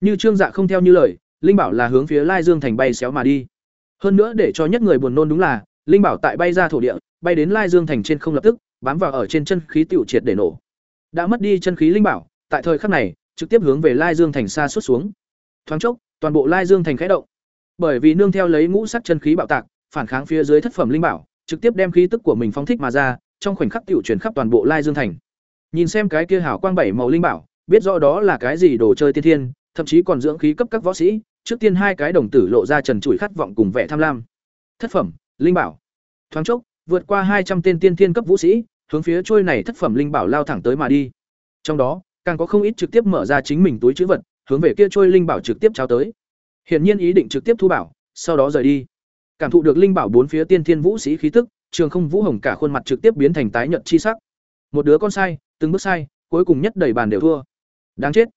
Như Trương Dạ không theo như lời, linh bảo là hướng phía Lai Dương thành bay xéo mà đi. Hơn nữa để cho nhất người buồn nôn đúng là, linh bảo tại bay ra thổ địa, bay đến Lai Dương thành trên không lập tức, bám vào ở trên chân khí tiểu triệt để nổ. Đã mất đi chân khí linh bảo, tại thời khắc này, trực tiếp hướng về Lai Dương thành xa suốt xuống. Thoáng chốc, toàn bộ Lai Dương thành khẽ động. Bởi vì nương theo lấy ngũ sắc chân khí bạo tạc, phản kháng phía dưới thất phẩm linh bảo, trực tiếp đem khí tức của mình phóng thích mà ra, trong khoảnh khắc tiểu chuyển khắp toàn bộ Lai Dương thành. Nhìn xem cái kia hảo quang bảy màu linh bảo, biết rõ đó là cái gì đồ chơi tiên thiên, thậm chí còn dưỡng khí cấp các võ sĩ, trước tiên hai cái đồng tử lộ ra trần trụi khát vọng cùng vẻ tham lam. Thất phẩm, linh bảo. Thoáng chốc, vượt qua hai trăm tên tiên thiên cấp vũ sĩ, hướng phía trôi này thất phẩm linh bảo lao thẳng tới mà đi. Trong đó, càng có không ít trực tiếp mở ra chính mình túi chữ vật, hướng về kia trôi linh bảo trực tiếp cháo tới. Hiển nhiên ý định trực tiếp thu bảo, sau đó rời đi. Cảm thụ được linh bảo bốn phía tiên thiên vũ sĩ khí tức, Trường Không Vũ Hồng cả khuôn mặt trực tiếp biến thành tái nhợt chi sắc. Một đứa con sai, từng bước sai, cuối cùng nhất đầy bàn đều thua. Đáng chết.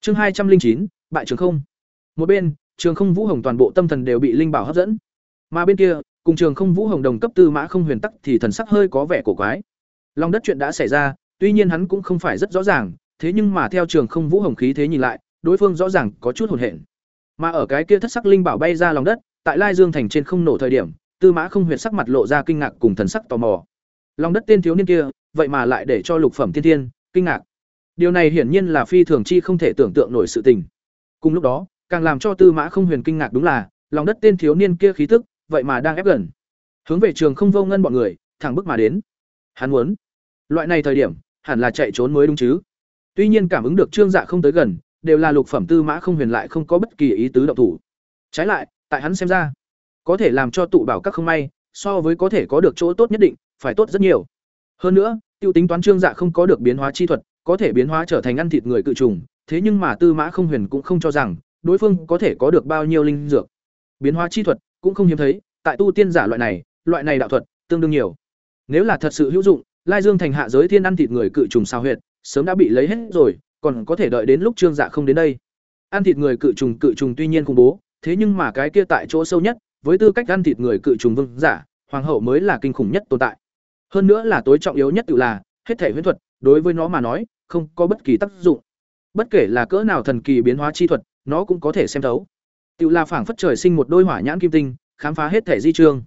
Chương hai trăm linh chín bại Trường Không. Một bên, Trường Không Vũ Hồng toàn bộ tâm thần đều bị linh bảo hấp dẫn. Mà bên kia, cùng Trường Không Vũ Hồng đồng cấp tư mã không huyền tắc thì thần sắc hơi có vẻ cổ quái. Long đất chuyện đã xảy ra, tuy nhiên hắn cũng không phải rất rõ ràng, thế nhưng mà theo Trường Không Vũ Hồng khí thế nhìn lại, đối phương rõ ràng có chút hồn hện. Mà ở cái kia thất sắc linh bảo bay ra lòng đất, tại Lai Dương thành trên không nổ thời điểm, Tư Mã Không Huyền sắc mặt lộ ra kinh ngạc cùng thần sắc tò mò. Lòng đất tên thiếu niên kia, vậy mà lại để cho lục phẩm tiên thiên kinh ngạc. Điều này hiển nhiên là phi thường chi không thể tưởng tượng nổi sự tình. Cùng lúc đó, càng làm cho Tư Mã Không Huyền kinh ngạc đúng là, lòng đất tên thiếu niên kia khí tức, vậy mà đang ép gần, hướng về trường không vô ngân bọn người, thẳng bước mà đến. Hắn muốn, loại này thời điểm, hẳn là chạy trốn mới đúng chứ. Tuy nhiên cảm ứng được Trương Dạ không tới gần, đều là lục phẩm Tư Mã Không Huyền lại không có bất kỳ ý tứ động thủ. Trái lại, tại hắn xem ra, có thể làm cho tụ bảo các không may, so với có thể có được chỗ tốt nhất định, phải tốt rất nhiều. Hơn nữa, tiêu tính toán Trương Dạ không có được biến hóa chi thuật, có thể biến hóa trở thành ăn thịt người cự trùng, thế nhưng mà Tư Mã Không Huyền cũng không cho rằng đối phương có thể có được bao nhiêu linh dược. Biến hóa chi thuật cũng không hiếm thấy, tại tu tiên giả loại này, loại này đạo thuật tương đương nhiều. Nếu là thật sự hữu dụng, Lai Dương thành hạ giới thiên ăn thịt người cự trùng sao huyệt, sớm đã bị lấy hết rồi, còn có thể đợi đến lúc Trương Dạ không đến đây. Ăn thịt người cự trùng cự trùng tuy nhiên khủng bố, thế nhưng mà cái kia tại chỗ sâu nhất, với tư cách ăn thịt người cự trùng vương giả, hoàng hậu mới là kinh khủng nhất tồn tại. Hơn nữa là tối trọng yếu nhất tự là, hết thể huyễn thuật, đối với nó mà nói, không có bất kỳ tác dụng. Bất kể là cỡ nào thần kỳ biến hóa chi thuật, nó cũng có thể xem thấu. Tiểu La phảng phất trời sinh một đôi hỏa nhãn kim tinh, khám phá hết thể di trương.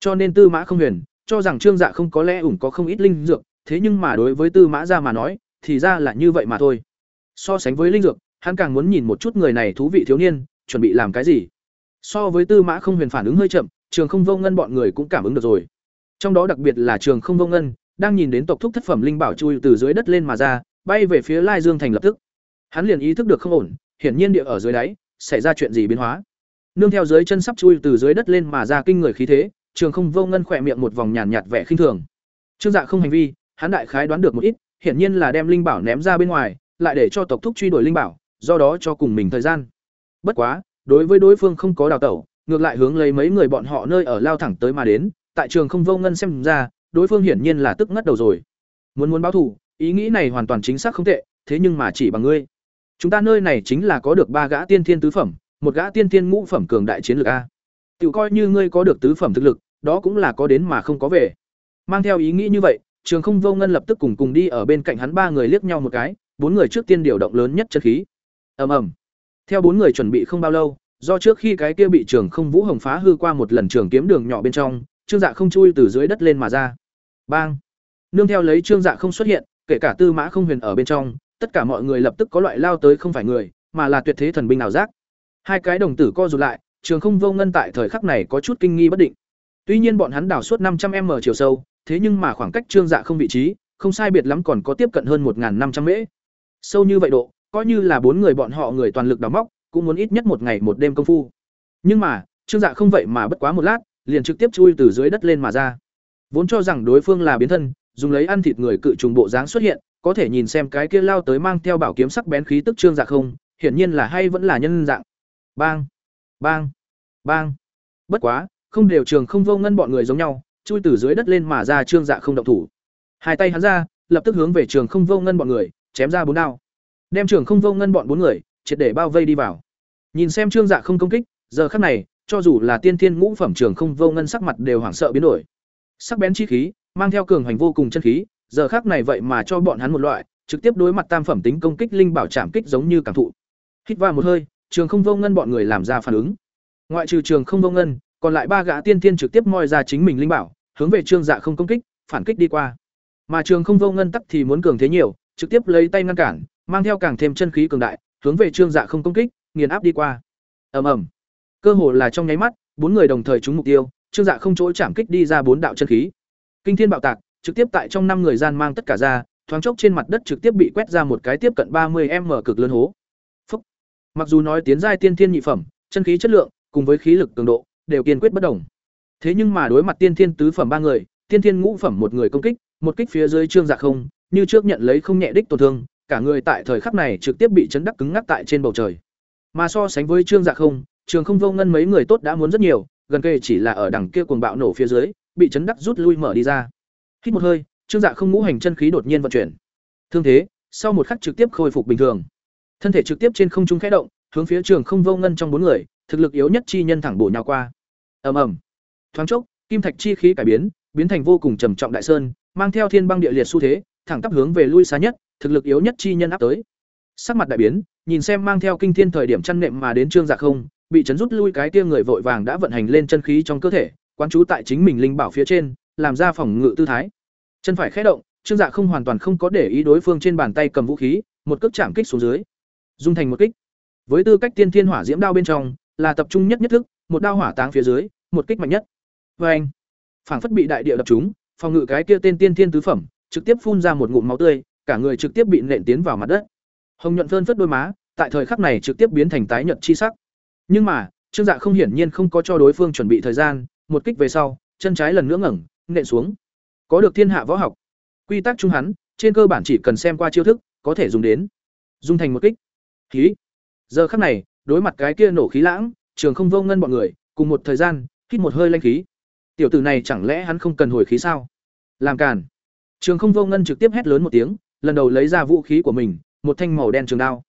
Cho nên Tư Mã Không Huyền cho rằng Trương Dạ không có lẽ ủng có không ít linh dược, thế nhưng mà đối với Tư Mã gia mà nói, thì ra là như vậy mà thôi. So sánh với linh dược, hắn càng muốn nhìn một chút người này thú vị thiếu niên, chuẩn bị làm cái gì. So với Tư Mã Không Huyền phản ứng hơi chậm, Trường Không Vô Ngân bọn người cũng cảm ứng được rồi. Trong đó đặc biệt là Trường Không Vô Ngân, đang nhìn đến tộc thúc thất phẩm linh bảo chui từ dưới đất lên mà ra, bay về phía Lai Dương thành lập tức. Hắn liền ý thức được không ổn, hiển nhiên địa ở dưới đáy, xảy ra chuyện gì biến hóa. Nương theo dưới chân sắp chui từ dưới đất lên mà ra kinh người khí thế, Trường Không Vô Ngân khỏe miệng một vòng nhàn nhạt vẻ khinh thường. Trương Dạ không hành vi, hắn đại khái đoán được một ít, hiển nhiên là đem linh bảo ném ra bên ngoài, lại để cho tộc thúc truy đuổi linh bảo, do đó cho cùng mình thời gian. Bất quá, đối với đối phương không có đào tẩu, ngược lại hướng lấy mấy người bọn họ nơi ở lao thẳng tới mà đến, tại trường không vô ngân xem ra, đối phương hiển nhiên là tức ngất đầu rồi. Muốn muốn báo thù, ý nghĩ này hoàn toàn chính xác không tệ, thế nhưng mà chỉ bằng ngươi. Chúng ta nơi này chính là có được ba gã tiên thiên tứ phẩm, một gã tiên thiên ngũ phẩm cường đại chiến lược a. tự coi như ngươi có được tứ phẩm thực lực, đó cũng là có đến mà không có về. Mang theo ý nghĩ như vậy, Trường Không Vô Ngân lập tức cùng cùng đi ở bên cạnh hắn ba người liếc nhau một cái, bốn người trước tiên điều động lớn nhất chân khí. Ầm ầm. Theo bốn người chuẩn bị không bao lâu, do trước khi cái kia bị Trường Không Vũ Hồng phá hư qua một lần trường kiếm đường nhỏ bên trong, Trương Dạ không chui từ dưới đất lên mà ra. Bang. Nương theo lấy Trương Dạ không xuất hiện, kể cả Tư Mã Không Huyền ở bên trong, tất cả mọi người lập tức có loại lao tới không phải người, mà là tuyệt thế thần binh nào giác. Hai cái đồng tử co rụt lại, Trường Không Vô Ngân tại thời khắc này có chút kinh nghi bất định. Tuy nhiên bọn hắn đào suốt 500m chiều sâu, thế nhưng mà khoảng cách Trương Dạ không vị trí, không sai biệt lắm còn có tiếp cận hơn 1500 mễ. Sâu như vậy độ, coi như là bốn người bọn họ người toàn lực đào móc, cũng muốn ít nhất một ngày một đêm công phu. Nhưng mà, Trương Dạ không vậy mà bất quá một lát, liền trực tiếp chui từ dưới đất lên mà ra. Vốn cho rằng đối phương là biến thân, dùng lấy ăn thịt người cự trùng bộ dáng xuất hiện, có thể nhìn xem cái kia lao tới mang theo bảo kiếm sắc bén khí tức Trương Dạ không, hiển nhiên là hay vẫn là nhân dạng. Bang, bang, bang. Bất quá, không đều trường không vô ngân bọn người giống nhau, chui từ dưới đất lên mà ra Trương Dạ không động thủ. Hai tay hắn ra, lập tức hướng về trường không vô ngân bọn người, chém ra bốn đao. Đem trường không vô ngân bọn bốn người, triệt để bao vây đi vào. Nhìn xem Trương Dạ không công kích, giờ khắc này, cho dù là tiên thiên ngũ phẩm trường không vô ngân sắc mặt đều hoảng sợ biến đổi. Sắc bén chi khí, mang theo cường hành vô cùng chân khí, giờ khắc này vậy mà cho bọn hắn một loại trực tiếp đối mặt tam phẩm tính công kích linh bảo chạm kích giống như cảm thụ. hít vào một hơi trường không vô ngân bọn người làm ra phản ứng. Ngoại trừ trường không vô ngân còn lại ba gã tiên tiên trực tiếp moi ra chính mình linh bảo hướng về trương dạ không công kích phản kích đi qua. Mà trường không vô ngân tắc thì muốn cường thế nhiều trực tiếp lấy tay ngăn cản mang theo càng thêm chân khí cường đại hướng về trương dạ không công kích nghiền áp đi qua. Ầm ầm. Cơ hồ là trong nháy mắt bốn người đồng thời trúng mục tiêu trương dạ không chỗ chạm kích đi ra bốn đạo chân khí kinh thiên bạo tạc, trực tiếp tại trong năm người gian mang tất cả ra, thoáng chốc trên mặt đất trực tiếp bị quét ra một cái tiếp cận ba mươi m cực lớn hố. Phúc. mặc dù nói tiến giai tiên thiên nhị phẩm, chân khí chất lượng, cùng với khí lực cường độ, đều kiên quyết bất đồng. Thế nhưng mà đối mặt tiên thiên tứ phẩm ba người, tiên thiên ngũ phẩm một người công kích, một kích phía dưới trương dạ không, như trước nhận lấy không nhẹ đích tổn thương, cả người tại thời khắc này trực tiếp bị chấn đắc cứng ngắc tại trên bầu trời. Mà so sánh với trương dạ không, trường không vô ngân mấy người tốt đã muốn rất nhiều, gần kề chỉ là ở đằng kia cuồng bạo nổ phía dưới bị chấn đắc rút lui mở đi ra. Hít một hơi, trương dạ không ngũ hành chân khí đột nhiên vận chuyển. Thương thế, sau một khắc trực tiếp khôi phục bình thường. Thân thể trực tiếp trên không trung khẽ động, hướng phía trường không vô ngân trong bốn người, thực lực yếu nhất chi nhân thẳng bổ nhào qua. Ầm ầm. Thoáng chốc, kim thạch chi khí cải biến biến thành vô cùng trầm trọng đại sơn, mang theo thiên băng địa liệt xu thế, thẳng tắp hướng về lui xa nhất, thực lực yếu nhất chi nhân áp tới. Sắc mặt đại biến, nhìn xem mang theo kinh thiên thời điểm chăn nệm mà đến trương dạ không, bị chấn rút lui cái tia người vội vàng đã vận hành lên chân khí trong cơ thể quán trú tại chính mình linh bảo phía trên, làm ra phòng ngự tư thái. Chân phải khẽ động, trương dạ không hoàn toàn không có để ý đối phương trên bàn tay cầm vũ khí, một cước chạm kích xuống dưới. Dung thành một kích. Với tư cách tiên thiên hỏa diễm đao bên trong, là tập trung nhất nhất thức, một đao hỏa táng phía dưới, một kích mạnh nhất. Vê anh, phảng phất bị đại địa đập chúng phòng ngự cái kia tên tiên thiên tứ phẩm, trực tiếp phun ra một ngụm máu tươi, cả người trực tiếp bị nện tiến vào mặt đất. Hồng nhuận phơn phất đôi má, tại thời khắc này trực tiếp biến thành tái nhợt chi sắc. Nhưng mà, trương dạ không hiển nhiên không có cho đối phương chuẩn bị thời gian một kích về sau, chân trái lần nữa ngẩng, nện xuống. Có được thiên hạ võ học. Quy tắc chung hắn, trên cơ bản chỉ cần xem qua chiêu thức, có thể dùng đến. Dung thành một kích. Khí. Giờ khắc này, đối mặt cái kia nổ khí lãng, trường không vô ngân bọn người, cùng một thời gian, hít một hơi lanh khí. Tiểu tử này chẳng lẽ hắn không cần hồi khí sao? Làm càn. Trường không vô ngân trực tiếp hét lớn một tiếng, lần đầu lấy ra vũ khí của mình, một thanh màu đen trường đao.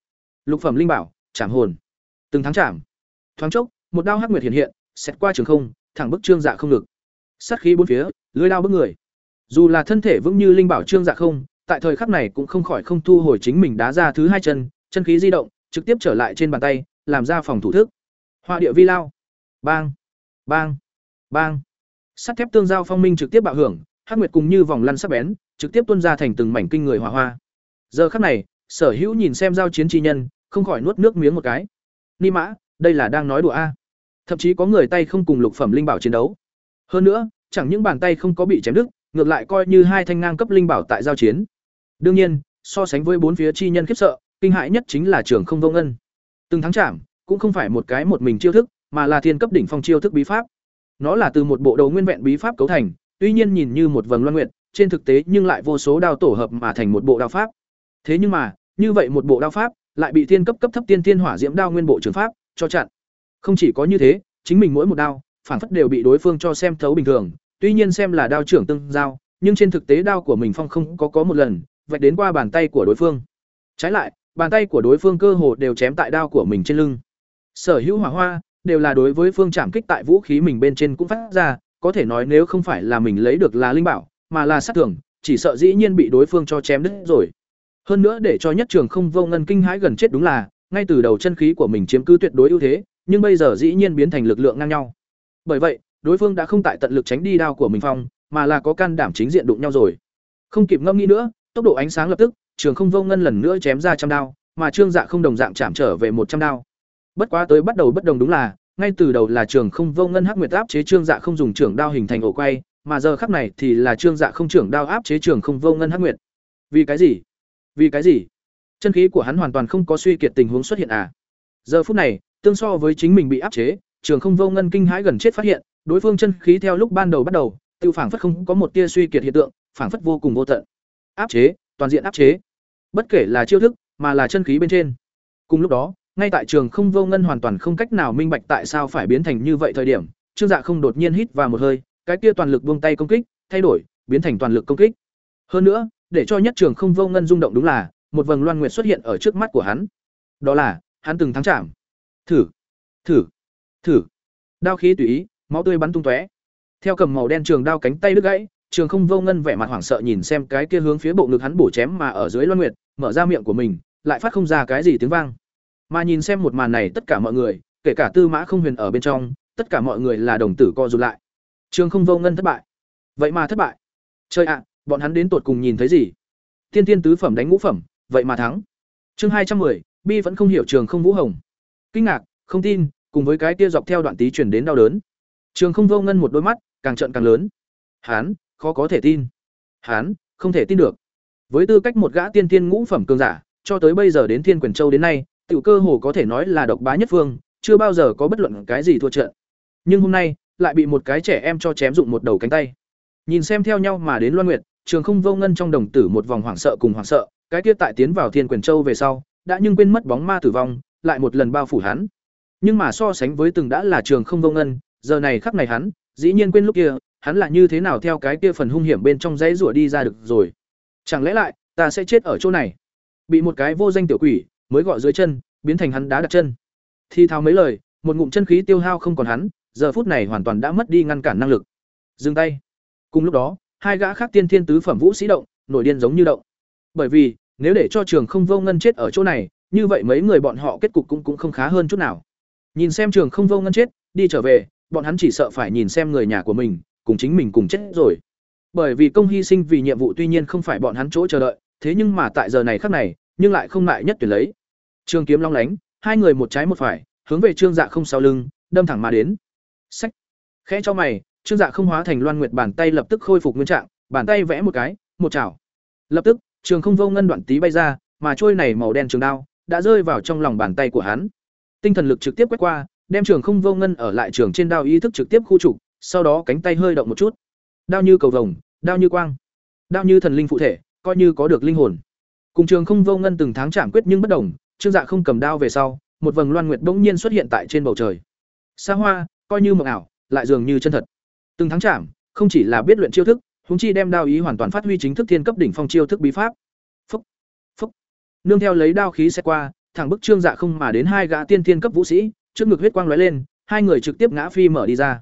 Lục phẩm linh bảo, chạm hồn. Từng tháng chạm. Thoáng chốc, một đao hắc nguyệt hiện hiện xét qua trường không thẳng bức trương dạ không ngực. Sát khí bốn phía, lưới đao bức người. Dù là thân thể vững như linh bảo trương dạ không, tại thời khắc này cũng không khỏi không thu hồi chính mình đá ra thứ hai chân chân khí di động, trực tiếp trở lại trên bàn tay, làm ra phòng thủ thức. Hoa địa vi lao. Bang bang bang. Sắt thép tương giao phong minh trực tiếp bạo hưởng, hắc nguyệt cùng như vòng lăn sắc bén, trực tiếp tuôn ra thành từng mảnh kinh người hỏa hoa. Giờ khắc này, sở hữu nhìn xem giao chiến chi nhân, không khỏi nuốt nước miếng một cái. Ni mã, đây là đang nói đùa a thậm chí có người tay không cùng lục phẩm linh bảo chiến đấu. Hơn nữa, chẳng những bàn tay không có bị chém đứt, ngược lại coi như hai thanh ngang cấp linh bảo tại giao chiến. Đương nhiên, so sánh với bốn phía chi nhân khiếp sợ, kinh hại nhất chính là trường không vô ngân. Từng thắng chạm cũng không phải một cái một mình chiêu thức, mà là thiên cấp đỉnh phong chiêu thức bí pháp. Nó là từ một bộ đầu nguyên vẹn bí pháp cấu thành, tuy nhiên nhìn như một vầng loan nguyện trên thực tế nhưng lại vô số đao tổ hợp mà thành một bộ đao pháp. Thế nhưng mà, như vậy một bộ đao pháp, lại bị thiên cấp cấp thấp tiên thiên hỏa diễm đao nguyên bộ trường pháp cho chặn không chỉ có như thế, chính mình mỗi một đao, phản phất đều bị đối phương cho xem thấu bình thường, tuy nhiên xem là đao trưởng tương giao, nhưng trên thực tế đao của mình phong không có có một lần, vạch đến qua bàn tay của đối phương. Trái lại, bàn tay của đối phương cơ hồ đều chém tại đao của mình trên lưng. Sở hữu hỏa hoa, đều là đối với phương chạm kích tại vũ khí mình bên trên cũng phát ra, có thể nói nếu không phải là mình lấy được là linh bảo, mà là sát thường chỉ sợ dĩ nhiên bị đối phương cho chém đứt rồi. Hơn nữa để cho nhất trường không vô ngân kinh hãi gần chết đúng là, ngay từ đầu chân khí của mình chiếm cứ tuyệt đối ưu thế nhưng bây giờ dĩ nhiên biến thành lực lượng ngang nhau. Bởi vậy, đối phương đã không tại tận lực tránh đi đao của mình phong, mà là có can đảm chính diện đụng nhau rồi. Không kịp ngâm nghĩ nữa, tốc độ ánh sáng lập tức, trường không vô ngân lần nữa chém ra trăm đao, mà trương dạ không đồng dạng chạm trở về một trăm đao. Bất quá tới bắt đầu bất đồng đúng là, ngay từ đầu là trường không vô ngân hắc nguyệt áp chế trương dạ không dùng trưởng đao hình thành ổ quay, mà giờ khắc này thì là trương dạ không trưởng đao áp chế trường không vô ngân hắc nguyệt. Vì cái gì? Vì cái gì? Chân khí của hắn hoàn toàn không có suy kiệt tình huống xuất hiện à? Giờ phút này tương so với chính mình bị áp chế, trường không vô ngân kinh hãi gần chết phát hiện, đối phương chân khí theo lúc ban đầu bắt đầu, tiêu phảng phất không có một tia suy kiệt hiện tượng, phảng phất vô cùng vô tận. Áp chế, toàn diện áp chế. Bất kể là chiêu thức, mà là chân khí bên trên. Cùng lúc đó, ngay tại trường không vô ngân hoàn toàn không cách nào minh bạch tại sao phải biến thành như vậy thời điểm, trương dạ không đột nhiên hít vào một hơi, cái kia toàn lực buông tay công kích, thay đổi, biến thành toàn lực công kích. Hơn nữa, để cho nhất trường không vô ngân rung động đúng là, một vầng loan nguyệt xuất hiện ở trước mắt của hắn. Đó là, hắn từng thắng chạm thử thử thử đao khí tùy ý máu tươi bắn tung tóe theo cầm màu đen trường đao cánh tay đứt gãy trường không vô ngân vẻ mặt hoảng sợ nhìn xem cái kia hướng phía bộ ngực hắn bổ chém mà ở dưới loan nguyệt mở ra miệng của mình lại phát không ra cái gì tiếng vang Mà nhìn xem một màn này tất cả mọi người, kể cả Tư Mã Không Huyền ở bên trong, tất cả mọi người là đồng tử co rụt lại. Trường Không Vô Ngân thất bại. Vậy mà thất bại. Chơi ạ, bọn hắn đến tột cùng nhìn thấy gì? Tiên tiên tứ phẩm đánh ngũ phẩm, vậy mà thắng. Chương hai trăm 210, Bi vẫn không hiểu Trường Không Vũ Hồng. Kinh ngạc, không tin, cùng với cái kia dọc theo đoạn tí truyền đến đau đớn. Trường Không Vô Ngân một đôi mắt càng trợn càng lớn. Hán, khó có thể tin. Hán, không thể tin được. Với tư cách một gã tiên tiên ngũ phẩm cường giả, cho tới bây giờ đến Thiên Quyền Châu đến nay, tiểu cơ hồ có thể nói là độc bá nhất phương, chưa bao giờ có bất luận cái gì thua trận. Nhưng hôm nay, lại bị một cái trẻ em cho chém dụng một đầu cánh tay. Nhìn xem theo nhau mà đến Loan Nguyệt, Trường Không Vô Ngân trong đồng tử một vòng hoảng sợ cùng hoảng sợ, cái kia tại tiến vào Thiên Quyền Châu về sau, đã nhưng quên mất bóng ma tử vong, lại một lần bao phủ hắn. Nhưng mà so sánh với từng đã là Trường Không Vô Ngân, giờ này khắc này hắn, dĩ nhiên quên lúc kia, hắn là như thế nào theo cái kia phần hung hiểm bên trong dãy rủa đi ra được rồi. Chẳng lẽ lại, ta sẽ chết ở chỗ này? Bị một cái vô danh tiểu quỷ mới gọi dưới chân, biến thành hắn đá đặt chân. Thi thao mấy lời, một ngụm chân khí tiêu hao không còn hắn, giờ phút này hoàn toàn đã mất đi ngăn cản năng lực. Dừng tay. Cùng lúc đó, hai gã khác tiên thiên tứ phẩm vũ sĩ động, nổi điên giống như động. Bởi vì, nếu để cho Trường Không Vô Ngân chết ở chỗ này, như vậy mấy người bọn họ kết cục cũng cũng không khá hơn chút nào. Nhìn xem Trường Không Vô Ngân chết, đi trở về, bọn hắn chỉ sợ phải nhìn xem người nhà của mình, cùng chính mình cùng chết rồi. Bởi vì công hy sinh vì nhiệm vụ tuy nhiên không phải bọn hắn chỗ chờ đợi, thế nhưng mà tại giờ này khắc này, nhưng lại không ngại nhất tuyển lấy. Trường kiếm long lánh, hai người một trái một phải, hướng về Trương Dạ không sau lưng, đâm thẳng mà đến. Sách. Khẽ cho mày, Trương Dạ không hóa thành Loan Nguyệt bàn tay lập tức khôi phục nguyên trạng, bàn tay vẽ một cái, một chảo. Lập tức, trường không vô ngân đoạn tí bay ra, mà trôi này màu đen trường đao đã rơi vào trong lòng bàn tay của hắn. Tinh thần lực trực tiếp quét qua, đem trường không vô ngân ở lại trường trên đao ý thức trực tiếp khu trục, sau đó cánh tay hơi động một chút. Đao như cầu vồng, đao như quang, đao như thần linh phụ thể, coi như có được linh hồn. Cùng trường không vô ngân từng tháng chạm quyết nhưng bất đồng, Trương Dạ không cầm đao về sau, một vầng loan nguyệt bỗng nhiên xuất hiện tại trên bầu trời. Xa hoa, coi như mộng ảo, lại dường như chân thật. Từng tháng chạm, không chỉ là biết luyện chiêu thức, huống chi đem đao ý hoàn toàn phát huy chính thức thiên cấp đỉnh phong chiêu thức bí pháp. Nương theo lấy đao khí sẽ qua, thẳng bức Trương Dạ không mà đến hai gã tiên thiên cấp vũ sĩ, trước ngực huyết quang lóe lên, hai người trực tiếp ngã phi mở đi ra.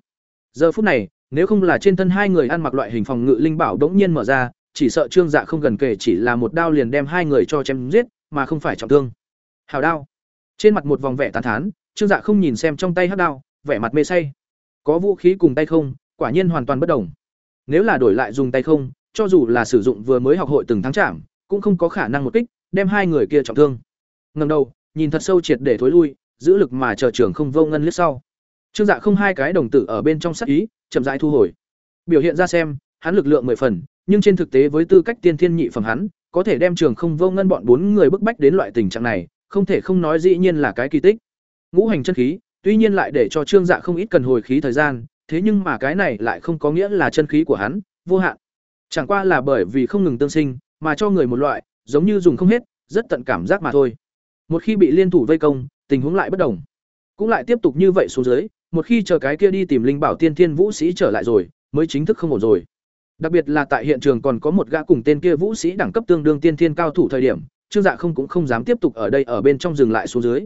Giờ phút này, nếu không là trên thân hai người ăn mặc loại hình phòng ngự linh bảo đống nhiên mở ra, chỉ sợ Trương Dạ không gần kể chỉ là một đao liền đem hai người cho chém giết, mà không phải trọng thương. Hào đao. Trên mặt một vòng vẻ tàn thán, Trương Dạ không nhìn xem trong tay hắc đao, vẻ mặt mê say. Có vũ khí cùng tay không, quả nhiên hoàn toàn bất đồng. Nếu là đổi lại dùng tay không, cho dù là sử dụng vừa mới học hội từng tháng chạm, cũng không có khả năng một kích, đem hai người kia trọng thương. Ngẩng đầu, nhìn thật sâu triệt để thối lui, giữ lực mà chờ trưởng không vô ngân liếc sau. Trương Dạ không hai cái đồng tử ở bên trong sắc ý, chậm rãi thu hồi. Biểu hiện ra xem, hắn lực lượng mười phần, nhưng trên thực tế với tư cách tiên thiên nhị phẩm hắn, có thể đem trường không vô ngân bọn bốn người bức bách đến loại tình trạng này, không thể không nói dĩ nhiên là cái kỳ tích. Ngũ hành chân khí, tuy nhiên lại để cho Trương Dạ không ít cần hồi khí thời gian, thế nhưng mà cái này lại không có nghĩa là chân khí của hắn vô hạn. Chẳng qua là bởi vì không ngừng tương sinh, mà cho người một loại, giống như dùng không hết, rất tận cảm giác mà thôi. Một khi bị liên thủ vây công, tình huống lại bất đồng. Cũng lại tiếp tục như vậy xuống dưới, một khi chờ cái kia đi tìm linh bảo tiên thiên vũ sĩ trở lại rồi, mới chính thức không ổn rồi. Đặc biệt là tại hiện trường còn có một gã cùng tên kia vũ sĩ đẳng cấp tương đương tiên thiên cao thủ thời điểm, Trương Dạ không cũng không dám tiếp tục ở đây ở bên trong dừng lại xuống dưới.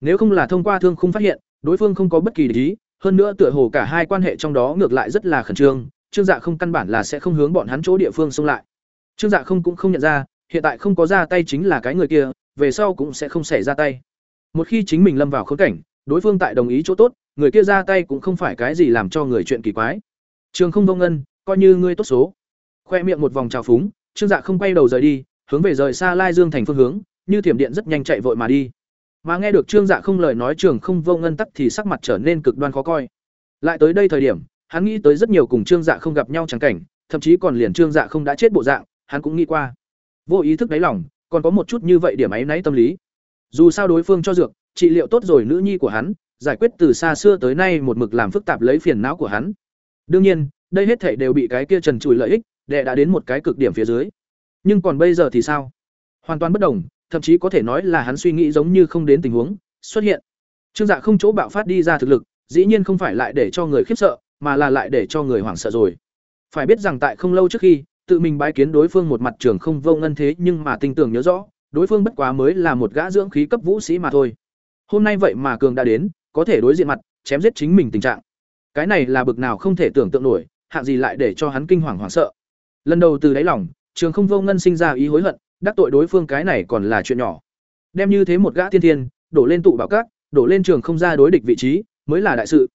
Nếu không là thông qua thương khung phát hiện, đối phương không có bất kỳ ý, hơn nữa tựa hồ cả hai quan hệ trong đó ngược lại rất là khẩn trương, Trương Dạ không căn bản là sẽ không hướng bọn hắn chỗ địa phương xông lại. Trương Dạ không cũng không nhận ra, hiện tại không có ra tay chính là cái người kia, về sau cũng sẽ không xảy ra tay. Một khi chính mình lâm vào khốn cảnh, đối phương tại đồng ý chỗ tốt, người kia ra tay cũng không phải cái gì làm cho người chuyện kỳ quái. Trường không vong ngân, coi như ngươi tốt số. Khoe miệng một vòng trào phúng, Trương Dạ không quay đầu rời đi, hướng về rời xa Lai Dương thành phương hướng, như thiểm điện rất nhanh chạy vội mà đi. Mà nghe được Trương Dạ không lời nói trường không vô ngân tắc thì sắc mặt trở nên cực đoan khó coi. Lại tới đây thời điểm, hắn nghĩ tới rất nhiều cùng Trương Dạ không gặp nhau chẳng cảnh, thậm chí còn liền Trương Dạ không đã chết bộ dạng, hắn cũng nghĩ qua. Vô ý thức đáy lòng, còn có một chút như vậy điểm ấy nấy tâm lý. Dù sao đối phương cho dược, trị liệu tốt rồi nữ nhi của hắn, giải quyết từ xa xưa tới nay một mực làm phức tạp lấy phiền não của hắn. Đương nhiên, đây hết thảy đều bị cái kia trần trụi lợi ích, đệ đã đến một cái cực điểm phía dưới. Nhưng còn bây giờ thì sao? Hoàn toàn bất đồng, thậm chí có thể nói là hắn suy nghĩ giống như không đến tình huống xuất hiện. Trương Dạ không chỗ bạo phát đi ra thực lực, dĩ nhiên không phải lại để cho người khiếp sợ, mà là lại để cho người hoảng sợ rồi. Phải biết rằng tại không lâu trước khi, tự mình bái kiến đối phương một mặt trường không vô ngân thế nhưng mà tinh tường nhớ rõ, đối phương bất quá mới là một gã dưỡng khí cấp vũ sĩ mà thôi. Hôm nay vậy mà cường đã đến, có thể đối diện mặt, chém giết chính mình tình trạng. Cái này là bực nào không thể tưởng tượng nổi, hạng gì lại để cho hắn kinh hoàng hoảng sợ. Lần đầu từ đáy lòng, Trường Không Vô Ngân sinh ra ý hối hận, đắc tội đối phương cái này còn là chuyện nhỏ. Đem như thế một gã tiên thiên, đổ lên tụ bảo các, đổ lên trường không ra đối địch vị trí, mới là đại sự.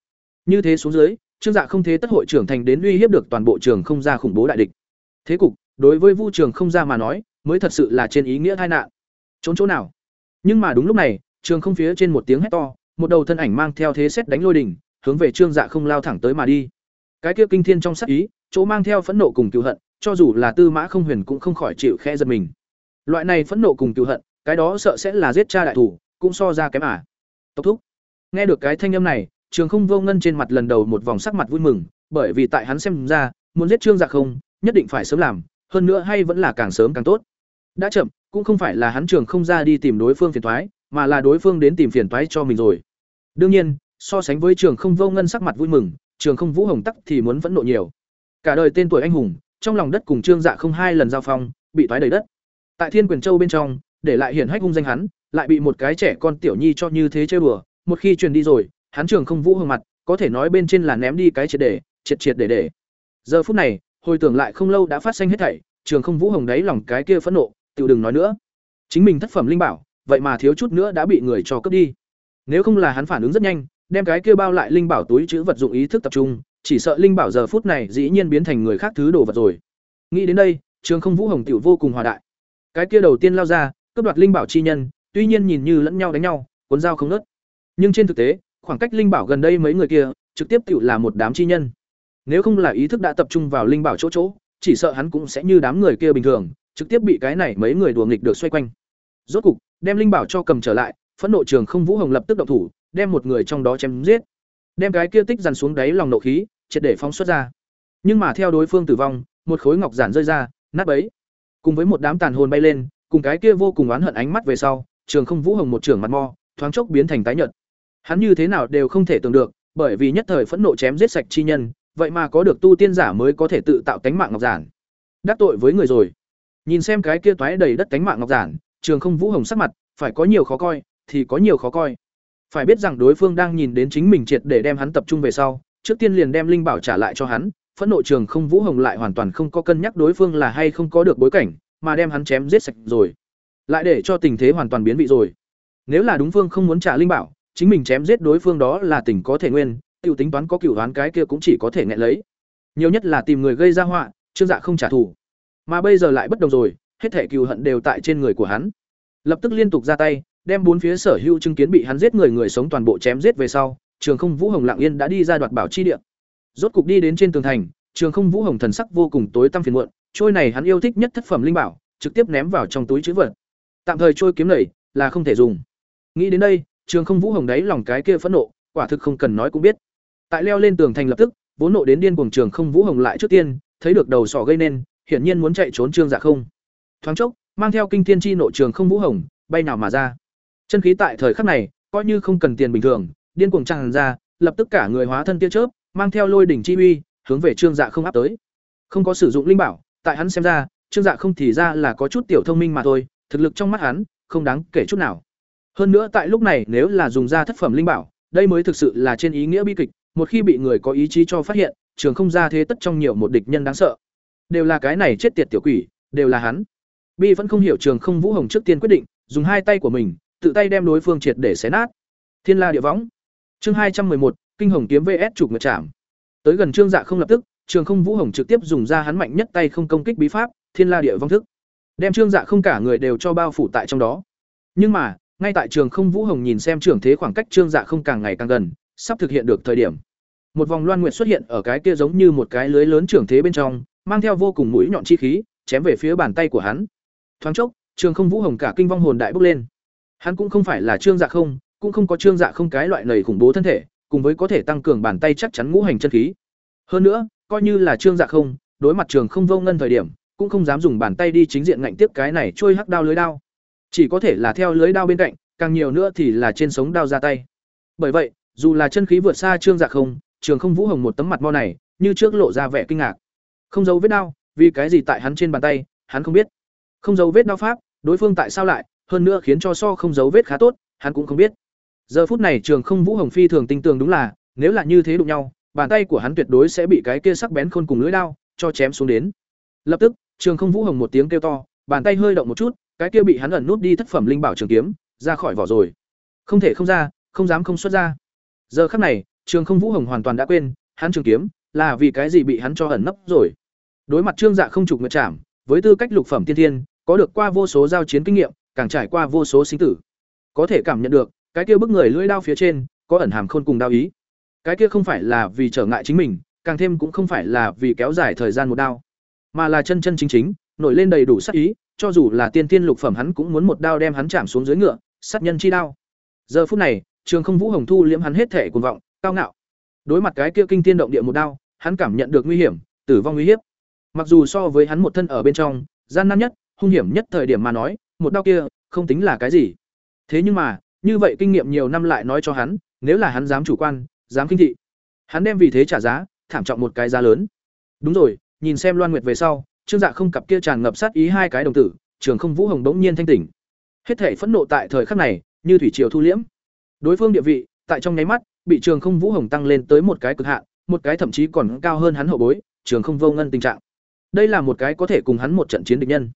Như thế xuống dưới, Trương Dạ không thế tất hội trưởng thành đến uy hiếp được toàn bộ trường không ra khủng bố đại địch. Thế cục, đối với Vu Trường không ra mà nói, mới thật sự là trên ý nghĩa tai nạn. Trốn chỗ nào? Nhưng mà đúng lúc này, trường không phía trên một tiếng hét to, một đầu thân ảnh mang theo thế xét đánh lôi đỉnh, hướng về Trương Dạ không lao thẳng tới mà đi. Cái kia kinh thiên trong sắc ý, chỗ mang theo phẫn nộ cùng cựu hận, cho dù là Tư Mã Không Huyền cũng không khỏi chịu khe giật mình. Loại này phẫn nộ cùng cựu hận, cái đó sợ sẽ là giết cha đại thủ, cũng so ra kém à. Tốc thúc. Nghe được cái thanh âm này, Trường Không Vô Ngân trên mặt lần đầu một vòng sắc mặt vui mừng, bởi vì tại hắn xem ra, muốn giết Trương Dạ không, nhất định phải sớm làm, hơn nữa hay vẫn là càng sớm càng tốt. Đã chậm, cũng không phải là hắn Trường không ra đi tìm đối phương phiền toái, mà là đối phương đến tìm phiền toái cho mình rồi. Đương nhiên, so sánh với Trường Không Vô Ngân sắc mặt vui mừng, Trường Không Vũ Hồng tắc thì muốn vẫn nộ nhiều. Cả đời tên tuổi anh hùng, trong lòng đất cùng Trương Dạ không hai lần giao phong, bị toái đầy đất. Tại Thiên Quyền Châu bên trong, để lại hiển hách hung danh hắn, lại bị một cái trẻ con tiểu nhi cho như thế chơi bừa, một khi truyền đi rồi, hắn Trường Không Vũ Hồng mặt, có thể nói bên trên là ném đi cái triệt để, triệt triệt để để. Giờ phút này, hồi tưởng lại không lâu đã phát sinh hết thảy, Trường Không Vũ Hồng đáy lòng cái kia phẫn nộ, tiểu đừng nói nữa. Chính mình thất phẩm linh bảo, vậy mà thiếu chút nữa đã bị người cho cướp đi. Nếu không là hắn phản ứng rất nhanh, đem cái kia bao lại linh bảo túi chữ vật dụng ý thức tập trung, chỉ sợ linh bảo giờ phút này dĩ nhiên biến thành người khác thứ đồ vật rồi. Nghĩ đến đây, Trường Không Vũ Hồng tiểu vô cùng hòa đại. Cái kia đầu tiên lao ra, cướp đoạt linh bảo chi nhân, tuy nhiên nhìn như lẫn nhau đánh nhau, cuốn dao không ngớt. Nhưng trên thực tế, khoảng cách linh bảo gần đây mấy người kia, trực tiếp tiểu là một đám chi nhân. Nếu không là ý thức đã tập trung vào linh bảo chỗ chỗ, chỉ sợ hắn cũng sẽ như đám người kia bình thường, trực tiếp bị cái này mấy người đùa nghịch được xoay quanh. Rốt cục, đem linh bảo cho cầm trở lại, phẫn nộ trường không vũ hồng lập tức động thủ, đem một người trong đó chém giết. Đem cái kia tích dằn xuống đáy lòng nộ khí, triệt để phóng xuất ra. Nhưng mà theo đối phương tử vong, một khối ngọc giản rơi ra, nát bấy. Cùng với một đám tàn hồn bay lên, cùng cái kia vô cùng oán hận ánh mắt về sau, trường không vũ hồng một trường mặt mo, thoáng chốc biến thành tái nhợt. Hắn như thế nào đều không thể tưởng được, bởi vì nhất thời phẫn nộ chém giết sạch chi nhân, vậy mà có được tu tiên giả mới có thể tự tạo tánh mạng ngọc giản. Đắc tội với người rồi. Nhìn xem cái kia toái đầy đất tánh mạng ngọc giản, Trường Không Vũ Hồng sắc mặt, phải có nhiều khó coi, thì có nhiều khó coi. Phải biết rằng đối phương đang nhìn đến chính mình triệt để đem hắn tập trung về sau, trước tiên liền đem linh bảo trả lại cho hắn, phẫn nộ Trường Không Vũ Hồng lại hoàn toàn không có cân nhắc đối phương là hay không có được bối cảnh, mà đem hắn chém giết sạch rồi. Lại để cho tình thế hoàn toàn biến vị rồi. Nếu là đúng phương không muốn trả linh bảo, chính mình chém giết đối phương đó là tình có thể nguyên, tiêu tính toán có cửu đoán cái kia cũng chỉ có thể nghẹn lấy. Nhiều nhất là tìm người gây ra họa, Trương Dạ không trả thù. Mà bây giờ lại bất đồng rồi, hết thể cừu hận đều tại trên người của hắn. Lập tức liên tục ra tay, đem bốn phía sở hữu chứng kiến bị hắn giết người người sống toàn bộ chém giết về sau, Trường Không Vũ Hồng lặng yên đã đi ra đoạt bảo chi địa. Rốt cục đi đến trên tường thành, Trường Không Vũ Hồng thần sắc vô cùng tối tăm phiền muộn, trôi này hắn yêu thích nhất thất phẩm linh bảo, trực tiếp ném vào trong túi trữ vật. Tạm thời trôi kiếm này là không thể dùng. Nghĩ đến đây, Trường Không Vũ Hồng đáy lòng cái kia phẫn nộ, quả thực không cần nói cũng biết. Tại leo lên tường thành lập tức, vốn nộ đến điên cuồng Trường Không Vũ Hồng lại trước tiên, thấy được đầu sỏ gây nên, hiển nhiên muốn chạy trốn Trương Dạ không. Thoáng chốc, mang theo kinh thiên chi nộ Trường Không Vũ Hồng, bay nào mà ra. Chân khí tại thời khắc này, coi như không cần tiền bình thường, điên cuồng tràn ra, lập tức cả người hóa thân tia chớp, mang theo lôi đỉnh chi uy, hướng về Trương Dạ không áp tới. Không có sử dụng linh bảo, tại hắn xem ra, Trương Dạ không thì ra là có chút tiểu thông minh mà thôi, thực lực trong mắt hắn không đáng kể chút nào. Hơn nữa tại lúc này nếu là dùng ra thất phẩm linh bảo, đây mới thực sự là trên ý nghĩa bi kịch, một khi bị người có ý chí cho phát hiện, trường không ra thế tất trong nhiều một địch nhân đáng sợ. Đều là cái này chết tiệt tiểu quỷ, đều là hắn. Bi vẫn không hiểu trường không Vũ Hồng trước tiên quyết định, dùng hai tay của mình, tự tay đem đối phương triệt để xé nát. Thiên La địa võng. Chương hai trăm một kinh hồng kiếm VS chụp ngược chạm. Tới gần Trương Dạ không lập tức, Trường Không Vũ Hồng trực tiếp dùng ra hắn mạnh nhất tay không công kích bí pháp, Thiên La địa vong thức. Đem Trương Dạ không cả người đều cho bao phủ tại trong đó. Nhưng mà, ngay tại Trường Không Vũ Hồng nhìn xem trường thế khoảng cách Trương Dạ không càng ngày càng gần, sắp thực hiện được thời điểm. Một vòng loan nguyệt xuất hiện ở cái kia giống như một cái lưới lớn trưởng thế bên trong, mang theo vô cùng mũi nhọn chi khí, chém về phía bàn tay của hắn. Thoáng chốc, Trường Không Vũ Hồng cả kinh vong hồn đại bốc lên. Hắn cũng không phải là Trương Dạ không, cũng không có Trương Dạ không cái loại nầy khủng bố thân thể, cùng với có thể tăng cường bàn tay chắc chắn ngũ hành chân khí. Hơn nữa, coi như là Trương Dạ không, đối mặt Trường Không Vô Ngân thời điểm, cũng không dám dùng bàn tay đi chính diện ngạnh tiếp cái này trôi hắc đao lưới đao. Chỉ có thể là theo lưới đao bên cạnh, càng nhiều nữa thì là trên sống đao ra tay. Bởi vậy, dù là chân khí vượt xa Trương Dạ không, Trường Không Vũ Hồng một tấm mặt mo này, như trước lộ ra vẻ kinh ngạc. Không giấu vết đau vì cái gì tại hắn trên bàn tay, hắn không biết. Không giấu vết đau pháp, đối phương tại sao lại, hơn nữa khiến cho so không giấu vết khá tốt, hắn cũng không biết. Giờ phút này Trường Không Vũ Hồng phi thường tinh tường đúng là, nếu là như thế đụng nhau, bàn tay của hắn tuyệt đối sẽ bị cái kia sắc bén khôn cùng lưỡi đao cho chém xuống đến. Lập tức, Trường Không Vũ Hồng một tiếng kêu to, bàn tay hơi động một chút, cái kia bị hắn ẩn nút đi thất phẩm linh bảo trường kiếm, ra khỏi vỏ rồi. Không thể không ra, không dám không xuất ra. Giờ khắc này, Trường Không Vũ Hồng hoàn toàn đã quên, hắn trường kiếm là vì cái gì bị hắn cho ẩn nấp rồi. Đối mặt Trương Dạ không trục nguyệt chạm, với tư cách lục phẩm tiên thiên, có được qua vô số giao chiến kinh nghiệm, càng trải qua vô số sinh tử. Có thể cảm nhận được, cái kia bức người lưỡi đao phía trên, có ẩn hàm khôn cùng đao ý. Cái kia không phải là vì trở ngại chính mình, càng thêm cũng không phải là vì kéo dài thời gian một đao, mà là chân chân chính chính, nổi lên đầy đủ sát ý, cho dù là tiên tiên lục phẩm hắn cũng muốn một đao đem hắn chạm xuống dưới ngựa, sát nhân chi đao. Giờ phút này, Trường Không Vũ Hồng thu liễm hắn hết thể cuồng vọng, cao ngạo. Đối mặt cái kia kinh thiên động địa một đao, hắn cảm nhận được nguy hiểm, tử vong nguy hiểm. Mặc dù so với hắn một thân ở bên trong, gian nan nhất, hung hiểm nhất thời điểm mà nói, một đao kia không tính là cái gì. Thế nhưng mà, như vậy kinh nghiệm nhiều năm lại nói cho hắn, nếu là hắn dám chủ quan, dám kinh thị, hắn đem vì thế trả giá, thảm trọng một cái giá lớn. Đúng rồi, nhìn xem Loan Nguyệt về sau, Trương Dạ không cặp kia tràn ngập sát ý hai cái đồng tử, Trường Không Vũ Hồng bỗng nhiên thanh tỉnh. Hết thể phẫn nộ tại thời khắc này, như thủy triều thu liễm. Đối phương địa vị, tại trong nháy mắt, bị Trường Không Vũ Hồng tăng lên tới một cái cực hạn, một cái thậm chí còn cao hơn hắn hậu bối, Trường Không Vô Ngân tình trạng. Đây là một cái có thể cùng hắn một trận chiến địch nhân.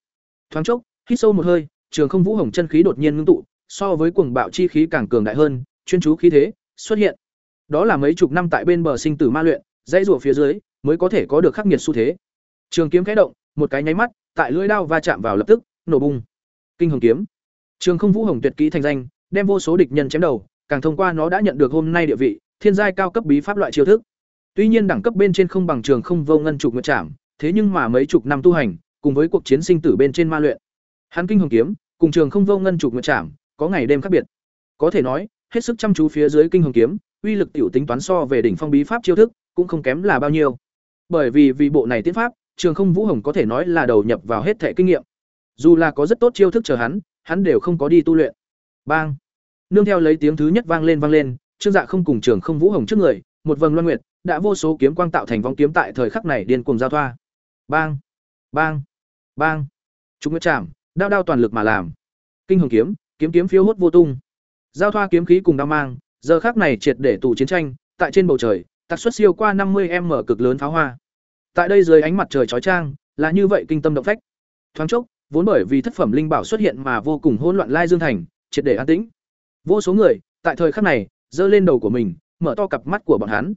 Thoáng chốc, hít sâu một hơi, Trường Không Vũ Hồng chân khí đột nhiên ngưng tụ, so với cuồng bạo chi khí càng cường đại hơn, chuyên chú khí thế xuất hiện. Đó là mấy chục năm tại bên bờ sinh tử ma luyện, dãy rủa phía dưới mới có thể có được khắc nghiệt xu thế. Trường kiếm khẽ động, một cái nháy mắt, tại lưỡi đao va chạm vào lập tức, nổ bung. Kinh hồng kiếm. Trường Không Vũ Hồng tuyệt kỹ thành danh, đem vô số địch nhân chém đầu, càng thông qua nó đã nhận được hôm nay địa vị, thiên giai cao cấp bí pháp loại chiêu thức. Tuy nhiên đẳng cấp bên trên không bằng Trường Không Vô Ngân trục nguyệt trảm, thế nhưng mà mấy chục năm tu hành, cùng với cuộc chiến sinh tử bên trên ma luyện, hắn kinh hồng kiếm, cùng Trường Không Vô Ngân trục nguyệt trảm, có ngày đêm khác biệt. Có thể nói, hết sức chăm chú phía dưới kinh hồng kiếm, uy lực tiểu tính toán so về đỉnh phong bí pháp chiêu thức, cũng không kém là bao nhiêu. Bởi vì vì bộ này tiến pháp, Trường Không Vũ Hồng có thể nói là đầu nhập vào hết thẻ kinh nghiệm. Dù là có rất tốt chiêu thức chờ hắn, hắn đều không có đi tu luyện. Bang! Nương theo lấy tiếng thứ nhất vang lên vang lên, Trương Dạ không cùng Trường Không Vũ Hồng trước người, một vầng loan nguyệt, đã vô số kiếm quang tạo thành vòng kiếm tại thời khắc này điên cuồng giao thoa. Bang! Bang! Bang! Chúng nguyệt chạm, đao đao toàn lực mà làm. Kinh hồng kiếm, kiếm kiếm phiêu hốt vô tung. Giao thoa kiếm khí cùng đao mang, giờ khắc này triệt để tụ chiến tranh, tại trên bầu trời, tạc xuất siêu qua năm mươi m cực lớn pháo hoa. Tại đây dưới ánh mặt trời chói trang là như vậy kinh tâm động phách. Thoáng chốc, vốn bởi vì thất phẩm linh bảo xuất hiện mà vô cùng hỗn loạn lai dương thành, triệt để an tĩnh. Vô số người, tại thời khắc này, giơ lên đầu của mình, mở to cặp mắt của bọn hắn.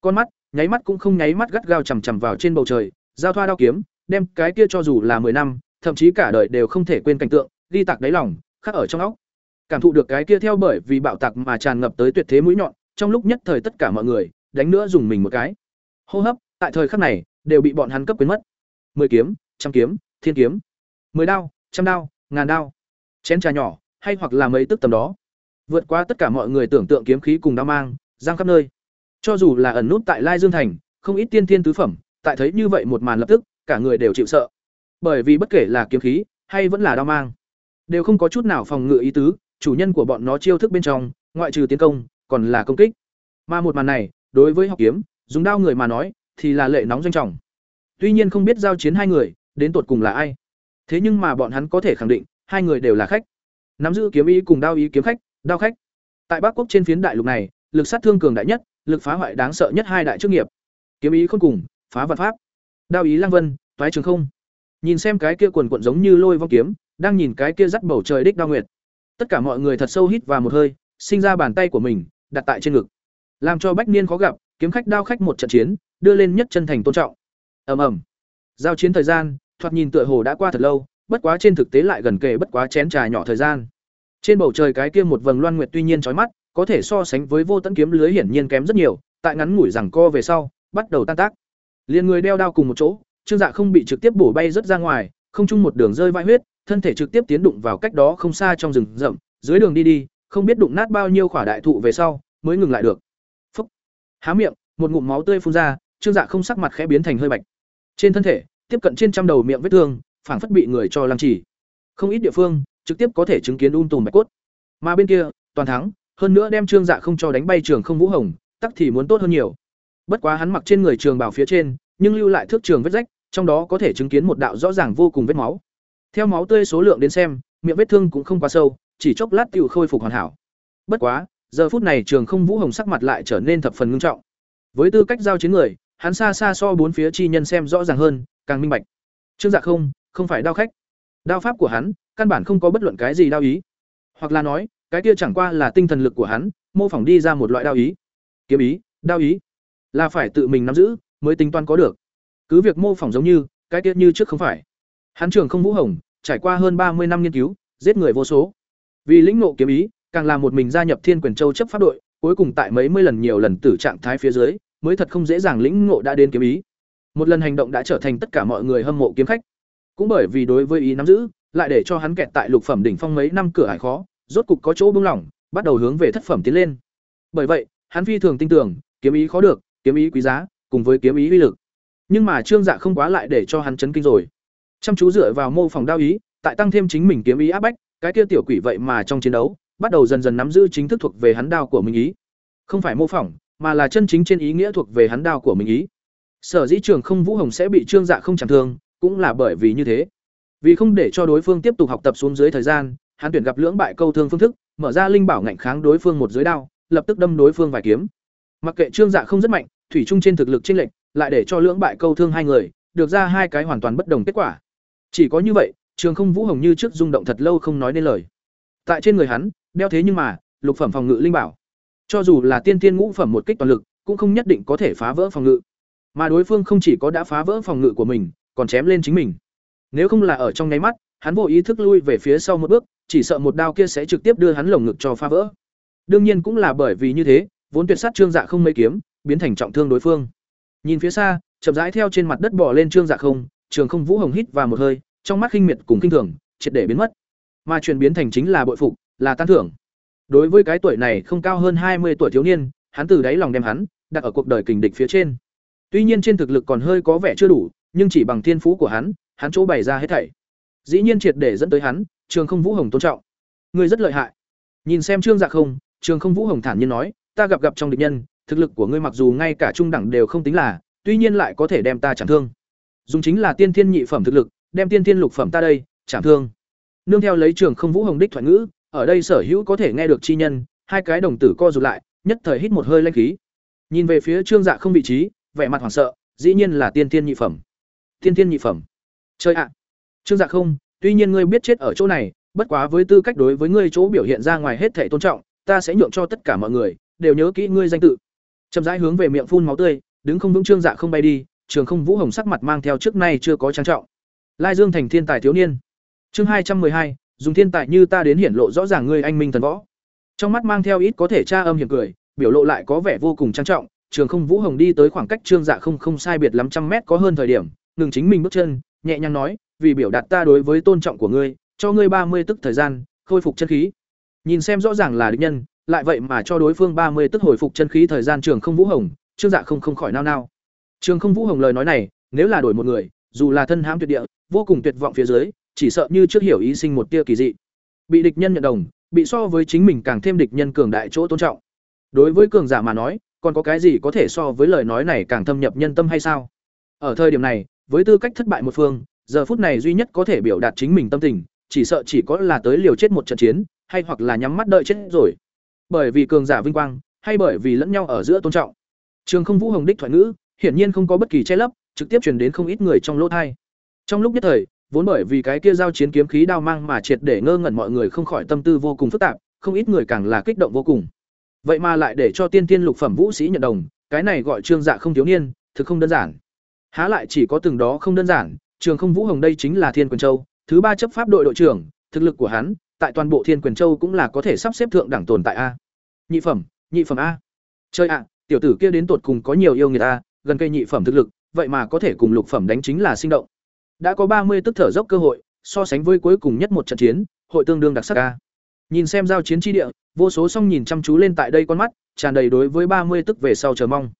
Con mắt, nháy mắt cũng không nháy mắt gắt gao chằm chằm vào trên bầu trời, giao thoa đao kiếm, đem cái kia cho dù là 10 năm, thậm chí cả đời đều không thể quên cảnh tượng, ghi tạc đáy lòng, khắc ở trong óc. Cảm thụ được cái kia theo bởi vì bạo tạc mà tràn ngập tới tuyệt thế mũi nhọn, trong lúc nhất thời tất cả mọi người, đánh nữa dùng mình một cái. Hô hấp, tại thời khắc này, đều bị bọn hắn cấp quên mất. Mười kiếm, trăm kiếm, thiên kiếm, mười đao, trăm đao, ngàn đao. Chén trà nhỏ, hay hoặc là mấy tức tầm đó. Vượt qua tất cả mọi người tưởng tượng kiếm khí cùng đao mang, giang khắp nơi. Cho dù là ẩn nút tại Lai Dương thành, không ít tiên thiên tứ phẩm, tại thấy như vậy một màn lập tức, cả người đều chịu sợ. Bởi vì bất kể là kiếm khí hay vẫn là đao mang, đều không có chút nào phòng ngự ý tứ, chủ nhân của bọn nó chiêu thức bên trong, ngoại trừ tiến công, còn là công kích. Mà một màn này, đối với học kiếm, dùng đao người mà nói, thì là lệ nóng doanh trọng. Tuy nhiên không biết giao chiến hai người, đến tột cùng là ai. Thế nhưng mà bọn hắn có thể khẳng định, hai người đều là khách. Nắm giữ kiếm ý cùng đao ý kiếm khách, đao khách. Tại Bắc Quốc trên phiến đại lục này, lực sát thương cường đại nhất, lực phá hoại đáng sợ nhất hai đại chức nghiệp. Kiếm ý khôn cùng, phá vật pháp. Đao ý lăng vân, toái trường không. Nhìn xem cái kia quần quần giống như lôi vong kiếm, đang nhìn cái kia dắt bầu trời đích đao nguyệt. Tất cả mọi người thật sâu hít vào một hơi, sinh ra bàn tay của mình, đặt tại trên ngực. Làm cho Bách Niên khó gặp, kiếm khách đao khách một trận chiến, đưa lên nhất chân thành tôn trọng. Ầm ầm. Giao chiến thời gian, thoạt nhìn tựa hồ đã qua thật lâu, bất quá trên thực tế lại gần kề bất quá chén trà nhỏ thời gian. Trên bầu trời cái kia một vầng loan nguyệt tuy nhiên chói mắt, có thể so sánh với vô tận kiếm lưới hiển nhiên kém rất nhiều, tại ngắn ngủi rằng co về sau, bắt đầu tan tác. Liên người đeo đao cùng một chỗ, Trương Dạ không bị trực tiếp bổ bay rất ra ngoài, không chung một đường rơi vãi huyết, thân thể trực tiếp tiến đụng vào cách đó không xa trong rừng rậm, dưới đường đi đi, không biết đụng nát bao nhiêu khỏa đại thụ về sau, mới ngừng lại được. Phốc. Há miệng, một ngụm máu tươi phun ra, Trương Dạ không sắc mặt khẽ biến thành hơi bạch. Trên thân thể, tiếp cận trên trăm đầu miệng vết thương, phảng phất bị người cho lăng trì. Không ít địa phương, trực tiếp có thể chứng kiến un tùm bạch cốt. Mà bên kia, toàn thắng, hơn nữa đem Trương Dạ không cho đánh bay trường không vũ hồng, tắc thì muốn tốt hơn nhiều. Bất quá hắn mặc trên người trường bảo phía trên, nhưng lưu lại thước trường vết rách, trong đó có thể chứng kiến một đạo rõ ràng vô cùng vết máu. Theo máu tươi số lượng đến xem, miệng vết thương cũng không quá sâu, chỉ chốc lát tựu khôi phục hoàn hảo. Bất quá, giờ phút này Trường Không Vũ Hồng sắc mặt lại trở nên thập phần nghiêm trọng. Với tư cách giao chiến người, hắn xa xa so bốn phía chi nhân xem rõ ràng hơn, càng minh bạch. Trương Dạ không, không phải đao khách. Đao pháp của hắn, căn bản không có bất luận cái gì đao ý. Hoặc là nói, cái kia chẳng qua là tinh thần lực của hắn mô phỏng đi ra một loại đao ý. Kiếm ý đao ý. Là phải tự mình nắm giữ mới tính toán có được. Cứ việc mô phỏng giống như cái kia như trước không phải. Hắn trường không vũ hồng trải qua hơn ba mươi năm nghiên cứu giết người vô số. Vì lĩnh ngộ kiếm ý càng là một mình gia nhập thiên quyền châu chấp pháp đội cuối cùng tại mấy mươi lần nhiều lần tử trạng thái phía dưới mới thật không dễ dàng lĩnh ngộ đã đến kiếm ý. Một lần hành động đã trở thành tất cả mọi người hâm mộ kiếm khách cũng bởi vì đối với ý nắm giữ, lại để cho hắn kẹt tại lục phẩm đỉnh phong mấy năm cửa hải khó, rốt cục có chỗ buông lỏng, bắt đầu hướng về thất phẩm tiến lên. Bởi vậy, hắn phi thường tin tưởng, kiếm ý khó được, kiếm ý quý giá, cùng với kiếm ý uy lực. Nhưng mà trương dạ không quá lại để cho hắn chấn kinh rồi. Chăm chú dựa vào mô phỏng đao ý, tại tăng thêm chính mình kiếm ý áp bách, cái kia tiểu quỷ vậy mà trong chiến đấu, bắt đầu dần dần nắm giữ chính thức thuộc về hắn đao của mình ý. Không phải mô phỏng, mà là chân chính trên ý nghĩa thuộc về hắn đao của mình ý. Sở dĩ trường không vũ hồng sẽ bị trương dạ không chẳng thương cũng là bởi vì như thế. Vì không để cho đối phương tiếp tục học tập xuống dưới thời gian, hắn tuyển gặp lưỡng bại câu thương phương thức, mở ra linh bảo ngạnh kháng đối phương một giới đao, lập tức đâm đối phương vài kiếm. Mặc kệ trương dạ không rất mạnh, thủy chung trên thực lực chênh lệch, lại để cho lưỡng bại câu thương hai người, được ra hai cái hoàn toàn bất đồng kết quả. Chỉ có như vậy, trường không vũ hồng như trước rung động thật lâu không nói nên lời. Tại trên người hắn, đeo thế nhưng mà, lục phẩm phòng ngự linh bảo. Cho dù là tiên tiên ngũ phẩm một kích toàn lực, cũng không nhất định có thể phá vỡ phòng ngự. Mà đối phương không chỉ có đã phá vỡ phòng ngự của mình còn chém lên chính mình. Nếu không là ở trong nháy mắt, hắn vô ý thức lui về phía sau một bước, chỉ sợ một đao kia sẽ trực tiếp đưa hắn lồng ngực cho phá vỡ. Đương nhiên cũng là bởi vì như thế, vốn tuyệt sát trương dạ không mấy kiếm, biến thành trọng thương đối phương. Nhìn phía xa, chậm rãi theo trên mặt đất bỏ lên trương dạ không, trường không vũ hồng hít vào một hơi, trong mắt khinh miệt cùng kinh thường, triệt để biến mất. Mà chuyển biến thành chính là bội phục, là tan thưởng. Đối với cái tuổi này không cao hơn hai mươi tuổi thiếu niên, hắn từ đáy lòng đem hắn đặt ở cuộc đời kình địch phía trên. Tuy nhiên trên thực lực còn hơi có vẻ chưa đủ nhưng chỉ bằng thiên phú của hắn hắn chỗ bày ra hết thảy. Dĩ nhiên triệt để dẫn tới hắn, trường không vũ hồng tôn trọng. Ngươi rất lợi hại. Nhìn xem trương dạ không, trường không vũ hồng thản nhiên nói, ta gặp gặp trong địch nhân, thực lực của ngươi mặc dù ngay cả trung đẳng đều không tính là, tuy nhiên lại có thể đem ta chẳng thương. Dùng chính là tiên thiên nhị phẩm thực lực, đem tiên thiên lục phẩm ta đây chẳng thương. Nương theo lấy trường không vũ hồng đích thoại ngữ, ở đây sở hữu có thể nghe được chi nhân, hai cái đồng tử co rụt lại, nhất thời hít một hơi lanh khí. Nhìn về phía trương dạ không vị trí, vẻ mặt hoảng sợ, dĩ nhiên là tiên thiên nhị phẩm tiên thiên nhị phẩm. Chơi ạ. Trương dạ không, tuy nhiên ngươi biết chết ở chỗ này, bất quá với tư cách đối với ngươi chỗ biểu hiện ra ngoài hết thể tôn trọng, ta sẽ nhượng cho tất cả mọi người, đều nhớ kỹ ngươi danh tự. Chậm rãi hướng về miệng phun máu tươi, đứng không vững trương dạ không bay đi, trường không vũ hồng sắc mặt mang theo trước nay chưa có trang trọng. Lai dương thành thiên tài thiếu niên. Chương hai trăm hai, dùng thiên tài như ta đến hiển lộ rõ ràng ngươi anh minh thần võ. Trong mắt mang theo ít có thể tra âm hiểm cười, biểu lộ lại có vẻ vô cùng trang trọng, trường không vũ hồng đi tới khoảng cách trương dạ không không sai biệt lắm trăm mét có hơn thời điểm ngừng chính mình bước chân, nhẹ nhàng nói, vì biểu đạt ta đối với tôn trọng của ngươi, cho ngươi ba mươi tức thời gian, khôi phục chân khí. Nhìn xem rõ ràng là địch nhân, lại vậy mà cho đối phương ba mươi tức hồi phục chân khí thời gian trường không vũ hồng, trương dạ không không khỏi nao nao. Trường không vũ hồng lời nói này, nếu là đổi một người, dù là thân hãm tuyệt địa, vô cùng tuyệt vọng phía dưới, chỉ sợ như trước hiểu ý sinh một tia kỳ dị. Bị địch nhân nhận đồng, bị so với chính mình càng thêm địch nhân cường đại chỗ tôn trọng. Đối với cường giả mà nói, còn có cái gì có thể so với lời nói này càng thâm nhập nhân tâm hay sao? Ở thời điểm này với tư cách thất bại một phương, giờ phút này duy nhất có thể biểu đạt chính mình tâm tình, chỉ sợ chỉ có là tới liều chết một trận chiến, hay hoặc là nhắm mắt đợi chết rồi. Bởi vì cường giả vinh quang, hay bởi vì lẫn nhau ở giữa tôn trọng. Trường không vũ hồng đích thoại ngữ, hiển nhiên không có bất kỳ che lấp, trực tiếp truyền đến không ít người trong lỗ thai trong lúc nhất thời, vốn bởi vì cái kia giao chiến kiếm khí đao mang mà triệt để ngơ ngẩn mọi người không khỏi tâm tư vô cùng phức tạp, không ít người càng là kích động vô cùng. Vậy mà lại để cho tiên tiên lục phẩm vũ sĩ nhận đồng, cái này gọi trương dạ không thiếu niên, thực không đơn giản há lại chỉ có từng đó không đơn giản, trường không vũ hồng đây chính là thiên quyền châu, thứ ba chấp pháp đội đội trưởng, thực lực của hắn, tại toàn bộ thiên quyền châu cũng là có thể sắp xếp thượng đẳng tồn tại a. Nhị phẩm nhị phẩm a. Chơi ạ, tiểu tử kia đến tột cùng có nhiều yêu người ta gần cây nhị phẩm thực lực, vậy mà có thể cùng lục phẩm đánh chính là sinh động. Đã có ba mươi tức thở dốc cơ hội, so sánh với cuối cùng nhất một trận chiến, hội tương đương đặc sắc a. Nhìn xem giao chiến tri địa, vô số song nhìn chăm chú lên tại đây con mắt, tràn đầy đối với ba mươi tức về sau chờ mong.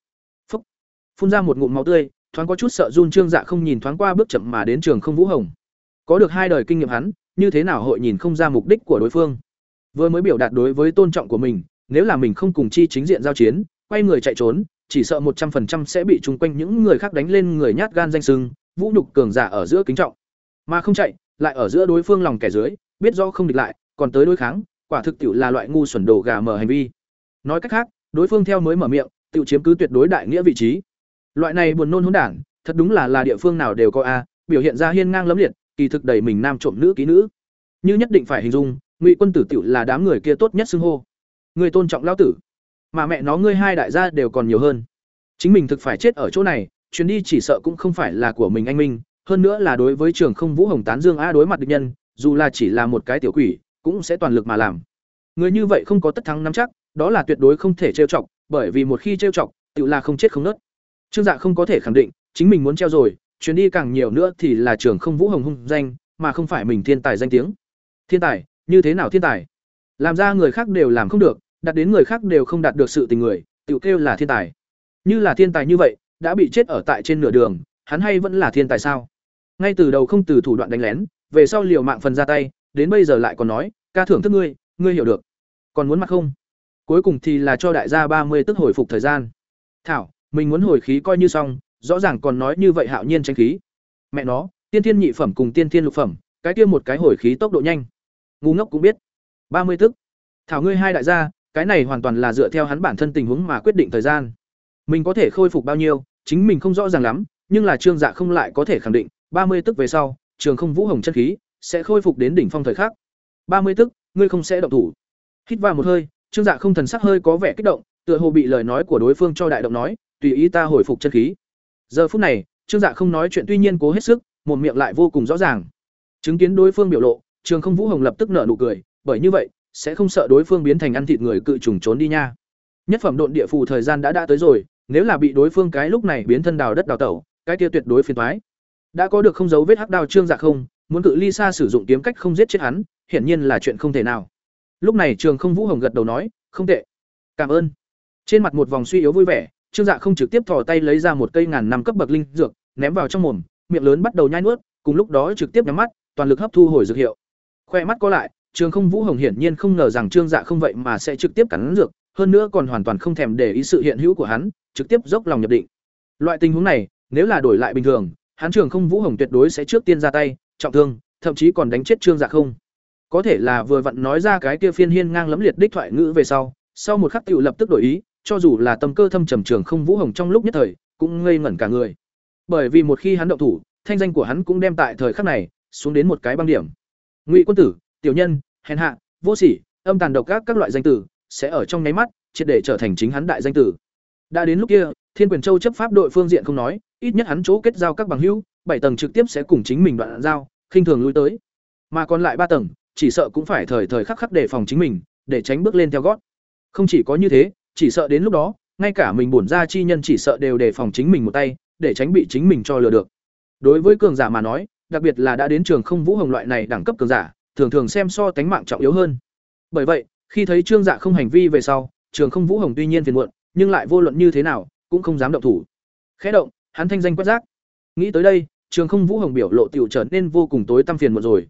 Phúc. Phun ra một ngụm máu tươi thoáng có chút sợ run trương dạ không nhìn thoáng qua bước chậm mà đến trường không vũ hồng. Có được hai đời kinh nghiệm hắn, như thế nào hội nhìn không ra mục đích của đối phương? Vừa mới biểu đạt đối với tôn trọng của mình, nếu là mình không cùng chi chính diện giao chiến, quay người chạy trốn, chỉ sợ một trăm phần trăm sẽ bị chung quanh những người khác đánh lên người nhát gan danh sưng, vũ nhục cường giả ở giữa kính trọng. Mà không chạy, lại ở giữa đối phương lòng kẻ dưới, biết rõ không địch lại, còn tới đối kháng, quả thực tiệu là loại ngu xuẩn đồ gà mở hành vi. Nói cách khác, đối phương theo mới mở miệng tự chiếm cứ tuyệt đối đại nghĩa vị trí loại này buồn nôn hỗn đản, thật đúng là là địa phương nào đều có a, biểu hiện ra hiên ngang lấm liệt, kỳ thực đẩy mình nam trộm nữ ký nữ. Như nhất định phải hình dung, ngụy quân tử tiểu là đám người kia tốt nhất xưng hô. Người tôn trọng lão tử, mà mẹ nó ngươi hai đại gia đều còn nhiều hơn. Chính mình thực phải chết ở chỗ này, chuyến đi chỉ sợ cũng không phải là của mình anh minh, hơn nữa là đối với trường không vũ hồng tán dương a đối mặt địch nhân, dù là chỉ là một cái tiểu quỷ, cũng sẽ toàn lực mà làm. Người như vậy không có tất thắng nắm chắc, đó là tuyệt đối không thể trêu chọc, bởi vì một khi trêu chọc tự là không chết không nớt trương dạ không có thể khẳng định, chính mình muốn treo rồi, chuyến đi càng nhiều nữa thì là trường không vũ hồng hung danh, mà không phải mình thiên tài danh tiếng. Thiên tài, như thế nào thiên tài? Làm ra người khác đều làm không được đạt đến người khác đều không đạt được sự tình người tiểu kêu là thiên tài. Như là thiên tài như vậy, đã bị chết ở tại trên nửa đường, hắn hay vẫn là thiên tài sao? Ngay từ đầu không từ thủ đoạn đánh lén, về sau liều mạng phần ra tay, đến bây giờ lại còn nói, ca thưởng thức ngươi ngươi hiểu được. Còn muốn mặt không? Cuối cùng thì là cho đại gia ba mươi tức hồi phục thời gian. Thảo mình muốn hồi khí coi như xong, rõ ràng còn nói như vậy hạo nhiên tranh khí. Mẹ nó, tiên thiên nhị phẩm cùng tiên thiên lục phẩm, cái kia một cái hồi khí tốc độ nhanh. Ngu ngốc cũng biết. Ba mươi tức. Thảo ngươi hai đại gia, cái này hoàn toàn là dựa theo hắn bản thân tình huống mà quyết định thời gian. Mình có thể khôi phục bao nhiêu, chính mình không rõ ràng lắm, nhưng là trương dạ không lại có thể khẳng định, ba mươi tức về sau, trường không vũ hồng chân khí sẽ khôi phục đến đỉnh phong thời khắc. Ba mươi tức, ngươi không sẽ động thủ. Hít vào một hơi, trương dạ không thần sắc hơi có vẻ kích động, tựa hồ bị lời nói của đối phương cho đại động nói tùy ý ta hồi phục chân khí. Giờ phút này, trương dạ không nói chuyện, tuy nhiên cố hết sức, một miệng lại vô cùng rõ ràng. Chứng kiến đối phương biểu lộ, trường không vũ hồng lập tức nở nụ cười, bởi như vậy, sẽ không sợ đối phương biến thành ăn thịt người cự trùng trốn đi nha. Nhất phẩm độn địa phù thời gian đã đã tới rồi, nếu là bị đối phương cái lúc này biến thân đào đất đào tẩu, cái kia tuyệt đối phiền toái. Đã có được không dấu vết hắc đao trương dạ không, muốn cự ly xa sử dụng kiếm cách không giết chết hắn, hiển nhiên là chuyện không thể nào. Lúc này trường không vũ hồng gật đầu nói, không tệ. Cảm ơn. Trên mặt một vòng suy yếu vui vẻ trương dạ không trực tiếp thò tay lấy ra một cây ngàn năm cấp bậc linh dược, ném vào trong mồm, miệng lớn bắt đầu nhai nuốt, cùng lúc đó trực tiếp nhắm mắt, toàn lực hấp thu hồi dược hiệu. Khoe mắt có lại, trường không vũ hồng hiển nhiên không ngờ rằng trương dạ không vậy mà sẽ trực tiếp cắn dược, hơn nữa còn hoàn toàn không thèm để ý sự hiện hữu của hắn, trực tiếp dốc lòng nhập định. Loại tình huống này, nếu là đổi lại bình thường, hắn trường không vũ hồng tuyệt đối sẽ trước tiên ra tay, trọng thương, thậm chí còn đánh chết trương dạ không. Có thể là vừa vặn nói ra cái kia phiên hiên ngang lẫm liệt đích thoại ngữ về sau sau một khắc tiểu lập tức đổi ý cho dù là tâm cơ thâm trầm trường không vũ hồng trong lúc nhất thời, cũng ngây ngẩn cả người. Bởi vì một khi hắn động thủ, thanh danh của hắn cũng đem tại thời khắc này, xuống đến một cái băng điểm. Ngụy quân tử, tiểu nhân, hèn hạ, vô sỉ, âm tàn độc các các loại danh tử, sẽ ở trong nháy mắt, triệt để trở thành chính hắn đại danh tử. Đã đến lúc kia, thiên quyền châu chấp pháp đội phương diện không nói, ít nhất hắn chỗ kết giao các bằng hữu, bảy tầng trực tiếp sẽ cùng chính mình đoạn giao, khinh thường lui tới. Mà còn lại ba tầng, chỉ sợ cũng phải thời thời khắc khắc đề phòng chính mình, để tránh bước lên theo gót. Không chỉ có như thế chỉ sợ đến lúc đó, ngay cả mình bổn ra chi nhân chỉ sợ đều đề phòng chính mình một tay, để tránh bị chính mình cho lừa được. Đối với cường giả mà nói, đặc biệt là đã đến trường không vũ hồng loại này đẳng cấp cường giả, thường thường xem so tánh mạng trọng yếu hơn. Bởi vậy, khi thấy trương dạ không hành vi về sau, trường không vũ hồng tuy nhiên phiền muộn, nhưng lại vô luận như thế nào, cũng không dám động thủ. Khẽ động, hắn thanh danh quét rác. Nghĩ tới đây, trường không vũ hồng biểu lộ tiểu trở nên vô cùng tối tăm phiền một rồi.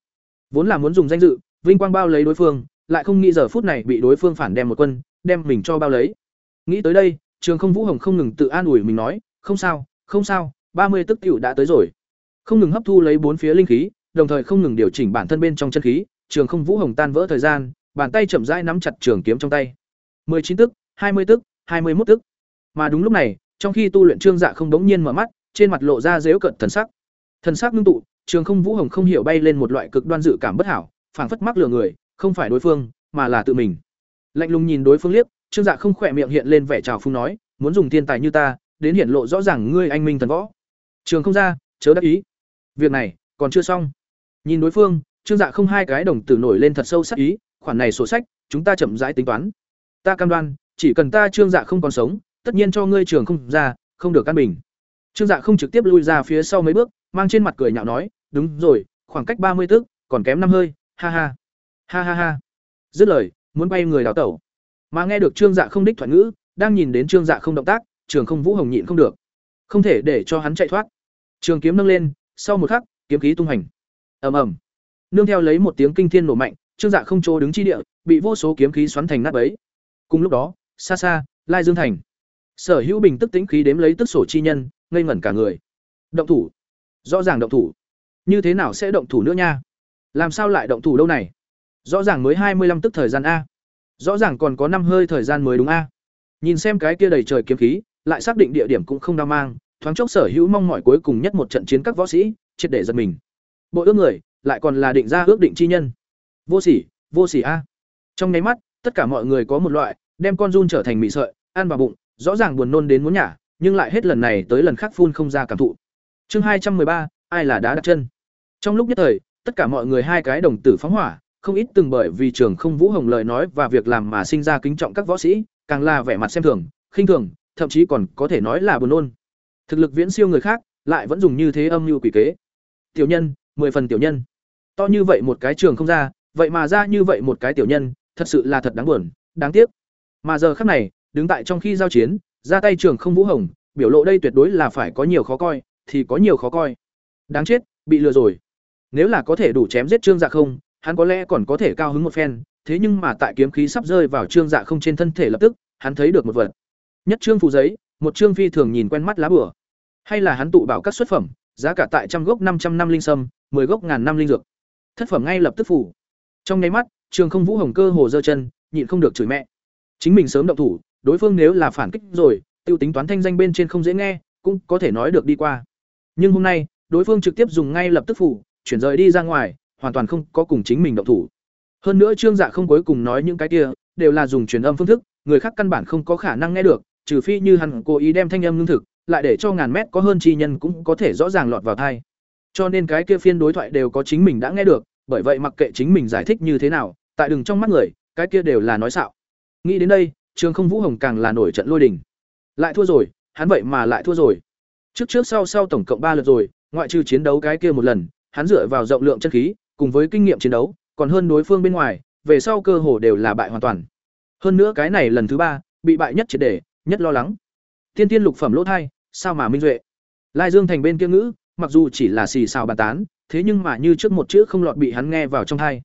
Vốn là muốn dùng danh dự, vinh quang bao lấy đối phương, lại không nghĩ giờ phút này bị đối phương phản đem một quân đem mình cho bao lấy. Nghĩ tới đây, trường không vũ hồng không ngừng tự an ủi mình nói, không sao không sao, ba mươi tức tiểu đã tới rồi. Không ngừng hấp thu lấy bốn phía linh khí, đồng thời không ngừng điều chỉnh bản thân bên trong chân khí, trường không vũ hồng tan vỡ thời gian, bàn tay chậm rãi nắm chặt trường kiếm trong tay. chín tức, hai mươi tức, hai mươi một tức. Mà đúng lúc này, trong khi tu luyện trương dạ không đống nhiên mở mắt, trên mặt lộ ra dếu cận thần sắc. Thần sắc ngưng tụ, trường không vũ hồng không hiểu bay lên một loại cực đoan dự cảm bất hảo, phảng phất mắc lừa người, không phải đối phương, mà là tự mình lạnh lùng nhìn đối phương liếc, trương dạ không khỏe miệng hiện lên vẻ trào phung nói, muốn dùng thiên tài như ta, đến hiển lộ rõ ràng ngươi anh minh thần võ. Trường không ra, chớ đắc ý. Việc này, còn chưa xong. Nhìn đối phương, trương dạ không hai cái đồng tử nổi lên thật sâu sắc ý, khoản này sổ sách, chúng ta chậm rãi tính toán. Ta cam đoan, chỉ cần ta trương dạ không còn sống, tất nhiên cho ngươi trường không ra, không được căn bình. Trương dạ không trực tiếp lui ra phía sau mấy bước, mang trên mặt cười nhạo nói, đúng rồi, khoảng cách ba mươi tức, còn kém năm hơi, ha ha. Ha ha ha. Dứt lời muốn bay người đào tẩu. Mà nghe được trương dạ không đích thoại ngữ, đang nhìn đến trương dạ không động tác, trường không vũ hồng nhịn không được. Không thể để cho hắn chạy thoát. Trường kiếm nâng lên, sau một khắc, kiếm khí tung hành. Ầm ầm. Nương theo lấy một tiếng kinh thiên nổ mạnh, trương dạ không chỗ đứng chi địa, bị vô số kiếm khí xoắn thành nát bấy. Cùng lúc đó, xa xa, lai dương thành. Sở hữu bình tức tính khí đếm lấy tức sổ chi nhân, ngây ngẩn cả người. Động thủ. Rõ ràng động thủ. Như thế nào sẽ động thủ nữa nha? Làm sao lại động thủ đâu này? Rõ ràng mới hai mươi năm tức thời gian a. Rõ ràng còn có năm hơi thời gian mới đúng a. Nhìn xem cái kia đầy trời kiếm khí, lại xác định địa điểm cũng không đau mang, thoáng chốc sở hữu mong mỏi cuối cùng nhất một trận chiến các võ sĩ, triệt để giật mình. Bộ ước người, lại còn là định ra ước định chi nhân. Vô sỉ vô sỉ a. Trong nháy mắt, tất cả mọi người có một loại, đem con run trở thành mị sợi, ăn vào bụng, rõ ràng buồn nôn đến muốn nhả, nhưng lại hết lần này tới lần khác phun không ra cảm thụ. Chương hai trăm ba, ai là đá đặt chân? Trong lúc nhất thời, tất cả mọi người hai cái đồng tử phóng hỏa không ít từng bởi vì trường không vũ hồng lời nói và việc làm mà sinh ra kính trọng các võ sĩ, càng là vẻ mặt xem thường, khinh thường, thậm chí còn có thể nói là buồn nôn. Thực lực viễn siêu người khác, lại vẫn dùng như thế âm mưu quỷ kế. Tiểu nhân, mười phần tiểu nhân. To như vậy một cái trường không ra, vậy mà ra như vậy một cái tiểu nhân, thật sự là thật đáng buồn, đáng tiếc. Mà giờ khắc này, đứng tại trong khi giao chiến, ra tay trường không vũ hồng, biểu lộ đây tuyệt đối là phải có nhiều khó coi, thì có nhiều khó coi. Đáng chết, bị lừa rồi. Nếu là có thể đủ chém giết trương dạ không hắn có lẽ còn có thể cao hứng một phen, thế nhưng mà tại kiếm khí sắp rơi vào trương dạ không trên thân thể lập tức, hắn thấy được một vật. Nhất trương phù giấy, một trương phi thường nhìn quen mắt lá bửa hay là hắn tụ bảo các xuất phẩm, giá cả tại trăm gốc năm trăm năm linh sâm, mười gốc ngàn năm linh dược. Thất phẩm ngay lập tức phủ trong nháy mắt, trường không vũ hồng cơ hồ giơ chân, nhịn không được chửi mẹ. Chính mình sớm động thủ, đối phương nếu là phản kích rồi, tiêu tính toán thanh danh bên trên không dễ nghe, cũng có thể nói được đi qua. Nhưng hôm nay, đối phương trực tiếp dùng ngay lập tức phủ chuyển rời đi ra ngoài hoàn toàn không có cùng chính mình động thủ. Hơn nữa trương dạ không cuối cùng nói những cái kia, đều là dùng truyền âm phương thức, người khác căn bản không có khả năng nghe được, trừ phi như hắn cố ý đem thanh âm lương thực, lại để cho ngàn mét có hơn chi nhân cũng có thể rõ ràng lọt vào thai cho nên cái kia phiên đối thoại đều có chính mình đã nghe được, bởi vậy mặc kệ chính mình giải thích như thế nào, tại đừng trong mắt người, cái kia đều là nói xạo. Nghĩ đến đây, trường không vũ hồng càng là nổi trận lôi đình. Lại thua rồi, hắn vậy mà lại thua rồi. Trước trước sau sau tổng cộng ba lượt rồi, ngoại trừ chiến đấu cái kia một lần, hắn dựa vào rộng lượng chân khí cùng với kinh nghiệm chiến đấu, còn hơn đối phương bên ngoài, về sau cơ hồ đều là bại hoàn toàn. Hơn nữa cái này lần thứ ba, bị bại nhất triệt để nhất lo lắng. Tiên tiên lục phẩm lỗ thai, sao mà minh duệ? Lai dương thành bên kia ngữ, mặc dù chỉ là xì xào bàn tán, thế nhưng mà như trước một chữ không lọt bị hắn nghe vào trong thai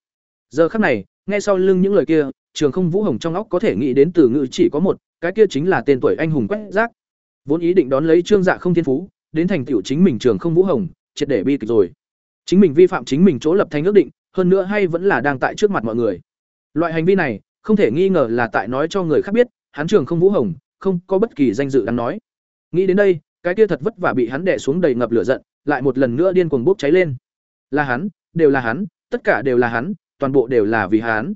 giờ khắc này, nghe sau lưng những lời kia, trường không vũ hồng trong óc có thể nghĩ đến từ ngữ chỉ có một, cái kia chính là tên tuổi anh hùng quét rác. Vốn ý định đón lấy trương dạ không thiên phú, đến thành tựu chính mình trường không vũ hồng, triệt để bi kịch rồi chính mình vi phạm chính mình chỗ lập thành ước định, hơn nữa hay vẫn là đang tại trước mặt mọi người. Loại hành vi này, không thể nghi ngờ là tại nói cho người khác biết, hắn trường không vũ hồng, không có bất kỳ danh dự đáng nói. Nghĩ đến đây, cái kia thật vất vả bị hắn đè xuống đầy ngập lửa giận, lại một lần nữa điên cuồng bốc cháy lên. Là hắn, đều là hắn, tất cả đều là hắn, toàn bộ đều là vì hắn.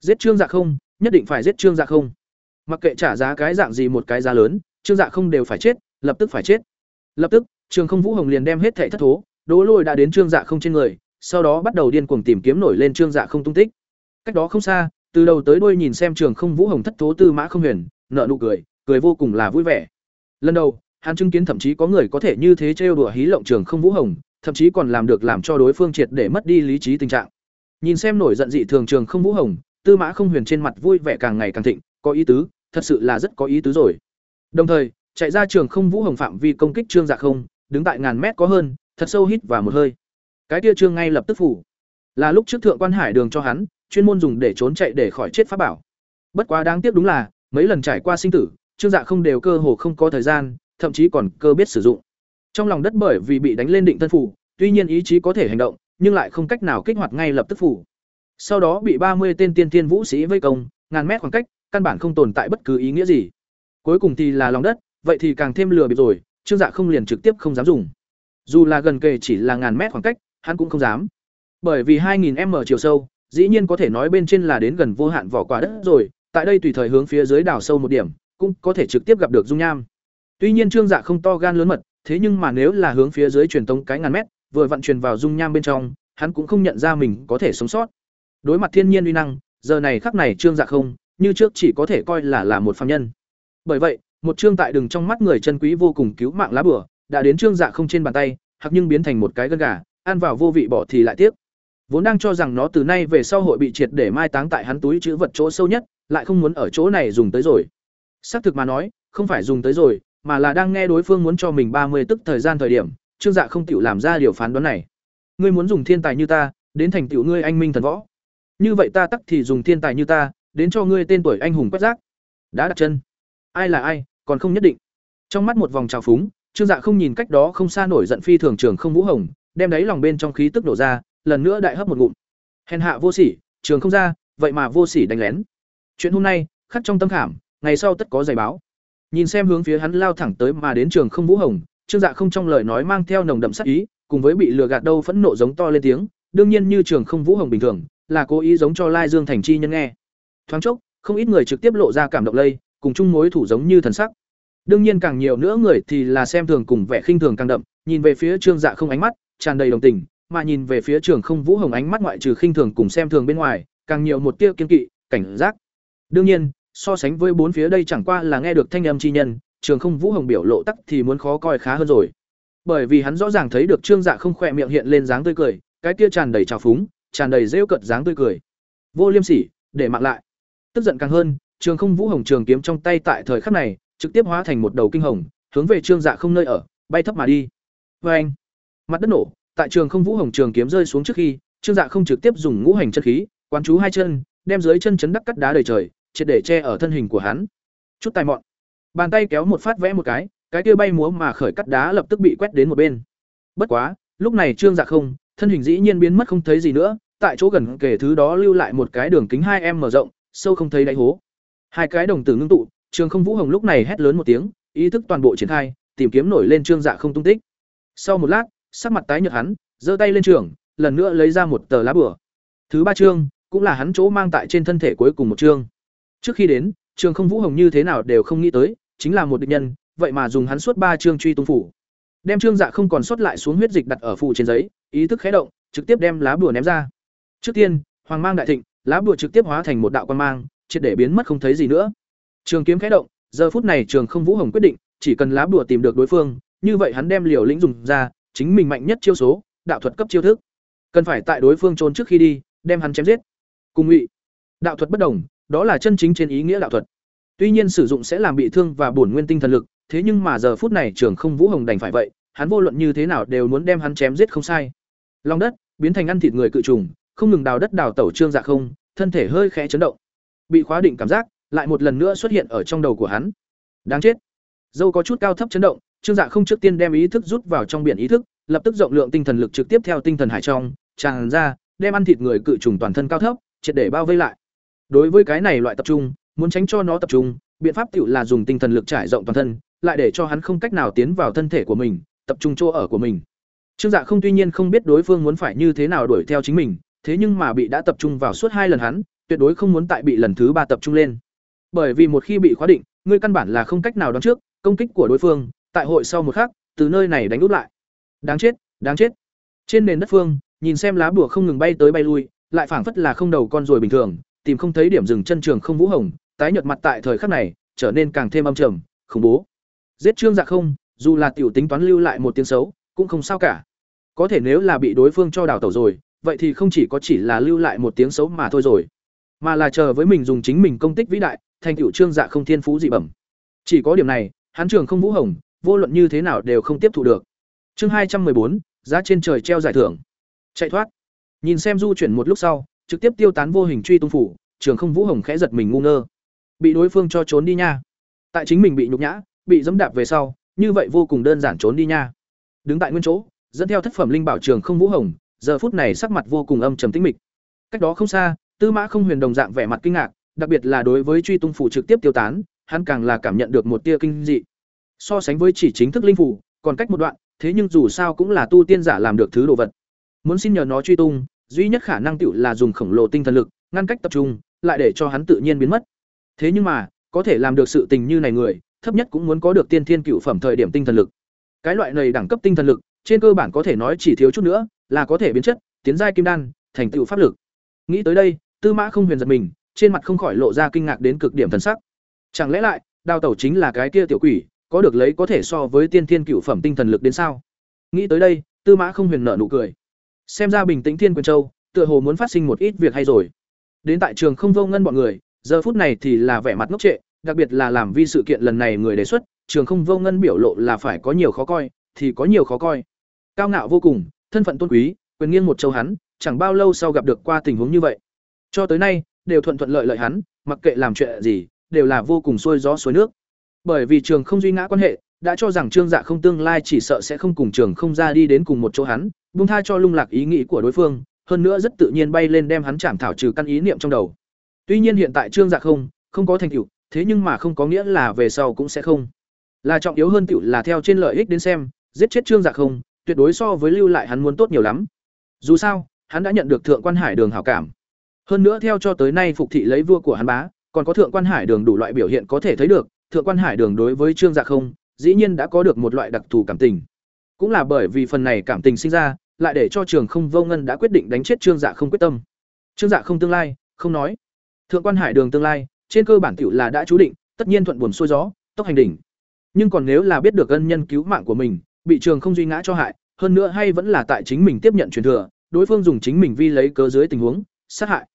Giết trương dạ không, nhất định phải giết trương dạ không. Mặc kệ trả giá cái dạng gì một cái giá lớn, trương dạ không đều phải chết, lập tức phải chết. Lập tức, trường không vũ hồng liền đem hết thẻ thất thố đố lôi đã đến trương dạ không trên người, sau đó bắt đầu điên cuồng tìm kiếm nổi lên trương dạ không tung tích. Cách đó không xa, từ đầu tới đuôi nhìn xem trường không vũ hồng thất thố tư mã không huyền nợ nụ cười cười vô cùng là vui vẻ. Lần đầu, hắn chứng kiến thậm chí có người có thể như thế trêu đùa hí lộng trường không vũ hồng, thậm chí còn làm được làm cho đối phương triệt để mất đi lý trí tình trạng. Nhìn xem nổi giận dị thường trường không vũ hồng, tư mã không huyền trên mặt vui vẻ càng ngày càng thịnh, có ý tứ, thật sự là rất có ý tứ rồi. Đồng thời, chạy ra trường không vũ hồng phạm vi công kích trương dạ không, đứng tại ngàn mét có hơn thật sâu hít và một hơi. Cái tia trương ngay lập tức phủ. Là lúc trước thượng quan hải đường cho hắn, chuyên môn dùng để trốn chạy để khỏi chết pháp bảo. Bất quá đáng tiếc đúng là, mấy lần trải qua sinh tử, trương dạ không đều cơ hồ không có thời gian, thậm chí còn cơ biết sử dụng. Trong lòng đất bởi vì bị đánh lên định thân phủ, tuy nhiên ý chí có thể hành động, nhưng lại không cách nào kích hoạt ngay lập tức phủ. Sau đó bị ba mươi tên tiên thiên vũ sĩ vây công, ngàn mét khoảng cách, căn bản không tồn tại bất cứ ý nghĩa gì. Cuối cùng thì là lòng đất, vậy thì càng thêm lừa bịp rồi, trương dạ không liền trực tiếp không dám dùng dù là gần kề chỉ là ngàn mét khoảng cách, hắn cũng không dám. Bởi vì 2000 m chiều sâu, dĩ nhiên có thể nói bên trên là đến gần vô hạn vỏ quả đất rồi, tại đây tùy thời hướng phía dưới đào sâu một điểm, cũng có thể trực tiếp gặp được dung nham. Tuy nhiên trương dạ không to gan lớn mật, thế nhưng mà nếu là hướng phía dưới truyền tống cái ngàn mét, vừa vận truyền vào dung nham bên trong, hắn cũng không nhận ra mình có thể sống sót. Đối mặt thiên nhiên uy năng, giờ này khắc này trương dạ không, như trước chỉ có thể coi là là một phàm nhân. Bởi vậy, một trương tại đường trong mắt người chân quý vô cùng cứu mạng lá bửa đã đến trương dạ không trên bàn tay hoặc nhưng biến thành một cái gân gà, ăn vào vô vị bỏ thì lại tiếc. Vốn đang cho rằng nó từ nay về sau hội bị triệt để mai táng tại hắn túi chữ vật chỗ sâu nhất, lại không muốn ở chỗ này dùng tới rồi. Xác thực mà nói, không phải dùng tới rồi, mà là đang nghe đối phương muốn cho mình ba mươi tức thời gian thời điểm, trương dạ không chịu làm ra điều phán đoán này. Ngươi muốn dùng thiên tài như ta, đến thành tựu ngươi anh minh thần võ. Như vậy ta tắc thì dùng thiên tài như ta, đến cho ngươi tên tuổi anh hùng quét rác. Đã đặt chân. Ai là ai, còn không nhất định. Trong mắt một vòng trào phúng trương dạ không nhìn cách đó không xa nổi giận phi thường trường không vũ hồng, đem đáy lòng bên trong khí tức nổ ra, lần nữa đại hấp một ngụm. Hèn hạ vô sỉ, trường không ra, vậy mà vô sỉ đánh lén. Chuyện hôm nay, khắc trong tâm khảm, ngày sau tất có giày báo. Nhìn xem hướng phía hắn lao thẳng tới mà đến trường không vũ hồng, trương dạ không trong lời nói mang theo nồng đậm sắc ý, cùng với bị lừa gạt đâu phẫn nộ giống to lên tiếng, đương nhiên như trường không vũ hồng bình thường, là cố ý giống cho lai dương thành chi nhân nghe. Thoáng chốc, không ít người trực tiếp lộ ra cảm động lây, cùng chung mối thủ giống như thần sắc đương nhiên càng nhiều nữa người thì là xem thường cùng vẻ khinh thường càng đậm, nhìn về phía trương dạ không ánh mắt, tràn đầy đồng tình, mà nhìn về phía trường không vũ hồng ánh mắt ngoại trừ khinh thường cùng xem thường bên ngoài, càng nhiều một tia kiên kỵ, cảnh giác. Đương nhiên, so sánh với bốn phía đây chẳng qua là nghe được thanh âm chi nhân, trường không vũ hồng biểu lộ tắc thì muốn khó coi khá hơn rồi. Bởi vì hắn rõ ràng thấy được trương dạ không khỏe miệng hiện lên dáng tươi cười, cái kia tràn đầy trào phúng, tràn đầy rêu cợt dáng tươi cười. Vô liêm sỉ, để mạng lại. Tức giận càng hơn, trường không vũ hồng trường kiếm trong tay tại thời khắc này trực tiếp hóa thành một đầu kinh hồng, hướng về trương dạ không nơi ở, bay thấp mà đi. Vê anh, mặt đất nổ, tại trường không vũ hồng trường kiếm rơi xuống trước khi, trương dạ không trực tiếp dùng ngũ hành chân khí, quán chú hai chân, đem dưới chân chấn đắc cắt đá đầy trời, triệt để che ở thân hình của hắn. Chút tài mọn. Bàn tay kéo một phát vẽ một cái cái kia bay múa mà khởi cắt đá lập tức bị quét đến một bên. Bất quá, lúc này trương dạ không, thân hình dĩ nhiên biến mất không thấy gì nữa, tại chỗ gần kể thứ đó lưu lại một cái đường kính hai em mở rộng, sâu không thấy đáy hố. Hai cái đồng tử ngưng tụ trường không vũ hồng lúc này hét lớn một tiếng, ý thức toàn bộ triển khai, tìm kiếm nổi lên trương dạ không tung tích. Sau một lát, sắc mặt tái nhợt hắn, giơ tay lên trường, lần nữa lấy ra một tờ lá bùa. thứ ba chương, cũng là hắn chỗ mang tại trên thân thể cuối cùng một chương. Trước khi đến, trường không vũ hồng như thế nào đều không nghĩ tới, chính là một địch nhân, vậy mà dùng hắn suốt ba chương truy tung phủ. Đem trương dạ không còn sót lại xuống huyết dịch đặt ở phủ trên giấy, ý thức khé động, trực tiếp đem lá bùa ném ra. Trước tiên, hoàng mang đại thịnh, lá bùa trực tiếp hóa thành một đạo quan mang, triệt để biến mất không thấy gì nữa trường kiếm khẽ động, giờ phút này trường không vũ hồng quyết định, chỉ cần lá bùa tìm được đối phương, như vậy hắn đem liều lĩnh dùng ra, chính mình mạnh nhất chiêu số, đạo thuật cấp chiêu thức. Cần phải tại đối phương trốn trước khi đi, đem hắn chém giết. Cùng ngụy. Đạo thuật bất đồng, đó là chân chính trên ý nghĩa đạo thuật. Tuy nhiên sử dụng sẽ làm bị thương và bổn nguyên tinh thần lực, thế nhưng mà giờ phút này trường không vũ hồng đành phải vậy, hắn vô luận như thế nào đều muốn đem hắn chém giết không sai. Long đất, biến thành ăn thịt người cự trùng, không ngừng đào đất đào tẩu trương dạ không, thân thể hơi khẽ chấn động. Bị khóa định cảm giác lại một lần nữa xuất hiện ở trong đầu của hắn. Đáng chết. Dâu có chút cao thấp chấn động, trương dạ không trước tiên đem ý thức rút vào trong biển ý thức, lập tức rộng lượng tinh thần lực trực tiếp theo tinh thần hải trong, tràn ra, đem ăn thịt người cự trùng toàn thân cao thấp, triệt để bao vây lại. Đối với cái này loại tập trung, muốn tránh cho nó tập trung, biện pháp tiểu là dùng tinh thần lực trải rộng toàn thân, lại để cho hắn không cách nào tiến vào thân thể của mình, tập trung chỗ ở của mình. Trương dạ không tuy nhiên không biết đối phương muốn phải như thế nào đuổi theo chính mình, thế nhưng mà bị đã tập trung vào suốt hai lần hắn, tuyệt đối không muốn tại bị lần thứ ba tập trung lên bởi vì một khi bị khóa định, ngươi căn bản là không cách nào đoán trước công kích của đối phương, tại hội sau một khắc, từ nơi này đánh úp lại. Đáng chết đáng chết. Trên nền đất phương, nhìn xem lá bùa không ngừng bay tới bay lui, lại phảng phất là không đầu con ruồi bình thường, tìm không thấy điểm dừng chân trường không vũ hồng, tái nhợt mặt tại thời khắc này, trở nên càng thêm âm trầm, khủng bố. Giết trương dạ không, dù là tiểu tính toán lưu lại một tiếng xấu, cũng không sao cả. Có thể nếu là bị đối phương cho đào tẩu rồi, vậy thì không chỉ có chỉ là lưu lại một tiếng xấu mà thôi rồi, mà là chờ với mình dùng chính mình công tích vĩ đại thành tựu trương dạ không thiên phú dị bẩm. Chỉ có điểm này, hắn trường không vũ hồng, vô luận như thế nào đều không tiếp thu được. Chương hai trăm bốn, giá trên trời treo giải thưởng. Chạy thoát. Nhìn xem du chuyển một lúc sau, trực tiếp tiêu tán vô hình truy tung phủ, trường không vũ hồng khẽ giật mình ngu ngơ. Bị đối phương cho trốn đi nha. Tại chính mình bị nhục nhã, bị dẫm đạp về sau, như vậy vô cùng đơn giản trốn đi nha. Đứng tại nguyên chỗ, dẫn theo thất phẩm linh bảo trường không vũ hồng, giờ phút này sắc mặt vô cùng âm trầm tĩnh mịch. Cách đó không xa, tư mã không huyền đồng dạng vẻ mặt kinh ngạc đặc biệt là đối với truy tung phủ trực tiếp tiêu tán, hắn càng là cảm nhận được một tia kinh dị. So sánh với chỉ chính thức linh phủ, còn cách một đoạn, thế nhưng dù sao cũng là tu tiên giả làm được thứ đồ vật. Muốn xin nhờ nó truy tung, duy nhất khả năng tiểu là dùng khổng lồ tinh thần lực, ngăn cách tập trung, lại để cho hắn tự nhiên biến mất. Thế nhưng mà, có thể làm được sự tình như này người, thấp nhất cũng muốn có được tiên thiên cựu phẩm thời điểm tinh thần lực. Cái loại này đẳng cấp tinh thần lực, trên cơ bản có thể nói chỉ thiếu chút nữa, là có thể biến chất, tiến giai kim đan, thành tựu pháp lực. Nghĩ tới đây, tư mã không huyền giật mình trên mặt không khỏi lộ ra kinh ngạc đến cực điểm thần sắc. Chẳng lẽ lại đào tẩu chính là cái kia tiểu quỷ, có được lấy có thể so với tiên thiên cựu phẩm tinh thần lực đến sao? Nghĩ tới đây, tư mã không huyền nở nụ cười. Xem ra bình tĩnh thiên quyền châu, tựa hồ muốn phát sinh một ít việc hay rồi. Đến tại trường không vô ngân bọn người, giờ phút này thì là vẻ mặt ngốc trệ, đặc biệt là làm vi sự kiện lần này người đề xuất, trường không vô ngân biểu lộ là phải có nhiều khó coi, thì có nhiều khó coi. Cao ngạo vô cùng, thân phận tôn quý, quyền nghiêng một châu hắn, chẳng bao lâu sau gặp được qua tình huống như vậy. Cho tới nay đều thuận thuận lợi lợi hắn, mặc kệ làm chuyện gì, đều là vô cùng xuôi gió xuôi nước. Bởi vì trường không duy ngã quan hệ, đã cho rằng trương dạ không tương lai chỉ sợ sẽ không cùng trường không ra đi đến cùng một chỗ hắn, buông tha cho lung lạc ý nghĩ của đối phương, hơn nữa rất tự nhiên bay lên đem hắn chạm thảo trừ căn ý niệm trong đầu. Tuy nhiên hiện tại trương dạ không không có thành tựu, thế nhưng mà không có nghĩa là về sau cũng sẽ không. Là trọng yếu hơn tiểu là theo trên lợi ích đến xem, giết chết trương dạ không, tuyệt đối so với lưu lại hắn muốn tốt nhiều lắm. Dù sao, hắn đã nhận được thượng quan hải đường hảo cảm hơn nữa theo cho tới nay phục thị lấy vua của hắn bá, còn có thượng quan hải đường đủ loại biểu hiện có thể thấy được, thượng quan hải đường đối với trương dạ không, dĩ nhiên đã có được một loại đặc thù cảm tình. Cũng là bởi vì phần này cảm tình sinh ra, lại để cho trường không vô ngân đã quyết định đánh chết trương dạ không quyết tâm. Trương dạ không tương lai, không nói. Thượng quan hải đường tương lai, trên cơ bản tiểu là đã chú định, tất nhiên thuận buồn xuôi gió, tốc hành đỉnh. Nhưng còn nếu là biết được ân nhân cứu mạng của mình, bị trường không duy ngã cho hại, hơn nữa hay vẫn là tại chính mình tiếp nhận truyền thừa, đối phương dùng chính mình vi lấy cớ dưới tình huống, sát hại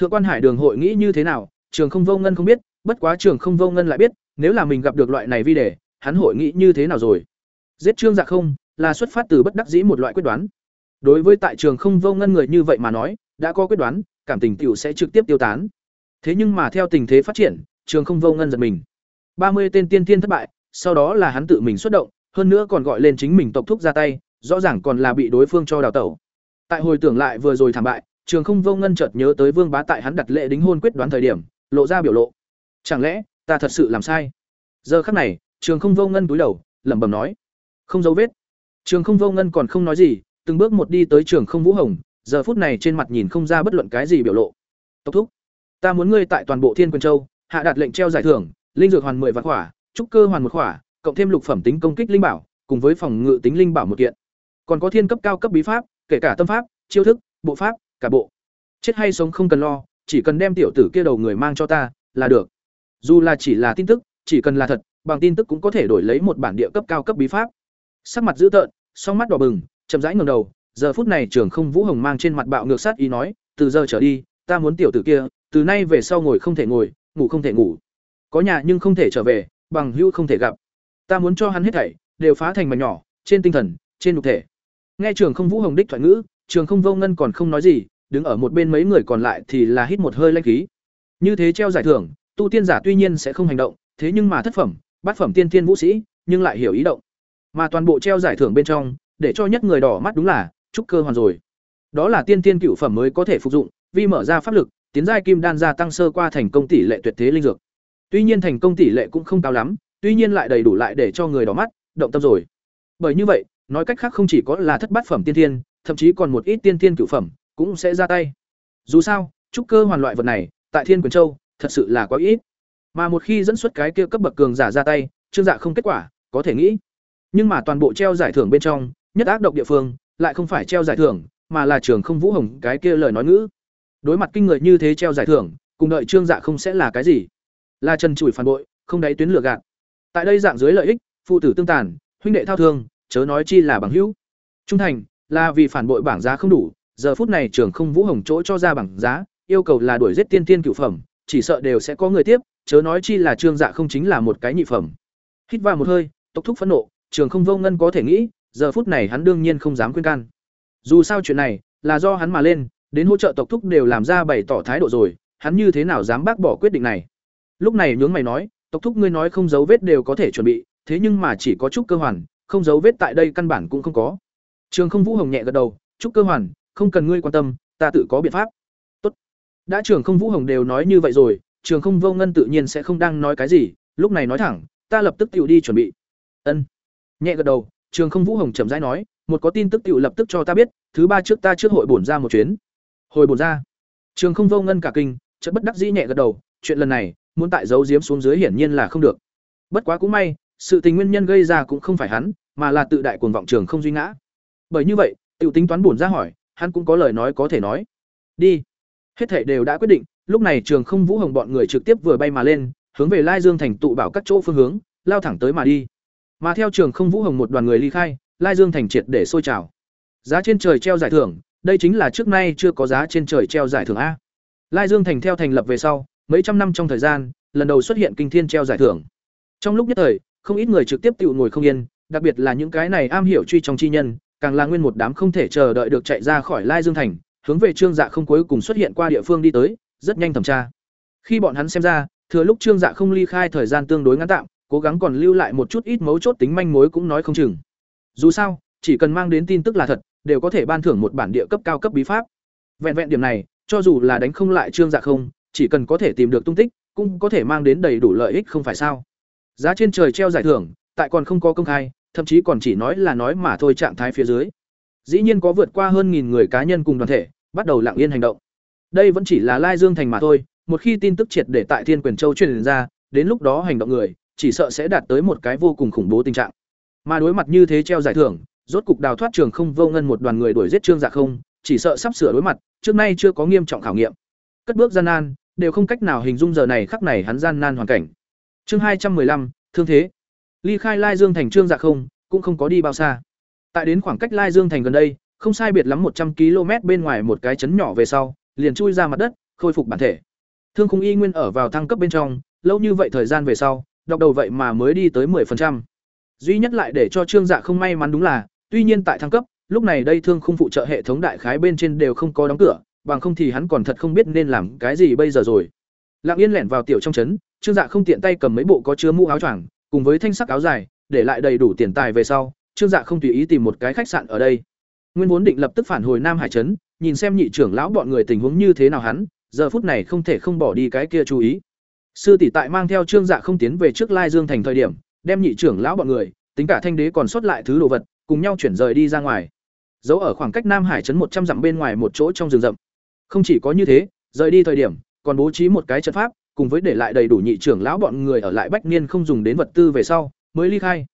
thượng quan hải đường hội nghĩ như thế nào, trường không vô ngân không biết, bất quá trường không vô ngân lại biết, nếu là mình gặp được loại này vi đề, hắn hội nghĩ như thế nào rồi? Giết trương dạ không, là xuất phát từ bất đắc dĩ một loại quyết đoán. Đối với tại trường không vô ngân người như vậy mà nói, đã có quyết đoán, cảm tình tiểu sẽ trực tiếp tiêu tán. Thế nhưng mà theo tình thế phát triển, trường không vô ngân giật mình. Ba mươi tên tiên tiên thất bại, sau đó là hắn tự mình xuất động, hơn nữa còn gọi lên chính mình tộc thúc ra tay, rõ ràng còn là bị đối phương cho đào tẩu. Tại hồi tưởng lại vừa rồi thảm bại trường không vô ngân chợt nhớ tới vương bá tại hắn đặt lệ đính hôn quyết đoán thời điểm, lộ ra biểu lộ. Chẳng lẽ, ta thật sự làm sai? Giờ khắc này, trường không vô ngân túi đầu, lẩm bẩm nói. Không dấu vết. Trường không vô ngân còn không nói gì, từng bước một đi tới trường không vũ hồng, giờ phút này trên mặt nhìn không ra bất luận cái gì biểu lộ. Tốc thúc, ta muốn ngươi tại toàn bộ thiên quân châu, hạ đạt lệnh treo giải thưởng, linh dược hoàn mười vạn khỏa, trúc cơ hoàn một khỏa, cộng thêm lục phẩm tính công kích linh bảo, cùng với phòng ngự tính linh bảo một kiện. Còn có thiên cấp cao cấp bí pháp, kể cả tâm pháp, chiêu thức, bộ pháp cả bộ. Chết hay sống không cần lo, chỉ cần đem tiểu tử kia đầu người mang cho ta, là được. Dù là chỉ là tin tức, chỉ cần là thật, bằng tin tức cũng có thể đổi lấy một bản địa cấp cao cấp bí pháp. Sắc mặt dữ tợn, song mắt đỏ bừng, chậm rãi ngẩng đầu, giờ phút này trường không vũ hồng mang trên mặt bạo ngược sát ý nói, từ giờ trở đi, ta muốn tiểu tử kia, từ nay về sau ngồi không thể ngồi, ngủ không thể ngủ. Có nhà nhưng không thể trở về, bằng hữu không thể gặp. Ta muốn cho hắn hết thảy, đều phá thành mảnh nhỏ, trên tinh thần, trên nhục thể. Nghe trường không vũ hồng đích thoại ngữ, trường không vô ngân còn không nói gì đứng ở một bên mấy người còn lại thì là hít một hơi lanh khí. Như thế treo giải thưởng, tu tiên giả tuy nhiên sẽ không hành động, thế nhưng mà thất phẩm, bát phẩm tiên thiên vũ sĩ, nhưng lại hiểu ý động. Mà toàn bộ treo giải thưởng bên trong, để cho nhất người đỏ mắt đúng là trúc cơ hoàn rồi. Đó là tiên tiên cựu phẩm mới có thể phục dụng vì mở ra pháp lực, tiến giai kim đan gia tăng sơ qua thành công tỷ lệ tuyệt thế linh dược. Tuy nhiên thành công tỷ lệ cũng không cao lắm, tuy nhiên lại đầy đủ lại để cho người đỏ mắt, động tâm rồi. Bởi như vậy, nói cách khác không chỉ có là thất bát phẩm tiên thiên, thậm chí còn một ít tiên thiên cựu phẩm cũng sẽ ra tay. Dù sao, trúc cơ hoàn loại vật này, tại thiên quyền châu, thật sự là quá ít. Mà một khi dẫn xuất cái kia cấp bậc cường giả ra tay, trương dạ không kết quả, có thể nghĩ. Nhưng mà toàn bộ treo giải thưởng bên trong, nhất ác độc địa phương, lại không phải treo giải thưởng, mà là trường không vũ hồng, cái kia lời nói ngữ. Đối mặt kinh người như thế treo giải thưởng, cùng đợi trương dạ không sẽ là cái gì. Là trần chủi phản bội, không đáy tuyến lừa gạt. Tại đây dạng dưới lợi ích, phụ tử tương tàn, huynh đệ thao thương, chớ nói chi là bằng hữu. Trung thành, là vì phản bội bảng giá không đủ giờ phút này trường không vũ hồng chỗ cho ra bảng giá, yêu cầu là đuổi giết tiên tiên cửu phẩm, chỉ sợ đều sẽ có người tiếp, chớ nói chi là trương dạ không chính là một cái nhị phẩm. Hít vào một hơi tốc thúc phẫn nộ, trường không vô ngân có thể nghĩ, giờ phút này hắn đương nhiên không dám khuyên can. Dù sao chuyện này, là do hắn mà lên, đến hỗ trợ tộc thúc đều làm ra bày tỏ thái độ rồi, hắn như thế nào dám bác bỏ quyết định này? Lúc này nhướng mày nói, tộc thúc ngươi nói không dấu vết đều có thể chuẩn bị, thế nhưng mà chỉ có chút cơ hoàn, không dấu vết tại đây căn bản cũng không có. Trường không vũ hồng nhẹ gật đầu, chút cơ hoàn không cần ngươi quan tâm, ta tự có biện pháp. Tốt. Đã trường không vũ hồng đều nói như vậy rồi trường không vô ngân tự nhiên sẽ không đang nói cái gì, lúc này nói thẳng, ta lập tức tự đi chuẩn bị. Ân. Nhẹ gật đầu trường không vũ hồng chậm rãi nói, một có tin tức tự lập tức cho ta biết, thứ ba trước ta trước hội bổn ra một chuyến. Hồi bổn ra. Trường không vô ngân cả kinh, chợt bất đắc dĩ nhẹ gật đầu, chuyện lần này, muốn tại giấu giếm xuống dưới hiển nhiên là không được. Bất quá cũng may, sự tình nguyên nhân gây ra cũng không phải hắn, mà là tự đại cuồng vọng trường không duy ngã. Bởi như vậy tự tính toán bổn ra hỏi hắn cũng có lời nói có thể nói. Đi. Hết thảy đều đã quyết định, lúc này trường không vũ hồng bọn người trực tiếp vừa bay mà lên, hướng về lai dương thành tụ bảo các chỗ phương hướng, lao thẳng tới mà đi. Mà theo trường không vũ hồng một đoàn người ly khai, lai dương thành triệt để sôi trào. Giá trên trời treo giải thưởng, đây chính là trước nay chưa có giá trên trời treo giải thưởng a. Lai dương thành theo thành lập về sau, mấy trăm năm trong thời gian, lần đầu xuất hiện kinh thiên treo giải thưởng. Trong lúc nhất thời, không ít người trực tiếp tự ngồi không yên, đặc biệt là những cái này am hiểu truy trong chi nhân càng là nguyên một đám không thể chờ đợi được chạy ra khỏi lai dương thành, hướng về trương dạ không cuối cùng xuất hiện qua địa phương đi tới, rất nhanh thẩm tra. Khi bọn hắn xem ra, thừa lúc trương dạ không ly khai thời gian tương đối ngắn tạm, cố gắng còn lưu lại một chút ít mấu chốt tính manh mối cũng nói không chừng. Dù sao, chỉ cần mang đến tin tức là thật, đều có thể ban thưởng một bản địa cấp cao cấp bí pháp. Vẹn vẹn điểm này, cho dù là đánh không lại trương dạ không, chỉ cần có thể tìm được tung tích, cũng có thể mang đến đầy đủ lợi ích không phải sao. Giá trên trời treo giải thưởng, tại còn không có công khai thậm chí còn chỉ nói là nói mà thôi trạng thái phía dưới dĩ nhiên có vượt qua hơn nghìn người cá nhân cùng đoàn thể bắt đầu lặng yên hành động Đây vẫn chỉ là Lai Dương thành mà thôi, một khi tin tức triệt để tại Thiên Quyền Châu truyền ra, đến lúc đó hành động người, chỉ sợ sẽ đạt tới một cái vô cùng khủng bố tình trạng. Mà đối mặt như thế treo giải thưởng, rốt cục đào thoát trường không vô ngân một đoàn người đuổi giết Trương Dạ không, chỉ sợ sắp sửa đối mặt, trước nay chưa có nghiêm trọng khảo nghiệm. Cất bước gian nan, đều không cách nào hình dung giờ này khắc này hắn gian nan hoàn cảnh. Chương hai trăm lăm thương thế. Ly khai Lai Dương thành Trương Dạ không, cũng không có đi bao xa. Tại đến khoảng cách Lai Dương thành gần đây, không sai biệt lắm một trăm km bên ngoài một cái trấn nhỏ về sau, liền chui ra mặt đất, khôi phục bản thể. Thương Khung Y nguyên ở vào thăng cấp bên trong, lâu như vậy thời gian về sau, đọc đầu vậy mà mới đi tới 10%. Duy nhất lại để cho Trương Dạ không may mắn đúng là, tuy nhiên tại thăng cấp, lúc này đây Thương Khung phụ trợ hệ thống đại khái bên trên đều không có đóng cửa, bằng không thì hắn còn thật không biết nên làm cái gì bây giờ rồi. Lặng Yên lẻn vào tiểu trong trấn, Trương Dạ không tiện tay cầm mấy bộ có chứa mũ áo choàng, cùng với thanh sắc áo dài, để lại đầy đủ tiền tài về sau, Trương Dạ không tùy ý tìm một cái khách sạn ở đây. Nguyên vốn định lập tức phản hồi Nam Hải trấn, nhìn xem nhị trưởng lão bọn người tình huống như thế nào hắn, giờ phút này không thể không bỏ đi cái kia chú ý. Sư tỷ tại mang theo Trương Dạ không tiến về trước Lai Dương thành thời điểm, đem nhị trưởng lão bọn người, tính cả thanh đế còn sót lại thứ đồ vật, cùng nhau chuyển rời đi ra ngoài. Giấu ở khoảng cách Nam Hải trấn một trăm dặm bên ngoài một chỗ trong rừng rậm. Không chỉ có như thế, rời đi thời điểm, còn bố trí một cái trận pháp, cùng với để lại đầy đủ nhị trưởng lão bọn người ở lại Bách Niên không dùng đến vật tư về sau, mới ly khai.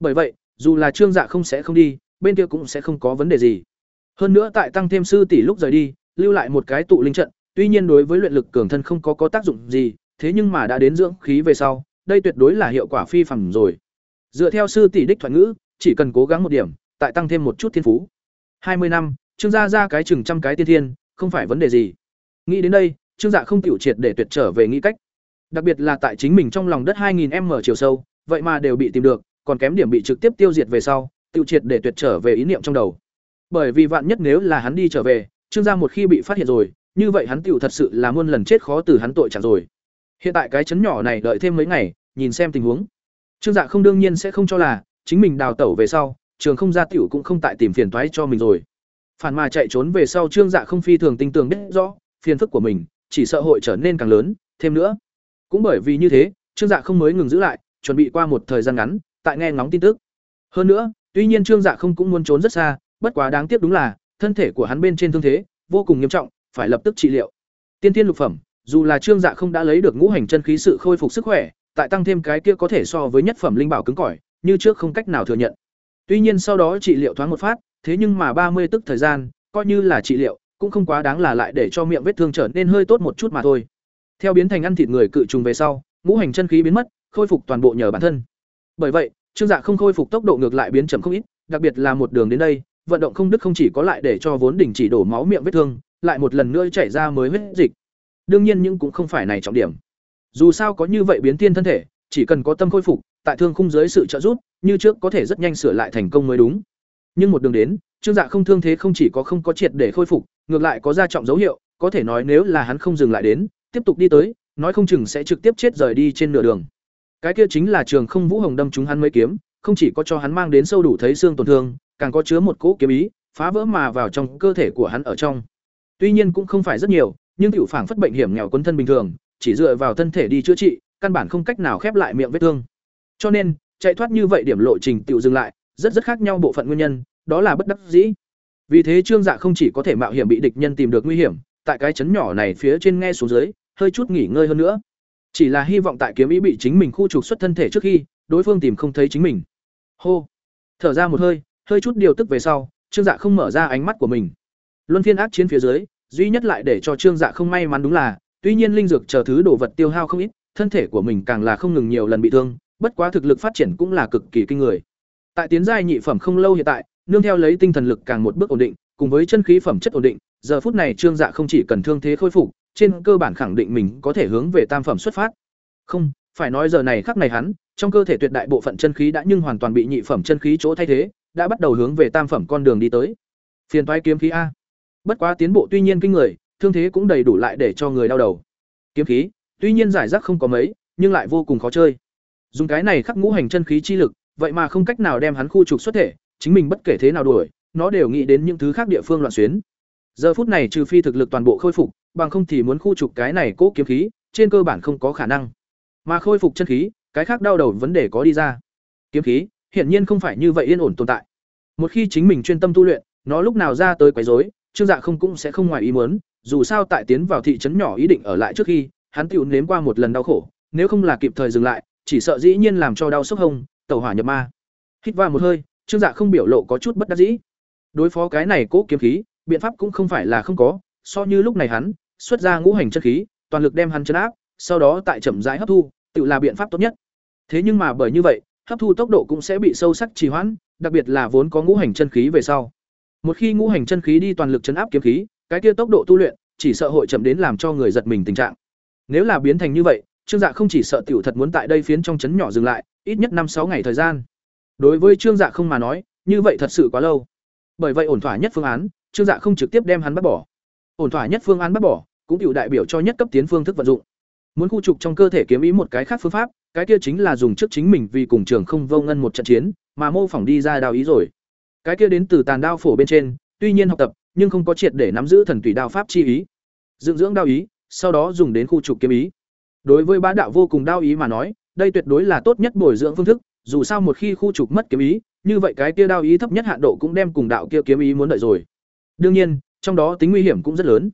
Bởi vậy, dù là Trương Dạ không sẽ không đi, bên kia cũng sẽ không có vấn đề gì. Hơn nữa tại tăng thêm sư tỷ lúc rời đi, lưu lại một cái tụ linh trận, tuy nhiên đối với luyện lực cường thân không có có tác dụng gì, thế nhưng mà đã đến dưỡng khí về sau, đây tuyệt đối là hiệu quả phi phàm rồi. Dựa theo sư tỷ đích thoại ngữ, chỉ cần cố gắng một điểm, tại tăng thêm một chút thiên phú. hai mươi năm, Trương gia ra cái chừng trăm cái tiên thiên, không phải vấn đề gì. Nghĩ đến đây, Trương Dạ không tiểu triệt để tuyệt trở về nghĩ cách. Đặc biệt là tại chính mình trong lòng đất 2000m chiều sâu, vậy mà đều bị tìm được, còn kém điểm bị trực tiếp tiêu diệt về sau, tiểu triệt để tuyệt trở về ý niệm trong đầu. Bởi vì vạn nhất nếu là hắn đi trở về, Trương gia một khi bị phát hiện rồi, như vậy hắn tiểu thật sự là muôn lần chết khó từ hắn tội chẳng rồi. Hiện tại cái chấn nhỏ này đợi thêm mấy ngày, nhìn xem tình huống. Trương Dạ không đương nhiên sẽ không cho là chính mình đào tẩu về sau, trường không gia tiểu cũng không tại tìm phiền toái cho mình rồi. Phản mà chạy trốn về sau Trương Dạ không phi thường tinh tường biết rõ, phiền phức của mình chỉ sợ hội trở nên càng lớn, thêm nữa. Cũng bởi vì như thế, Trương Dạ không mới ngừng giữ lại, chuẩn bị qua một thời gian ngắn, tại nghe ngóng tin tức. Hơn nữa, tuy nhiên Trương Dạ không cũng muốn trốn rất xa, bất quá đáng tiếc đúng là, thân thể của hắn bên trên thương thế vô cùng nghiêm trọng, phải lập tức trị liệu. Tiên tiên lục phẩm, dù là Trương Dạ không đã lấy được ngũ hành chân khí sự khôi phục sức khỏe, tại tăng thêm cái kia có thể so với nhất phẩm linh bảo cứng cỏi, như trước không cách nào thừa nhận. Tuy nhiên sau đó trị liệu thoáng một phát, thế nhưng mà ba mươi tức thời gian, coi như là trị liệu, cũng không quá đáng là lại để cho miệng vết thương trở nên hơi tốt một chút mà thôi. Theo biến thành ăn thịt người cự trùng về sau, ngũ hành chân khí biến mất, khôi phục toàn bộ nhờ bản thân. Bởi vậy, Trương Dạ không khôi phục tốc độ ngược lại biến chậm không ít, đặc biệt là một đường đến đây, vận động không đức không chỉ có lại để cho vốn đỉnh chỉ đổ máu miệng vết thương, lại một lần nữa chảy ra mới huyết dịch. Đương nhiên nhưng cũng không phải này trọng điểm. Dù sao có như vậy biến tiên thân thể, chỉ cần có tâm khôi phục, tại thương khung dưới sự trợ giúp, như trước có thể rất nhanh sửa lại thành công mới đúng. Nhưng một đường đến, Trương Dạ không thương thế không chỉ có không có triệt để khôi phục, ngược lại có ra trọng dấu hiệu, có thể nói nếu là hắn không dừng lại đến, tiếp tục đi tới, nói không chừng sẽ trực tiếp chết rời đi trên nửa đường. Cái kia chính là trường không vũ hồng đâm chúng hắn mấy kiếm, không chỉ có cho hắn mang đến sâu đủ thấy xương tổn thương, càng có chứa một cỗ kiếm ý, phá vỡ mà vào trong cơ thể của hắn ở trong. Tuy nhiên cũng không phải rất nhiều, nhưng tiểu phảng phất bệnh hiểm nghèo quân thân bình thường, chỉ dựa vào thân thể đi chữa trị, căn bản không cách nào khép lại miệng vết thương. Cho nên, chạy thoát như vậy điểm lộ trình tiểu dừng lại, rất rất khác nhau bộ phận nguyên nhân, đó là bất đắc dĩ. Vì thế Trương Dạ không chỉ có thể mạo hiểm bị địch nhân tìm được nguy hiểm, tại cái chấn nhỏ này phía trên nghe xuống dưới, hơi chút nghỉ ngơi hơn nữa. Chỉ là hy vọng tại kiếm ý bị chính mình khu trục xuất thân thể trước khi, đối phương tìm không thấy chính mình. Hô. Thở ra một hơi, hơi chút điều tức về sau, Trương Dạ không mở ra ánh mắt của mình. Luân phiên ác chiến phía dưới, duy nhất lại để cho Trương Dạ không may mắn đúng là, tuy nhiên linh dược chờ thứ đồ vật tiêu hao không ít, thân thể của mình càng là không ngừng nhiều lần bị thương, bất quá thực lực phát triển cũng là cực kỳ kinh người. Tại tiến giai nhị phẩm không lâu hiện tại, nương theo lấy tinh thần lực càng một bước ổn định, cùng với chân khí phẩm chất ổn định, giờ phút này Trương Dạ không chỉ cần thương thế khôi phục, trên cơ bản khẳng định mình có thể hướng về tam phẩm xuất phát. Không, phải nói giờ này khắc này hắn, trong cơ thể tuyệt đại bộ phận chân khí đã nhưng hoàn toàn bị nhị phẩm chân khí chỗ thay thế, đã bắt đầu hướng về tam phẩm con đường đi tới. Phiền toái kiếm khí a. Bất quá tiến bộ tuy nhiên kinh người, thương thế cũng đầy đủ lại để cho người đau đầu. Kiếm khí, tuy nhiên giải rác không có mấy, nhưng lại vô cùng khó chơi. Dùng cái này khắc ngũ hành chân khí chi lực, vậy mà không cách nào đem hắn khu trục xuất thể, chính mình bất kể thế nào đuổi, nó đều nghĩ đến những thứ khác địa phương loạn xuyến. Giờ phút này trừ phi thực lực toàn bộ khôi phục, bằng không thì muốn khu trục cái này cố kiếm khí, trên cơ bản không có khả năng. Mà khôi phục chân khí, cái khác đau đầu vấn đề có đi ra. Kiếm khí, hiển nhiên không phải như vậy yên ổn tồn tại. Một khi chính mình chuyên tâm tu luyện, nó lúc nào ra tới quấy rối, Trương Dạ không cũng sẽ không ngoài ý muốn, dù sao tại tiến vào thị trấn nhỏ ý định ở lại trước khi, hắn tiểu nếm qua một lần đau khổ, nếu không là kịp thời dừng lại, chỉ sợ dĩ nhiên làm cho đau sốc hông, tẩu hỏa nhập ma. Hít vào một hơi, Trương Dạ không biểu lộ có chút bất đắc dĩ. Đối phó cái này cố kiếm khí, biện pháp cũng không phải là không có, so như lúc này hắn, xuất ra ngũ hành chân khí, toàn lực đem hắn chấn áp, sau đó tại chậm rãi hấp thu, tự là biện pháp tốt nhất. Thế nhưng mà bởi như vậy, hấp thu tốc độ cũng sẽ bị sâu sắc trì hoãn, đặc biệt là vốn có ngũ hành chân khí về sau. Một khi ngũ hành chân khí đi toàn lực chấn áp kiếm khí, cái kia tốc độ tu luyện chỉ sợ hội chậm đến làm cho người giật mình tình trạng. Nếu là biến thành như vậy, Trương Dạ không chỉ sợ tiểu thật muốn tại đây phiến trong trấn nhỏ dừng lại, ít nhất năm sáu ngày thời gian. Đối với Trương Dạ không mà nói, như vậy thật sự quá lâu. Bởi vậy ổn thỏa nhất phương án, Trương Dạ không trực tiếp đem hắn bắt bỏ. Ổn thỏa nhất phương án bắt bỏ, cũng tiểu đại biểu cho nhất cấp tiến phương thức vận dụng. Muốn khu trục trong cơ thể kiếm ý một cái khác phương pháp, cái kia chính là dùng trước chính mình vì cùng trường không vô ngân một trận chiến, mà mô phỏng đi ra đao ý rồi. Cái kia đến từ tàn đao phổ bên trên, tuy nhiên học tập, nhưng không có triệt để nắm giữ thần tùy đao pháp chi ý. Dưỡng dưỡng đao ý, sau đó dùng đến khu trục kiếm ý. Đối với bá đạo vô cùng đao ý mà nói, đây tuyệt đối là tốt nhất bồi dưỡng phương thức, dù sao một khi khu trục mất kiếm ý, như vậy cái kia đao ý thấp nhất hạn độ cũng đem cùng đạo kia kiếm ý muốn đợi rồi. Đương nhiên, trong đó tính nguy hiểm cũng rất lớn.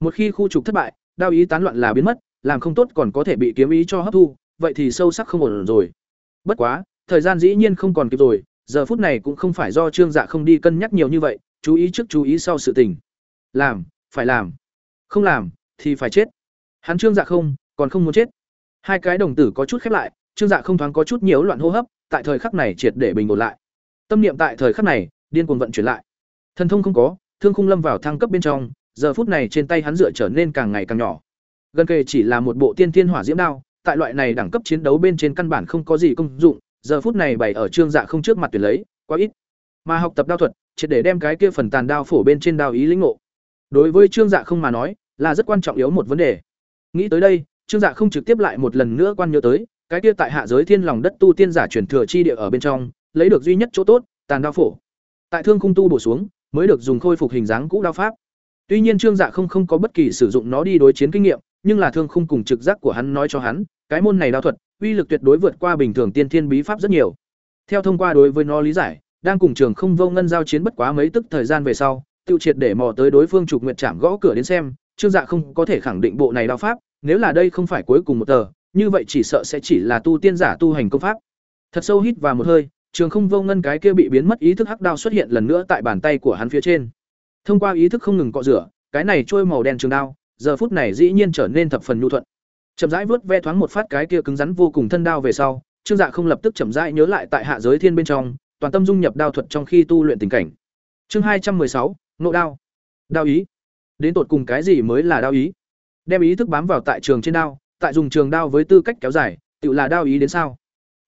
Một khi khu trục thất bại, đao ý tán loạn là biến mất, làm không tốt còn có thể bị kiếm ý cho hấp thu, vậy thì sâu sắc không ổn rồi. Bất quá, thời gian dĩ nhiên không còn kịp rồi, giờ phút này cũng không phải do Trương Dạ không đi cân nhắc nhiều như vậy, chú ý trước chú ý sau sự tình. Làm, phải làm. Không làm thì phải chết. Hắn Trương Dạ không, còn không muốn chết. Hai cái đồng tử có chút khép lại, Trương Dạ không thoáng có chút nhiễu loạn hô hấp, tại thời khắc này triệt để bình ổn lại. Tâm niệm tại thời khắc này, điên cuồng vận chuyển lại. Thần thông không có, thương khung lâm vào thăng cấp bên trong, giờ phút này trên tay hắn dựa trở nên càng ngày càng nhỏ. Gần kề chỉ là một bộ tiên thiên hỏa diễm đao, tại loại này đẳng cấp chiến đấu bên trên căn bản không có gì công dụng, giờ phút này bày ở trương dạ không trước mặt tuyển lấy, quá ít. Mà học tập đao thuật, triệt để đem cái kia phần tàn đao phổ bên trên đao ý lĩnh ngộ. Đối với trương dạ không mà nói, là rất quan trọng yếu một vấn đề. Nghĩ tới đây, trương dạ không trực tiếp lại một lần nữa quan nhớ tới, cái kia tại hạ giới thiên lòng đất tu tiên giả truyền thừa chi địa ở bên trong, lấy được duy nhất chỗ tốt, tàn đao phổ. Tại thương khung tu bổ xuống, mới được dùng khôi phục hình dáng cũ đao pháp. Tuy nhiên Trương Dạ không không có bất kỳ sử dụng nó đi đối chiến kinh nghiệm, nhưng là thương khung cùng trực giác của hắn nói cho hắn, cái môn này đao thuật, uy lực tuyệt đối vượt qua bình thường tiên thiên bí pháp rất nhiều. Theo thông qua đối với nó lý giải, đang cùng trường không vô ngân giao chiến bất quá mấy tức thời gian về sau, tiêu triệt để mò tới đối phương trục nguyệt chạm gõ cửa đến xem, Trương Dạ không có thể khẳng định bộ này đao pháp, nếu là đây không phải cuối cùng một tờ, như vậy chỉ sợ sẽ chỉ là tu tiên giả tu hành công pháp. Thật sâu hít vào một hơi, Trường Không Vô Ngân cái kia bị biến mất ý thức hắc đao xuất hiện lần nữa tại bàn tay của hắn phía trên. Thông qua ý thức không ngừng cọ rửa, cái này trôi màu đen trường đao, giờ phút này dĩ nhiên trở nên thập phần nhu thuận. Chậm rãi vớt ve thoáng một phát cái kia cứng rắn vô cùng thân đao về sau, Trương Dạ không lập tức chậm rãi nhớ lại tại hạ giới thiên bên trong, toàn tâm dung nhập đao thuật trong khi tu luyện tình cảnh. Chương hai trăm sáu, nộ đao. Đao ý. Đến tột cùng cái gì mới là đao ý? Đem ý thức bám vào tại trường trên đao, tại dùng trường đao với tư cách kéo dài, tự là đao ý đến sao?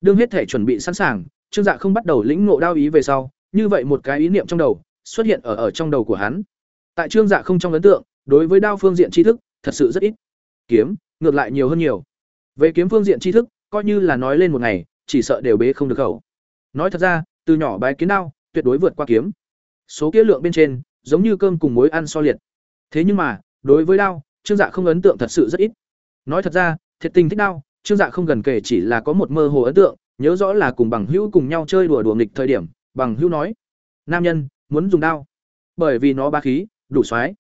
Đương hết thể chuẩn bị sẵn sàng, Trương Dạ không bắt đầu lĩnh ngộ đao ý về sau, như vậy một cái ý niệm trong đầu xuất hiện ở ở trong đầu của hắn. Tại Trương Dạ không trong ấn tượng, đối với đao phương diện tri thức, thật sự rất ít. Kiếm, ngược lại nhiều hơn nhiều. Về kiếm phương diện tri thức, coi như là nói lên một ngày, chỉ sợ đều bế không được khẩu. Nói thật ra, từ nhỏ bái kiến đao, tuyệt đối vượt qua kiếm. Số kia lượng bên trên, giống như cơm cùng muối ăn so liệt. Thế nhưng mà, đối với đao, Trương Dạ không ấn tượng thật sự rất ít. Nói thật ra, thiệt tình thích đao, Trương Dạ không gần kể chỉ là có một mơ hồ ấn tượng, nhớ rõ là cùng bằng hữu cùng nhau chơi đùa đùa nghịch thời điểm, bằng hữu nói: "Nam nhân, muốn dùng đao." Bởi vì nó ba khí, đủ xoái.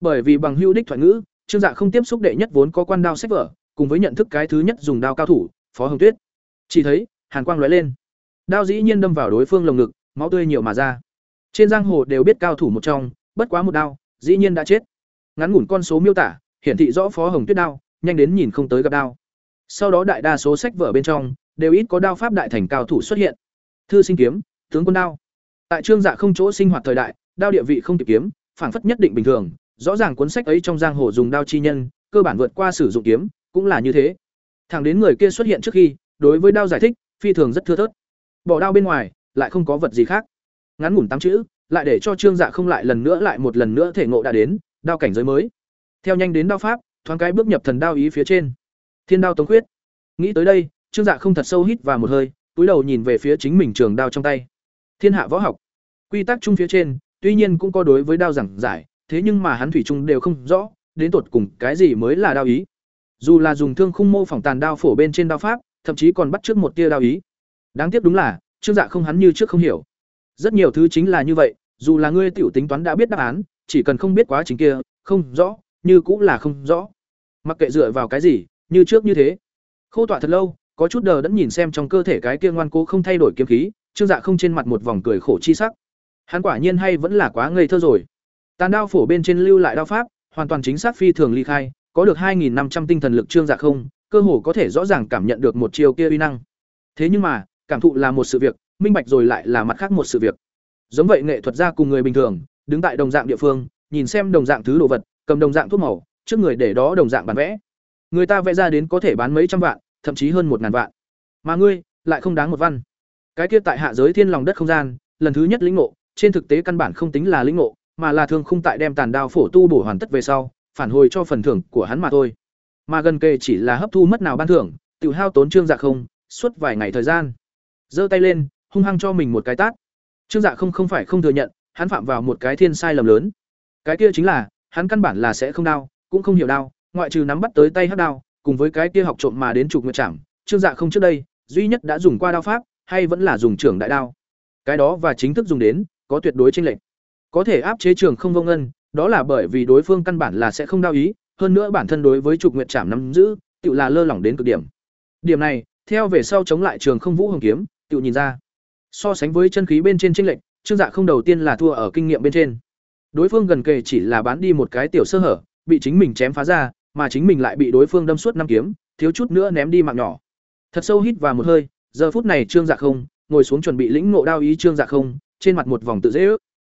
Bởi vì bằng hữu đích thoại ngữ, Trương Dạ không tiếp xúc đệ nhất vốn có quan đao sách vở, cùng với nhận thức cái thứ nhất dùng đao cao thủ, Phó Hồng Tuyết. Chỉ thấy, hàn quang lóe lên. Đao dĩ nhiên đâm vào đối phương lồng ngực, máu tươi nhiều mà ra. Trên giang hồ đều biết cao thủ một trong, bất quá một đao, dĩ nhiên đã chết. Ngắn ngủn con số miêu tả, hiển thị rõ Phó Hồng Tuyết đao, nhanh đến nhìn không tới gặp đao. Sau đó đại đa số sách vở bên trong đều ít có đao pháp đại thành cao thủ xuất hiện. Thư sinh kiếm, tướng quân đao. Tại Trương Dạ không chỗ sinh hoạt thời đại, đao địa vị không kịp kiếm, phản phất nhất định bình thường, rõ ràng cuốn sách ấy trong giang hồ dùng đao chi nhân, cơ bản vượt qua sử dụng kiếm, cũng là như thế. Thẳng đến người kia xuất hiện trước khi, đối với đao giải thích, phi thường rất thưa thớt. Bỏ đao bên ngoài, lại không có vật gì khác. Ngắn ngủn tám chữ, lại để cho Trương Dạ không lại lần nữa lại một lần nữa thể ngộ đã đến, đao cảnh giới mới. Theo nhanh đến đao pháp, thoáng cái bước nhập thần đao ý phía trên. Thiên đao tống khuyết. Nghĩ tới đây, Trương Dạ không thật sâu hít vào một hơi, túi đầu nhìn về phía chính mình trường đao trong tay. Thiên hạ võ học. Quy tắc chung phía trên, tuy nhiên cũng có đối với đao giảng giải, thế nhưng mà hắn thủy chung đều không rõ, đến tột cùng cái gì mới là đao ý. Dù là dùng thương khung mô phỏng tàn đao phổ bên trên đao pháp, thậm chí còn bắt trước một tia đao ý. Đáng tiếc đúng là, Trương Dạ không hắn như trước không hiểu. Rất nhiều thứ chính là như vậy, dù là ngươi tiểu tính toán đã biết đáp án, chỉ cần không biết quá trình kia, không rõ, như cũng là không rõ. Mặc kệ dựa vào cái gì, như trước như thế. Khô tọa thật lâu, có chút đờ đẫn nhìn xem trong cơ thể cái kia ngoan cố không thay đổi kiếm khí, Trương Dạ không trên mặt một vòng cười khổ chi sắc. Hắn quả nhiên hay vẫn là quá ngây thơ rồi. Tàn đao phổ bên trên lưu lại đao pháp, hoàn toàn chính xác phi thường ly khai, có được 2500 tinh thần lực Trương Dạ không, cơ hồ có thể rõ ràng cảm nhận được một chiều kia uy năng. Thế nhưng mà, cảm thụ là một sự việc, minh bạch rồi lại là mặt khác một sự việc. Giống vậy nghệ thuật gia cùng người bình thường, đứng tại đồng dạng địa phương, nhìn xem đồng dạng thứ đồ vật, cầm đồng dạng thuốc màu, trước người để đó đồng dạng bán vẽ. Người ta vẽ ra đến có thể bán mấy trăm vạn, thậm chí hơn một ngàn vạn. Mà ngươi, lại không đáng một văn. Cái kia tại hạ giới thiên lòng đất không gian, lần thứ nhất lĩnh ngộ, trên thực tế căn bản không tính là lĩnh ngộ, mà là thường không tại đem tàn đao phổ tu bổ hoàn tất về sau, phản hồi cho phần thưởng của hắn mà thôi. Mà gần kề chỉ là hấp thu mất nào ban thưởng, tiểu hao tốn trương dạ không, suốt vài ngày thời gian. Giơ tay lên, hung hăng cho mình một cái tát. Trương Dạ không không phải không thừa nhận, hắn phạm vào một cái thiên sai lầm lớn. Cái kia chính là, hắn căn bản là sẽ không đau, cũng không hiểu đau, ngoại trừ nắm bắt tới tay hắc đao, cùng với cái kia học trộm mà đến trục nguyệt trảm, Trương Dạ không trước đây, duy nhất đã dùng qua đao pháp, hay vẫn là dùng trưởng đại đao. Cái đó và chính thức dùng đến, có tuyệt đối chênh lệch. Có thể áp chế trường không vô ngân, đó là bởi vì đối phương căn bản là sẽ không đau ý, hơn nữa bản thân đối với trục nguyệt trảm nắm giữ, tự là lơ lỏng đến cực điểm. Điểm này, theo về sau chống lại trường không vũ hồng kiếm, tự nhìn ra. So sánh với chân khí bên trên chênh lệch, Trương Dạ không đầu tiên là thua ở kinh nghiệm bên trên. Đối phương gần kề chỉ là bán đi một cái tiểu sơ hở, bị chính mình chém phá ra, mà chính mình lại bị đối phương đâm suốt năm kiếm, thiếu chút nữa ném đi mạng nhỏ. Thật sâu hít vào một hơi, giờ phút này Trương Dạ không, ngồi xuống chuẩn bị lĩnh ngộ đao ý Trương Dạ không, trên mặt một vòng tự dễ ước.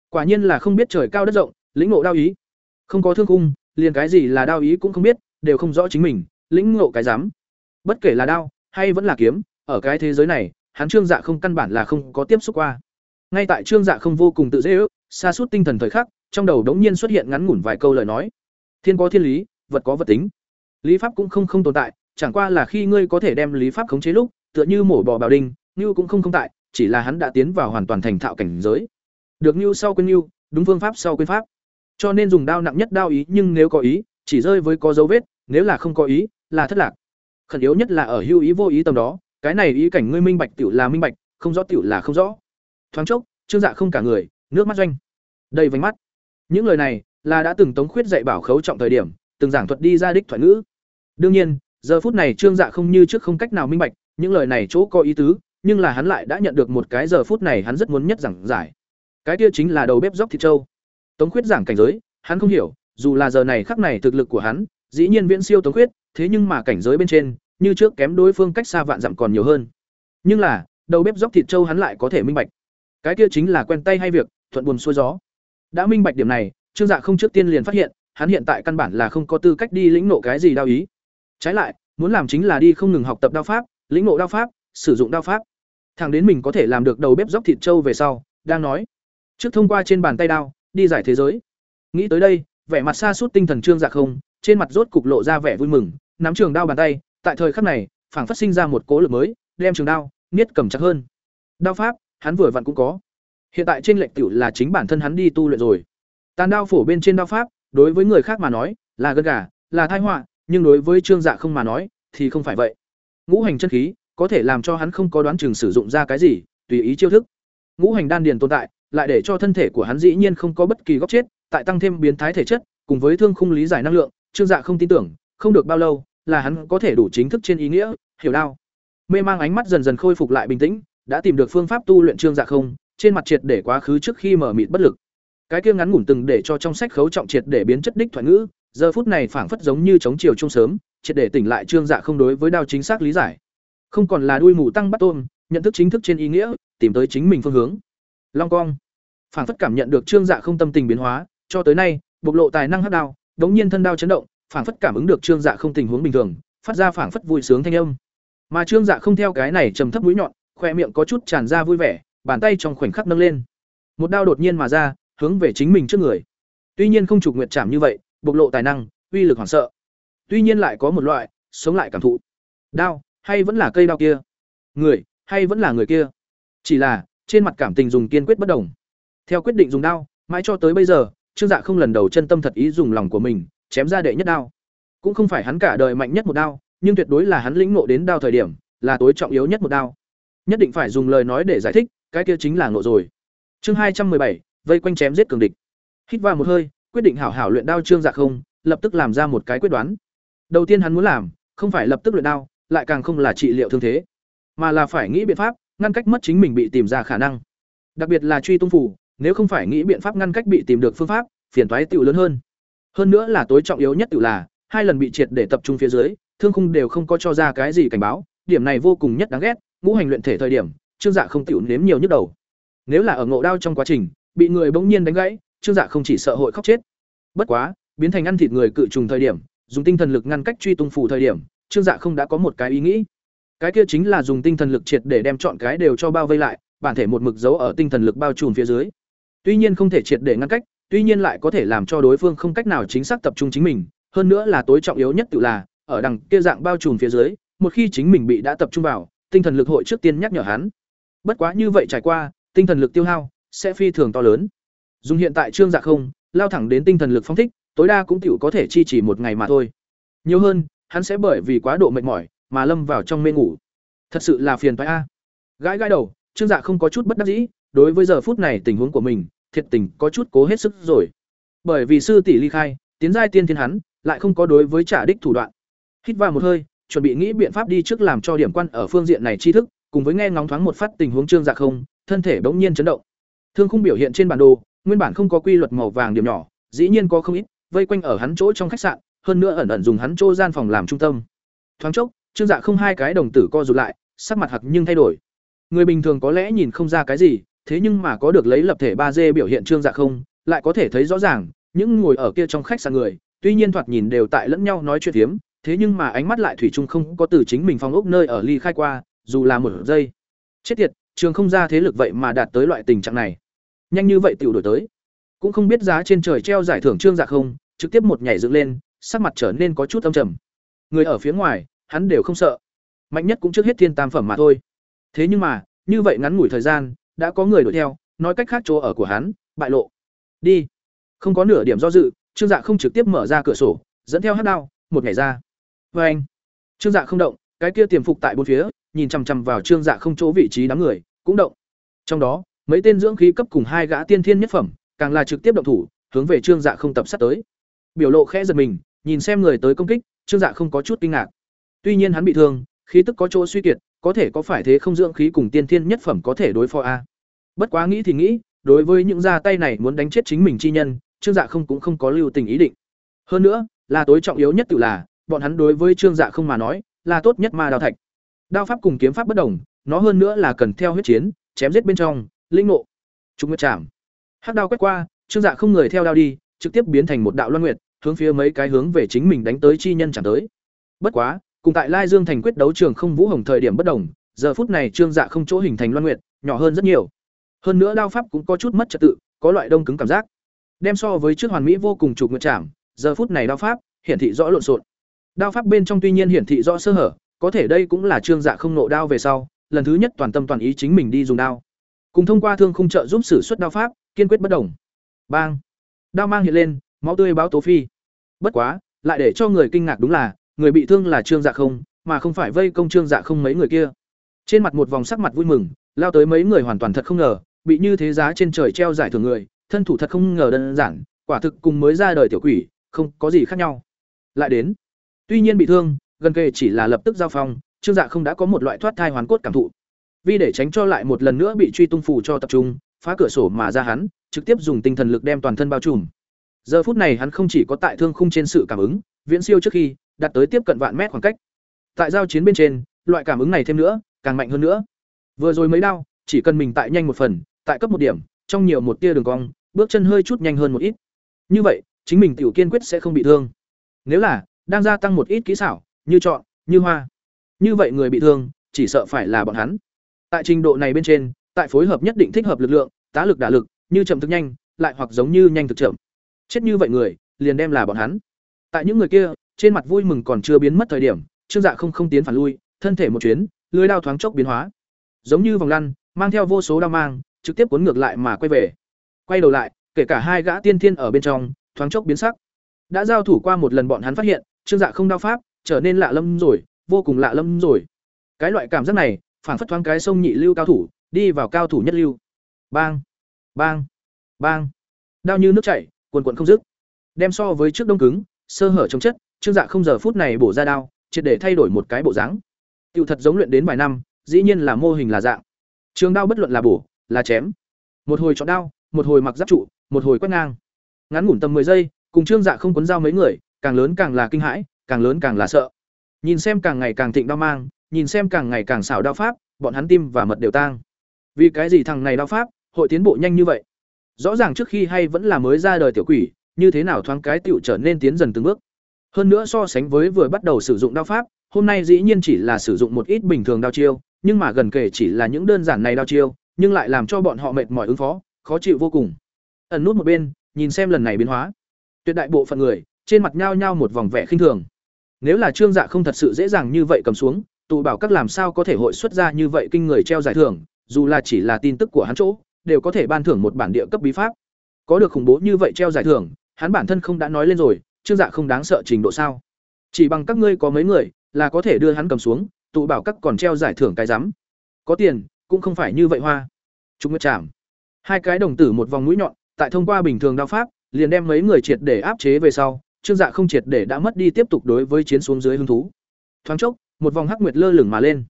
Quả nhiên là không biết trời cao đất rộng, lĩnh ngộ đao ý. Không có thương khung, liền cái gì là đao ý cũng không biết, đều không rõ chính mình, lĩnh ngộ cái dám. Bất kể là đao hay vẫn là kiếm, ở cái thế giới này, hắn Trương Dạ không căn bản là không có tiếp xúc qua. Ngay tại Trương Dạ không vô cùng tự dễ ước, xa suốt tinh thần thời khắc, trong đầu đống nhiên xuất hiện ngắn ngủn vài câu lời nói. Thiên có thiên lý, vật có vật tính. Lý pháp cũng không không tồn tại, chẳng qua là khi ngươi có thể đem lý pháp khống chế lúc, tựa như mổ bò bào đinh, ngưu cũng không không tại, chỉ là hắn đã tiến vào hoàn toàn thành thạo cảnh giới. Được ngưu sau quên ngưu đúng phương pháp sau quên pháp. Cho nên dùng đao nặng nhất đao ý, nhưng nếu có ý, chỉ rơi với có dấu vết, nếu là không có ý, là thất lạc. Khẩn yếu nhất là ở hưu ý vô ý tầm đó, cái này ý cảnh ngươi minh bạch tiểu là minh bạch không rõ tiểu là không rõ thoáng chốc trương dạ không cả người nước mắt doanh đầy vánh mắt những lời này là đã từng tống khuyết dạy bảo khấu trọng thời điểm từng giảng thuật đi ra đích thoại ngữ đương nhiên giờ phút này trương dạ không như trước không cách nào minh bạch những lời này chỗ có ý tứ nhưng là hắn lại đã nhận được một cái giờ phút này hắn rất muốn nhất giảng giải cái kia chính là đầu bếp dốc thịt trâu tống khuyết giảng cảnh giới hắn không hiểu dù là giờ này khắc này thực lực của hắn dĩ nhiên viễn siêu tống khuyết thế nhưng mà cảnh giới bên trên như trước kém đối phương cách xa vạn dặm còn nhiều hơn. Nhưng là, đầu bếp dốc thịt trâu hắn lại có thể minh bạch. Cái kia chính là quen tay hay việc, thuận buồn xuôi gió. Đã minh bạch điểm này, Trương Dạ không trước tiên liền phát hiện, hắn hiện tại căn bản là không có tư cách đi lĩnh ngộ cái gì đao ý. Trái lại, muốn làm chính là đi không ngừng học tập đao pháp, lĩnh ngộ đao pháp, sử dụng đao pháp. Thẳng đến mình có thể làm được đầu bếp dốc thịt trâu về sau, đang nói. Trước thông qua trên bàn tay đao, đi giải thế giới. Nghĩ tới đây, vẻ mặt xa sút tinh thần Trương Dạ không, trên mặt rốt cục lộ ra vẻ vui mừng, nắm trường đao bàn tay, tại thời khắc này phảng phát sinh ra một cố lực mới đem trường đao niết cầm chặt hơn đao pháp hắn vừa vặn cũng có hiện tại trên lệnh tiểu là chính bản thân hắn đi tu luyện rồi tàn đao phổ bên trên đao pháp đối với người khác mà nói là gân gà là tai họa nhưng đối với trương dạ không mà nói thì không phải vậy ngũ hành chân khí có thể làm cho hắn không có đoán chừng sử dụng ra cái gì tùy ý chiêu thức ngũ hành đan điền tồn tại lại để cho thân thể của hắn dĩ nhiên không có bất kỳ góc chết tại tăng thêm biến thái thể chất cùng với thương khung lý giải năng lượng trương dạ không tin tưởng không được bao lâu là hắn có thể đủ chính thức trên ý nghĩa, hiểu đao. Mê mang ánh mắt dần dần khôi phục lại bình tĩnh, đã tìm được phương pháp tu luyện trương dạ không, trên mặt triệt để quá khứ trước khi mở mịt bất lực. Cái kia ngắn ngủn từng để cho trong sách khấu trọng triệt để biến chất đích thoại ngữ, giờ phút này phảng phất giống như chống chiều trung sớm, triệt để tỉnh lại trương dạ không đối với đao chính xác lý giải. Không còn là đuôi mù tăng bắt tôm, nhận thức chính thức trên ý nghĩa, tìm tới chính mình phương hướng. Long cong. Phảng phất cảm nhận được trương dạ không tâm tình biến hóa, cho tới nay, bộc lộ tài năng hắc đao, đống nhiên thân đao chấn động, phảng phất cảm ứng được trương dạ không tình huống bình thường phát ra phảng phất vui sướng thanh âm mà trương dạ không theo cái này trầm thấp mũi nhọn khoe miệng có chút tràn ra vui vẻ bàn tay trong khoảnh khắc nâng lên một đao đột nhiên mà ra hướng về chính mình trước người tuy nhiên không trục nguyện chạm như vậy bộc lộ tài năng uy lực hoảng sợ tuy nhiên lại có một loại sống lại cảm thụ đao hay vẫn là cây đao kia người hay vẫn là người kia chỉ là trên mặt cảm tình dùng kiên quyết bất đồng theo quyết định dùng đao mãi cho tới bây giờ trương dạ không lần đầu chân tâm thật ý dùng lòng của mình chém ra đệ nhất đao. Cũng không phải hắn cả đời mạnh nhất một đao, nhưng tuyệt đối là hắn lĩnh ngộ đến đao thời điểm, là tối trọng yếu nhất một đao. Nhất định phải dùng lời nói để giải thích, cái kia chính là ngộ rồi. Chương hai trăm bảy, vây quanh chém giết cường địch. Hít vào một hơi, quyết định hảo hảo luyện đao trương dạ không, lập tức làm ra một cái quyết đoán. Đầu tiên hắn muốn làm, không phải lập tức luyện đao, lại càng không là trị liệu thương thế, mà là phải nghĩ biện pháp ngăn cách mất chính mình bị tìm ra khả năng. Đặc biệt là truy tung phủ, nếu không phải nghĩ biện pháp ngăn cách bị tìm được phương pháp, phiền toái tiểu lớn hơn. Hơn nữa là tối trọng yếu nhất tự là, hai lần bị triệt để tập trung phía dưới, thương khung đều không có cho ra cái gì cảnh báo, điểm này vô cùng nhất đáng ghét, ngũ hành luyện thể thời điểm, Trương Dạ không tiểu nếm nhiều nhức đầu. Nếu là ở ngộ đao trong quá trình, bị người bỗng nhiên đánh gãy, Trương Dạ không chỉ sợ hội khóc chết. Bất quá, biến thành ăn thịt người cự trùng thời điểm, dùng tinh thần lực ngăn cách truy tung phủ thời điểm, Trương Dạ không đã có một cái ý nghĩ. Cái kia chính là dùng tinh thần lực triệt để đem chọn cái đều cho bao vây lại, bản thể một mực dấu ở tinh thần lực bao trùm phía dưới. Tuy nhiên không thể triệt để ngăn cách, tuy nhiên lại có thể làm cho đối phương không cách nào chính xác tập trung chính mình, hơn nữa là tối trọng yếu nhất tự là, ở đằng kia dạng bao trùm phía dưới, một khi chính mình bị đã tập trung vào, tinh thần lực hội trước tiên nhắc nhở hắn. Bất quá như vậy trải qua, tinh thần lực tiêu hao sẽ phi thường to lớn. Dùng hiện tại trương dạ không, lao thẳng đến tinh thần lực phong thích, tối đa cũng tiểu có thể chi chỉ một ngày mà thôi. Nhiều hơn, hắn sẽ bởi vì quá độ mệt mỏi mà lâm vào trong mê ngủ. Thật sự là phiền toái a. Gãi gãi đầu, Trương Dạ không có chút bất đắc dĩ, đối với giờ phút này tình huống của mình, thiệt tình có chút cố hết sức rồi. Bởi vì sư tỷ ly khai, tiến giai tiên thiên hắn, lại không có đối với trả đích thủ đoạn. Hít vào một hơi, chuẩn bị nghĩ biện pháp đi trước làm cho điểm quan ở phương diện này tri thức, cùng với nghe ngóng thoáng một phát tình huống Trương Dạ không, thân thể bỗng nhiên chấn động. Thương khung biểu hiện trên bản đồ, nguyên bản không có quy luật màu vàng điểm nhỏ, dĩ nhiên có không ít, vây quanh ở hắn chỗ trong khách sạn, hơn nữa ẩn ẩn dùng hắn chỗ gian phòng làm trung tâm. Thoáng chốc, Trương Dạ không hai cái đồng tử co rụt lại, sắc mặt hặc nhưng thay đổi. Người bình thường có lẽ nhìn không ra cái gì, thế nhưng mà có được lấy lập thể ba d biểu hiện Trương Dạ không, lại có thể thấy rõ ràng, những ngồi ở kia trong khách sạn người, tuy nhiên thoạt nhìn đều tại lẫn nhau nói chuyện thiếm, thế nhưng mà ánh mắt lại thủy chung không có từ chính mình phòng ốc nơi ở ly khai qua, dù là một giây. Chết tiệt, trường không ra thế lực vậy mà đạt tới loại tình trạng này. Nhanh như vậy tiểu đổi tới. Cũng không biết giá trên trời treo giải thưởng Trương Dạ không, trực tiếp một nhảy dựng lên, sắc mặt trở nên có chút âm trầm. Người ở phía ngoài, hắn đều không sợ. Mạnh nhất cũng trước hết thiên tam phẩm mà thôi. Thế nhưng mà, như vậy ngắn ngủi thời gian, đã có người đuổi theo, nói cách khác chỗ ở của hắn, bại lộ. Đi. Không có nửa điểm do dự, Trương Dạ không trực tiếp mở ra cửa sổ, dẫn theo hát đao, một ngày ra. vê anh. Trương Dạ không động, cái kia tiềm phục tại bốn phía, nhìn chằm chằm vào Trương Dạ không chỗ vị trí đám người, cũng động. Trong đó, mấy tên dưỡng khí cấp cùng hai gã tiên thiên nhất phẩm, càng là trực tiếp động thủ, hướng về Trương Dạ không tập sát tới. Biểu lộ khẽ giật mình, nhìn xem người tới công kích, Trương Dạ không có chút kinh ngạc. Tuy nhiên hắn bị thương, khí tức có chỗ suy kiệt, có thể có phải thế không dưỡng khí cùng tiên thiên nhất phẩm có thể đối phó a. Bất quá nghĩ thì nghĩ, đối với những ra tay này muốn đánh chết chính mình chi nhân, Trương Dạ không cũng không có lưu tình ý định. Hơn nữa, là tối trọng yếu nhất tự là, bọn hắn đối với Trương Dạ không mà nói, là tốt nhất mà đào thạch. Đao pháp cùng kiếm pháp bất đồng, nó hơn nữa là cần theo huyết chiến, chém giết bên trong, linh ngộ. trục nguyệt chạm. Hắc đao quét qua, Trương Dạ không người theo đao đi, trực tiếp biến thành một đạo loan nguyệt, hướng phía mấy cái hướng về chính mình đánh tới chi nhân chẳng tới. Bất quá, cùng tại Lai Dương thành quyết đấu trường không vũ hồng thời điểm bất đồng, giờ phút này Trương Dạ không chỗ hình thành loan nguyệt, nhỏ hơn rất nhiều. Hơn nữa đao pháp cũng có chút mất trật tự, có loại đông cứng cảm giác. Đem so với trước hoàn mỹ vô cùng trục nguyệt chạm, giờ phút này đao pháp hiển thị rõ lộn xộn. Đao pháp bên trong tuy nhiên hiển thị rõ sơ hở, có thể đây cũng là Trương Dạ không nộ đao về sau, lần thứ nhất toàn tâm toàn ý chính mình đi dùng đao. Cùng thông qua thương khung trợ giúp sử xuất đao pháp, kiên quyết bất đồng. Bang! Đao mang hiện lên, máu tươi báo tố phi. Bất quá, lại để cho người kinh ngạc đúng là, người bị thương là Trương Dạ không, mà không phải vây công Trương Dạ không mấy người kia. Trên mặt một vòng sắc mặt vui mừng, lao tới mấy người hoàn toàn thật không ngờ, bị như thế giá trên trời treo giải thưởng người, thân thủ thật không ngờ đơn giản, quả thực cùng mới ra đời tiểu quỷ, không có gì khác nhau. Lại đến, tuy nhiên bị thương, gần kề chỉ là lập tức giao phong, Trương Dạ không đã có một loại thoát thai hoàn cốt cảm thụ. Vì để tránh cho lại một lần nữa bị truy tung phủ cho tập trung, phá cửa sổ mà ra hắn, trực tiếp dùng tinh thần lực đem toàn thân bao trùm. Giờ phút này hắn không chỉ có tại thương khung trên sự cảm ứng, viễn siêu trước khi, đạt tới tiếp cận vạn mét khoảng cách. Tại giao chiến bên trên, loại cảm ứng này thêm nữa, càng mạnh hơn nữa. Vừa rồi mấy đao, chỉ cần mình tại nhanh một phần, tại cấp một điểm, trong nhiều một tia đường cong, bước chân hơi chút nhanh hơn một ít. Như vậy, chính mình tiểu kiên quyết sẽ không bị thương. Nếu là đang gia tăng một ít kỹ xảo, như chọn, như hoa. Như vậy người bị thương, chỉ sợ phải là bọn hắn. Tại trình độ này bên trên, tại phối hợp nhất định thích hợp lực lượng, tá lực đả lực, như chậm thực nhanh, lại hoặc giống như nhanh thực chậm. Chết như vậy người, liền đem là bọn hắn. Tại những người kia, trên mặt vui mừng còn chưa biến mất thời điểm, Trương Dạ không không tiến phản lui, thân thể một chuyến, lưỡi đao thoáng chốc biến hóa. Giống như vòng lăn, mang theo vô số đao mang, trực tiếp cuốn ngược lại mà quay về. Quay đầu lại, kể cả hai gã tiên thiên ở bên trong, thoáng chốc biến sắc. Đã giao thủ qua một lần bọn hắn phát hiện, Trương Dạ không đao pháp, trở nên lạ lâm rồi, vô cùng lạ lâm rồi. Cái loại cảm giác này, phản phất thoáng cái sông nhị lưu cao thủ, đi vào cao thủ nhất lưu. Bang, bang, bang. Đao như nước chảy, cuồn cuộn không dứt. Đem so với trước đông cứng, sơ hở chống chất, Trương Dạ không giờ phút này bổ ra đao, triệt để thay đổi một cái bộ dáng. Tiêu thật giống luyện đến vài năm, dĩ nhiên là mô hình là dạng. Trường đao bất luận là bổ, là chém. Một hồi chọn đao, một hồi mặc giáp trụ, một hồi quét ngang. Ngắn ngủn tầm 10 giây, cùng Trương Dạ không cuốn dao mấy người, càng lớn càng là kinh hãi, càng lớn càng là sợ. Nhìn xem càng ngày càng thịnh đao mang, nhìn xem càng ngày càng xảo đao pháp, bọn hắn tim và mật đều tang. Vì cái gì thằng này đao pháp hội tiến bộ nhanh như vậy? Rõ ràng trước khi hay vẫn là mới ra đời tiểu quỷ, như thế nào thoáng cái tiểu trở nên tiến dần từng bước. Hơn nữa so sánh với vừa bắt đầu sử dụng đao pháp, hôm nay dĩ nhiên chỉ là sử dụng một ít bình thường đao chiêu, nhưng mà gần kể chỉ là những đơn giản này đao chiêu, nhưng lại làm cho bọn họ mệt mỏi ứng phó, khó chịu vô cùng. Ẩn nút một bên, nhìn xem lần này biến hóa. Tuyệt đại bộ phận người, trên mặt nhao nhao một vòng vẻ khinh thường. Nếu là Trương Dạ không thật sự dễ dàng như vậy cầm xuống, tụ bảo các làm sao có thể hội xuất ra như vậy kinh người treo giải thưởng, dù là chỉ là tin tức của hắn chỗ, đều có thể ban thưởng một bản địa cấp bí pháp. Có được khủng bố như vậy treo giải thưởng, hắn bản thân không đã nói lên rồi, Trương Dạ không đáng sợ trình độ sao? Chỉ bằng các ngươi có mấy người, là có thể đưa hắn cầm xuống, tụ bảo các còn treo giải thưởng cái rắm. Có tiền, cũng không phải như vậy hoa. Chúng nguyệt chạm. Hai cái đồng tử một vòng mũi nhọn, tại thông qua bình thường đao pháp, liền đem mấy người triệt để áp chế về sau, Trương Dạ không triệt để đã mất đi tiếp tục đối với chiến xuống dưới hứng thú. Thoáng chốc, một vòng hắc nguyệt lơ lửng mà lên.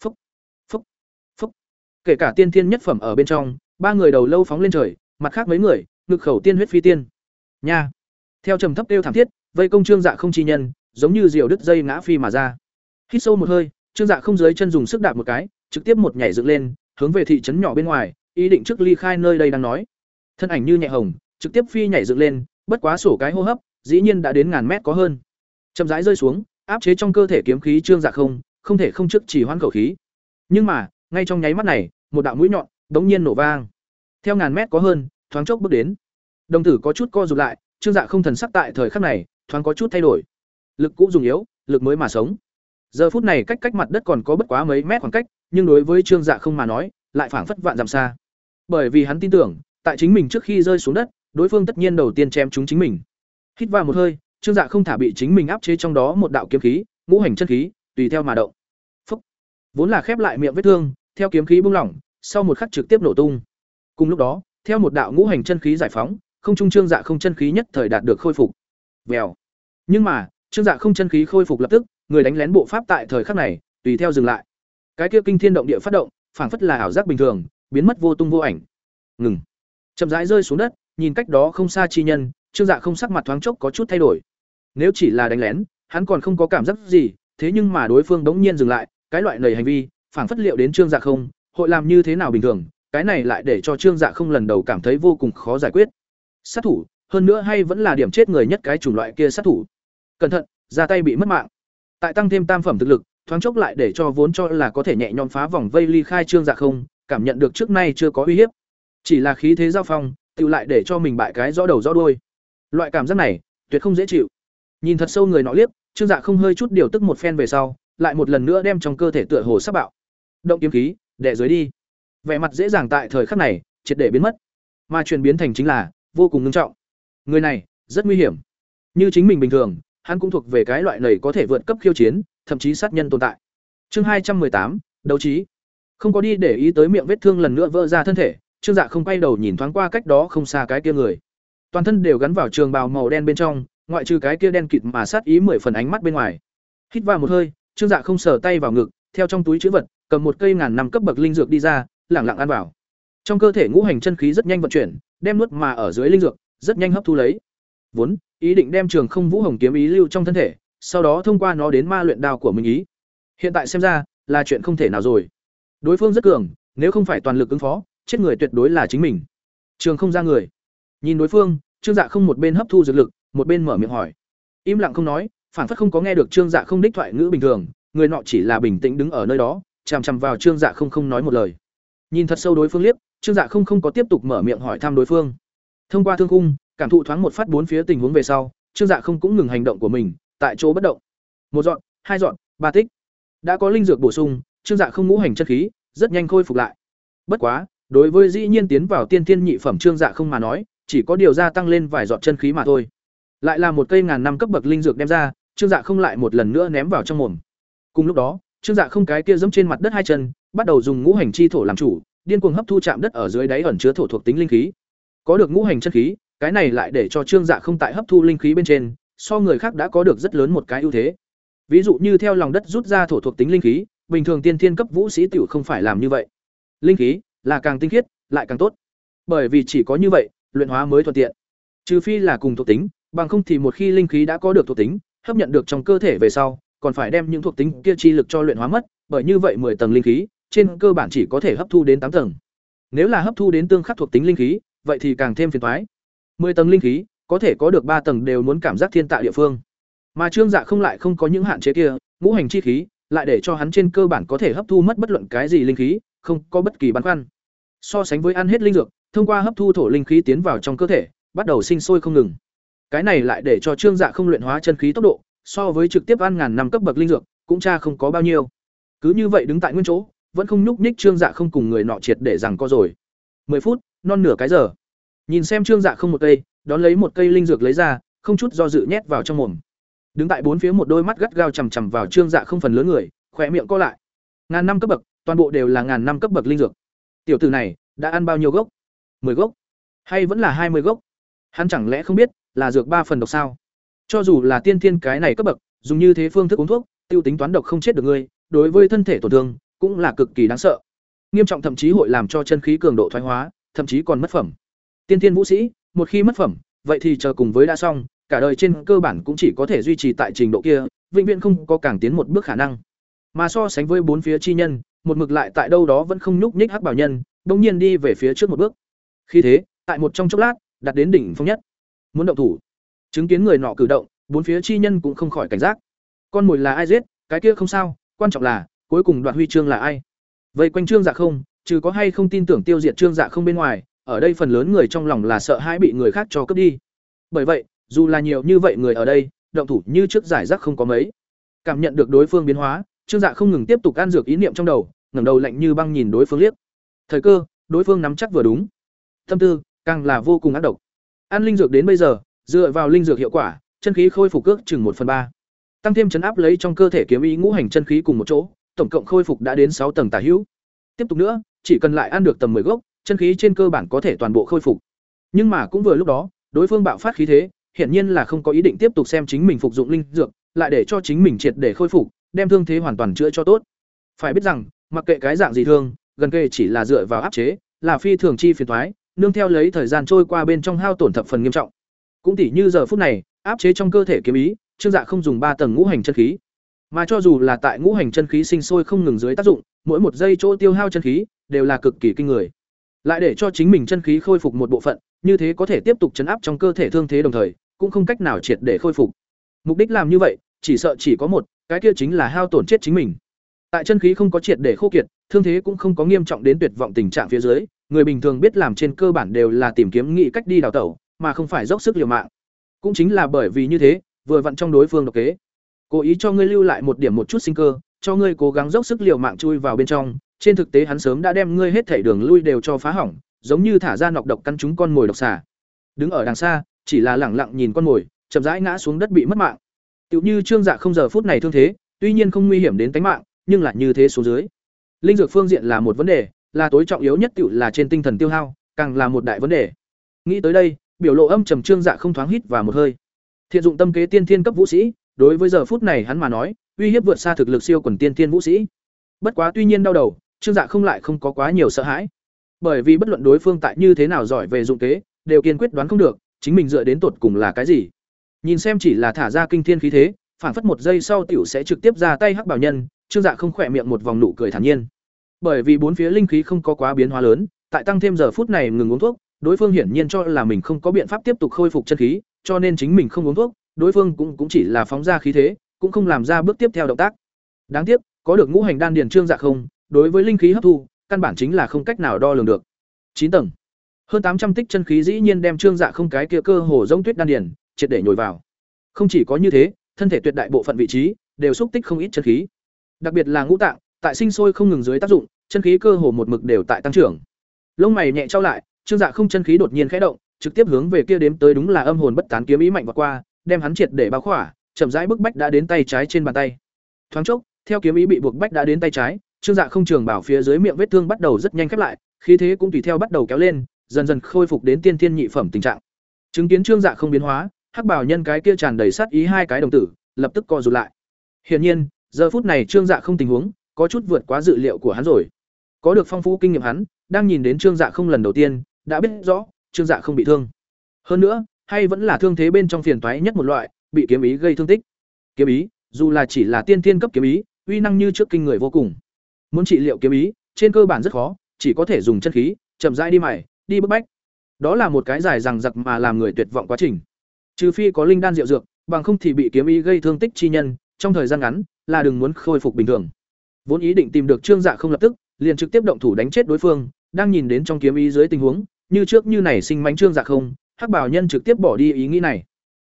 Phúc, phúc, phúc. Kể cả tiên thiên nhất phẩm ở bên trong, ba người đầu lâu phóng lên trời, mặt khác mấy người, ngực khẩu tiên huyết phi tiên. Nha. Theo trầm thấp kêu thảm thiết, vây công Trương Dạ không chi nhân, giống như diều đứt dây ngã phi mà ra. Hít sâu một hơi, Trương Dạ không dưới chân dùng sức đạp một cái, trực tiếp một nhảy dựng lên, hướng về thị trấn nhỏ bên ngoài, ý định trước ly khai nơi đây đang nói. Thân ảnh như nhẹ hồng, trực tiếp phi nhảy dựng lên, bất quá sổ cái hô hấp, dĩ nhiên đã đến ngàn mét có hơn. Chậm rãi rơi xuống, áp chế trong cơ thể kiếm khí trương dạ không, không thể không trước chỉ hoãn khẩu khí. Nhưng mà, ngay trong nháy mắt này, một đạo mũi nhọn đống nhiên nổ vang. Theo ngàn mét có hơn, thoáng chốc bước đến. Đồng tử có chút co rụt lại, trương dạ không thần sắc tại thời khắc này, thoáng có chút thay đổi. Lực cũ dùng yếu, lực mới mà sống. Giờ phút này cách cách mặt đất còn có bất quá mấy mét khoảng cách, nhưng đối với trương dạ không mà nói, lại phảng phất vạn dặm xa. Bởi vì hắn tin tưởng, tại chính mình trước khi rơi xuống đất, đối phương tất nhiên đầu tiên chém chúng chính mình. Hít vào một hơi, Trương Dạ không thả bị chính mình áp chế trong đó một đạo kiếm khí, ngũ hành chân khí, tùy theo mà động. Phúc. Vốn là khép lại miệng vết thương, theo kiếm khí bung lỏng, sau một khắc trực tiếp nổ tung. Cùng lúc đó, theo một đạo ngũ hành chân khí giải phóng, không trung Trương Dạ không chân khí nhất thời đạt được khôi phục. Vèo. Nhưng mà, Trương Dạ không chân khí khôi phục lập tức, người đánh lén bộ pháp tại thời khắc này, tùy theo dừng lại. Cái kia kinh thiên động địa phát động, phảng phất là ảo giác bình thường, biến mất vô tung vô ảnh. Ngừng. Chậm rãi rơi xuống đất, nhìn cách đó không xa chi nhân, Trương Dạ không sắc mặt thoáng chốc có chút thay đổi. Nếu chỉ là đánh lén, hắn còn không có cảm giác gì, thế nhưng mà đối phương đống nhiên dừng lại, cái loại nảy hành vi, phản phất liệu đến Trương Dạ không, hội làm như thế nào bình thường, cái này lại để cho Trương Dạ không lần đầu cảm thấy vô cùng khó giải quyết. Sát thủ, hơn nữa hay vẫn là điểm chết người nhất cái chủng loại kia sát thủ. Cẩn thận, ra tay bị mất mạng. Tại tăng thêm tam phẩm thực lực, thoáng chốc lại để cho vốn cho là có thể nhẹ nhõm phá vòng vây ly khai Trương Dạ không, cảm nhận được trước nay chưa có uy hiếp. Chỉ là khí thế giao phong, tự lại để cho mình bại cái rõ đầu rõ đuôi. Loại cảm giác này, tuyệt không dễ chịu. Nhìn thật sâu người nọ liếc, Trương Dạ không hơi chút điều tức một phen về sau, lại một lần nữa đem trong cơ thể tựa hồ sắp bạo. Động kiếm khí, đè dưới đi. Vẻ mặt dễ dàng tại thời khắc này, triệt để biến mất. Mà chuyển biến thành chính là vô cùng ngưng trọng. Người này, rất nguy hiểm. Như chính mình bình thường, hắn cũng thuộc về cái loại này có thể vượt cấp khiêu chiến, thậm chí sát nhân tồn tại. Chương hai trăm tám, đấu trí. Không có đi để ý tới miệng vết thương lần nữa vỡ ra thân thể, Trương Dạ không quay đầu nhìn thoáng qua cách đó không xa cái kia người. Toàn thân đều gắn vào trường bào màu đen bên trong, ngoại trừ cái kia đen kịt mà sát ý mười phần ánh mắt bên ngoài. Hít vào một hơi, Trương Dạ không sờ tay vào ngực, theo trong túi chữ vật, cầm một cây ngàn năm cấp bậc linh dược đi ra, lẳng lặng ăn vào. Trong cơ thể ngũ hành chân khí rất nhanh vận chuyển, đem nuốt mà ở dưới linh dược, rất nhanh hấp thu lấy. Vốn, ý định đem Trường Không Vũ Hồng kiếm ý lưu trong thân thể, sau đó thông qua nó đến ma luyện đao của mình ý. Hiện tại xem ra, là chuyện không thể nào rồi. Đối phương rất cường, nếu không phải toàn lực ứng phó, chết người tuyệt đối là chính mình. Trường không ra người. Nhìn đối phương, Trương Dạ không một bên hấp thu dược lực, một bên mở miệng hỏi. Im lặng không nói, phản phất không có nghe được Trương Dạ không đích thoại ngữ bình thường, người nọ chỉ là bình tĩnh đứng ở nơi đó, chằm chằm vào Trương Dạ không không nói một lời. Nhìn thật sâu đối phương liếc, Trương Dạ không không có tiếp tục mở miệng hỏi thăm đối phương. Thông qua thương khung, cảm thụ thoáng một phát bốn phía tình huống về sau, Trương Dạ không cũng ngừng hành động của mình, tại chỗ bất động. Một dọn, hai dọn, ba tích. Đã có linh dược bổ sung, Trương Dạ không ngũ hành chất khí, rất nhanh khôi phục lại. Bất quá, đối với dĩ nhiên tiến vào tiên thiên nhị phẩm Trương Dạ không mà nói, chỉ có điều gia tăng lên vài dọn chân khí mà thôi. Lại là một cây ngàn năm cấp bậc linh dược đem ra, Trương Dạ không lại một lần nữa ném vào trong mồm. Cùng lúc đó, Trương Dạ không cái kia dẫm trên mặt đất hai chân, bắt đầu dùng ngũ hành chi thổ làm chủ, điên cuồng hấp thu chạm đất ở dưới đáy ẩn chứa thổ thuộc tính linh khí. Có được ngũ hành chân khí, cái này lại để cho Trương Dạ không tại hấp thu linh khí bên trên, so người khác đã có được rất lớn một cái ưu thế. Ví dụ như theo lòng đất rút ra thổ thuộc tính linh khí, bình thường tiên thiên cấp vũ sĩ tiểu không phải làm như vậy. Linh khí là càng tinh khiết, lại càng tốt. Bởi vì chỉ có như vậy, luyện hóa mới thuận tiện. Trừ phi là cùng thuộc tính, bằng không thì một khi linh khí đã có được thuộc tính, hấp nhận được trong cơ thể về sau, còn phải đem những thuộc tính kia chi lực cho luyện hóa mất, bởi như vậy 10 tầng linh khí, trên cơ bản chỉ có thể hấp thu đến 8 tầng. Nếu là hấp thu đến tương khắc thuộc tính linh khí, vậy thì càng thêm phiền toái. 10 tầng linh khí, có thể có được 3 tầng đều muốn cảm giác thiên tạ địa phương. Mà Trương Dạ không lại không có những hạn chế kia, ngũ hành chi khí, lại để cho hắn trên cơ bản có thể hấp thu mất bất luận cái gì linh khí, không có bất kỳ băn khoăn. So sánh với ăn hết linh dược, thông qua hấp thu thổ linh khí tiến vào trong cơ thể, bắt đầu sinh sôi không ngừng. Cái này lại để cho Trương Dạ không luyện hóa chân khí tốc độ, so với trực tiếp ăn ngàn năm cấp bậc linh dược, cũng cha không có bao nhiêu. Cứ như vậy đứng tại nguyên chỗ, vẫn không nhúc nhích Trương Dạ không cùng người nọ triệt để rằng co rồi. 10 phút, non nửa cái giờ. Nhìn xem Trương Dạ không một cây, đón lấy một cây linh dược lấy ra, không chút do dự nhét vào trong mồm. Đứng tại bốn phía một đôi mắt gắt gao chằm chằm vào Trương Dạ không phần lớn người, khỏe miệng co lại. Ngàn năm cấp bậc, toàn bộ đều là ngàn năm cấp bậc linh dược. Tiểu tử này, đã ăn bao nhiêu gốc? 10 gốc, hay vẫn là hai mươi gốc? Hắn chẳng lẽ không biết, là dược ba phần độc sao? Cho dù là tiên thiên cái này cấp bậc, dùng như thế phương thức uống thuốc, tiêu tính toán độc không chết được ngươi, đối với thân thể tổn thương cũng là cực kỳ đáng sợ. Nghiêm trọng thậm chí hội làm cho chân khí cường độ thoái hóa, thậm chí còn mất phẩm. Tiên thiên vũ sĩ, một khi mất phẩm, vậy thì chờ cùng với đã xong, cả đời trên cơ bản cũng chỉ có thể duy trì tại trình độ kia, vĩnh viễn không có càng tiến một bước khả năng. Mà so sánh với bốn phía chi nhân, một mực lại tại đâu đó vẫn không nhúc nhích hắc bảo nhân, bỗng nhiên đi về phía trước một bước. Khi thế, tại một trong chốc lát, đạt đến đỉnh phong nhất. Muốn động thủ. Chứng kiến người nọ cử động, bốn phía chi nhân cũng không khỏi cảnh giác. Con mồi là ai giết, cái kia không sao, quan trọng là cuối cùng đoạt huy chương là ai. Vây quanh Trương Dạ không, trừ có hay không tin tưởng tiêu diệt Trương Dạ không bên ngoài, ở đây phần lớn người trong lòng là sợ hãi bị người khác cho cướp đi. Bởi vậy, dù là nhiều như vậy người ở đây, động thủ như trước giải rác không có mấy. Cảm nhận được đối phương biến hóa, Trương Dạ không ngừng tiếp tục ăn dược ý niệm trong đầu, ngẩng đầu lạnh như băng nhìn đối phương liếc. Thời cơ, đối phương nắm chắc vừa đúng. Tâm tư, càng là vô cùng ác độc. Ăn linh dược đến bây giờ, dựa vào linh dược hiệu quả, chân khí khôi phục cước chừng một phần ba. Tăng thêm chấn áp lấy trong cơ thể kiếm ý ngũ hành chân khí cùng một chỗ tổng cộng khôi phục đã đến sáu tầng tả hữu. Tiếp tục nữa chỉ cần lại ăn được tầm 10 gốc chân khí trên cơ bản có thể toàn bộ khôi phục. Nhưng mà cũng vừa lúc đó đối phương bạo phát khí thế hiển nhiên là không có ý định tiếp tục xem chính mình phục dụng linh dược lại để cho chính mình triệt để khôi phục đem thương thế hoàn toàn chữa cho tốt. Phải biết rằng mặc kệ cái dạng gì thương gần kề chỉ là dựa vào áp chế là phi thường chi phiền thoái nương theo lấy thời gian trôi qua bên trong hao tổn thập phần nghiêm trọng. Cũng tỉ như giờ phút này, áp chế trong cơ thể kiếm ý, trương dạ không dùng ba tầng ngũ hành chân khí. Mà cho dù là tại ngũ hành chân khí sinh sôi không ngừng dưới tác dụng, mỗi một giây chỗ tiêu hao chân khí đều là cực kỳ kinh người. Lại để cho chính mình chân khí khôi phục một bộ phận, như thế có thể tiếp tục chấn áp trong cơ thể thương thế đồng thời, cũng không cách nào triệt để khôi phục. Mục đích làm như vậy, chỉ sợ chỉ có một, cái kia chính là hao tổn chết chính mình. Tại chân khí không có triệt để khô kiệt, thương thế cũng không có nghiêm trọng đến tuyệt vọng tình trạng phía dưới người bình thường biết làm trên cơ bản đều là tìm kiếm nghị cách đi đào tẩu, mà không phải dốc sức liều mạng. Cũng chính là bởi vì như thế, vừa vặn trong đối phương độc kế. Cố ý cho ngươi lưu lại một điểm một chút sinh cơ, cho ngươi cố gắng dốc sức liều mạng chui vào bên trong. Trên thực tế hắn sớm đã đem ngươi hết thảy đường lui đều cho phá hỏng, giống như thả ra nọc độc căn chúng con mồi độc xà. Đứng ở đằng xa, chỉ là lẳng lặng nhìn con mồi, chậm rãi ngã xuống đất bị mất mạng. Tựu như trương dạ không giờ phút này thương thế, tuy nhiên không nguy hiểm đến tính mạng, nhưng lại như thế xuống dưới. Linh dược phương diện là một vấn đề là tối trọng yếu nhất tựu là trên tinh thần tiêu hao, càng là một đại vấn đề. Nghĩ tới đây, biểu lộ âm trầm trương dạ không thoáng hít và một hơi. Thiện dụng tâm kế tiên thiên cấp vũ sĩ, đối với giờ phút này hắn mà nói, uy hiếp vượt xa thực lực siêu quần tiên thiên vũ sĩ. Bất quá tuy nhiên đau đầu, trương dạ không lại không có quá nhiều sợ hãi. Bởi vì bất luận đối phương tại như thế nào giỏi về dụng kế, đều kiên quyết đoán không được, chính mình dựa đến tột cùng là cái gì. Nhìn xem chỉ là thả ra kinh thiên khí thế phản phất một giây sau tiểu sẽ trực tiếp ra tay hắc bảo nhân, trương dạ không khỏe miệng một vòng nụ cười thản nhiên bởi vì bốn phía linh khí không có quá biến hóa lớn, tại tăng thêm giờ phút này ngừng uống thuốc, đối phương hiển nhiên cho là mình không có biện pháp tiếp tục khôi phục chân khí, cho nên chính mình không uống thuốc, đối phương cũng cũng chỉ là phóng ra khí thế, cũng không làm ra bước tiếp theo động tác. Đáng tiếc, có được ngũ hành đan điền trương dạ không, đối với linh khí hấp thu, căn bản chính là không cách nào đo lường được. Chín tầng. Hơn tám trăm tích chân khí dĩ nhiên đem trương dạ không cái kia cơ hồ giống tuyết đan điền, triệt để nhồi vào. Không chỉ có như thế, thân thể tuyệt đại bộ phận vị trí, đều xúc tích không ít chân khí. Đặc biệt là ngũ tạng, tại sinh sôi không ngừng dưới tác dụng chân khí cơ hồ một mực đều tại tăng trưởng. Lông mày nhẹ trao lại, trương dạ không chân khí đột nhiên khẽ động, trực tiếp hướng về kia đếm tới đúng là âm hồn bất tán kiếm ý mạnh vào qua, đem hắn triệt để bao khỏa, chậm rãi bức bách đã đến tay trái trên bàn tay. Thoáng chốc, theo kiếm ý bị buộc bách đã đến tay trái, trương dạ không trường bảo phía dưới miệng vết thương bắt đầu rất nhanh khép lại, khí thế cũng tùy theo bắt đầu kéo lên, dần dần khôi phục đến tiên thiên nhị phẩm tình trạng. Chứng kiến trương dạ không biến hóa, hắc bảo nhân cái kia tràn đầy sát ý hai cái đồng tử, lập tức co rụt lại. Hiển nhiên, giờ phút này trương dạ không tình huống, có chút vượt quá dự liệu của hắn rồi có được phong phú kinh nghiệm hắn, đang nhìn đến trương dạ không lần đầu tiên, đã biết rõ, trương dạ không bị thương. Hơn nữa, hay vẫn là thương thế bên trong phiền toái nhất một loại, bị kiếm ý gây thương tích. Kiếm ý, dù là chỉ là tiên thiên cấp kiếm ý, uy năng như trước kinh người vô cùng. Muốn trị liệu kiếm ý, trên cơ bản rất khó, chỉ có thể dùng chân khí, chậm rãi đi mày đi bức bách. Đó là một cái dài rằng giặc mà làm người tuyệt vọng quá trình. Trừ phi có linh đan rượu dược, bằng không thì bị kiếm ý gây thương tích chi nhân, trong thời gian ngắn, là đừng muốn khôi phục bình thường vốn ý định tìm được trương dạ không lập tức, liền trực tiếp động thủ đánh chết đối phương, đang nhìn đến trong kiếm ý dưới tình huống, như trước như này sinh mánh trương dạ không, hắc bảo nhân trực tiếp bỏ đi ý nghĩ này.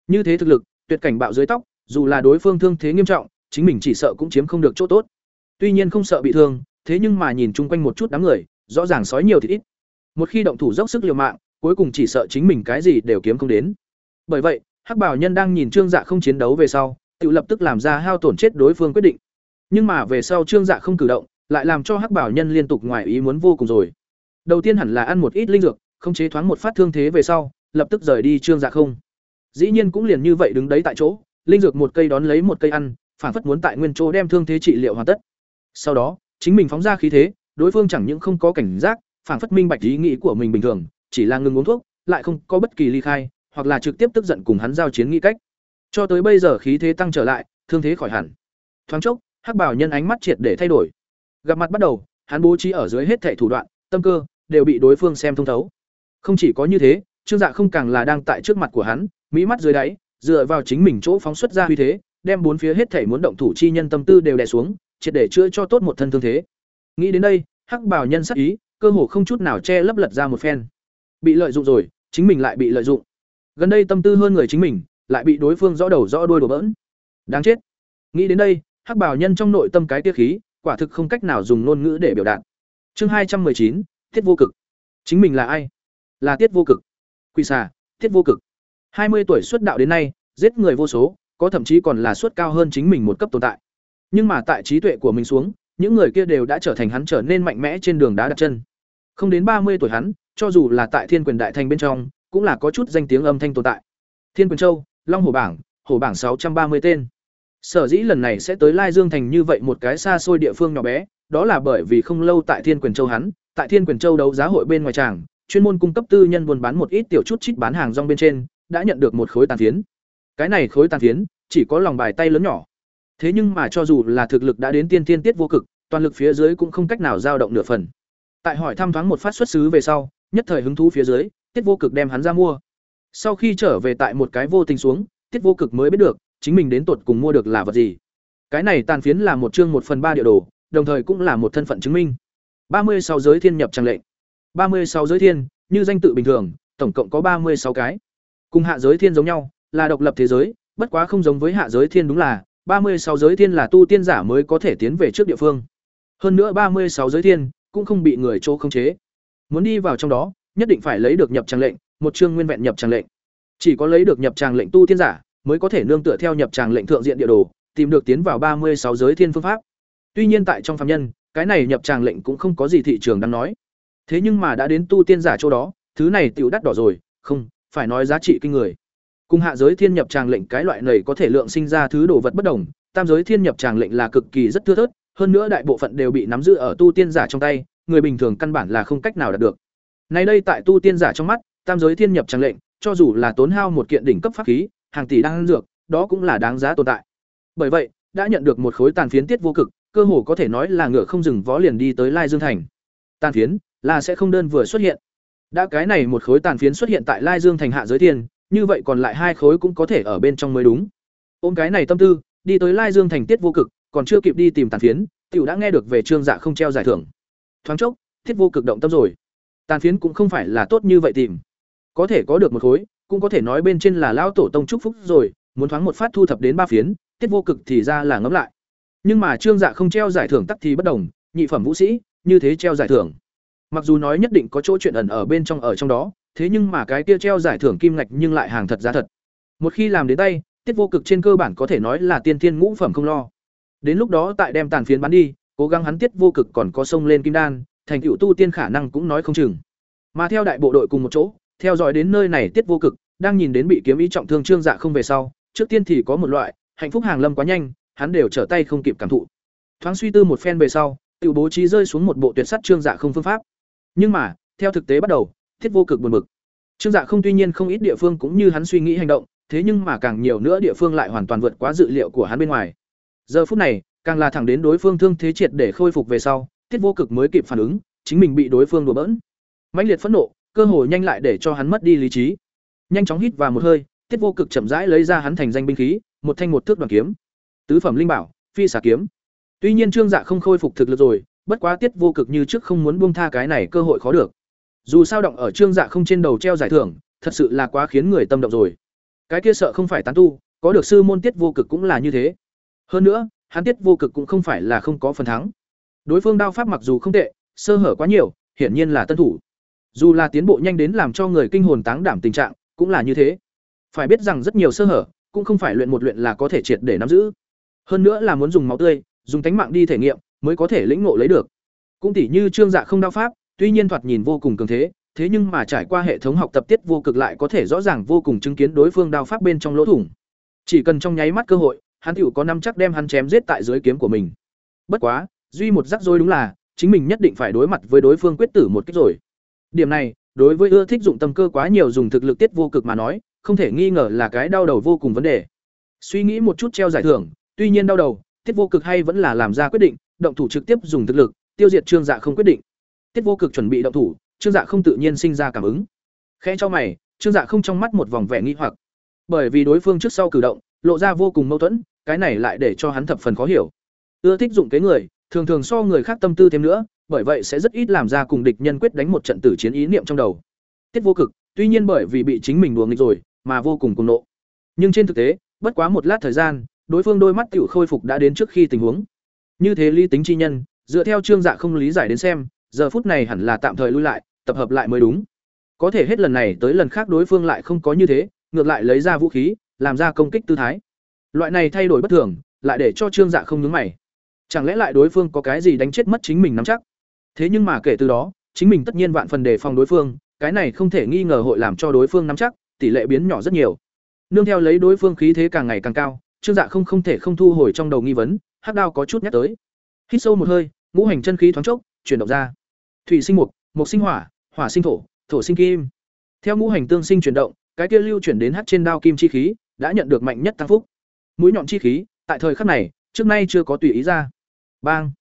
Như thế thực lực, tuyệt cảnh bạo dưới tóc, dù là đối phương thương thế nghiêm trọng, chính mình chỉ sợ cũng chiếm không được chỗ tốt. Tuy nhiên không sợ bị thương, thế nhưng mà nhìn chung quanh một chút đám người, rõ ràng sói nhiều thì ít. Một khi động thủ dốc sức liều mạng, cuối cùng chỉ sợ chính mình cái gì đều kiếm không đến. Bởi vậy, hắc bảo nhân đang nhìn trương dạ không chiến đấu về sau, tự lập tức làm ra hao tổn chết đối phương quyết định nhưng mà về sau trương dạ không cử động, lại làm cho hắc bảo nhân liên tục ngoài ý muốn vô cùng rồi. Đầu tiên hẳn là ăn một ít linh dược, không chế thoáng một phát thương thế về sau, lập tức rời đi trương dạ không. Dĩ nhiên cũng liền như vậy đứng đấy tại chỗ, linh dược một cây đón lấy một cây ăn, phản phất muốn tại nguyên chỗ đem thương thế trị liệu hoàn tất. Sau đó, chính mình phóng ra khí thế, đối phương chẳng những không có cảnh giác, phản phất minh bạch ý nghĩ của mình bình thường, chỉ là ngừng uống thuốc, lại không có bất kỳ ly khai, hoặc là trực tiếp tức giận cùng hắn giao chiến nghĩ cách. Cho tới bây giờ khí thế tăng trở lại, thương thế khỏi hẳn. Thoáng chốc hắc bảo nhân ánh mắt triệt để thay đổi. Gặp mặt bắt đầu, hắn bố trí ở dưới hết thảy thủ đoạn, tâm cơ đều bị đối phương xem thông thấu. Không chỉ có như thế, trương dạ không càng là đang tại trước mặt của hắn, mỹ mắt dưới đáy, dựa vào chính mình chỗ phóng xuất ra uy thế, đem bốn phía hết thảy muốn động thủ chi nhân tâm tư đều đè xuống, triệt để chữa cho tốt một thân thương thế. Nghĩ đến đây, hắc bảo nhân sắc ý, cơ hồ không chút nào che lấp lật ra một phen. Bị lợi dụng rồi, chính mình lại bị lợi dụng. Gần đây tâm tư hơn người chính mình, lại bị đối phương rõ đầu rõ đuôi đổ bỡn. Đáng chết. Nghĩ đến đây hắc bảo nhân trong nội tâm cái tia khí, quả thực không cách nào dùng ngôn ngữ để biểu đạt. Chương hai trăm chín, tiết vô cực. Chính mình là ai? Là tiết vô cực. Quỷ xà, tiết vô cực. Hai mươi tuổi xuất đạo đến nay, giết người vô số, có thậm chí còn là suất cao hơn chính mình một cấp tồn tại. Nhưng mà tại trí tuệ của mình xuống, những người kia đều đã trở thành hắn trở nên mạnh mẽ trên đường đá đặt chân. Không đến ba mươi tuổi hắn, cho dù là tại thiên quyền đại thành bên trong, cũng là có chút danh tiếng âm thanh tồn tại. Thiên quyền châu, long hồ bảng hồ bảng sáu trăm ba mươi tên sở dĩ lần này sẽ tới lai dương thành như vậy một cái xa xôi địa phương nhỏ bé, đó là bởi vì không lâu tại thiên quyền châu hắn, tại thiên quyền châu đấu giá hội bên ngoài tràng, chuyên môn cung cấp tư nhân buôn bán một ít tiểu chút chít bán hàng rong bên trên, đã nhận được một khối tàn phiến. Cái này khối tàn phiến, chỉ có lòng bài tay lớn nhỏ. Thế nhưng mà cho dù là thực lực đã đến tiên tiên tiết vô cực, toàn lực phía dưới cũng không cách nào dao động nửa phần. Tại hỏi thăm thoáng một phát xuất xứ về sau, nhất thời hứng thú phía dưới, tiết vô cực đem hắn ra mua. Sau khi trở về tại một cái vô tình xuống, tiết vô cực mới biết được chính mình đến tột cùng mua được là vật gì. Cái này tàn phiến là một chương một phần ba địa đồ, đồng thời cũng là một thân phận chứng minh. Ba mươi sáu giới thiên nhập trang lệnh. Ba mươi sáu giới thiên, như danh tự bình thường, tổng cộng có ba mươi sáu cái. Cùng hạ giới thiên giống nhau, là độc lập thế giới, bất quá không giống với hạ giới thiên đúng là, ba mươi sáu giới thiên là tu tiên giả mới có thể tiến về trước địa phương. Hơn nữa ba mươi sáu giới thiên, cũng không bị người chỗ khống chế. Muốn đi vào trong đó, nhất định phải lấy được nhập trang lệnh, một chương nguyên vẹn nhập trang lệnh. Chỉ có lấy được nhập trang lệnh tu tiên giả mới có thể nương tựa theo nhập tràng lệnh thượng diện địa đồ, tìm được tiến vào ba mươi sáu giới thiên phương pháp. Tuy nhiên tại trong phàm nhân, cái này nhập tràng lệnh cũng không có gì thị trường đang nói. Thế nhưng mà đã đến tu tiên giả chỗ đó, thứ này tiểu đắt đỏ rồi, không, phải nói giá trị kinh người. Cùng hạ giới thiên nhập tràng lệnh cái loại này có thể lượng sinh ra thứ đồ vật bất đồng, tam giới thiên nhập tràng lệnh là cực kỳ rất thưa thớt, hơn nữa đại bộ phận đều bị nắm giữ ở tu tiên giả trong tay, người bình thường căn bản là không cách nào đạt được. Nay đây tại tu tiên giả trong mắt, tam giới thiên nhập tràng lệnh, cho dù là tốn hao một kiện đỉnh cấp pháp khí, hàng tỷ đang dược, đó cũng là đáng giá tồn tại. Bởi vậy, đã nhận được một khối tàn phiến tiết vô cực, cơ hồ có thể nói là ngựa không dừng vó liền đi tới Lai Dương thành. Tàn phiến là sẽ không đơn vừa xuất hiện. Đã cái này một khối tàn phiến xuất hiện tại Lai Dương thành hạ giới thiên, như vậy còn lại hai khối cũng có thể ở bên trong mới đúng. Ôm cái này tâm tư, đi tới Lai Dương thành tiết vô cực, còn chưa kịp đi tìm tàn phiến, tiểu đã nghe được về trương dạ không treo giải thưởng. Thoáng chốc, tiết vô cực động tâm rồi. Tàn phiến cũng không phải là tốt như vậy tìm. Có thể có được một khối, cũng có thể nói bên trên là lão tổ tông chúc phúc rồi, muốn thoáng một phát thu thập đến ba phiến, tiết vô cực thì ra là ngấm lại. Nhưng mà Trương Dạ không treo giải thưởng tắc thì bất đồng, nhị phẩm vũ sĩ, như thế treo giải thưởng. Mặc dù nói nhất định có chỗ chuyện ẩn ở bên trong ở trong đó, thế nhưng mà cái kia treo giải thưởng kim ngạch nhưng lại hàng thật giá thật. Một khi làm đến tay, tiết vô cực trên cơ bản có thể nói là tiên thiên ngũ phẩm không lo. Đến lúc đó tại đem tàn phiến bán đi, cố gắng hắn tiết vô cực còn có sông lên kim đan, thành tựu tu tiên khả năng cũng nói không chừng. Mà theo đại bộ đội cùng một chỗ, theo dõi đến nơi này tiết vô cực, đang nhìn đến bị kiếm ý trọng thương trương dạ không về sau, trước tiên thì có một loại, hạnh phúc hàng lâm quá nhanh, hắn đều trở tay không kịp cảm thụ. Thoáng suy tư một phen về sau tự bố trí rơi xuống một bộ tuyệt sắt trương dạ không phương pháp. Nhưng mà, theo thực tế bắt đầu thiết vô cực buồn bực. Trương dạ không tuy nhiên không ít địa phương cũng như hắn suy nghĩ hành động, thế nhưng mà càng nhiều nữa địa phương lại hoàn toàn vượt quá dự liệu của hắn bên ngoài. Giờ phút này, càng là thẳng đến đối phương thương thế triệt để khôi phục về sau, tiết vô cực mới kịp phản ứng, chính mình bị đối phương đùa bỡn. Mãnh liệt phẫn nộ cơ hội nhanh lại để cho hắn mất đi lý trí. Nhanh chóng hít vào một hơi, tiết vô cực chậm rãi lấy ra hắn thành danh binh khí, một thanh một thước đoàn kiếm. Tứ phẩm linh bảo, phi xả kiếm. Tuy nhiên trương dạ không khôi phục thực lực rồi, bất quá tiết vô cực như trước không muốn buông tha cái này cơ hội khó được. Dù sao động ở trương dạ không trên đầu treo giải thưởng, thật sự là quá khiến người tâm động rồi. Cái kia sợ không phải tán tu, có được sư môn tiết vô cực cũng là như thế. Hơn nữa, hắn tiết vô cực cũng không phải là không có phần thắng. Đối phương đao pháp mặc dù không tệ, sơ hở quá nhiều, hiển nhiên là tân thủ dù là tiến bộ nhanh đến làm cho người kinh hồn táng đảm tình trạng, cũng là như thế. Phải biết rằng rất nhiều sơ hở, cũng không phải luyện một luyện là có thể triệt để nắm giữ. Hơn nữa là muốn dùng máu tươi, dùng tánh mạng đi thể nghiệm, mới có thể lĩnh ngộ lấy được. Cũng tỉ như trương dạ không đao pháp, tuy nhiên thoạt nhìn vô cùng cường thế thế nhưng mà trải qua hệ thống học tập tiết vô cực lại có thể rõ ràng vô cùng chứng kiến đối phương đao pháp bên trong lỗ thủng. Chỉ cần trong nháy mắt cơ hội, hắn tựu có năm chắc đem hắn chém giết tại dưới kiếm của mình. Bất quá, duy một rắc rối đúng là, chính mình nhất định phải đối mặt với đối phương quyết tử một cách rồi điểm này, đối với ưa thích dụng tâm cơ quá nhiều dùng thực lực tiết vô cực mà nói, không thể nghi ngờ là cái đau đầu vô cùng vấn đề. Suy nghĩ một chút treo giải thưởng, tuy nhiên đau đầu, tiết vô cực hay vẫn là làm ra quyết định, động thủ trực tiếp dùng thực lực, tiêu diệt trương dạ không quyết định. Tiết vô cực chuẩn bị động thủ, trương dạ không tự nhiên sinh ra cảm ứng. Khẽ cho mày, trương dạ không trong mắt một vòng vẻ nghi hoặc. Bởi vì đối phương trước sau cử động, lộ ra vô cùng mâu thuẫn, cái này lại để cho hắn thập phần khó hiểu. Ưa thích dụng kế người, thường thường so người khác tâm tư thêm nữa bởi vậy sẽ rất ít làm ra cùng địch nhân quyết đánh một trận tử chiến ý niệm trong đầu. Tiết vô cực, tuy nhiên bởi vì bị chính mình đùa nghịch rồi, mà vô cùng cuồng nộ. Nhưng trên thực tế, bất quá một lát thời gian, đối phương đôi mắt tiểu khôi phục đã đến trước khi tình huống. Như thế lý tính chi nhân, dựa theo trương dạ không lý giải đến xem, giờ phút này hẳn là tạm thời lui lại, tập hợp lại mới đúng. Có thể hết lần này tới lần khác đối phương lại không có như thế, ngược lại lấy ra vũ khí, làm ra công kích tư thái. Loại này thay đổi bất thường, lại để cho trương dạ không nhướng mày. Chẳng lẽ lại đối phương có cái gì đánh chết mất chính mình nắm chắc? Thế nhưng mà kể từ đó, chính mình tất nhiên vạn phần đề phòng đối phương, cái này không thể nghi ngờ hội làm cho đối phương nắm chắc, tỷ lệ biến nhỏ rất nhiều. Nương theo lấy đối phương khí thế càng ngày càng cao, trương dạ không không thể không thu hồi trong đầu nghi vấn, hắc đao có chút nhắc tới. Hít sâu một hơi, ngũ hành chân khí thoáng chốc, chuyển động ra. Thủy sinh mục mục sinh hỏa hỏa sinh thổ thổ sinh kim. Theo ngũ hành tương sinh chuyển động, cái kia lưu chuyển đến hắc trên đao kim chi khí, đã nhận được mạnh nhất tăng phúc. Mũi nhọn chi khí, tại thời khắc này, trước nay chưa có tùy ý ra. Bang!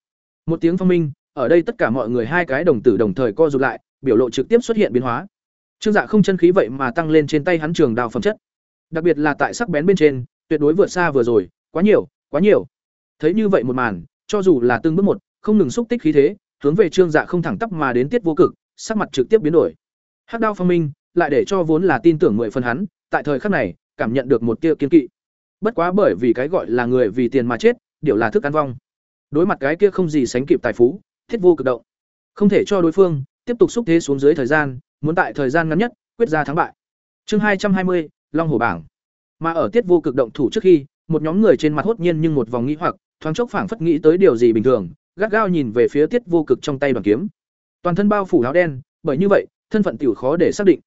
Một tiếng phong minh ở đây tất cả mọi người hai cái đồng tử đồng thời co rụt lại, biểu lộ trực tiếp xuất hiện biến hóa. Trương dạ không chân khí vậy mà tăng lên trên tay hắn trường đao phẩm chất. Đặc biệt là tại sắc bén bên trên, tuyệt đối vượt xa vừa rồi, quá nhiều quá nhiều. Thấy như vậy một màn, cho dù là tương bước một, không ngừng xúc tích khí thế, hướng về trương dạ không thẳng tắp mà đến tiết vô cực, sắc mặt trực tiếp biến đổi. Hắc đao phong minh, lại để cho vốn là tin tưởng mười phần hắn, tại thời khắc này, cảm nhận được một tia kiên kỵ. Bất quá bởi vì cái gọi là người vì tiền mà chết, điều là thức ăn vong. Đối mặt cái kia không gì sánh kịp tài phú thiết vô cực động. Không thể cho đối phương tiếp tục xúc thế xuống dưới thời gian, muốn tại thời gian ngắn nhất quyết ra thắng bại. Chương hai trăm hai mươi, long hồ bảng. Mà ở tiết vô cực động thủ trước khi, một nhóm người trên mặt hốt nhiên nhưng một vòng nghĩ hoặc, thoáng chốc phảng phất nghĩ tới điều gì bình thường, gắt gao nhìn về phía tiết vô cực trong tay đoàn kiếm. Toàn thân bao phủ áo đen, bởi như vậy, thân phận tiểu khó để xác định.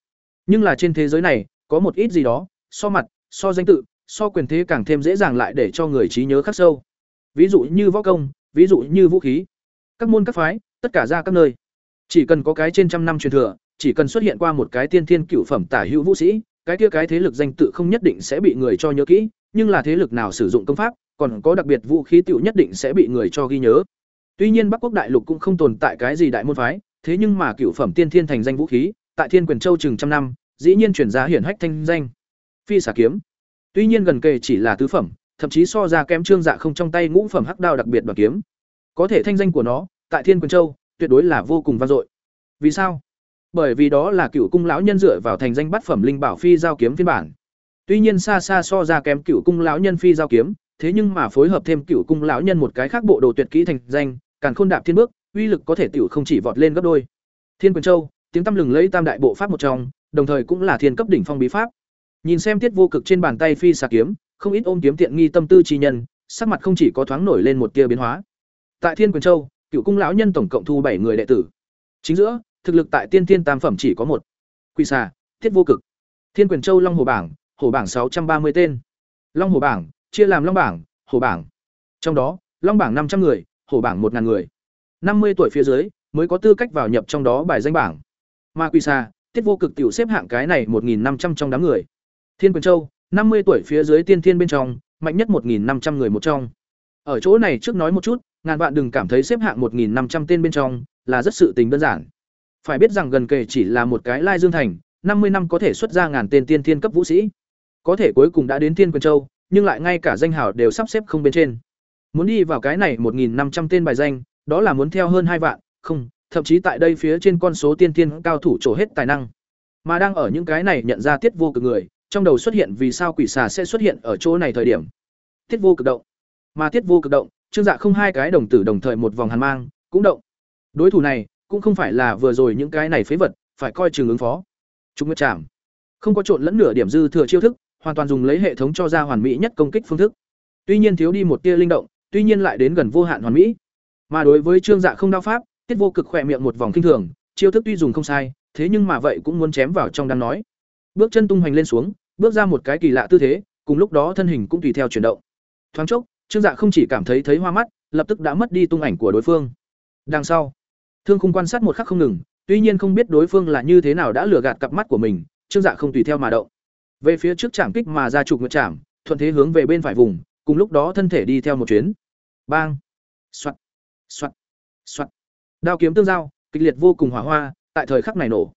Nhưng là trên thế giới này, có một ít gì đó, so mặt, so danh tự, so quyền thế càng thêm dễ dàng lại để cho người trí nhớ khắc sâu. Ví dụ như võ công, ví dụ như vũ khí các môn các phái, tất cả ra các nơi. Chỉ cần có cái trên trăm năm truyền thừa, chỉ cần xuất hiện qua một cái tiên thiên cựu phẩm tả hữu vũ sĩ, cái kia cái thế lực danh tự không nhất định sẽ bị người cho nhớ kỹ, nhưng là thế lực nào sử dụng công pháp, còn có đặc biệt vũ khí tiểu nhất định sẽ bị người cho ghi nhớ. Tuy nhiên bắc quốc đại lục cũng không tồn tại cái gì đại môn phái, thế nhưng mà cựu phẩm tiên thiên thành danh vũ khí, tại thiên quyền châu chừng trăm năm, dĩ nhiên chuyển giá hiển hách thanh danh. Phi xả kiếm. Tuy nhiên gần kề chỉ là tứ phẩm, thậm chí so ra kém trương dạ không trong tay ngũ phẩm hắc đao đặc biệt bảo kiếm có thể thanh danh của nó, tại thiên quyền châu, tuyệt đối là vô cùng vang dội. Vì sao? Bởi vì đó là cựu cung lão nhân dựa vào thành danh bát phẩm linh bảo phi giao kiếm phiên bản. Tuy nhiên xa xa so ra kém cựu cung lão nhân phi giao kiếm, thế nhưng mà phối hợp thêm cựu cung lão nhân một cái khác bộ đồ tuyệt kỹ thành danh càn khôn đạp thiên bước, uy lực có thể tiểu không chỉ vọt lên gấp đôi. Thiên quyền châu, tiếng tăm lừng lấy tam đại bộ pháp một trong, đồng thời cũng là thiên cấp đỉnh phong bí pháp. Nhìn xem tiết vô cực trên bàn tay phi xà kiếm, không ít ôm kiếm tiện nghi tâm tư chi nhân, sắc mặt không chỉ có thoáng nổi lên một tia biến hóa tại thiên quyền châu cựu cung lão nhân tổng cộng thu bảy người đệ tử chính giữa thực lực tại tiên thiên tam phẩm chỉ có một quỳ xà thiết vô cực Thiên Quyền Châu Long Hồ bảng, Hồ bảng sáu trăm ba mươi tên. Long Hồ bảng chia làm Long bảng, Hồ bảng. Trong đó, Long bảng năm trăm người, Hồ bảng một 1000 người. năm mươi tuổi phía dưới mới có tư cách vào nhập trong đó bài danh bảng. Ma Quy Sa, Tiết Vô Cực tiểu xếp hạng cái này một năm trăm trong đám người. Thiên Quyền Châu, năm mươi tuổi phía dưới tiên thiên bên trong, mạnh nhất một năm trăm người một trong. Ở chỗ này trước nói một chút, ngàn vạn đừng cảm thấy xếp hạng một năm trăm tên bên trong là rất sự tình đơn giản. Phải biết rằng gần kề chỉ là một cái Lai Dương Thành, năm mươi năm có thể xuất ra ngàn tên tiên thiên cấp vũ sĩ. Có thể cuối cùng đã đến Thiên Quyền Châu, nhưng lại ngay cả danh hào đều sắp xếp không bên trên. Muốn đi vào cái này một năm trăm tên bài danh, đó là muốn theo hơn hai vạn, không, thậm chí tại đây phía trên con số tiên thiên cao thủ trổ hết tài năng. Mà đang ở những cái này nhận ra tiết vô cực người, trong đầu xuất hiện vì sao quỷ xà sẽ xuất hiện ở chỗ này thời điểm. Tiết vô cực động. Mà tiết vô cực động, Trương Dạ không hai cái đồng tử đồng thời một vòng hàn mang, cũng động. Đối thủ này, cũng không phải là vừa rồi những cái này phế vật, phải coi chừng ứng phó. Trung Nguyệt Trảm. Không có trộn lẫn nửa điểm dư thừa chiêu thức, hoàn toàn dùng lấy hệ thống cho ra hoàn mỹ nhất công kích phương thức. Tuy nhiên thiếu đi một tia linh động, tuy nhiên lại đến gần vô hạn hoàn mỹ. Mà đối với Trương Dạ không đao pháp, Tiết Vô Cực khỏe miệng một vòng kinh thường, chiêu thức tuy dùng không sai, thế nhưng mà vậy cũng muốn chém vào trong đang nói. Bước chân tung hoành lên xuống, bước ra một cái kỳ lạ tư thế, cùng lúc đó thân hình cũng tùy theo chuyển động. Thoáng chốc, Trương Dạ không chỉ cảm thấy thấy hoa mắt, lập tức đã mất đi tung ảnh của đối phương. Đằng sau, Thương Khung quan sát một khắc không ngừng, tuy nhiên không biết đối phương là như thế nào đã lừa gạt cặp mắt của mình, Trương Dạ không tùy theo mà động. Về phía trước chạm kích mà ra trục ngựa chạm, thuận thế hướng về bên phải vùng, cùng lúc đó thân thể đi theo một chuyến. Bang! Soạt! Soạt! Soạt! Đao kiếm tương giao, kịch liệt vô cùng hỏa hoa, tại thời khắc này nổ.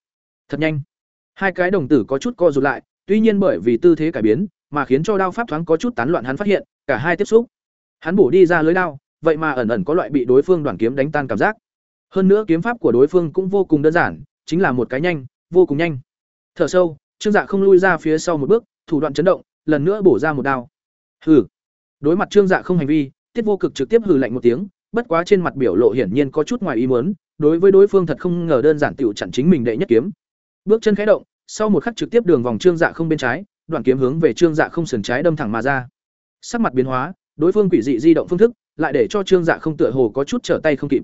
Thật nhanh. Hai cái đồng tử có chút co rụt lại, tuy nhiên bởi vì tư thế cải biến, mà khiến cho đao pháp thoáng có chút tán loạn hắn phát hiện, cả hai tiếp xúc. Hắn bổ đi ra lưới đao, vậy mà ẩn ẩn có loại bị đối phương đoàn kiếm đánh tan cảm giác. Hơn nữa kiếm pháp của đối phương cũng vô cùng đơn giản, chính là một cái nhanh, vô cùng nhanh. Thở sâu, Trương Dạ không lui ra phía sau một bước, thủ đoạn chấn động, lần nữa bổ ra một đao. Hừ. Đối mặt Trương Dạ không hành vi, Tiết Vô Cực trực tiếp hừ lạnh một tiếng, bất quá trên mặt biểu lộ hiển nhiên có chút ngoài ý muốn, đối với đối phương thật không ngờ đơn giản tiểu chặn chính mình đệ nhất kiếm. Bước chân khẽ động, sau một khắc trực tiếp đường vòng Trương Dạ không bên trái, đoạn kiếm hướng về Trương Dạ không sườn trái đâm thẳng mà ra. Sắc mặt biến hóa, đối phương quỷ dị di động phương thức, lại để cho Trương Dạ không tựa hồ có chút trở tay không kịp.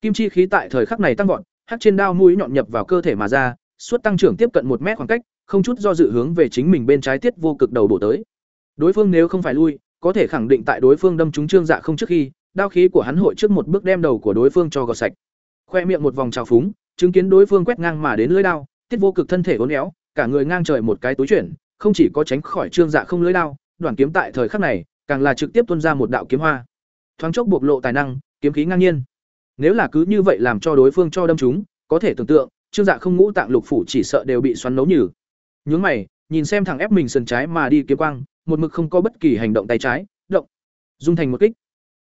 Kim chi khí tại thời khắc này tăng vọt, hắt trên đao mũi nhọn nhập vào cơ thể mà ra, suốt tăng trưởng tiếp cận một mét khoảng cách, không chút do dự hướng về chính mình bên trái tiết vô cực đầu bổ tới. Đối phương nếu không phải lui, có thể khẳng định tại đối phương đâm trúng Trương Dạ không trước khi, đao khí của hắn hội trước một bước đem đầu của đối phương cho gọt sạch. Khoe miệng một vòng trào phúng, chứng kiến đối phương quét ngang mà đến lưỡi đao, tiết vô cực thân thể uốn éo, cả người ngang trời một cái túi chuyển, không chỉ có tránh khỏi Trương Dạ không lưỡi đao, đoàn kiếm tại thời khắc này, càng là trực tiếp tuôn ra một đạo kiếm hoa. Thoáng chốc bộc lộ tài năng, kiếm khí ngang nhiên. Nếu là cứ như vậy làm cho đối phương cho đâm trúng, có thể tưởng tượng, Trương Dạ không ngũ tạng lục phủ chỉ sợ đều bị xoắn nấu nhừ. Nhướng mày, nhìn xem thằng ép mình sườn trái mà đi kiếm quang, một mực không có bất kỳ hành động tay trái, động. Dung thành một kích.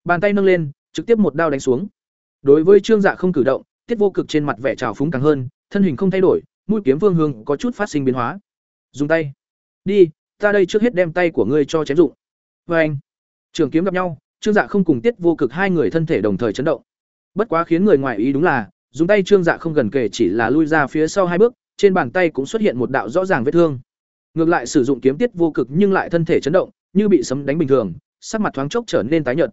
Bàn tay nâng lên, trực tiếp một đao đánh xuống. Đối với Trương Dạ không cử động, Tiết Vô Cực trên mặt vẻ trào phúng càng hơn, thân hình không thay đổi, mũi kiếm vương hướng có chút phát sinh biến hóa. Dùng tay. Đi, ta đây trước hết đem tay của ngươi cho chém dụng. Và anh. Trường kiếm gặp nhau, Trương Dạ không cùng Tiết Vô Cực hai người thân thể đồng thời chấn động. Bất quá khiến người ngoài ý đúng là, dùng tay Trương Dạ không gần kể chỉ là lui ra phía sau hai bước, trên bàn tay cũng xuất hiện một đạo rõ ràng vết thương. Ngược lại sử dụng kiếm tiết vô cực nhưng lại thân thể chấn động, như bị sấm đánh bình thường, sắc mặt thoáng chốc trở nên tái nhợt.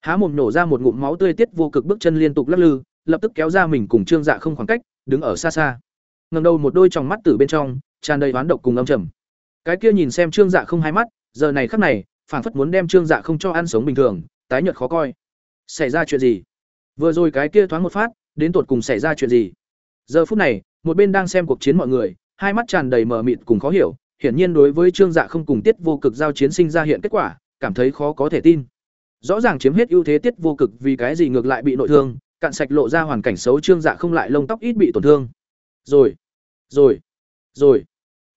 Há mồm nổ ra một ngụm máu tươi tiết vô cực bước chân liên tục lắc lư, lập tức kéo ra mình cùng Trương Dạ không khoảng cách, đứng ở xa xa. Ngẩng đầu một đôi tròng mắt từ bên trong, tràn đầy oán độc cùng âm trầm. Cái kia nhìn xem Trương Dạ không hai mắt, giờ này khắc này, phảng phất muốn đem Trương Dạ không cho ăn sống bình thường, tái nhợt khó coi. Xảy ra chuyện gì? Vừa rồi cái kia thoáng một phát, đến tột cùng xảy ra chuyện gì? Giờ phút này, một bên đang xem cuộc chiến mọi người, hai mắt tràn đầy mờ mịt cùng khó hiểu, hiển nhiên đối với Trương Dạ không cùng Tiết Vô Cực giao chiến sinh ra hiện kết quả, cảm thấy khó có thể tin. Rõ ràng chiếm hết ưu thế Tiết Vô Cực vì cái gì ngược lại bị nội thương, cạn sạch lộ ra hoàn cảnh xấu Trương Dạ không lại lông tóc ít bị tổn thương. Rồi, rồi, rồi.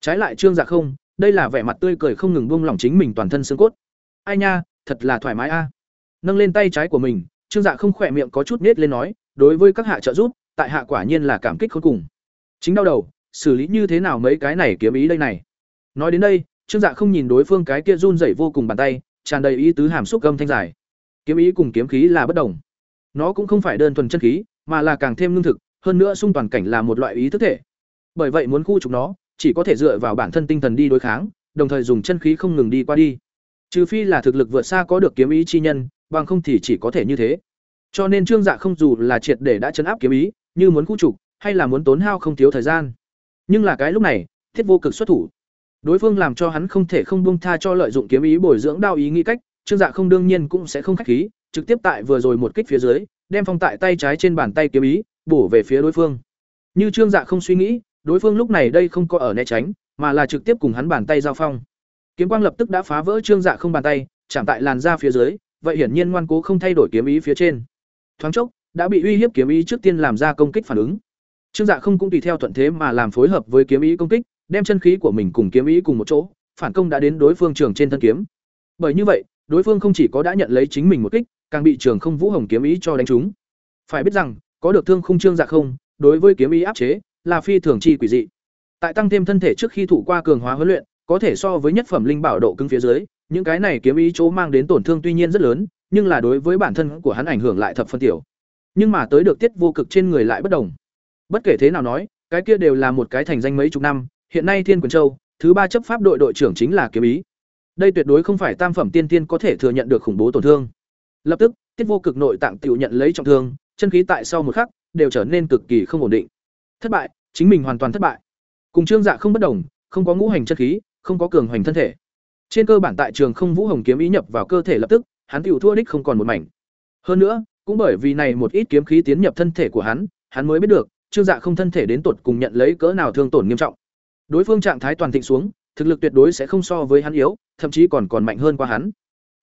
Trái lại Trương Dạ không, đây là vẻ mặt tươi cười không ngừng buông lỏng chính mình toàn thân xương cốt. Ai nha, thật là thoải mái a. Nâng lên tay trái của mình, Trương Dạ không khỏe miệng có chút nết lên nói, đối với các hạ trợ giúp, tại hạ quả nhiên là cảm kích khôn cùng. Chính đau đầu, xử lý như thế nào mấy cái này kiếm ý đây này. Nói đến đây, Trương Dạ không nhìn đối phương cái kia run rẩy vô cùng bàn tay, tràn đầy ý tứ hàm xúc gâm thanh dài. Kiếm ý cùng kiếm khí là bất đồng. Nó cũng không phải đơn thuần chân khí, mà là càng thêm lương thực, hơn nữa xung toàn cảnh là một loại ý thức thể. Bởi vậy muốn khu trục nó, chỉ có thể dựa vào bản thân tinh thần đi đối kháng, đồng thời dùng chân khí không ngừng đi qua đi. Trừ phi là thực lực vượt xa có được kiếm ý chi nhân, bằng không thì chỉ có thể như thế. Cho nên Trương Dạ không dù là triệt để đã chấn áp kiếm ý, như muốn khu trục, hay là muốn tốn hao không thiếu thời gian. Nhưng là cái lúc này, Thiết Vô Cực xuất thủ. Đối phương làm cho hắn không thể không buông tha cho lợi dụng kiếm ý bồi dưỡng đao ý nghĩ cách, Trương Dạ không đương nhiên cũng sẽ không khách khí, trực tiếp tại vừa rồi một kích phía dưới, đem phong tại tay trái trên bàn tay kiếm ý, bổ về phía đối phương. Như Trương Dạ không suy nghĩ, đối phương lúc này đây không có ở né tránh, mà là trực tiếp cùng hắn bàn tay giao phong. Kiếm quang lập tức đã phá vỡ Trương Dạ không bàn tay, chạm tại làn da phía dưới, vậy hiển nhiên ngoan cố không thay đổi kiếm ý phía trên. Thoáng chốc, đã bị uy hiếp kiếm ý trước tiên làm ra công kích phản ứng. Trương Dạ không cũng tùy theo thuận thế mà làm phối hợp với kiếm ý công kích, đem chân khí của mình cùng kiếm ý cùng một chỗ, phản công đã đến đối phương trường trên thân kiếm. Bởi như vậy, đối phương không chỉ có đã nhận lấy chính mình một kích, càng bị trường không vũ hồng kiếm ý cho đánh trúng. Phải biết rằng, có được thương khung trương dạ không, đối với kiếm ý áp chế, là phi thường chi quỷ dị. Tại tăng thêm thân thể trước khi thủ qua cường hóa huấn luyện, có thể so với nhất phẩm linh bảo độ cứng phía dưới, những cái này kiếm ý chỗ mang đến tổn thương tuy nhiên rất lớn, nhưng là đối với bản thân của hắn ảnh hưởng lại thập phân tiểu. Nhưng mà tới được tiết vô cực trên người lại bất đồng. Bất kể thế nào nói, cái kia đều là một cái thành danh mấy chục năm, hiện nay Thiên Quyền Châu, thứ ba chấp pháp đội đội trưởng chính là kiếm ý. Đây tuyệt đối không phải tam phẩm tiên tiên có thể thừa nhận được khủng bố tổn thương. Lập tức, Tiết Vô Cực nội tạng tiểu nhận lấy trọng thương, chân khí tại sau một khắc đều trở nên cực kỳ không ổn định. Thất bại, chính mình hoàn toàn thất bại. Cùng Trương Dạ không bất đồng, không có ngũ hành chân khí, không có cường hoành thân thể. Trên cơ bản tại trường không vũ hồng kiếm ý nhập vào cơ thể lập tức, hắn tựu thua đích không còn một mảnh. Hơn nữa, cũng bởi vì này một ít kiếm khí tiến nhập thân thể của hắn, hắn mới biết được, Trương Dạ không thân thể đến tột cùng nhận lấy cỡ nào thương tổn nghiêm trọng. Đối phương trạng thái toàn thịnh xuống, thực lực tuyệt đối sẽ không so với hắn yếu, thậm chí còn còn mạnh hơn qua hắn.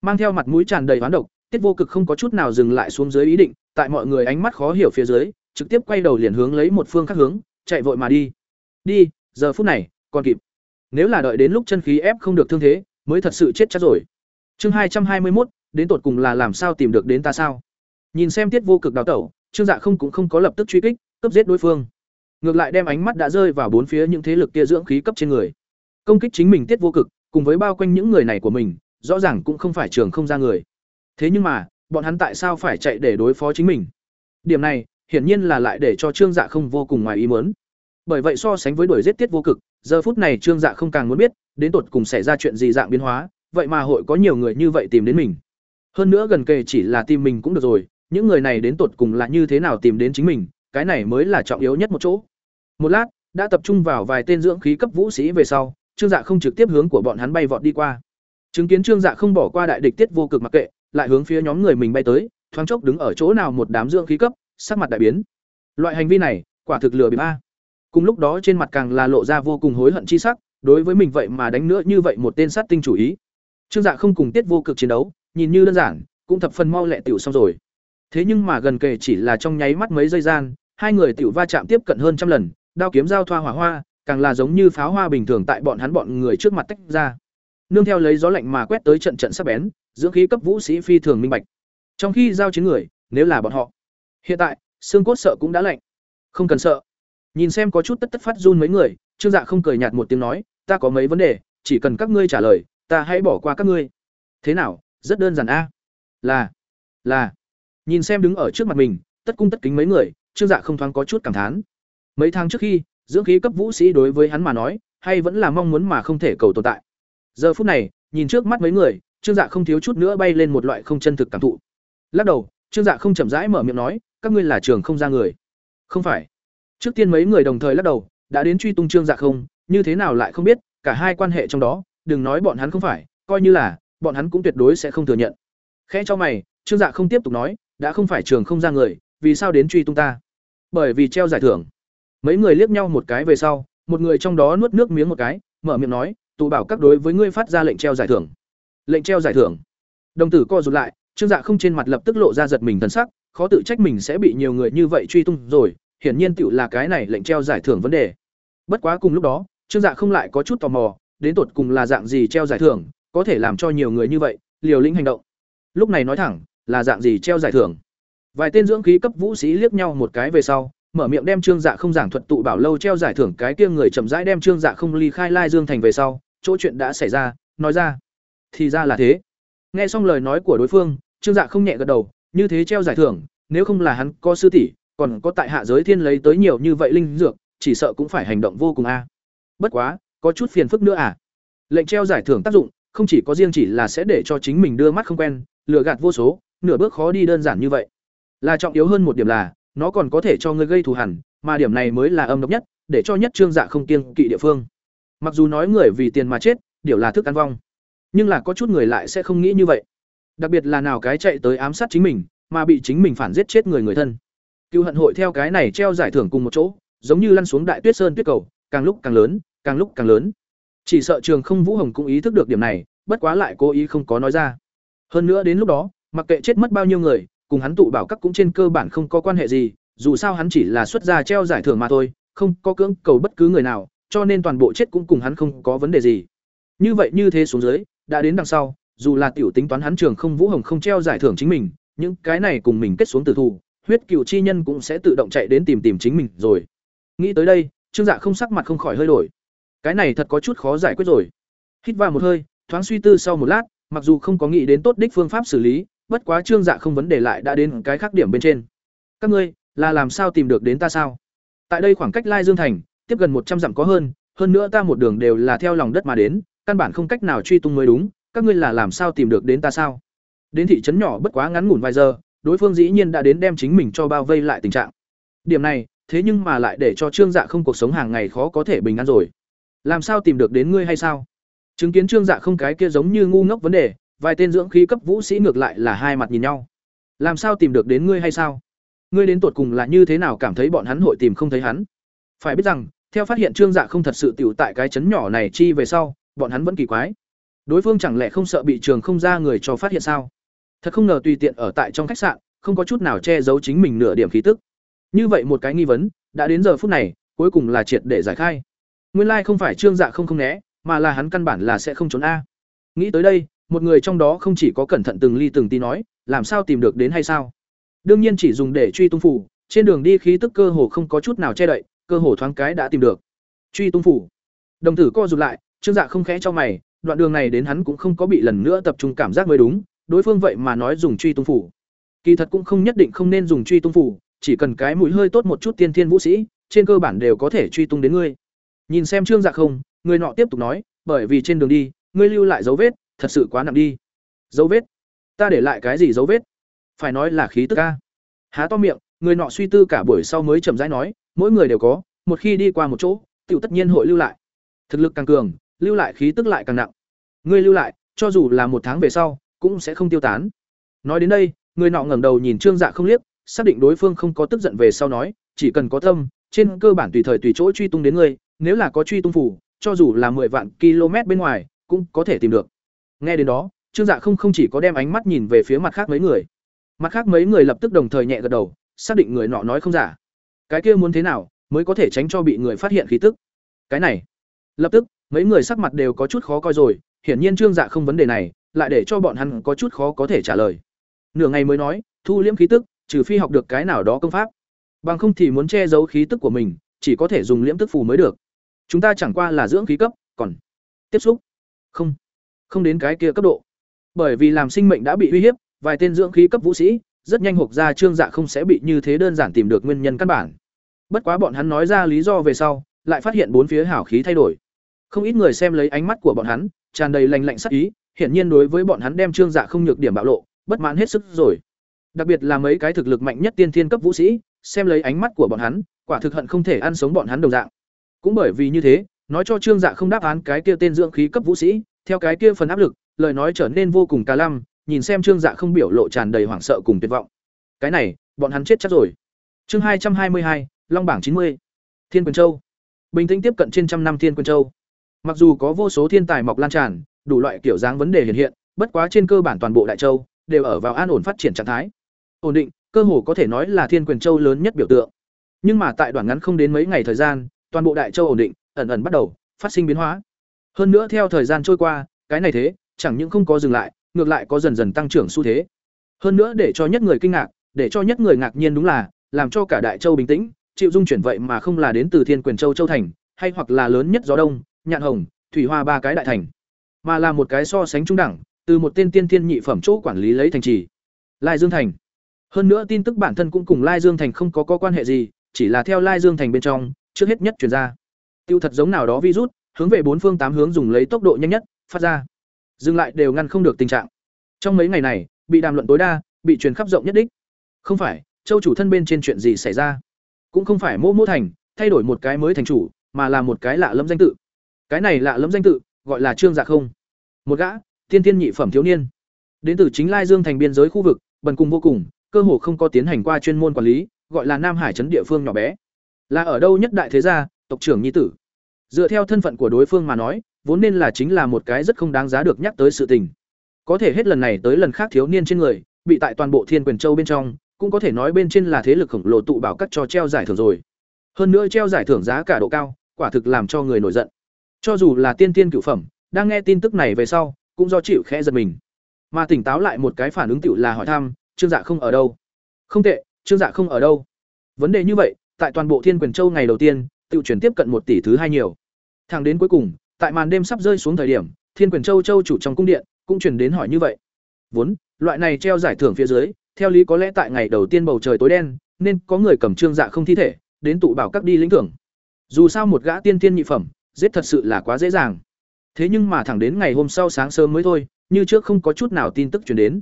Mang theo mặt mũi tràn đầy hoán độc, Tiết Vô Cực không có chút nào dừng lại xuống dưới ý định, tại mọi người ánh mắt khó hiểu phía dưới, trực tiếp quay đầu liền hướng lấy một phương khác hướng, chạy vội mà đi. Đi, giờ phút này, còn kịp. Nếu là đợi đến lúc chân khí ép không được thương thế, mới thật sự chết chắc rồi. Chương hai trăm hai mươi một, đến tột cùng là làm sao tìm được đến ta sao? Nhìn xem Tiết Vô Cực đào tẩu, Trương Dạ không cũng không có lập tức truy kích, cấp giết đối phương. Ngược lại đem ánh mắt đã rơi vào bốn phía những thế lực kia dưỡng khí cấp trên người. Công kích chính mình Tiết Vô Cực, cùng với bao quanh những người này của mình, rõ ràng cũng không phải trường không ra người. Thế nhưng mà, bọn hắn tại sao phải chạy để đối phó chính mình? Điểm này, hiển nhiên là lại để cho Trương Dạ không vô cùng ngoài ý muốn. Bởi vậy so sánh với đuổi giết tiết vô cực, giờ phút này Trương Dạ không càng muốn biết, đến tột cùng xảy ra chuyện gì dạng biến hóa, vậy mà hội có nhiều người như vậy tìm đến mình. Hơn nữa gần kề chỉ là tìm mình cũng được rồi, những người này đến tột cùng là như thế nào tìm đến chính mình, cái này mới là trọng yếu nhất một chỗ. Một lát, đã tập trung vào vài tên dưỡng khí cấp vũ sĩ về sau, Trương Dạ không trực tiếp hướng của bọn hắn bay vọt đi qua. Chứng kiến Trương Dạ không bỏ qua đại địch tiết vô cực mặc kệ, lại hướng phía nhóm người mình bay tới, thoáng chốc đứng ở chỗ nào một đám dưỡng khí cấp, sắc mặt đại biến. Loại hành vi này, quả thực lừa bịp a. Cùng lúc đó trên mặt càng là lộ ra vô cùng hối hận chi sắc, đối với mình vậy mà đánh nữa như vậy một tên sát tinh chủ ý. Trương Dạ không cùng Tiết Vô Cực chiến đấu, nhìn như đơn giản, cũng thập phần mau lẹ tiểu xong rồi. Thế nhưng mà gần kề chỉ là trong nháy mắt mấy giây gian, hai người tiểu va chạm tiếp cận hơn trăm lần, đao kiếm giao thoa hỏa hoa, càng là giống như pháo hoa bình thường tại bọn hắn bọn người trước mặt tách ra. Nương theo lấy gió lạnh mà quét tới trận trận sắc bén, dưỡng khí cấp vũ sĩ phi thường minh bạch. Trong khi giao chiến người, nếu là bọn họ, hiện tại, xương cốt sợ cũng đã lạnh. Không cần sợ. Nhìn xem có chút tất tất phát run mấy người, Trương Dạ không cười nhạt một tiếng nói, ta có mấy vấn đề, chỉ cần các ngươi trả lời, ta hãy bỏ qua các ngươi. Thế nào? Rất đơn giản a. Là, là. Nhìn xem đứng ở trước mặt mình, tất cung tất kính mấy người, Trương Dạ không thoáng có chút cảm thán. Mấy tháng trước khi, dưỡng khí cấp vũ sĩ đối với hắn mà nói, hay vẫn là mong muốn mà không thể cầu tồn tại. Giờ phút này, nhìn trước mắt mấy người, Trương Dạ không thiếu chút nữa bay lên một loại không chân thực cảm thụ. Lắc đầu, Trương Dạ không chậm rãi mở miệng nói, các ngươi là trường không ra người. Không phải. Trước tiên mấy người đồng thời lắc đầu, đã đến truy tung Trương Dạ không, như thế nào lại không biết, cả hai quan hệ trong đó, đừng nói bọn hắn không phải, coi như là, bọn hắn cũng tuyệt đối sẽ không thừa nhận. Khẽ cho mày, Trương Dạ không tiếp tục nói, đã không phải trường không ra người, vì sao đến truy tung ta? Bởi vì treo giải thưởng. Mấy người liếc nhau một cái về sau, một người trong đó nuốt nước miếng một cái, mở miệng nói, tụ bảo các đối với ngươi phát ra lệnh treo giải thưởng lệnh treo giải thưởng đồng tử co rụt lại trương dạ không trên mặt lập tức lộ ra giật mình thần sắc, khó tự trách mình sẽ bị nhiều người như vậy truy tung rồi, hiển nhiên tiểu là cái này lệnh treo giải thưởng vấn đề. Bất quá cùng lúc đó, trương dạ không lại có chút tò mò, đến tột cùng là dạng gì treo giải thưởng, có thể làm cho nhiều người như vậy, liều lĩnh hành động. Lúc này nói thẳng, là dạng gì treo giải thưởng? Vài tên dưỡng khí cấp vũ sĩ liếc nhau một cái về sau, mở miệng đem trương dạ không giảng thuật tụ bảo lâu treo giải thưởng cái kia người chậm rãi đem trương dạ không ly khai lai dương thành về sau, chỗ chuyện đã xảy ra, nói ra. Thì ra là thế. Nghe xong lời nói của đối phương trương dạ không nhẹ gật đầu, như thế treo giải thưởng, nếu không là hắn có sư tỷ, còn có tại hạ giới thiên lấy tới nhiều như vậy linh dược, chỉ sợ cũng phải hành động vô cùng a. Bất quá, có chút phiền phức nữa à. Lệnh treo giải thưởng tác dụng, không chỉ có riêng chỉ là sẽ để cho chính mình đưa mắt không quen, lừa gạt vô số, nửa bước khó đi đơn giản như vậy. Là trọng yếu hơn một điểm là, nó còn có thể cho ngươi gây thù hằn, mà điểm này mới là âm độc nhất, để cho nhất trương dạ không kiêng kỵ địa phương. Mặc dù nói người vì tiền mà chết, điều là thức ăn vong, nhưng là có chút người lại sẽ không nghĩ như vậy đặc biệt là nào cái chạy tới ám sát chính mình, mà bị chính mình phản giết chết người người thân. Cựu hận hội theo cái này treo giải thưởng cùng một chỗ, giống như lăn xuống đại tuyết sơn tuyết cầu, càng lúc càng lớn, càng lúc càng lớn. Chỉ sợ trường không vũ hồng cũng ý thức được điểm này, bất quá lại cố ý không có nói ra. Hơn nữa đến lúc đó, mặc kệ chết mất bao nhiêu người, cùng hắn tụ bảo các cũng trên cơ bản không có quan hệ gì, dù sao hắn chỉ là xuất gia treo giải thưởng mà thôi, không có cưỡng cầu bất cứ người nào, cho nên toàn bộ chết cũng cùng hắn không có vấn đề gì. Như vậy như thế xuống dưới, đã đến đằng sau dù là tiểu tính toán hắn trường không vũ hồng không treo giải thưởng chính mình, những cái này cùng mình kết xuống tử thù, huyết cựu chi nhân cũng sẽ tự động chạy đến tìm tìm chính mình rồi. Nghĩ tới đây, trương dạ không sắc mặt không khỏi hơi đổi. Cái này thật có chút khó giải quyết rồi. Hít vào một hơi, thoáng suy tư sau một lát, mặc dù không có nghĩ đến tốt đích phương pháp xử lý, bất quá trương dạ không vấn đề lại đã đến cái khác điểm bên trên. Các ngươi, là làm sao tìm được đến ta sao? Tại đây khoảng cách lai dương thành, tiếp gần một trăm dặm có hơn hơn nữa ta một đường đều là theo lòng đất mà đến, căn bản không cách nào truy tung mới đúng các ngươi là làm sao tìm được đến ta sao? Đến thị trấn nhỏ bất quá ngắn ngủn vài giờ, đối phương dĩ nhiên đã đến đem chính mình cho bao vây lại tình trạng. Điểm này, thế nhưng mà lại để cho trương dạ không cuộc sống hàng ngày khó có thể bình an rồi. Làm sao tìm được đến ngươi hay sao? Chứng kiến trương dạ không cái kia giống như ngu ngốc vấn đề, vài tên dưỡng khí cấp vũ sĩ ngược lại là hai mặt nhìn nhau. Làm sao tìm được đến ngươi hay sao? Ngươi đến tột cùng là như thế nào cảm thấy bọn hắn hội tìm không thấy hắn? Phải biết rằng, theo phát hiện trương dạ không thật sự tiểu tại cái chấn nhỏ này chi về sau, bọn hắn vẫn kỳ quái đối phương chẳng lẽ không sợ bị trường không ra người cho phát hiện sao? Thật không ngờ tùy tiện ở tại trong khách sạn, không có chút nào che giấu chính mình nửa điểm khí tức. Như vậy một cái nghi vấn, đã đến giờ phút này, cuối cùng là triệt để giải khai. Nguyên lai không phải trương dạ không không né, mà là hắn căn bản là sẽ không trốn a. Nghĩ tới đây, một người trong đó không chỉ có cẩn thận từng ly từng tí nói, làm sao tìm được đến hay sao? Đương nhiên chỉ dùng để truy tung phủ, trên đường đi khí tức cơ hồ không có chút nào che đậy, cơ hồ thoáng cái đã tìm được. Truy tung phủ. Đồng tử co rụt lại, trương dạ không khẽ cho mày đoạn đường này đến hắn cũng không có bị lần nữa tập trung cảm giác mới đúng, đối phương vậy mà nói dùng truy tung phủ. Kỳ thật cũng không nhất định không nên dùng truy tung phủ, chỉ cần cái mũi hơi tốt một chút tiên thiên vũ sĩ, trên cơ bản đều có thể truy tung đến ngươi. Nhìn xem trương dạ không, người nọ tiếp tục nói, bởi vì trên đường đi, ngươi lưu lại dấu vết, thật sự quá nặng đi. Dấu vết? Ta để lại cái gì dấu vết? Phải nói là khí tức ca há to miệng, người nọ suy tư cả buổi sau mới chậm rãi nói, mỗi người đều có, một khi đi qua một chỗ tự tất nhiên hội lưu lại. Thực lực càng cường lưu lại khí tức lại càng nặng. Ngươi lưu lại, cho dù là một tháng về sau, cũng sẽ không tiêu tán. Nói đến đây, người nọ ngẩng đầu nhìn trương dạ không liếc, xác định đối phương không có tức giận về sau nói, chỉ cần có tâm, trên cơ bản tùy thời tùy chỗ truy tung đến ngươi, nếu là có truy tung phủ, cho dù là 10 vạn km bên ngoài, cũng có thể tìm được. Nghe đến đó, trương dạ không không chỉ có đem ánh mắt nhìn về phía mặt khác mấy người. Mặt khác mấy người lập tức đồng thời nhẹ gật đầu, xác định người nọ nói không giả. Cái kia muốn thế nào, mới có thể tránh cho bị người phát hiện khí tức? Cái này lập tức, mấy người sắc mặt đều có chút khó coi rồi, hiển nhiên trương dạ không vấn đề này, lại để cho bọn hắn có chút khó có thể trả lời. Nửa ngày mới nói, thu liễm khí tức, trừ phi học được cái nào đó công pháp. Bằng không thì muốn che giấu khí tức của mình, chỉ có thể dùng liễm tức phù mới được. Chúng ta chẳng qua là dưỡng khí cấp, còn tiếp xúc. Không không đến cái kia cấp độ. Bởi vì làm sinh mệnh đã bị uy hiếp, vài tên dưỡng khí cấp vũ sĩ, rất nhanh hộp ra trương dạ không sẽ bị như thế đơn giản tìm được nguyên nhân căn bản. Bất quá bọn hắn nói ra lý do về sau, lại phát hiện bốn phía hảo khí thay đổi không ít người xem lấy ánh mắt của bọn hắn, tràn đầy lành lạnh sắc ý, hiển nhiên đối với bọn hắn đem trương dạ không nhược điểm bạo lộ, bất mãn hết sức rồi. Đặc biệt là mấy cái thực lực mạnh nhất tiên thiên cấp vũ sĩ, xem lấy ánh mắt của bọn hắn, quả thực hận không thể ăn sống bọn hắn đồng dạng. Cũng bởi vì như thế, nói cho trương dạ không đáp án cái kia tên dưỡng khí cấp vũ sĩ, theo cái kia phần áp lực, lời nói trở nên vô cùng cà lăm nhìn xem trương dạ không biểu lộ tràn đầy hoảng sợ cùng tuyệt vọng. Cái này, bọn hắn chết chắc rồi. Chương hai trăm hai mươi hai, long bảng chín mươi. Thiên quyền châu. Bình tĩnh tiếp cận trên trăm năm thiên quyền châu mặc dù có vô số thiên tài mọc lan tràn, đủ loại kiểu dáng vấn đề hiện hiện, bất quá trên cơ bản toàn bộ đại châu đều ở vào an ổn phát triển trạng thái. Ổn định, cơ hồ có thể nói là thiên quyền châu lớn nhất biểu tượng. Nhưng mà tại đoạn ngắn không đến mấy ngày thời gian, toàn bộ đại châu ổn định, ẩn ẩn bắt đầu phát sinh biến hóa. Hơn nữa theo thời gian trôi qua, cái này thế, chẳng những không có dừng lại, ngược lại có dần dần tăng trưởng xu thế. Hơn nữa để cho nhất người kinh ngạc, để cho nhất người ngạc nhiên đúng là, làm cho cả đại châu bình tĩnh, chịu dung chuyển vậy mà không là đến từ thiên quyền châu châu thành, hay hoặc là lớn nhất gió đông nhạn hồng thủy hoa ba cái đại thành. Mà là một cái so sánh trung đẳng từ một tên tiên thiên nhị phẩm chỗ quản lý lấy thành trì. Lai dương thành. Hơn nữa tin tức bản thân cũng cùng lai dương thành không có, có quan hệ gì chỉ là theo lai dương thành bên trong trước hết nhất chuyển ra. Tiêu thật giống nào đó virus hướng về bốn phương tám hướng dùng lấy tốc độ nhanh nhất phát ra. Dừng lại đều ngăn không được tình trạng. Trong mấy ngày này bị đàm luận tối đa bị truyền khắp rộng nhất đích. Không phải châu chủ thân bên trên chuyện gì xảy ra? Cũng không phải mô mô thành thay đổi một cái mới thành chủ mà là một cái lạ lâm danh tự cái này lạ lẫm danh tự, gọi là trương dạ không. Một gã, tiên tiên nhị phẩm thiếu niên. Đến từ chính lai dương thành biên giới khu vực, bần cùng vô cùng, cơ hồ không có tiến hành qua chuyên môn quản lý, gọi là nam hải trấn địa phương nhỏ bé. Là ở đâu nhất đại thế gia, tộc trưởng nhi tử. Dựa theo thân phận của đối phương mà nói, vốn nên là chính là một cái rất không đáng giá được nhắc tới sự tình. Có thể hết lần này tới lần khác thiếu niên trên người, bị tại toàn bộ thiên quyền châu bên trong, cũng có thể nói bên trên là thế lực khổng lồ tụ bảo cắt cho treo giải thưởng rồi. Hơn nữa treo giải thưởng giá cả độ cao, quả thực làm cho người nổi giận cho dù là tiên tiên cửu phẩm, đang nghe tin tức này về sau, cũng do chịu khẽ giật mình. Mà tỉnh táo lại một cái phản ứng tựu là hỏi thăm, trương dạ không ở đâu? Không tệ, trương dạ không ở đâu. Vấn đề như vậy, tại toàn bộ thiên quyền châu ngày đầu tiên, tựu chuyển tiếp cận một tỷ thứ hai nhiều. Thẳng đến cuối cùng, tại màn đêm sắp rơi xuống thời điểm, thiên quyền châu châu chủ trong cung điện cũng chuyển đến hỏi như vậy. Vốn, loại này treo giải thưởng phía dưới, theo lý có lẽ tại ngày đầu tiên bầu trời tối đen, nên có người cầm trương dạ không thi thể, đến tụ bảo các đi lĩnh thưởng. Dù sao một gã tiên tiên nhị phẩm giết thật sự là quá dễ dàng. Thế nhưng mà thẳng đến ngày hôm sau sáng sớm mới thôi, như trước không có chút nào tin tức chuyển đến.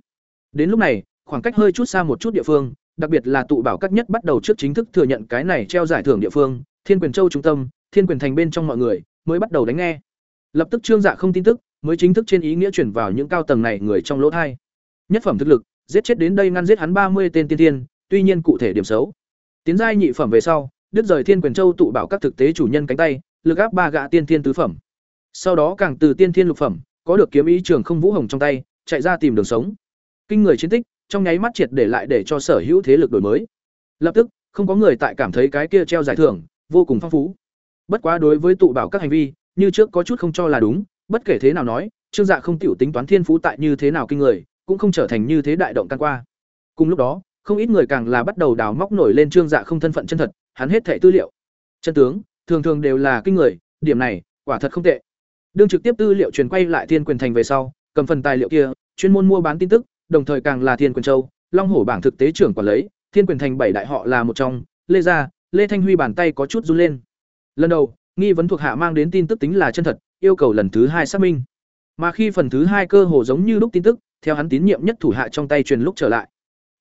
Đến lúc này, khoảng cách hơi chút xa một chút địa phương, đặc biệt là tụ bảo các nhất bắt đầu trước chính thức thừa nhận cái này treo giải thưởng địa phương, thiên quyền châu trung tâm, thiên quyền thành bên trong mọi người, mới bắt đầu đánh nghe. Lập tức trương dạ không tin tức, mới chính thức trên ý nghĩa chuyển vào những cao tầng này người trong lỗ thai. Nhất phẩm thực lực, giết chết đến đây ngăn giết hắn ba mươi tên tiên tiên tuy nhiên cụ thể điểm xấu. Tiến giai nhị phẩm về sau, đứt rời thiên quyền châu tụ bảo các thực tế chủ nhân cánh tay lực áp ba gã tiên thiên tứ phẩm. Sau đó càng từ tiên thiên lục phẩm, có được kiếm ý trường không vũ hồng trong tay, chạy ra tìm đường sống. Kinh người chiến tích, trong nháy mắt triệt để lại để cho sở hữu thế lực đổi mới. Lập tức, không có người tại cảm thấy cái kia treo giải thưởng, vô cùng phong phú. Bất quá đối với tụ bảo các hành vi, như trước có chút không cho là đúng, bất kể thế nào nói, trương dạ không tiểu tính toán thiên phú tại như thế nào kinh người, cũng không trở thành như thế đại động can qua. Cùng lúc đó, không ít người càng là bắt đầu đào móc nổi lên trương dạ không thân phận chân thật, hắn hết thẻ tư liệu. Chân tướng thường thường đều là kinh người, điểm này, quả thật không tệ. Đương trực tiếp tư liệu truyền quay lại thiên quyền thành về sau, cầm phần tài liệu kia, chuyên môn mua bán tin tức, đồng thời càng là thiên quyền châu, long hổ bảng thực tế trưởng quản lấy thiên quyền thành bảy đại họ là một trong, lê gia, lê thanh huy bàn tay có chút run lên. Lần đầu, nghi vấn thuộc hạ mang đến tin tức tính là chân thật, yêu cầu lần thứ hai xác minh. Mà khi phần thứ hai cơ hồ giống như lúc tin tức, theo hắn tín nhiệm nhất thủ hạ trong tay truyền lúc trở lại.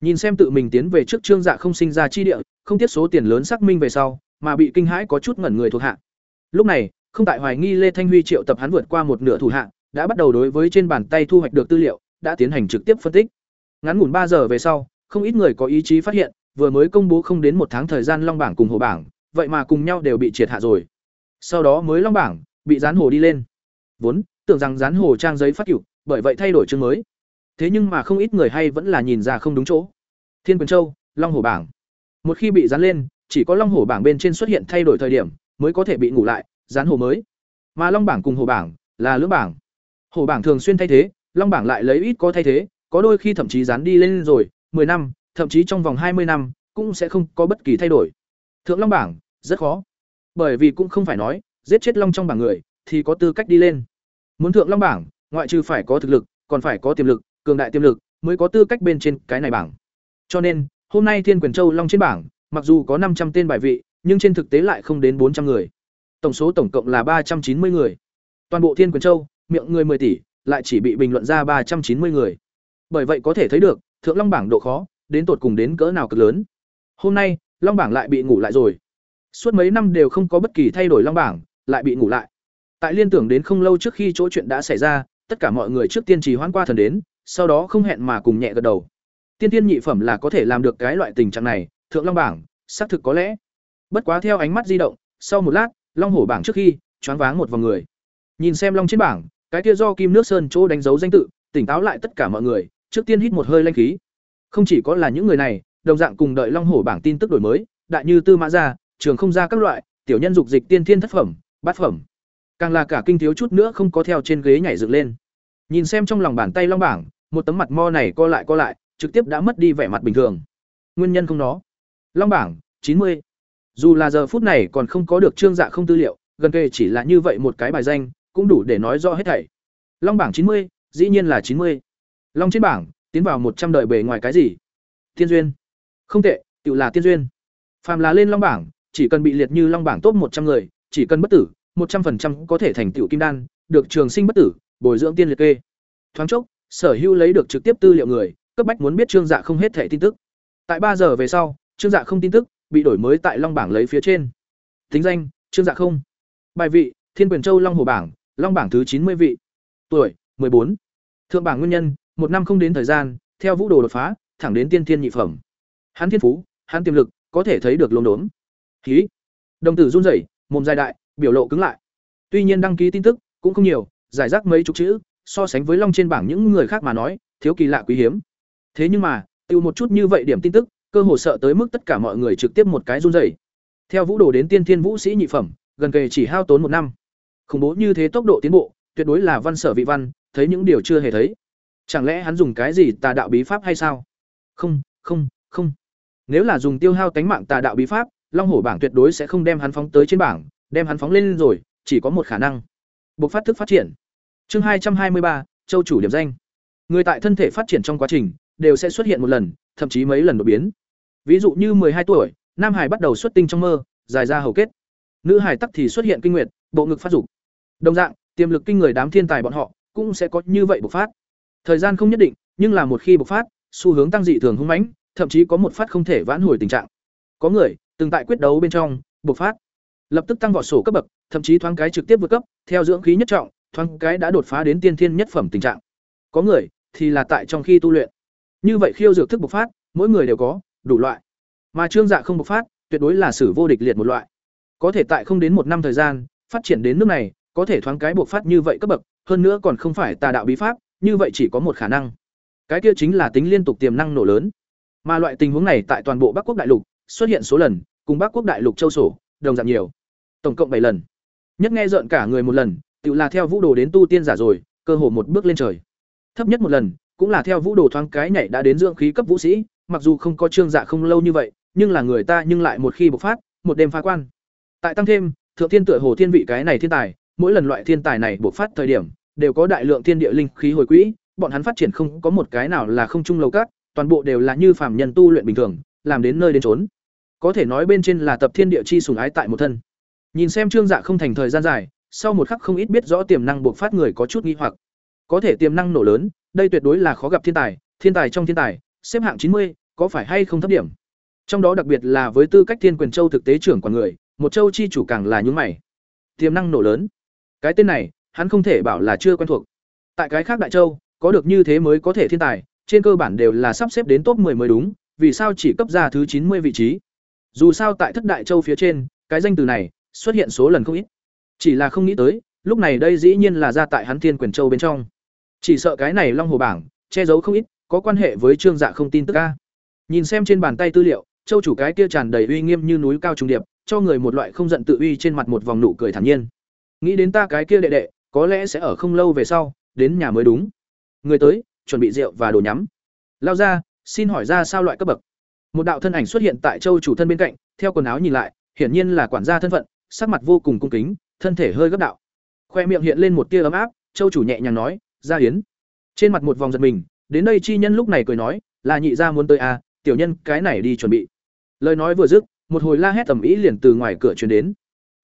Nhìn xem tự mình tiến về trước trương dạ không sinh ra chi địa, không tiết số tiền lớn xác minh về sau mà bị kinh hãi có chút ngẩn người thuộc hạ. Lúc này, không tại hoài nghi lê thanh huy triệu tập hắn vượt qua một nửa thủ hạ, đã bắt đầu đối với trên bàn tay thu hoạch được tư liệu, đã tiến hành trực tiếp phân tích. Ngắn ngủn ba giờ về sau, không ít người có ý chí phát hiện, vừa mới công bố không đến một tháng thời gian long bảng cùng hồ bảng, vậy mà cùng nhau đều bị triệt hạ rồi. Sau đó mới long bảng, bị dán hồ đi lên. Vốn, tưởng rằng dán hồ trang giấy phát cựu bởi vậy thay đổi chương mới. Thế nhưng mà không ít người hay vẫn là nhìn ra không đúng chỗ. Thiên quyền châu, long hồ bảng. Một khi bị dán lên chỉ có long hổ bảng bên trên xuất hiện thay đổi thời điểm mới có thể bị ngủ lại, dán hổ mới. Mà long bảng cùng hổ bảng là lưỡng bảng. Hổ bảng thường xuyên thay thế, long bảng lại lấy ít có thay thế, có đôi khi thậm chí dán đi lên rồi 10 năm, thậm chí trong vòng hai mươi năm cũng sẽ không có bất kỳ thay đổi. Thượng long bảng, rất khó. Bởi vì cũng không phải nói, giết chết long trong bảng người thì có tư cách đi lên. Muốn thượng long bảng, ngoại trừ phải có thực lực, còn phải có tiềm lực, cường đại tiềm lực mới có tư cách bên trên cái này bảng. Cho nên, hôm nay thiên quyền châu long trên bảng mặc dù có năm trăm tên bài vị, nhưng trên thực tế lại không đến bốn trăm người. Tổng số tổng cộng là ba trăm chín mươi người. Toàn bộ thiên quyền châu, miệng người 10 tỷ, lại chỉ bị bình luận ra ba trăm chín mươi người. Bởi vậy có thể thấy được, thượng long bảng độ khó, đến tột cùng đến cỡ nào cực lớn. Hôm nay, long bảng lại bị ngủ lại rồi. Suốt mấy năm đều không có bất kỳ thay đổi long bảng, lại bị ngủ lại. Tại liên tưởng đến không lâu trước khi chỗ chuyện đã xảy ra, tất cả mọi người trước tiên trì hoãn qua thần đến, sau đó không hẹn mà cùng nhẹ gật đầu. Tiên tiên nhị phẩm là có thể làm được cái loại tình trạng này thượng long bảng, xác thực có lẽ. Bất quá theo ánh mắt di động, sau một lát, long hổ bảng trước khi, choáng váng một vòng người. Nhìn xem long trên bảng, cái kia do kim nước sơn chỗ đánh dấu danh tự, tỉnh táo lại tất cả mọi người, trước tiên hít một hơi lanh khí. Không chỉ có là những người này, đồng dạng cùng đợi long hổ bảng tin tức đổi mới, đại như tư mã gia, trường không ra các loại, tiểu nhân dục dịch tiên thiên thất phẩm, bát phẩm. Càng là cả kinh thiếu chút nữa không có theo trên ghế nhảy dựng lên. Nhìn xem trong lòng bàn tay long bảng, một tấm mặt mo này co lại co lại, trực tiếp đã mất đi vẻ mặt bình thường. Nguyên nhân không nó long bảng, chín mươi. Dù là giờ phút này còn không có được trương dạ không tư liệu, gần kề chỉ là như vậy một cái bài danh, cũng đủ để nói rõ hết thảy. Long bảng chín mươi, dĩ nhiên là chín mươi. Long trên bảng, tiến vào một trăm đời bề ngoài cái gì? Tiên duyên. Không tệ, tự là tiên duyên. Phàm là lên long bảng, chỉ cần bị liệt như long bảng top một trăm người, chỉ cần bất tử, một trăm phần trăm có thể thành tựu kim đan, được trường sinh bất tử, bồi dưỡng tiên liệt kê. Thoáng chốc, sở hữu lấy được trực tiếp tư liệu người, cấp bách muốn biết trương dạ không hết thảy tin tức. Tại ba giờ về sau trương dạ không tin tức bị đổi mới tại long bảng lấy phía trên tính danh trương dạ không bài vị Thiên Quyền Châu Long Hồ bảng, Long bảng thứ chín mươi vị. Tuổi, bốn Thượng bảng nguyên nhân, một năm không đến thời gian, theo vũ đồ đột phá, thẳng đến tiên thiên nhị phẩm. Hắn thiên phú, hắn tiềm lực, có thể thấy được luống đốm. Khí. Đồng tử run rẩy, mồm dài đại, biểu lộ cứng lại. Tuy nhiên đăng ký tin tức cũng không nhiều, giải rác mấy chục chữ, so sánh với long trên bảng những người khác mà nói, thiếu kỳ lạ quý hiếm. Thế nhưng mà, tiêu một chút như vậy điểm tin tức, cơ hồ sợ tới mức tất cả mọi người trực tiếp một cái run rẩy. Theo vũ đồ đến tiên thiên vũ sĩ nhị phẩm, gần kề chỉ hao tốn một năm. Khủng bố như thế tốc độ tiến bộ, tuyệt đối là văn sở vị văn, thấy những điều chưa hề thấy. Chẳng lẽ hắn dùng cái gì tà đạo bí pháp hay sao? Không, không, không. Nếu là dùng tiêu hao tánh mạng tà đạo bí pháp, Long Hổ bảng tuyệt đối sẽ không đem hắn phóng tới trên bảng, đem hắn phóng lên rồi, chỉ có một khả năng. Bộc phát thức phát triển. Chương hai trăm hai mươi ba, châu chủ điểm danh. Người tại thân thể phát triển trong quá trình đều sẽ xuất hiện một lần, thậm chí mấy lần đột biến. Ví dụ như hai tuổi, nam hải bắt đầu xuất tinh trong mơ, dài ra hầu kết. Nữ hải tắc thì xuất hiện kinh nguyệt, bộ ngực phát dục. Đồng dạng, tiềm lực kinh người đám thiên tài bọn họ cũng sẽ có như vậy bộc phát. Thời gian không nhất định, nhưng là một khi bộc phát, xu hướng tăng dị thường hung mãnh, thậm chí có một phát không thể vãn hồi tình trạng. Có người từng tại quyết đấu bên trong bộc phát, lập tức tăng vọt sổ cấp bậc, thậm chí thoáng cái trực tiếp vượt cấp, theo dưỡng khí nhất trọng, thoáng cái đã đột phá đến tiên thiên nhất phẩm tình trạng. Có người thì là tại trong khi tu luyện. Như vậy khiêu dược thức bộc phát, mỗi người đều có, đủ loại. Mà Trương Dạ không bộc phát, tuyệt đối là sử vô địch liệt một loại. Có thể tại không đến một năm thời gian, phát triển đến nước này, có thể thoáng cái bộc phát như vậy cấp bậc, hơn nữa còn không phải tà đạo bí pháp, như vậy chỉ có một khả năng. Cái kia chính là tính liên tục tiềm năng nổ lớn. Mà loại tình huống này tại toàn bộ Bắc Quốc đại lục xuất hiện số lần, cùng Bắc Quốc đại lục châu sổ, đồng dạng nhiều. Tổng cộng bảy lần. Nhất nghe rợn cả người một lần, tự là theo vũ đồ đến tu tiên giả rồi, cơ hồ một bước lên trời. Thấp nhất một lần, cũng là theo vũ đồ thoáng cái nhảy đã đến dưỡng khí cấp vũ sĩ, mặc dù không có trương dạ không lâu như vậy, nhưng là người ta nhưng lại một khi bộc phát, một đêm phá quan. Tại tăng thêm, thượng thiên tựa hồ thiên vị cái này thiên tài, mỗi lần loại thiên tài này bộc phát thời điểm, đều có đại lượng thiên địa linh khí hồi quỹ, bọn hắn phát triển không có một cái nào là không trung lầu cát, toàn bộ đều là như phàm nhân tu luyện bình thường, làm đến nơi đến chốn. Có thể nói bên trên là tập thiên địa chi sủng ái tại một thân. Nhìn xem Trương Dạ không thành thời gian dài, sau một khắc không ít biết rõ tiềm năng bộc phát người có chút nghi hoặc. Có thể tiềm năng nổ lớn, đây tuyệt đối là khó gặp thiên tài, thiên tài trong thiên tài, xếp hạng chín mươi, có phải hay không thấp điểm? Trong đó đặc biệt là với tư cách Thiên Quyền Châu thực tế trưởng quản người, một châu chi chủ càng là nhướng mày. Tiềm năng nổ lớn. Cái tên này, hắn không thể bảo là chưa quen thuộc. Tại cái khác đại châu, có được như thế mới có thể thiên tài, trên cơ bản đều là sắp xếp đến top 10 mới đúng, vì sao chỉ cấp ra thứ 90 vị trí? Dù sao tại thất đại châu phía trên, cái danh từ này xuất hiện số lần không ít. Chỉ là không nghĩ tới, lúc này đây dĩ nhiên là ra tại hắn Thiên Quyền Châu bên trong. Chỉ sợ cái này Long Hồ bảng che giấu không ít, có quan hệ với Trương Dạ không tin tức a. Nhìn xem trên bàn tay tư liệu, châu chủ cái kia tràn đầy uy nghiêm như núi cao trùng điệp, cho người một loại không giận tự uy trên mặt một vòng nụ cười thản nhiên. Nghĩ đến ta cái kia đệ đệ, có lẽ sẽ ở không lâu về sau, đến nhà mới đúng. Người tới, chuẩn bị rượu và đồ nhắm. Lao ra, xin hỏi ra sao loại cấp bậc. Một đạo thân ảnh xuất hiện tại châu chủ thân bên cạnh, theo quần áo nhìn lại, hiển nhiên là quản gia thân phận, sắc mặt vô cùng cung kính, thân thể hơi gấp đạo. Khoe miệng hiện lên một tia ấm áp, châu chủ nhẹ nhàng nói, "Gia Hiến." Trên mặt một vòng giật mình, đến đây chi nhân lúc này cười nói, "Là nhị gia muốn tới à, tiểu nhân cái này đi chuẩn bị." Lời nói vừa dứt, một hồi la hét tầm ý liền từ ngoài cửa truyền đến.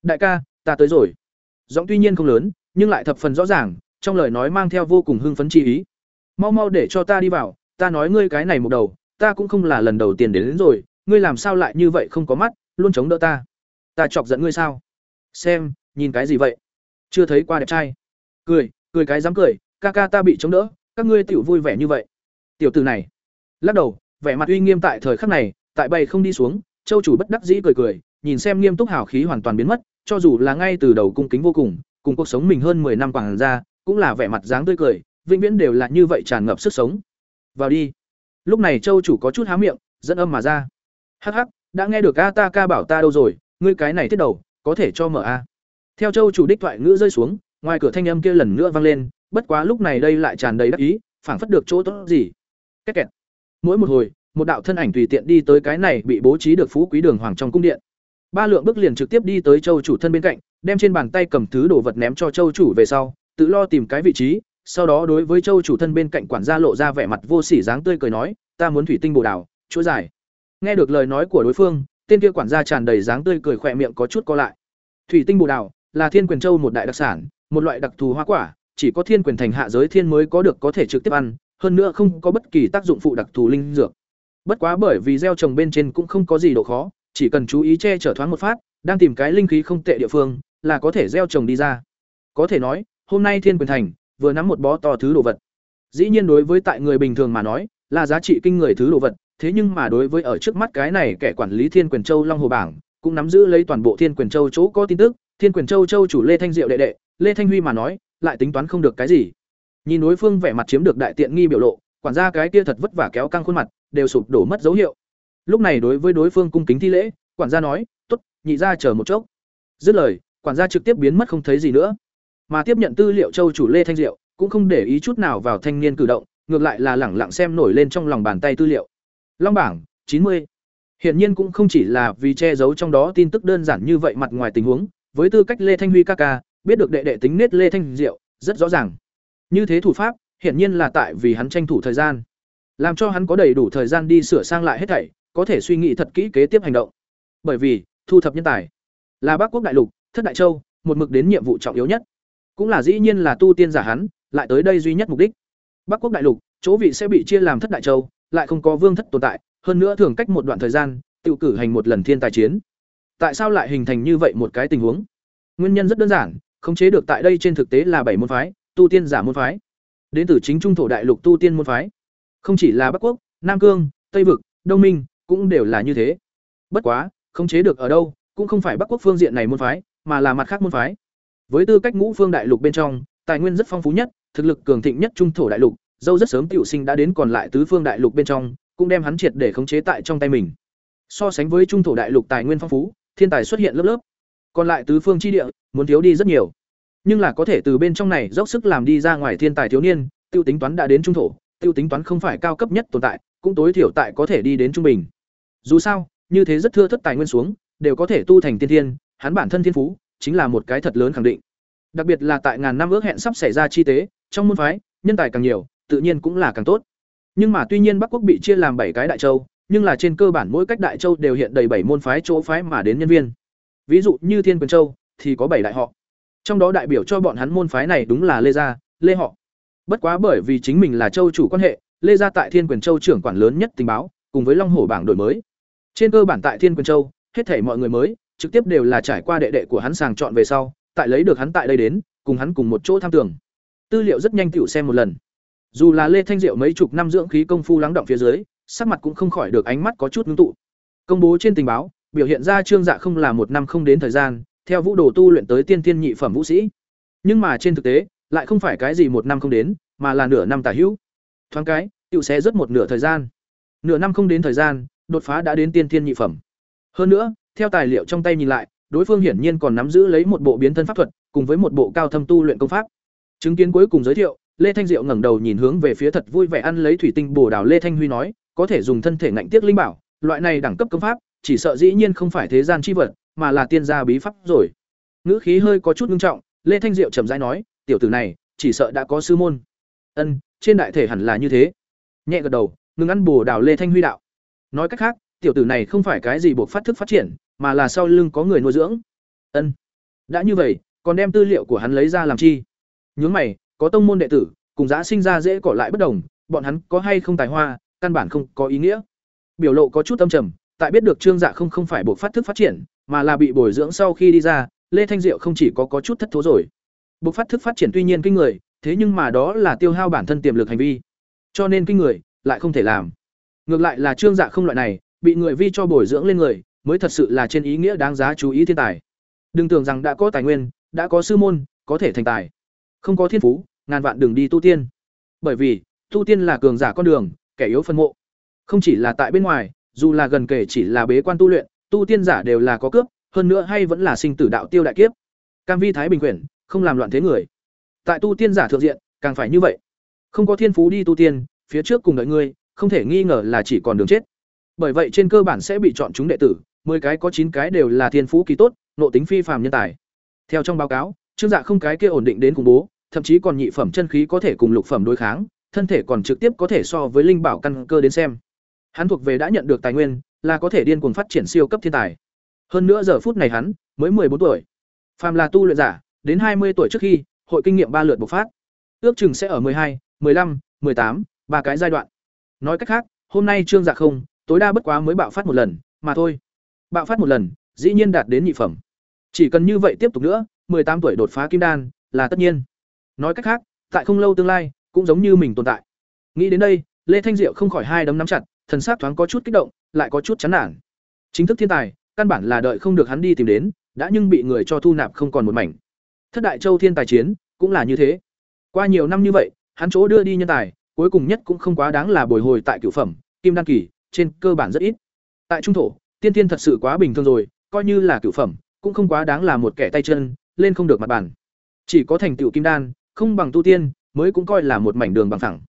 "Đại ca, ta tới rồi." Giọng tuy nhiên không lớn, nhưng lại thập phần rõ ràng, trong lời nói mang theo vô cùng hưng phấn chi ý. "Mau mau để cho ta đi vào, ta nói ngươi cái này một đầu, ta cũng không là lần đầu tiên đến, đến rồi, ngươi làm sao lại như vậy không có mắt, luôn chống đỡ ta. Ta chọc giận ngươi sao? Xem, nhìn cái gì vậy? Chưa thấy qua đẹp trai. Cười, cười cái dám cười, ca ca ta bị chống đỡ, các ngươi tiểu vui vẻ như vậy. Tiểu tử này, lắc đầu, vẻ mặt uy nghiêm tại thời khắc này, tại bay không đi xuống, châu chủ bất đắc dĩ cười cười, nhìn xem nghiêm túc hào khí hoàn toàn biến mất, cho dù là ngay từ đầu cung kính vô cùng, cùng cuộc sống mình hơn 10 năm quảng ra, cũng là vẻ mặt dáng tươi cười, vĩnh viễn đều là như vậy tràn ngập sức sống. Vào đi. Lúc này Châu chủ có chút há miệng, dẫn âm mà ra. Hắc hắc, đã nghe được a ta ca bảo ta đâu rồi, ngươi cái này thiết đầu, có thể cho mở a. Theo Châu chủ đích thoại ngữ rơi xuống, ngoài cửa thanh âm kia lần nữa vang lên, bất quá lúc này đây lại tràn đầy đắc ý, phảng phất được chỗ tốt gì. kết kẹt. Mỗi một hồi, một đạo thân ảnh tùy tiện đi tới cái này bị bố trí được phú quý đường hoàng trong cung điện. Ba lượng bước liền trực tiếp đi tới Châu chủ thân bên cạnh, đem trên bàn tay cầm thứ đồ vật ném cho Châu chủ về sau, tự lo tìm cái vị trí, sau đó đối với Châu chủ thân bên cạnh quản gia lộ ra vẻ mặt vô sỉ dáng tươi cười nói, "Ta muốn thủy tinh bồ đào, chuỗi dài." Nghe được lời nói của đối phương, tên kia quản gia tràn đầy dáng tươi cười khỏe miệng có chút co lại. Thủy tinh bồ đào là Thiên Quyền Châu một đại đặc sản, một loại đặc thù hoa quả, chỉ có Thiên Quyền thành hạ giới thiên mới có được có thể trực tiếp ăn, hơn nữa không có bất kỳ tác dụng phụ đặc thù linh dược. Bất quá bởi vì gieo trồng bên trên cũng không có gì độ khó, chỉ cần chú ý che chở thoáng một phát, đang tìm cái linh khí không tệ địa phương, là có thể gieo trồng đi ra. Có thể nói, hôm nay Thiên Quyền Thành vừa nắm một bó to thứ đồ vật. Dĩ nhiên đối với tại người bình thường mà nói, là giá trị kinh người thứ đồ vật, thế nhưng mà đối với ở trước mắt cái này kẻ quản lý Thiên Quyền Châu Long Hồ bảng, cũng nắm giữ lấy toàn bộ Thiên Quyền Châu chỗ có tin tức, Thiên Quyền Châu châu chủ Lê Thanh Diệu đệ đệ, Lê Thanh Huy mà nói, lại tính toán không được cái gì. Nhìn đối phương vẻ mặt chiếm được đại tiện nghi biểu lộ, quản gia cái kia thật vất vả kéo căng khuôn mặt, đều sụp đổ mất dấu hiệu. Lúc này đối với đối phương cung kính thi lễ, quản gia nói, "Tốt, nhị gia chờ một chốc." Dứt lời, quản gia trực tiếp biến mất không thấy gì nữa. Mà tiếp nhận tư liệu châu chủ Lê Thanh Diệu, cũng không để ý chút nào vào thanh niên cử động, ngược lại là lẳng lặng xem nổi lên trong lòng bàn tay tư liệu. Long bảng chín mươi Hiện nhiên cũng không chỉ là vì che giấu trong đó tin tức đơn giản như vậy mặt ngoài tình huống, với tư cách Lê Thanh Huy ca ca, biết được đệ đệ tính nết Lê Thanh Diệu, rất rõ ràng. Như thế thủ pháp, hiện nhiên là tại vì hắn tranh thủ thời gian, làm cho hắn có đầy đủ thời gian đi sửa sang lại hết thảy, có thể suy nghĩ thật kỹ kế tiếp hành động. Bởi vì, thu thập nhân tài là Bắc Quốc đại lục, Thất Đại Châu, một mực đến nhiệm vụ trọng yếu nhất. Cũng là dĩ nhiên là tu tiên giả hắn, lại tới đây duy nhất mục đích. Bắc Quốc đại lục, chỗ vị sẽ bị chia làm Thất Đại Châu, lại không có vương thất tồn tại, hơn nữa thường cách một đoạn thời gian, tự cử hành một lần thiên tài chiến. Tại sao lại hình thành như vậy một cái tình huống? Nguyên nhân rất đơn giản, khống chế được tại đây trên thực tế là bảy môn phái, tu tiên giả môn phái. Đến từ chính trung thổ đại lục tu tiên môn phái. Không chỉ là Bắc Quốc, Nam Cương, Tây vực, Đông Minh, cũng đều là như thế. Bất quá, khống chế được ở đâu, cũng không phải Bắc Quốc phương diện này môn phái, mà là mặt khác môn phái. Với tư cách ngũ phương đại lục bên trong, tài nguyên rất phong phú nhất, thực lực cường thịnh nhất trung thổ đại lục, dâu rất sớm tiểu sinh đã đến còn lại tứ phương đại lục bên trong, cũng đem hắn triệt để khống chế tại trong tay mình. So sánh với trung thổ đại lục tài nguyên phong phú, thiên tài xuất hiện lớp lớp. Còn lại tứ phương chi địa, muốn thiếu đi rất nhiều. Nhưng là có thể từ bên trong này dốc sức làm đi ra ngoài thiên tài thiếu niên, tiêu tính toán đã đến trung thổ, tiêu tính toán không phải cao cấp nhất tồn tại, cũng tối thiểu tại có thể đi đến trung bình. Dù sao, như thế rất thưa thất tài nguyên xuống, đều có thể tu thành tiên thiên, hắn bản thân thiên phú chính là một cái thật lớn khẳng định. Đặc biệt là tại ngàn năm ước hẹn sắp xảy ra chi tế, trong môn phái, nhân tài càng nhiều, tự nhiên cũng là càng tốt. Nhưng mà tuy nhiên Bắc Quốc bị chia làm bảy cái đại châu, nhưng là trên cơ bản mỗi cách đại châu đều hiện đầy bảy môn phái chỗ phái mà đến nhân viên. Ví dụ như Thiên Quyền Châu thì có bảy đại họ. Trong đó đại biểu cho bọn hắn môn phái này đúng là Lê gia, Lê họ. Bất quá bởi vì chính mình là châu chủ quan hệ, Lê gia tại Thiên Quyền Châu trưởng quản lớn nhất tình báo, cùng với Long Hổ bảng đổi mới. Trên cơ bản tại Thiên Quyền Châu, hết thảy mọi người mới, trực tiếp đều là trải qua đệ đệ của hắn sàng chọn về sau, tại lấy được hắn tại đây đến, cùng hắn cùng một chỗ tham tưởng. Tư liệu rất nhanh tiểu xem một lần. Dù là Lê Thanh Diệu mấy chục năm dưỡng khí công phu lắng động phía dưới, sắc mặt cũng không khỏi được ánh mắt có chút ngưng tụ. Công bố trên tình báo, biểu hiện ra Trương Dạ không là một năm không đến thời gian, theo vũ đồ tu luyện tới tiên tiên nhị phẩm vũ sĩ. Nhưng mà trên thực tế, lại không phải cái gì một năm không đến, mà là nửa năm tả hữu. Thoáng cái, tiểu sẽ rất một nửa thời gian. Nửa năm không đến thời gian, đột phá đã đến tiên tiên nhị phẩm. Hơn nữa, theo tài liệu trong tay nhìn lại, đối phương hiển nhiên còn nắm giữ lấy một bộ biến thân pháp thuật, cùng với một bộ cao thâm tu luyện công pháp. Chứng kiến cuối cùng giới thiệu, Lê Thanh Diệu ngẩng đầu nhìn hướng về phía thật vui vẻ ăn lấy thủy tinh bổ đào Lê Thanh Huy nói, có thể dùng thân thể ngạnh tiếc linh bảo, loại này đẳng cấp công pháp, chỉ sợ dĩ nhiên không phải thế gian chi vật, mà là tiên gia bí pháp rồi. Ngữ khí hơi có chút nghiêm trọng, Lê Thanh Diệu chậm rãi nói, tiểu tử này, chỉ sợ đã có sư môn. Ân, trên đại thể hẳn là như thế. Nhẹ gật đầu, ngừng ăn bổ đào Lê Thanh Huy đạo. Nói cách khác, tiểu tử này không phải cái gì buộc phát thức phát triển, mà là sau lưng có người nuôi dưỡng. Ân. Đã như vậy, còn đem tư liệu của hắn lấy ra làm chi? Nhướng mày, có tông môn đệ tử, cùng giá sinh ra dễ cỏ lại bất đồng, bọn hắn có hay không tài hoa, căn bản không có ý nghĩa. Biểu lộ có chút âm trầm, tại biết được Trương Dạ không không phải buộc phát thức phát triển, mà là bị bồi dưỡng sau khi đi ra, Lê Thanh Diệu không chỉ có có chút thất thố rồi. Buộc phát thức phát triển tuy nhiên kinh người, thế nhưng mà đó là tiêu hao bản thân tiềm lực hành vi. Cho nên kinh người lại không thể làm. Ngược lại là Trương Dạ không loại này, bị người vi cho bồi dưỡng lên người, mới thật sự là trên ý nghĩa đáng giá chú ý thiên tài. Đừng tưởng rằng đã có tài nguyên, đã có sư môn, có thể thành tài. Không có thiên phú, ngàn vạn đừng đi tu tiên. Bởi vì, tu tiên là cường giả con đường, kẻ yếu phân mộ. Không chỉ là tại bên ngoài, dù là gần kể chỉ là bế quan tu luyện, tu tiên giả đều là có cướp, hơn nữa hay vẫn là sinh tử đạo tiêu đại kiếp. Cam vi thái bình quyển, không làm loạn thế người. Tại tu tiên giả thượng diện, càng phải như vậy. Không có thiên phú đi tu tiên, phía trước cùng đợi ngươi, không thể nghi ngờ là chỉ còn đường chết. Bởi vậy trên cơ bản sẽ bị chọn chúng đệ tử, 10 cái có 9 cái đều là thiên phú kỳ tốt, nộ tính phi phàm nhân tài. Theo trong báo cáo, Trương Dạ không cái kia ổn định đến cùng bố, thậm chí còn nhị phẩm chân khí có thể cùng lục phẩm đối kháng, thân thể còn trực tiếp có thể so với linh bảo căn cơ đến xem. Hắn thuộc về đã nhận được tài nguyên, là có thể điên cuồng phát triển siêu cấp thiên tài. Hơn nữa giờ phút này hắn mới bốn tuổi. Phàm là tu luyện giả, đến hai mươi tuổi trước khi, hội kinh nghiệm ba lượt bộc phát. Ước chừng sẽ ở hai, 12, 15, tám, ba cái giai đoạn. Nói cách khác, hôm nay Trương Dạ không, tối đa bất quá mới bạo phát một lần, mà thôi. Bạo phát một lần, dĩ nhiên đạt đến nhị phẩm. Chỉ cần như vậy tiếp tục nữa, tám tuổi đột phá kim đan là tất nhiên. Nói cách khác, tại không lâu tương lai, cũng giống như mình tồn tại. Nghĩ đến đây, Lê Thanh Diệu không khỏi hai đấm nắm chặt, thần sắc thoáng có chút kích động, lại có chút chán nản. Chính thức thiên tài, căn bản là đợi không được hắn đi tìm đến, đã nhưng bị người cho thu nạp không còn một mảnh. Thất đại châu thiên tài chiến, cũng là như thế. Qua nhiều năm như vậy, hắn chỗ đưa đi nhân tài, cuối cùng nhất cũng không quá đáng là bồi hồi tại cửu phẩm, kim đan kỳ, trên cơ bản rất ít. Tại trung thổ, tiên tiên thật sự quá bình thường rồi, coi như là cửu phẩm, cũng không quá đáng là một kẻ tay chân, lên không được mặt bàn. Chỉ có thành tựu kim đan, không bằng tu tiên, mới cũng coi là một mảnh đường bằng phẳng.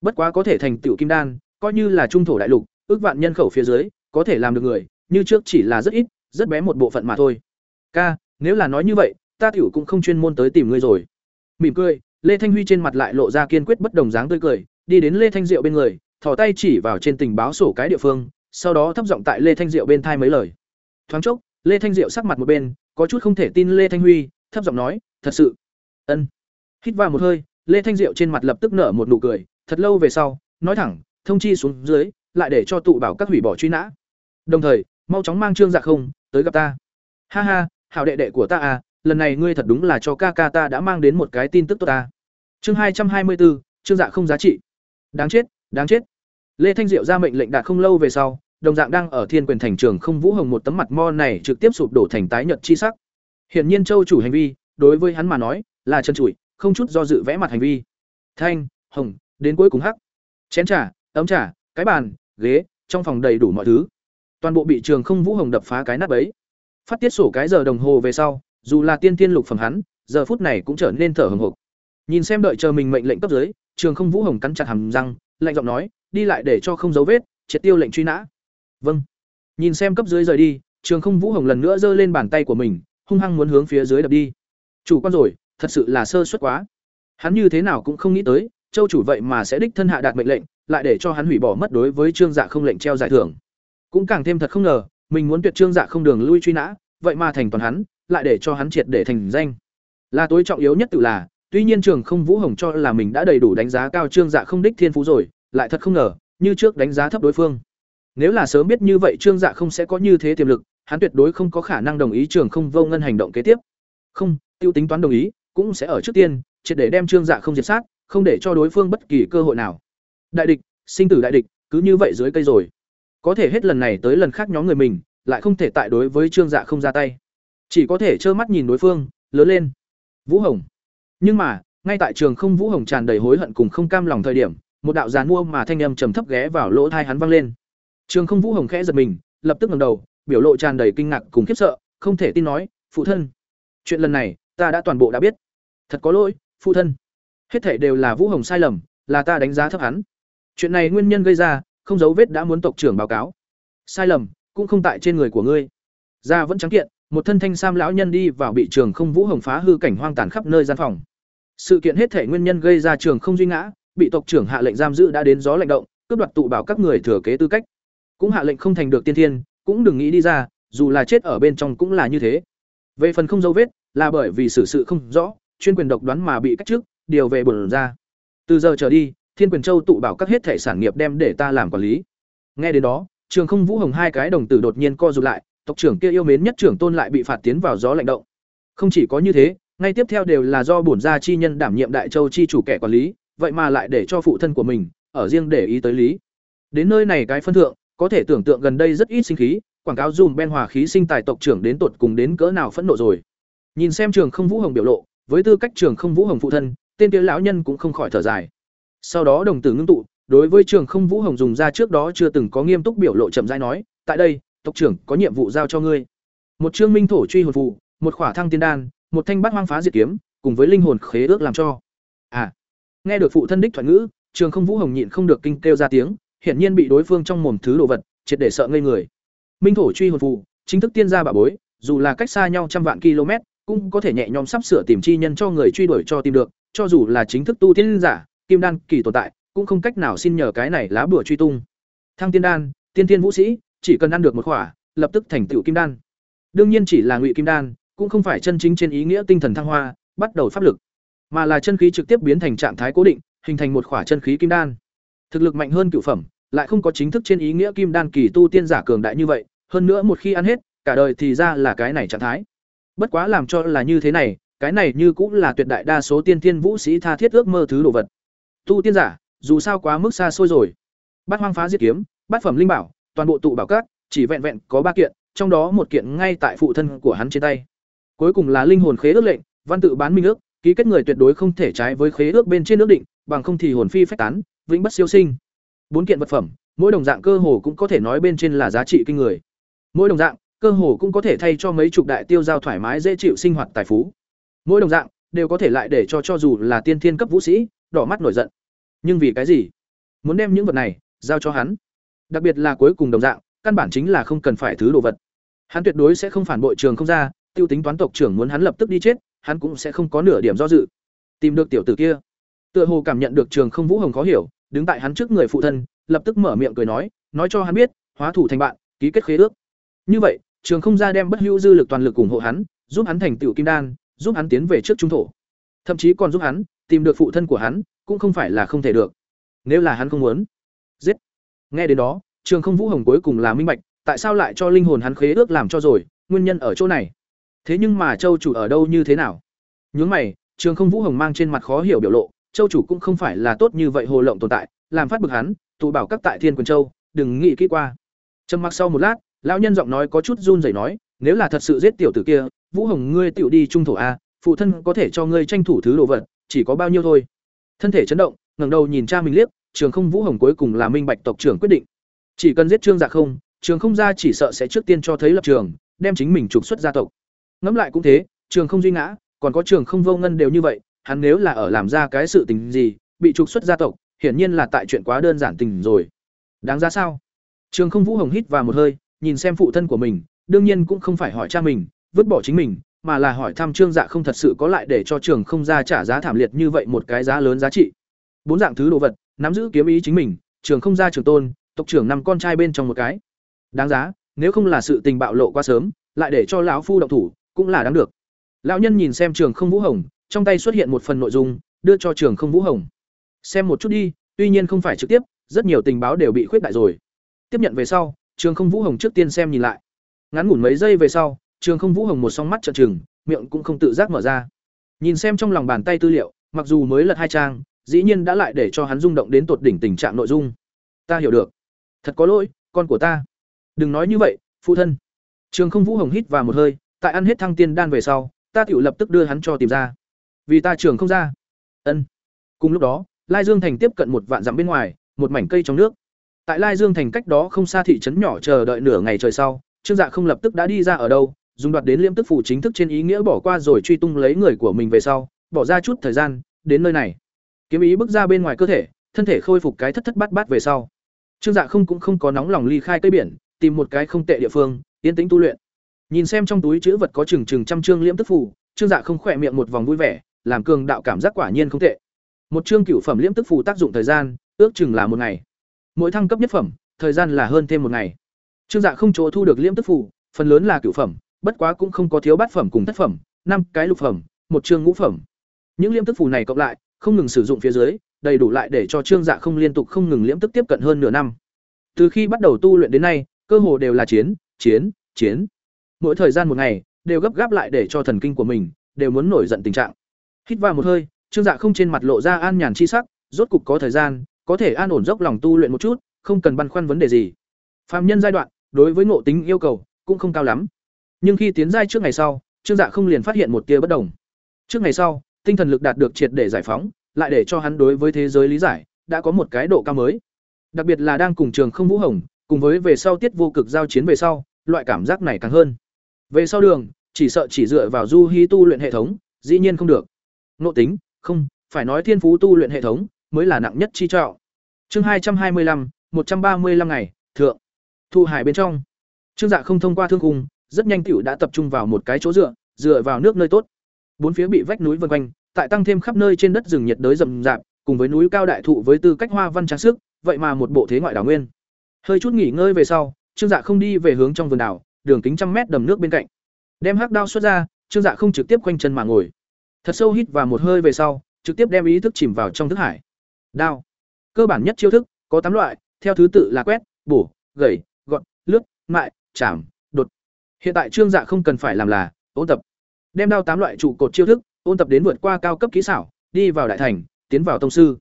Bất quá có thể thành tựu kim đan, coi như là trung thổ đại lục, ước vạn nhân khẩu phía dưới, có thể làm được người, như trước chỉ là rất ít, rất bé một bộ phận mà thôi. Ca, nếu là nói như vậy, ta tiểu cũng không chuyên môn tới tìm ngươi rồi. Mỉm cười, Lê Thanh Huy trên mặt lại lộ ra kiên quyết bất đồng dáng tươi cười, đi đến Lê Thanh Diệu bên người, thò tay chỉ vào trên tình báo sổ cái địa phương, sau đó thấp giọng tại Lê Thanh Diệu bên thai mấy lời. Thoáng chốc, Lê Thanh Diệu sắc mặt một bên, có chút không thể tin Lê Thanh Huy, thấp giọng nói, "Thật sự?" Ân. Hít vào một hơi, Lê Thanh Diệu trên mặt lập tức nở một nụ cười, thật lâu về sau, nói thẳng, thông chi xuống dưới, lại để cho tụ bảo các hủy bỏ truy nã. Đồng thời, mau chóng mang Trương Dạ không tới gặp ta. Ha ha, hảo đệ đệ của ta à, lần này ngươi thật đúng là cho ca ca ta đã mang đến một cái tin tức tốt ta. Chương hai trăm hai mươi bốn, Trương Dạ không giá trị. Đáng chết, đáng chết. Lê Thanh Diệu ra mệnh lệnh đạt không lâu về sau, đồng dạng đang ở Thiên Quyền thành trường không vũ hồng một tấm mặt mo này trực tiếp sụp đổ thành tái nhật chi sắc. Hiển nhiên Châu chủ hành vi, đối với hắn mà nói, là chân trụi, không chút do dự vẽ mặt hành vi. Thanh, hồng, đến cuối cùng hắc. Chén trà, ấm trà, cái bàn, ghế, trong phòng đầy đủ mọi thứ. Toàn bộ bị trường không vũ hồng đập phá cái nát bấy. Phát tiết sổ cái giờ đồng hồ về sau, dù là tiên tiên lục phẩm hắn, giờ phút này cũng trở nên thở hừng hộc Nhìn xem đợi chờ mình mệnh lệnh cấp dưới, trường không vũ hồng cắn chặt hàm răng, lạnh giọng nói, đi lại để cho không dấu vết, triệt tiêu lệnh truy nã. Vâng. Nhìn xem cấp dưới rời đi, trường không vũ hồng lần nữa giơ lên bàn tay của mình, hung hăng muốn hướng phía dưới đập đi. Chủ quan rồi, thật sự là sơ suất quá. Hắn như thế nào cũng không nghĩ tới, châu chủ vậy mà sẽ đích thân hạ đạt mệnh lệnh, lại để cho hắn hủy bỏ mất đối với trương dạ không lệnh treo giải thưởng. Cũng càng thêm thật không ngờ, mình muốn tuyệt trương dạ không đường lui truy nã, vậy mà thành toàn hắn, lại để cho hắn triệt để thành danh. Là tối trọng yếu nhất tự là, tuy nhiên trường không vũ hồng cho là mình đã đầy đủ đánh giá cao trương dạ không đích thiên phú rồi, lại thật không ngờ, như trước đánh giá thấp đối phương. Nếu là sớm biết như vậy trương dạ không sẽ có như thế tiềm lực, hắn tuyệt đối không có khả năng đồng ý trường không vô ngân hành động kế tiếp. Không, tiêu tính toán đồng ý, cũng sẽ ở trước tiên, triệt để đem trương dạ không diệt sát, không để cho đối phương bất kỳ cơ hội nào. Đại địch, sinh tử đại địch, cứ như vậy dưới cây rồi. Có thể hết lần này tới lần khác nhóm người mình, lại không thể tại đối với trương dạ không ra tay. Chỉ có thể trơ mắt nhìn đối phương lớn lên. Vũ Hồng. Nhưng mà, ngay tại trường không Vũ Hồng tràn đầy hối hận cùng không cam lòng thời điểm, một đạo giàn mua mà thanh âm trầm thấp ghé vào lỗ tai hắn vang lên. Trường không Vũ Hồng khẽ giật mình, lập tức ngẩng đầu, biểu lộ tràn đầy kinh ngạc cùng khiếp sợ, không thể tin nói, "Phụ thân, chuyện lần này, ta đã toàn bộ đã biết. Thật có lỗi, phụ thân. Hết thảy đều là Vũ Hồng sai lầm, là ta đánh giá thấp hắn. Chuyện này nguyên nhân gây ra, không dấu vết đã muốn tộc trưởng báo cáo. Sai lầm, cũng không tại trên người của ngươi." Da vẫn trắng kiện, một thân thanh sam lão nhân đi vào bị trường không Vũ Hồng phá hư cảnh hoang tàn khắp nơi gian phòng. Sự kiện hết thể nguyên nhân gây ra trường không duy ngã, bị tộc trưởng hạ lệnh giam giữ đã đến gió lạnh động, cướp đoạt tụ bảo các người thừa kế tư cách. Cũng hạ lệnh không thành được tiên thiên, cũng đừng nghĩ đi ra, dù là chết ở bên trong cũng là như thế. Về phần không dấu vết, là bởi vì sự sự không rõ, chuyên quyền độc đoán mà bị cách trước, điều về bổn ra. Từ giờ trở đi, Thiên Quyền Châu tụ bảo các hết thể sản nghiệp đem để ta làm quản lý. Nghe đến đó, Trường Không Vũ Hồng hai cái đồng tử đột nhiên co rụt lại, tộc trưởng kia yêu mến nhất trưởng tôn lại bị phạt tiến vào gió lạnh động. Không chỉ có như thế, ngay tiếp theo đều là do bổn gia chi nhân đảm nhiệm đại châu chi chủ kẻ quản lý, vậy mà lại để cho phụ thân của mình ở riêng để ý tới lý. Đến nơi này cái phân thượng, có thể tưởng tượng gần đây rất ít sinh khí, quảng cáo dùm ben hòa khí sinh tài tộc trưởng đến tột cùng đến cỡ nào phẫn nộ rồi. Nhìn xem Trường Không Vũ Hồng biểu lộ, với tư cách Trường Không Vũ Hồng phụ thân, tên kia lão nhân cũng không khỏi thở dài. Sau đó đồng tử ngưng tụ, đối với Trường Không Vũ Hồng dùng ra trước đó chưa từng có nghiêm túc biểu lộ chậm rãi nói, "Tại đây, tộc trưởng có nhiệm vụ giao cho ngươi. Một chương minh thổ truy hồn phù, một khỏa thăng tiên đan, một thanh bát hoang phá diệt kiếm, cùng với linh hồn khế ước làm cho." À. Nghe được phụ thân đích thoại ngữ, Trường Không Vũ Hồng nhịn không được kinh kêu ra tiếng, hiển nhiên bị đối phương trong mồm thứ đồ vật, triệt để sợ ngây người. Minh thổ truy hồn phù, chính thức tiên gia bà bối, dù là cách xa nhau trăm vạn km, cũng có thể nhẹ nhõm sắp sửa tìm chi nhân cho người truy đuổi cho tìm được, cho dù là chính thức tu tiên giả, kim đan kỳ tồn tại, cũng không cách nào xin nhờ cái này lá bùa truy tung. Thăng tiên đan, tiên tiên vũ sĩ, chỉ cần ăn được một khỏa, lập tức thành tựu kim đan. Đương nhiên chỉ là ngụy kim đan, cũng không phải chân chính trên ý nghĩa tinh thần thăng hoa, bắt đầu pháp lực, mà là chân khí trực tiếp biến thành trạng thái cố định, hình thành một khỏa chân khí kim đan. Thực lực mạnh hơn cửu phẩm, lại không có chính thức trên ý nghĩa kim đan kỳ tu tiên giả cường đại như vậy, hơn nữa một khi ăn hết, cả đời thì ra là cái này trạng thái. Bất quá làm cho là như thế này, cái này như cũng là tuyệt đại đa số tiên tiên vũ sĩ tha thiết ước mơ thứ đồ vật. Tu tiên giả, dù sao quá mức xa xôi rồi. Bát hoang phá diệt kiếm, bát phẩm linh bảo, toàn bộ tụ bảo các, chỉ vẹn vẹn có ba kiện, trong đó một kiện ngay tại phụ thân của hắn trên tay. Cuối cùng là linh hồn khế ước lệnh, văn tự bán minh ước, ký kết người tuyệt đối không thể trái với khế ước bên trên ước định, bằng không thì hồn phi phách tán, vĩnh bất siêu sinh. Bốn kiện vật phẩm, mỗi đồng dạng cơ hồ cũng có thể nói bên trên là giá trị kinh người. Mỗi đồng dạng, cơ hồ cũng có thể thay cho mấy chục đại tiêu giao thoải mái dễ chịu sinh hoạt tài phú. Mỗi đồng dạng đều có thể lại để cho cho dù là tiên thiên cấp vũ sĩ, đỏ mắt nổi giận. Nhưng vì cái gì? Muốn đem những vật này giao cho hắn. Đặc biệt là cuối cùng đồng dạng, căn bản chính là không cần phải thứ đồ vật. Hắn tuyệt đối sẽ không phản bội trường không ra, tiêu tính toán tộc trưởng muốn hắn lập tức đi chết, hắn cũng sẽ không có nửa điểm do dự. Tìm được tiểu tử kia, tựa hồ cảm nhận được trường không vũ hồng khó hiểu, đứng tại hắn trước người phụ thân, lập tức mở miệng cười nói, nói cho hắn biết, hóa thủ thành bạn, ký kết khế ước. Như vậy, trường không ra đem bất hữu dư lực toàn lực ủng hộ hắn, giúp hắn thành tựu kim đan, giúp hắn tiến về trước trung thổ. Thậm chí còn giúp hắn tìm được phụ thân của hắn, cũng không phải là không thể được. Nếu là hắn không muốn, giết. Nghe đến đó, Trường Không Vũ Hồng cuối cùng là minh bạch, tại sao lại cho linh hồn hắn khế ước làm cho rồi, nguyên nhân ở chỗ này. Thế nhưng mà châu chủ ở đâu như thế nào? Nhướng mày, Trường Không Vũ Hồng mang trên mặt khó hiểu biểu lộ, châu chủ cũng không phải là tốt như vậy hồ lộng tồn tại, làm phát bực hắn, tụ bảo các tại Thiên Quyền Châu, đừng nghĩ kỹ qua. Trầm mặc sau một lát, lão nhân giọng nói có chút run rẩy nói, nếu là thật sự giết tiểu tử kia, Vũ Hồng ngươi tiểu đi trung thổ a, phụ thân có thể cho ngươi tranh thủ thứ đồ vật, chỉ có bao nhiêu thôi. Thân thể chấn động, ngẩng đầu nhìn cha mình liếc, Trường Không Vũ Hồng cuối cùng là minh bạch tộc trưởng quyết định. Chỉ cần giết Trương Dạ không, Trường Không gia chỉ sợ sẽ trước tiên cho thấy lập trường, đem chính mình trục xuất gia tộc. Ngẫm lại cũng thế, Trường Không duy ngã, còn có Trường Không vô ngân đều như vậy, hắn nếu là ở làm ra cái sự tình gì, bị trục xuất gia tộc, hiển nhiên là tại chuyện quá đơn giản tình rồi. Đáng ra sao? Trường Không Vũ Hồng hít vào một hơi, nhìn xem phụ thân của mình, đương nhiên cũng không phải hỏi cha mình, vứt bỏ chính mình, mà là hỏi thăm Trương Dạ không thật sự có lại để cho Trường Không ra trả giá thảm liệt như vậy một cái giá lớn giá trị. Bốn dạng thứ đồ vật, nắm giữ kiếm ý chính mình, Trường Không ra trường tôn, tộc trưởng năm con trai bên trong một cái. Đáng giá, nếu không là sự tình bạo lộ quá sớm, lại để cho lão phu động thủ, cũng là đáng được. Lão nhân nhìn xem Trường Không Vũ Hồng, trong tay xuất hiện một phần nội dung, đưa cho Trường Không Vũ Hồng. Xem một chút đi, tuy nhiên không phải trực tiếp, rất nhiều tình báo đều bị khuyết đại rồi. Tiếp nhận về sau, Trường Không Vũ Hồng trước tiên xem nhìn lại. Ngắn ngủn mấy giây về sau, Trường Không Vũ Hồng một song mắt trợn trừng, miệng cũng không tự giác mở ra. Nhìn xem trong lòng bàn tay tư liệu, mặc dù mới lật hai trang, dĩ nhiên đã lại để cho hắn rung động đến tột đỉnh tình trạng nội dung. Ta hiểu được. Thật có lỗi, con của ta. Đừng nói như vậy, phụ thân. Trường Không Vũ Hồng hít vào một hơi, tại ăn hết thăng tiên đan về sau, ta tiểu lập tức đưa hắn cho tìm ra. Vì ta trường không ra. Ân. Cùng lúc đó, Lai Dương thành tiếp cận một vạn dặm bên ngoài, một mảnh cây trong nước. Tại Lai Dương thành cách đó không xa thị trấn nhỏ chờ đợi nửa ngày trời sau, Trương Dạ không lập tức đã đi ra ở đâu, dùng đoạt đến liêm tức phủ chính thức trên ý nghĩa bỏ qua rồi truy tung lấy người của mình về sau, bỏ ra chút thời gian, đến nơi này. Kiếm ý bước ra bên ngoài cơ thể, thân thể khôi phục cái thất thất bát bát về sau. Trương Dạ không cũng không có nóng lòng ly khai cây biển, tìm một cái không tệ địa phương, yên tĩnh tu luyện. Nhìn xem trong túi chữ vật có chừng chừng trăm chương liễm tức phủ, Trương Dạ không khỏe miệng một vòng vui vẻ, làm cường đạo cảm giác quả nhiên không tệ. Một chương cửu phẩm liễm tức phủ tác dụng thời gian, ước chừng là một ngày. Mỗi thăng cấp nhất phẩm, thời gian là hơn thêm một ngày. Trương Dạ không chỗ thu được liễm tức phủ, phần lớn là cửu phẩm, bất quá cũng không có thiếu bát phẩm cùng thất phẩm, năm cái lục phẩm, một chương ngũ phẩm. Những liễm tức phủ này cộng lại, không ngừng sử dụng phía dưới, đầy đủ lại để cho Trương Dạ không liên tục không ngừng liễm tức tiếp cận hơn nửa năm. Từ khi bắt đầu tu luyện đến nay, cơ hồ đều là chiến, chiến, chiến. Mỗi thời gian một ngày, đều gấp gáp lại để cho thần kinh của mình đều muốn nổi giận tình trạng. Hít vào một hơi, Trương Dạ không trên mặt lộ ra an nhàn chi sắc, rốt cục có thời gian, có thể an ổn dốc lòng tu luyện một chút, không cần băn khoăn vấn đề gì. Phạm nhân giai đoạn, đối với ngộ tính yêu cầu cũng không cao lắm. Nhưng khi tiến giai trước ngày sau, Trương Dạ không liền phát hiện một tia bất đồng. Trước ngày sau, tinh thần lực đạt được triệt để giải phóng, lại để cho hắn đối với thế giới lý giải đã có một cái độ cao mới. Đặc biệt là đang cùng Trường Không Vũ Hồng, cùng với về sau tiết vô cực giao chiến về sau, loại cảm giác này càng hơn. Về sau đường, chỉ sợ chỉ dựa vào du hí tu luyện hệ thống, dĩ nhiên không được. Nộ tính, không, phải nói thiên phú tu luyện hệ thống mới là nặng nhất chi trọng. Chương hai trăm hai mươi lăm, một trăm ba mươi lăm ngày, thượng. Thu hải bên trong. Trương Dạ không thông qua thương cung, rất nhanh tiểu đã tập trung vào một cái chỗ dựa, dựa vào nước nơi tốt. Bốn phía bị vách núi vây quanh, tại tăng thêm khắp nơi trên đất rừng nhiệt đới rậm rạp, cùng với núi cao đại thụ với tư cách hoa văn trang sức, vậy mà một bộ thế ngoại đảo nguyên. Hơi chút nghỉ ngơi về sau, Trương Dạ không đi về hướng trong vườn đảo, đường kính trăm mét đầm nước bên cạnh. Đem hắc đao xuất ra, Trương Dạ không trực tiếp quanh chân mà ngồi. Thật sâu hít và một hơi về sau, trực tiếp đem ý thức chìm vào trong thức hải. Đao. Cơ bản nhất chiêu thức, có tám loại, theo thứ tự là quét, bổ, gẩy, mại, chạm, đột. Hiện tại Trương Dạ không cần phải làm là ôn tập. đem đao tám loại trụ cột chiêu thức ôn tập đến vượt qua cao cấp kỹ xảo đi vào đại thành tiến vào tông sư.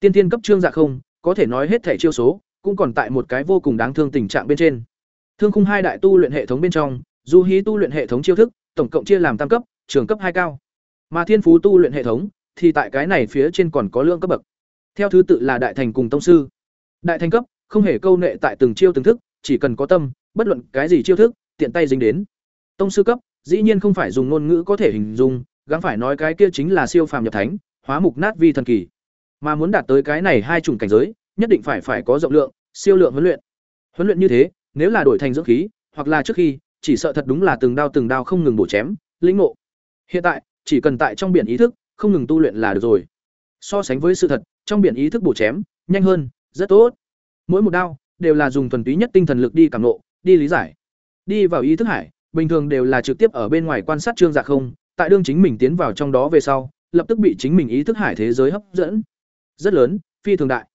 Tiên tiên cấp trương dạ không có thể nói hết thể chiêu số cũng còn tại một cái vô cùng đáng thương tình trạng bên trên. Thương khung hai đại tu luyện hệ thống bên trong du hí tu luyện hệ thống chiêu thức tổng cộng chia làm tam cấp trường cấp hai cao. Mà thiên phú tu luyện hệ thống thì tại cái này phía trên còn có lượng cấp bậc. Theo thứ tự là đại thành cùng tông sư. Đại thành cấp không hề câu nệ tại từng chiêu từng thức chỉ cần có tâm bất luận cái gì chiêu thức, tiện tay dính đến. Tông sư cấp, dĩ nhiên không phải dùng ngôn ngữ có thể hình dung, gắng phải nói cái kia chính là siêu phàm nhập thánh, hóa mục nát vi thần kỳ. Mà muốn đạt tới cái này hai chủng cảnh giới, nhất định phải phải có rộng lượng, siêu lượng huấn luyện. Huấn luyện như thế, nếu là đổi thành dưỡng khí, hoặc là trước khi, chỉ sợ thật đúng là từng đao từng đao không ngừng bổ chém, lĩnh ngộ. Hiện tại, chỉ cần tại trong biển ý thức, không ngừng tu luyện là được rồi. So sánh với sự thật, trong biển ý thức bổ chém, nhanh hơn, rất tốt. Mỗi một đao, đều là dùng thuần túy nhất tinh thần lực đi cảm nộ đi lý giải. Đi vào ý thức hải, bình thường đều là trực tiếp ở bên ngoài quan sát trương dạ không, tại đương chính mình tiến vào trong đó về sau, lập tức bị chính mình ý thức hải thế giới hấp dẫn. Rất lớn, phi thường đại.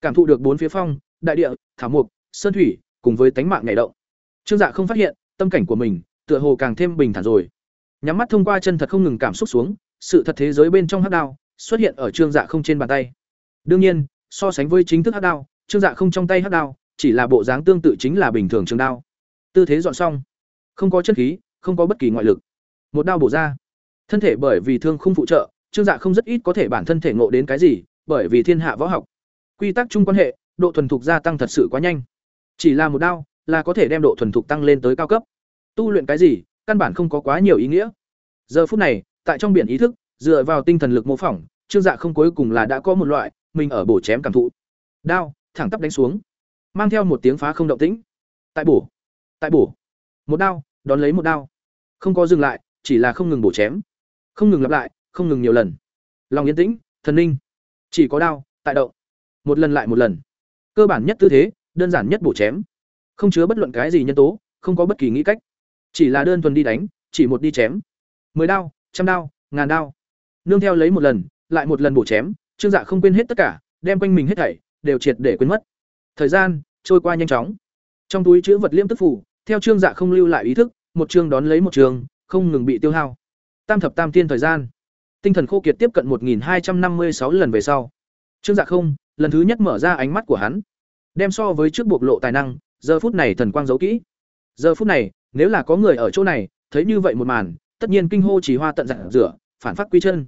Cảm thụ được bốn phía phong, đại địa, thảo mục sơn thủy, cùng với tánh mạng nhảy động. Trương dạ không phát hiện, tâm cảnh của mình, tựa hồ càng thêm bình thản rồi. Nhắm mắt thông qua chân thật không ngừng cảm xúc xuống, sự thật thế giới bên trong hắc đao xuất hiện ở trương dạ không trên bàn tay. Đương nhiên, so sánh với chính thức hắc đao, trương dạ không trong tay hắc đao chỉ là bộ dáng tương tự chính là bình thường trường đao. Tư thế dọn xong, không có chất khí, không có bất kỳ ngoại lực. Một đao bổ ra. Thân thể bởi vì thương không phụ trợ, trương dạ không rất ít có thể bản thân thể ngộ đến cái gì, bởi vì thiên hạ võ học, quy tắc chung quan hệ, độ thuần thục gia tăng thật sự quá nhanh. Chỉ là một đao là có thể đem độ thuần thục tăng lên tới cao cấp. Tu luyện cái gì, căn bản không có quá nhiều ý nghĩa. Giờ phút này, tại trong biển ý thức, dựa vào tinh thần lực mô phỏng, trương dạ không cuối cùng là đã có một loại mình ở bổ chém cảm thụ. Đao, thẳng tắp đánh xuống mang theo một tiếng phá không động tĩnh. Tại bổ tại bổ. Một đao, đón lấy một đao. Không có dừng lại, chỉ là không ngừng bổ chém. Không ngừng lặp lại, không ngừng nhiều lần. Lòng yên tĩnh, thần ninh. Chỉ có đao, tại động. Một lần lại một lần. Cơ bản nhất tư thế, đơn giản nhất bổ chém. Không chứa bất luận cái gì nhân tố, không có bất kỳ nghĩ cách. Chỉ là đơn thuần đi đánh, chỉ một đi chém. Mười đao, trăm đao, ngàn đao. Nương theo lấy một lần, lại một lần bổ chém. Trương dạ không quên hết tất cả, đem quanh mình hết thảy, đều triệt để quên mất thời gian, trôi qua nhanh chóng. Trong túi chữ vật liêm tức phủ, theo trương dạ không lưu lại ý thức, một chương đón lấy một trường không ngừng bị tiêu hao. Tam thập tam tiên thời gian. Tinh thần khô kiệt tiếp cận một hai trăm năm mươi sáu lần về sau. Trương dạ không, lần thứ nhất mở ra ánh mắt của hắn. Đem so với trước bộc lộ tài năng, giờ phút này thần quang giấu kỹ. Giờ phút này, nếu là có người ở chỗ này, thấy như vậy một màn, tất nhiên kinh hô chỉ hoa tận dạng rửa, phản phát quy chân.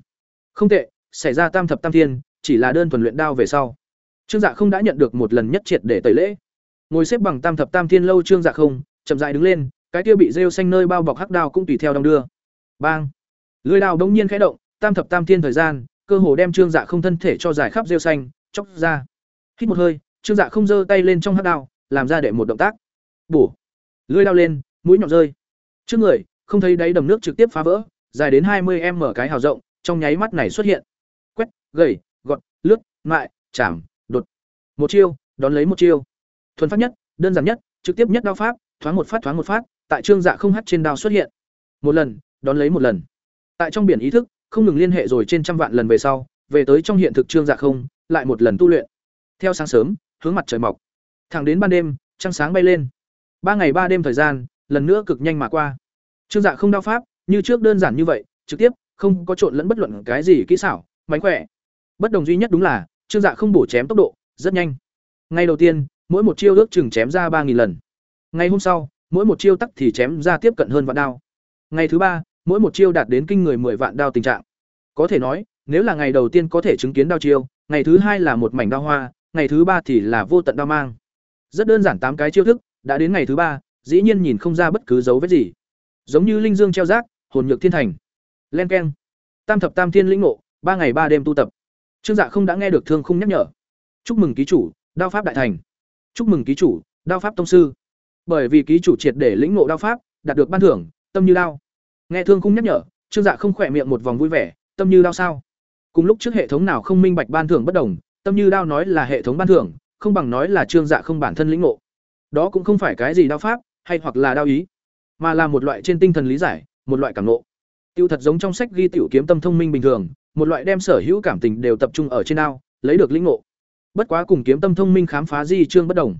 Không tệ, xảy ra tam thập tam thiên chỉ là đơn thuần luyện đao về sau trương dạ không đã nhận được một lần nhất triệt để tẩy lễ. Ngồi xếp bằng tam thập tam thiên lâu trương dạ không, chậm dại đứng lên, cái kia bị rêu xanh nơi bao bọc hắc đao cũng tùy theo đong đưa. Bang! Lưới đao đông nhiên khẽ động, tam thập tam thiên thời gian, cơ hồ đem trương dạ không thân thể cho dài khắp rêu xanh, chóc ra. Hít một hơi, trương dạ không giơ tay lên trong hắc đao, làm ra để một động tác. Bổ! Lưới đao lên, mũi nhọn rơi. Trước người, không thấy đáy đầm nước trực tiếp phá vỡ, dài đến hai mươi em mở cái hào rộng, trong nháy mắt này xuất hiện. Quét, gầy, gọt, lướt, mại, chảm một chiêu, đón lấy một chiêu. Thuần phát nhất, đơn giản nhất, trực tiếp nhất đao pháp, thoáng một phát, thoáng một phát, tại trương dạ không hắt trên đao xuất hiện. Một lần, đón lấy một lần. Tại trong biển ý thức, không ngừng liên hệ rồi trên trăm vạn lần về sau, về tới trong hiện thực trương dạ không, lại một lần tu luyện. Theo sáng sớm, hướng mặt trời mọc. Thẳng đến ban đêm, trăng sáng bay lên. Ba ngày ba đêm thời gian, lần nữa cực nhanh mà qua. Trương dạ không đao pháp, như trước đơn giản như vậy, trực tiếp, không có trộn lẫn bất luận cái gì kỹ xảo, mánh khỏe. Bất đồng duy nhất đúng là, trương dạ không bổ chém tốc độ rất nhanh. Ngày đầu tiên, mỗi một chiêu ước chừng chém ra ba lần. Ngày hôm sau, mỗi một chiêu tắc thì chém ra tiếp cận hơn vạn đao. Ngày thứ ba, mỗi một chiêu đạt đến kinh người mười vạn đao tình trạng. Có thể nói, nếu là ngày đầu tiên có thể chứng kiến đao chiêu, ngày thứ hai là một mảnh đao hoa, ngày thứ ba thì là vô tận đao mang. Rất đơn giản tám cái chiêu thức, đã đến ngày thứ ba, dĩ nhiên nhìn không ra bất cứ dấu vết gì. Giống như linh dương treo rác, hồn nhược thiên thành. Len keng. Tam thập tam thiên lĩnh ngộ, ba ngày ba đêm tu tập. Trương dạ không đã nghe được thương khung nhắc nhở chúc mừng ký chủ, đao pháp đại thành. Chúc mừng ký chủ, đao pháp tông sư. Bởi vì ký chủ triệt để lĩnh ngộ đao pháp, đạt được ban thưởng, tâm như đao. Nghe thương khung nhắc nhở, trương dạ không khỏe miệng một vòng vui vẻ, tâm như đao sao? Cùng lúc trước hệ thống nào không minh bạch ban thưởng bất đồng, tâm như đao nói là hệ thống ban thưởng, không bằng nói là trương dạ không bản thân lĩnh ngộ. Đó cũng không phải cái gì đao pháp, hay hoặc là đao ý, mà là một loại trên tinh thần lý giải, một loại cảm ngộ. tiêu thật giống trong sách ghi tiểu kiếm tâm thông minh bình thường, một loại đem sở hữu cảm tình đều tập trung ở trên đao, lấy được lĩnh ngộ bất quá cùng kiếm tâm thông minh khám phá di trương bất đồng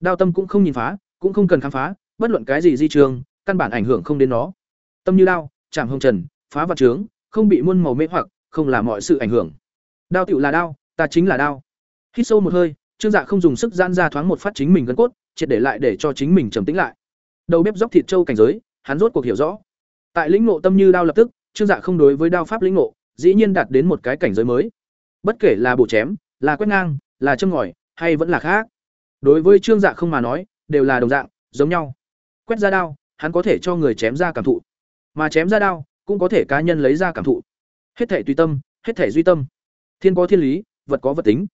đao tâm cũng không nhìn phá cũng không cần khám phá bất luận cái gì di trường căn bản ảnh hưởng không đến nó tâm như đao chạm hồng trần phá vật trướng, không bị muôn màu mê hoặc, không là mọi sự ảnh hưởng. Đao tựu là đao, ta chính là đao. Hít sâu một hơi, Trương Dạ không dùng sức giãn ra thoáng một phát chính mình gân cốt, triệt để lại để cho chính mình trầm tĩnh lại. Đầu bếp dốc thịt trâu cảnh giới, hắn rốt cuộc hiểu rõ. Tại lĩnh ngộ tâm như đao lập tức, Trương Dạ không đối với đao pháp lĩnh ngộ, dĩ nhiên đạt đến một cái cảnh giới mới. Bất kể là bổ chém, là quét ngang, là châm ngòi, hay vẫn là khác. Đối với Trương Dạ không mà nói, đều là đồng dạng, giống nhau. Quét ra đao, hắn có thể cho người chém ra cảm thụ, mà chém ra đao, cũng có thể cá nhân lấy ra cảm thụ. Hết thể tùy tâm, hết thể duy tâm. Thiên có thiên lý, vật có vật tính.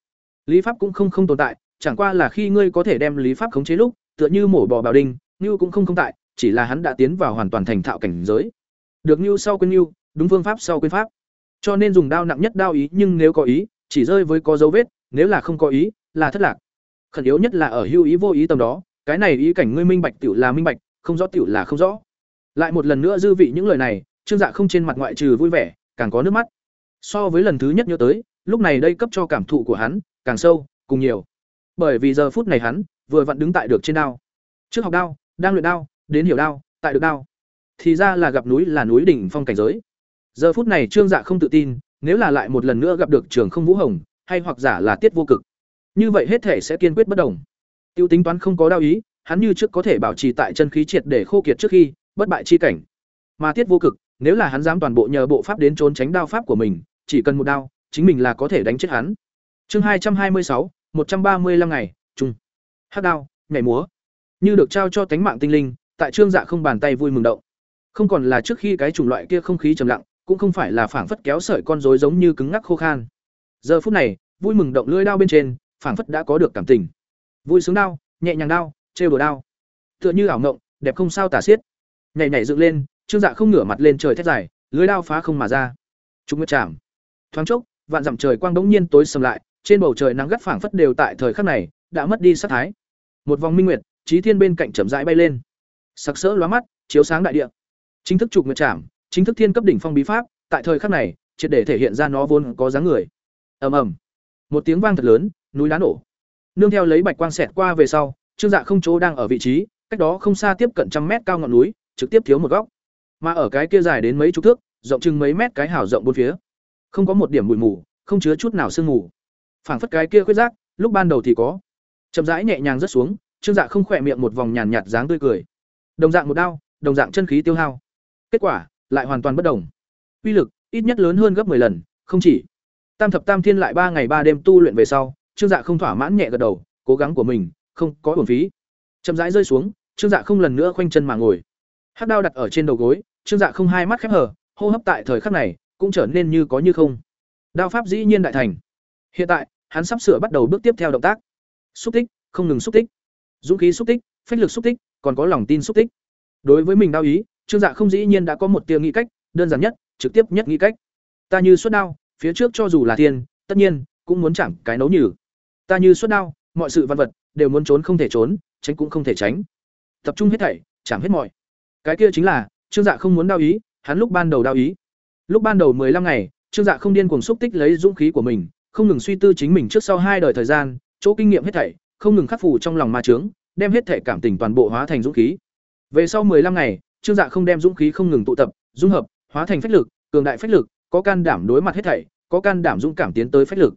Lý pháp cũng không không tồn tại, chẳng qua là khi ngươi có thể đem lý pháp khống chế lúc, tựa như mổ bò bào đinh, như cũng không không tại, chỉ là hắn đã tiến vào hoàn toàn thành thạo cảnh giới. Được như sau quên như, đúng phương pháp sau quên pháp. Cho nên dùng đao nặng nhất đao ý, nhưng nếu có ý, chỉ rơi với có dấu vết, nếu là không có ý, là thất lạc. Khẩn yếu nhất là ở hưu ý vô ý tầm đó, cái này ý cảnh ngươi minh bạch tiểu là minh bạch, không rõ tiểu là không rõ. Lại một lần nữa dư vị những lời này, Trương Dạ không trên mặt ngoại trừ vui vẻ, càng có nước mắt. So với lần thứ nhất nhớ tới, lúc này đây cấp cho cảm thụ của hắn càng sâu, cùng nhiều. Bởi vì giờ phút này hắn vừa vặn đứng tại được trên đao. Trước học đao, đang luyện đao, đến hiểu đao, tại được đao. Thì ra là gặp núi là núi đỉnh phong cảnh giới. Giờ phút này Trương Dạ không tự tin, nếu là lại một lần nữa gặp được Trường Không Vũ Hồng, hay hoặc giả là Tiết Vô Cực. Như vậy hết thể sẽ kiên quyết bất đồng. Tiêu tính toán không có đao ý, hắn như trước có thể bảo trì tại chân khí triệt để khô kiệt trước khi bất bại chi cảnh. Mà Tiết Vô Cực, nếu là hắn dám toàn bộ nhờ bộ pháp đến trốn tránh đao pháp của mình, chỉ cần một đao, chính mình là có thể đánh chết hắn. Chương hai trăm hai mươi sáu, một trăm ba mươi lăm ngày, chung. Hắc đao, nhảy múa. Như được trao cho tánh mạng tinh linh, tại Trương Dạ không bàn tay vui mừng động. Không còn là trước khi cái chủng loại kia không khí trầm lặng, cũng không phải là phảng phất kéo sợi con rối giống như cứng ngắc khô khan. Giờ phút này, vui mừng động lưỡi đao bên trên, phảng phất đã có được cảm tình. Vui sướng đao, nhẹ nhàng đao, trêu đùa đao. Tựa như ảo ngộng, đẹp không sao tả xiết. Nhảy nhảy dựng lên, Trương Dạ không ngửa mặt lên trời thét dài, lưới đao phá không mà ra. Trục nguyệt chạm. Thoáng chốc, vạn dặm trời quang bỗng nhiên tối sầm lại, trên bầu trời nắng gắt phảng phất đều tại thời khắc này đã mất đi sát thái. Một vòng minh nguyệt, chí thiên bên cạnh chậm rãi bay lên. Sặc sỡ lóa mắt, chiếu sáng đại địa. Chính thức trục nguyệt chạm, chính thức thiên cấp đỉnh phong bí pháp, tại thời khắc này, triệt để thể hiện ra nó vốn có dáng người. Ầm ầm. Một tiếng vang thật lớn, núi đá nổ. Nương theo lấy bạch quang xẹt qua về sau, Trương Dạ không chỗ đang ở vị trí, cách đó không xa tiếp cận trăm mét cao ngọn núi, trực tiếp thiếu một góc. Mà ở cái kia dài đến mấy chục thước, rộng chừng mấy mét cái hào rộng bốn phía, không có một điểm bụi mù, không chứa chút nào sương mù. Phảng phất cái kia khuyết giác, lúc ban đầu thì có. Chậm rãi nhẹ nhàng rất xuống, Trương Dạ không khỏe miệng một vòng nhàn nhạt dáng tươi cười. Đồng dạng một đao, đồng dạng chân khí tiêu hao. Kết quả lại hoàn toàn bất đồng. Uy lực ít nhất lớn hơn gấp 10 lần, không chỉ. Tam thập tam thiên lại ba ngày ba đêm tu luyện về sau, Trương Dạ không thỏa mãn nhẹ gật đầu, cố gắng của mình không có uổng phí. Chậm rãi rơi xuống, Trương Dạ không lần nữa khoanh chân mà ngồi. Hắc đao đặt ở trên đầu gối, Trương Dạ không hai mắt khép hờ, hô hấp tại thời khắc này cũng trở nên như có như không. Đao pháp dĩ nhiên đại thành. Hiện tại, hắn sắp sửa bắt đầu bước tiếp theo động tác. Xúc tích, không ngừng xúc tích. Dũng khí xúc tích, phách lực xúc tích, còn có lòng tin xúc tích. Đối với mình đao ý, Trương Dạ không dĩ nhiên đã có một tia nghĩ cách, đơn giản nhất, trực tiếp nhất nghĩ cách. Ta như xuất đao, phía trước cho dù là thiên, tất nhiên cũng muốn chẳng cái nấu nhừ. Ta như xuất đao, mọi sự văn vật đều muốn trốn không thể trốn, tránh cũng không thể tránh. Tập trung hết thảy, chẳng hết mọi. Cái kia chính là, Trương Dạ không muốn đao ý, hắn lúc ban đầu đao ý. Lúc ban đầu 15 ngày, Trương Dạ không điên cuồng xúc tích lấy dũng khí của mình, không ngừng suy tư chính mình trước sau hai đời thời gian, chỗ kinh nghiệm hết thảy, không ngừng khắc phục trong lòng ma chướng, đem hết thể cảm tình toàn bộ hóa thành dũng khí. Về sau 15 ngày, Trương Dạ không đem dũng khí không ngừng tụ tập, dung hợp, hóa thành phách lực, cường đại phách lực, có can đảm đối mặt hết thảy, có can đảm dũng cảm tiến tới phách lực.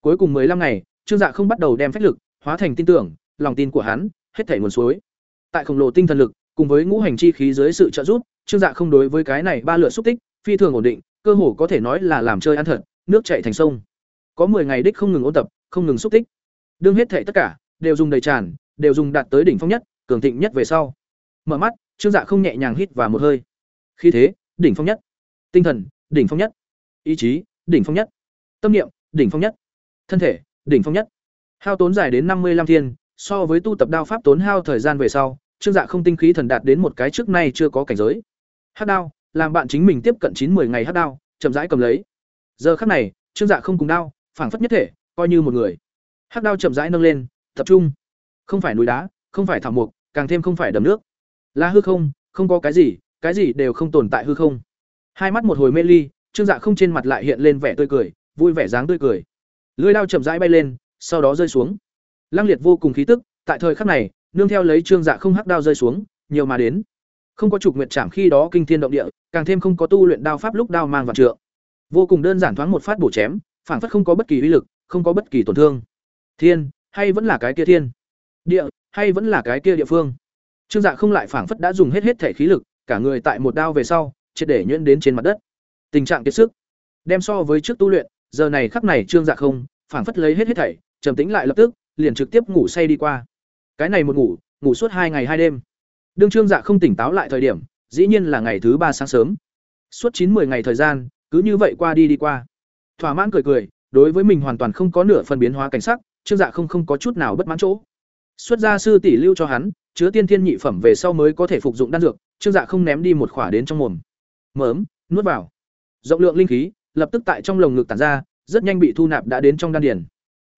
Cuối cùng 15 ngày, Trương Dạ không bắt đầu đem phách lực hóa thành tin tưởng, lòng tin của hắn, hết thảy nguồn suối. Tại khổng lồ tinh thần lực, cùng với ngũ hành chi khí dưới sự trợ giúp, Trương Dạ không đối với cái này ba lựa xúc tích, phi thường ổn định, cơ hồ có thể nói là làm chơi ăn thật, nước chảy thành sông. Có 10 ngày đích không ngừng ôn tập, không ngừng xúc tích. Đương hết thảy tất cả đều dùng đầy tràn, đều dùng đạt tới đỉnh phong nhất, cường thịnh nhất về sau. Mở mắt, Trương Dạ không nhẹ nhàng hít vào một hơi. Khí thế, đỉnh phong nhất. Tinh thần, đỉnh phong nhất. Ý chí, đỉnh phong nhất. Tâm niệm, đỉnh phong nhất. Thân thể, đỉnh phong nhất. Hao tốn dài đến năm mươi 55 thiên, so với tu tập đao pháp tốn hao thời gian về sau, Trương Dạ không tinh khí thần đạt đến một cái trước nay chưa có cảnh giới. Hắc đao, làm bạn chính mình tiếp cận chín 10 ngày hắc đao, chậm rãi cầm lấy. Giờ khắc này, Trương Dạ không cùng đao, phảng phất nhất thể, coi như một người. Hắc đao chậm rãi nâng lên, tập trung. Không phải núi đá, không phải thảo mục, càng thêm không phải đầm nước. Là hư không, không có cái gì, cái gì đều không tồn tại hư không. Hai mắt một hồi mê ly, Trương Dạ không trên mặt lại hiện lên vẻ tươi cười, vui vẻ dáng tươi cười. Lưỡi đao chậm rãi bay lên, sau đó rơi xuống. Lăng liệt vô cùng khí tức, tại thời khắc này, nương theo lấy Trương Dạ không hắc đao rơi xuống, nhiều mà đến. Không có trục nguyệt trảm khi đó kinh thiên động địa, càng thêm không có tu luyện đao pháp lúc đao mang vào trượng. Vô cùng đơn giản thoáng một phát bổ chém, phản phất không có bất kỳ uy lực, không có bất kỳ tổn thương. Thiên, hay vẫn là cái kia thiên? Địa, hay vẫn là cái kia địa phương? Trương Dạ không lại phản phất đã dùng hết hết thể khí lực, cả người tại một đao về sau, triệt để nhuyễn đến trên mặt đất. Tình trạng kiệt sức, đem so với trước tu luyện, giờ này khắc này Trương Dạ không, phản phất lấy hết hết thảy, trầm tĩnh lại lập tức, liền trực tiếp ngủ say đi qua. Cái này một ngủ, ngủ suốt hai ngày hai đêm. Đương Trương Dạ không tỉnh táo lại thời điểm, dĩ nhiên là ngày thứ ba sáng sớm. Suốt chín 10 ngày thời gian, cứ như vậy qua đi đi qua. Thỏa mãn cười cười, đối với mình hoàn toàn không có nửa phần biến hóa cảnh sắc, Trương Dạ không không có chút nào bất mãn chỗ. Xuất gia sư tỷ lưu cho hắn, chứa tiên thiên nhị phẩm về sau mới có thể phục dụng đan dược, Trương Dạ không ném đi một khỏa đến trong mồm. Mớm, nuốt vào. Rộng lượng linh khí, lập tức tại trong lồng ngực tản ra, rất nhanh bị thu nạp đã đến trong đan điền.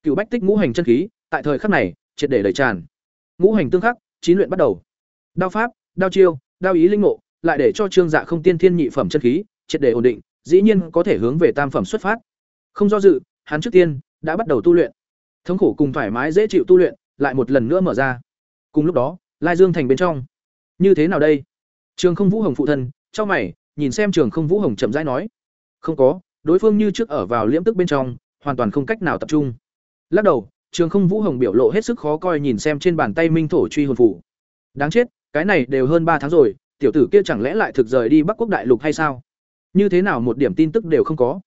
Cựu bách tích ngũ hành chân khí, tại thời khắc này, triệt để đầy tràn. Ngũ hành tương khắc, chín luyện bắt đầu. Đao pháp, đao chiêu, đao ý linh ngộ, lại để cho Trương Dạ không tiên thiên nhị phẩm chân khí, triệt để ổn định, dĩ nhiên có thể hướng về tam phẩm xuất phát. Không do dự, hắn trước tiên đã bắt đầu tu luyện. Thống khổ cùng thoải mái dễ chịu tu luyện, lại một lần nữa mở ra. Cùng lúc đó, Lai Dương thành bên trong. Như thế nào đây? Trường Không Vũ Hồng phụ thân, trong mày, nhìn xem Trường Không Vũ Hồng chậm rãi nói: "Không có, đối phương như trước ở vào liễm tức bên trong, hoàn toàn không cách nào tập trung." Lắc đầu, Trường Không Vũ Hồng biểu lộ hết sức khó coi nhìn xem trên bàn tay minh thổ truy hồn phủ. Đáng chết, cái này đều hơn ba tháng rồi, tiểu tử kia chẳng lẽ lại thực rời đi Bắc Quốc đại lục hay sao? Như thế nào một điểm tin tức đều không có.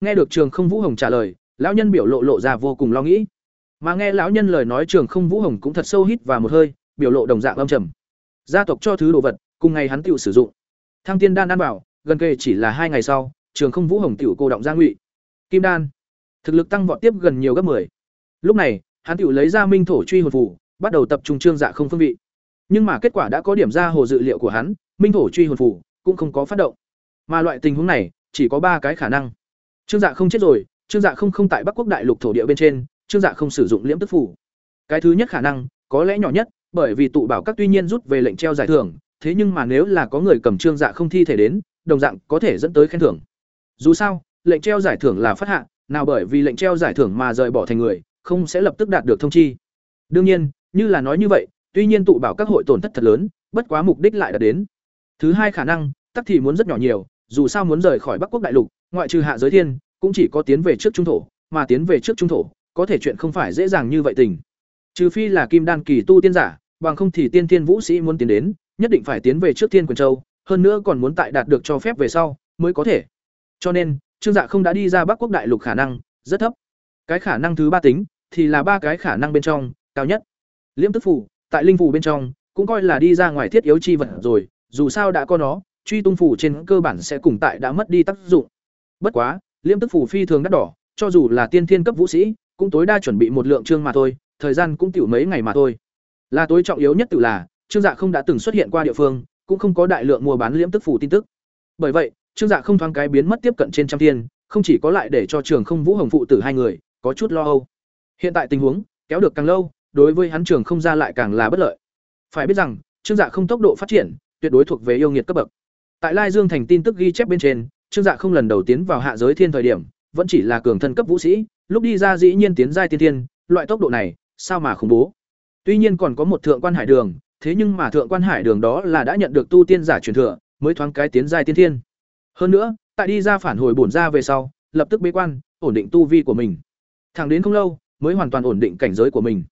Nghe được Trường Không Vũ Hồng trả lời, lão nhân biểu lộ lộ ra vô cùng lo nghĩ. Mà nghe lão nhân lời nói Trường Không Vũ Hồng cũng thật sâu hít vào một hơi, biểu lộ đồng dạng âm trầm. Gia tộc cho thứ đồ vật, cùng ngày hắn tiểu sử dụng. Thăng Tiên đan ăn bảo, gần kề chỉ là hai ngày sau, Trường Không Vũ Hồng tiểu cô động ra ngụy. Kim đan, thực lực tăng vọt tiếp gần nhiều gấp 10. Lúc này, hắn tiểu lấy ra minh thổ truy hồn phủ bắt đầu tập trung trương dạ không phương vị. Nhưng mà kết quả đã có điểm ra hồ dự liệu của hắn, minh thổ truy hồn phủ cũng không có phát động. Mà loại tình huống này, chỉ có ba cái khả năng. Trương Dạ không chết rồi, Trương Dạ không không tại Bắc Quốc đại lục thổ địa bên trên, Trương Dạ không sử dụng liễm tức phủ. Cái thứ nhất khả năng, có lẽ nhỏ nhất, bởi vì tụ bảo các tuy nhiên rút về lệnh treo giải thưởng, thế nhưng mà nếu là có người cầm Trương Dạ không thi thể đến, đồng dạng có thể dẫn tới khen thưởng. Dù sao, lệnh treo giải thưởng là phát hạ, nào bởi vì lệnh treo giải thưởng mà rời bỏ thành người, không sẽ lập tức đạt được thông chi. Đương nhiên, như là nói như vậy, tuy nhiên tụ bảo các hội tổn thất thật lớn, bất quá mục đích lại đã đến. Thứ hai khả năng, tắc thì muốn rất nhỏ nhiều, dù sao muốn rời khỏi Bắc Quốc đại lục, ngoại trừ hạ giới thiên, cũng chỉ có tiến về trước trung thổ, mà tiến về trước trung thổ, có thể chuyện không phải dễ dàng như vậy tình. Trừ phi là kim đan kỳ tu tiên giả, bằng không thì tiên thiên vũ sĩ muốn tiến đến, nhất định phải tiến về trước Thiên Quyền Châu, hơn nữa còn muốn tại đạt được cho phép về sau mới có thể. Cho nên, Trương Dạ không đã đi ra Bắc Quốc đại lục khả năng rất thấp. Cái khả năng thứ ba tính thì là ba cái khả năng bên trong cao nhất. Liễm tức phủ, tại linh phủ bên trong, cũng coi là đi ra ngoài thiết yếu chi vật rồi, dù sao đã có nó, truy tung phủ trên cơ bản sẽ cùng tại đã mất đi tác dụng. Bất quá, liễm tức phủ phi thường đắt đỏ, cho dù là tiên thiên cấp vũ sĩ, cũng tối đa chuẩn bị một lượng trương mà thôi, thời gian cũng tiểu mấy ngày mà thôi. Là tối trọng yếu nhất tự là, Trương Dạ không đã từng xuất hiện qua địa phương, cũng không có đại lượng mua bán liễm tức phủ tin tức. Bởi vậy, Trương Dạ không thoáng cái biến mất tiếp cận trên trăm thiên, không chỉ có lại để cho Trường Không Vũ Hồng phụ tử hai người có chút lo âu. Hiện tại tình huống kéo được càng lâu, đối với hắn Trường Không ra lại càng là bất lợi. Phải biết rằng, Trương Dạ không tốc độ phát triển, tuyệt đối thuộc về yêu nghiệt cấp bậc. Tại Lai Dương thành tin tức ghi chép bên trên, Trương Dạ không lần đầu tiến vào hạ giới thiên thời điểm, vẫn chỉ là cường thân cấp vũ sĩ, lúc đi ra dĩ nhiên tiến giai tiên thiên, loại tốc độ này, sao mà khủng bố. Tuy nhiên còn có một thượng quan hải đường, thế nhưng mà thượng quan hải đường đó là đã nhận được tu tiên giả truyền thừa, mới thoáng cái tiến giai tiên thiên. Hơn nữa, tại đi ra phản hồi bổn ra về sau, lập tức bế quan, ổn định tu vi của mình. Thẳng đến không lâu, mới hoàn toàn ổn định cảnh giới của mình.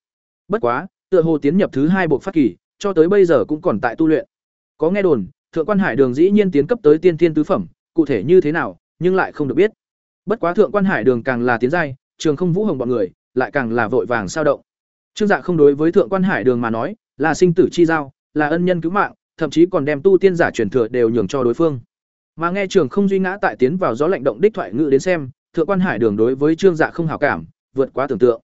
Bất quá, tựa hồ tiến nhập thứ hai bộ phát kỳ, cho tới bây giờ cũng còn tại tu luyện. Có nghe đồn, thượng quan hải đường dĩ nhiên tiến cấp tới tiên thiên tứ phẩm, cụ thể như thế nào, nhưng lại không được biết. Bất quá thượng quan hải đường càng là tiến giai, trường không vũ hồng bọn người, lại càng là vội vàng sao động. Trương Dạ không đối với thượng quan hải đường mà nói, là sinh tử chi giao, là ân nhân cứu mạng, thậm chí còn đem tu tiên giả truyền thừa đều nhường cho đối phương. Mà nghe trường không duy ngã tại tiến vào gió lạnh động đích thoại ngữ đến xem, thượng quan hải đường đối với Trương Dạ không hảo cảm, vượt quá tưởng tượng.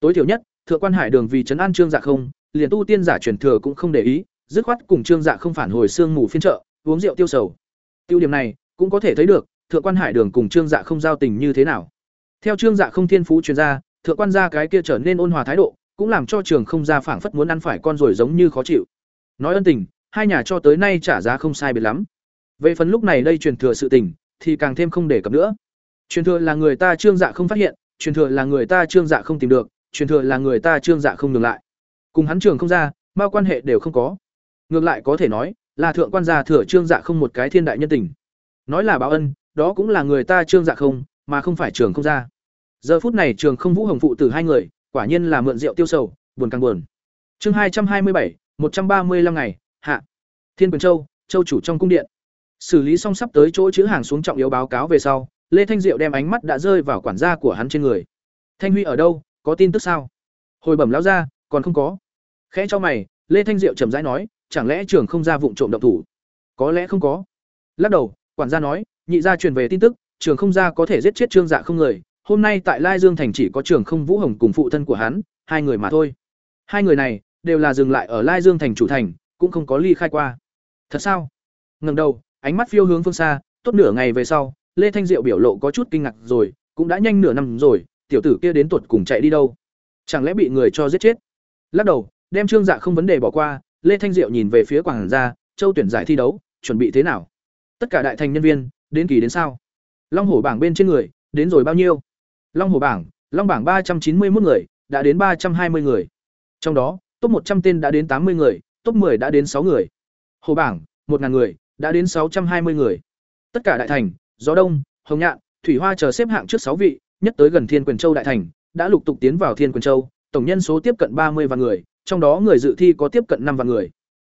Tối thiểu nhất, thượng quan hải đường vì trấn an Trương Dạ không, liền tu tiên giả truyền thừa cũng không để ý, dứt khoát cùng Trương Dạ không phản hồi xương mù phiên trợ, uống rượu tiêu sầu. Tiêu điểm này, cũng có thể thấy được, thượng quan hải đường cùng Trương Dạ không giao tình như thế nào. Theo Trương Dạ không thiên phú truyền ra, thượng quan gia cái kia trở nên ôn hòa thái độ, cũng làm cho trường không gia phảng phất muốn ăn phải con rồi giống như khó chịu. Nói ân tình, hai nhà cho tới nay trả giá không sai biệt lắm. Về phần lúc này đây truyền thừa sự tình, thì càng thêm không để cập nữa. Truyền thừa là người ta trương dạ không phát hiện, truyền thừa là người ta trương dạ không tìm được, truyền thừa là người ta trương dạ không ngừng lại. Cùng hắn trường không ra, bao quan hệ đều không có. Ngược lại có thể nói, là thượng quan gia thừa trương dạ không một cái thiên đại nhân tình nói là báo ân đó cũng là người ta trương dạ không mà không phải trường không ra giờ phút này trường không vũ hồng phụ tử hai người quả nhiên là mượn rượu tiêu sầu buồn càng buồn chương hai trăm hai mươi bảy một trăm ba mươi năm ngày hạ thiên quyền châu châu chủ trong cung điện xử lý xong sắp tới chỗ chữ hàng xuống trọng yếu báo cáo về sau, lê thanh diệu đem ánh mắt đã rơi vào quản gia của hắn trên người. Thanh huy ở đâu? Có tin tức sao? Hồi bẩm lão ra còn không có. Khẽ cho mày, lê thanh diệu trầm rãi nói, chẳng lẽ trường không ra vụ trộm động thủ? Có lẽ không có. Lắc đầu, quản gia nói, nhị gia truyền về tin tức, trường không gia có thể giết chết trương dạ không người, hôm nay tại lai dương thành chỉ có trường không vũ hồng cùng phụ thân của hắn, hai người mà thôi. Hai người này đều là dừng lại ở lai dương thành chủ thành, cũng không có ly khai qua. Thật sao? Ngầm đầu ánh mắt phiêu hướng phương xa, tốt nửa ngày về sau, lê thanh diệu biểu lộ có chút kinh ngạc rồi, cũng đã nhanh nửa năm rồi, tiểu tử kia đến tuột cùng chạy đi đâu? Chẳng lẽ bị người cho giết chết? Lắc đầu, đem trương dạ không vấn đề bỏ qua, lê thanh diệu nhìn về phía quảng gia, châu tuyển giải thi đấu, chuẩn bị thế nào? Tất cả đại thành nhân viên, đến kỳ đến sao? Long hổ bảng bên trên người, đến rồi bao nhiêu? Long hổ bảng, long bảng ba trăm chín mươi một người, đã đến ba trăm hai mươi người. Trong đó, top một trăm tên đã đến tám mươi người, top 10 đã đến sáu người. Hồ bảng, một ngàn người đã đến sáu trăm hai mươi người. Tất cả đại thành, gió đông, hồng nhạn, thủy hoa chờ xếp hạng trước sáu vị, nhất tới gần thiên quyền châu đại thành, đã lục tục tiến vào thiên quyền châu, tổng nhân số tiếp cận ba mươi vạn người, trong đó người dự thi có tiếp cận năm vạn người.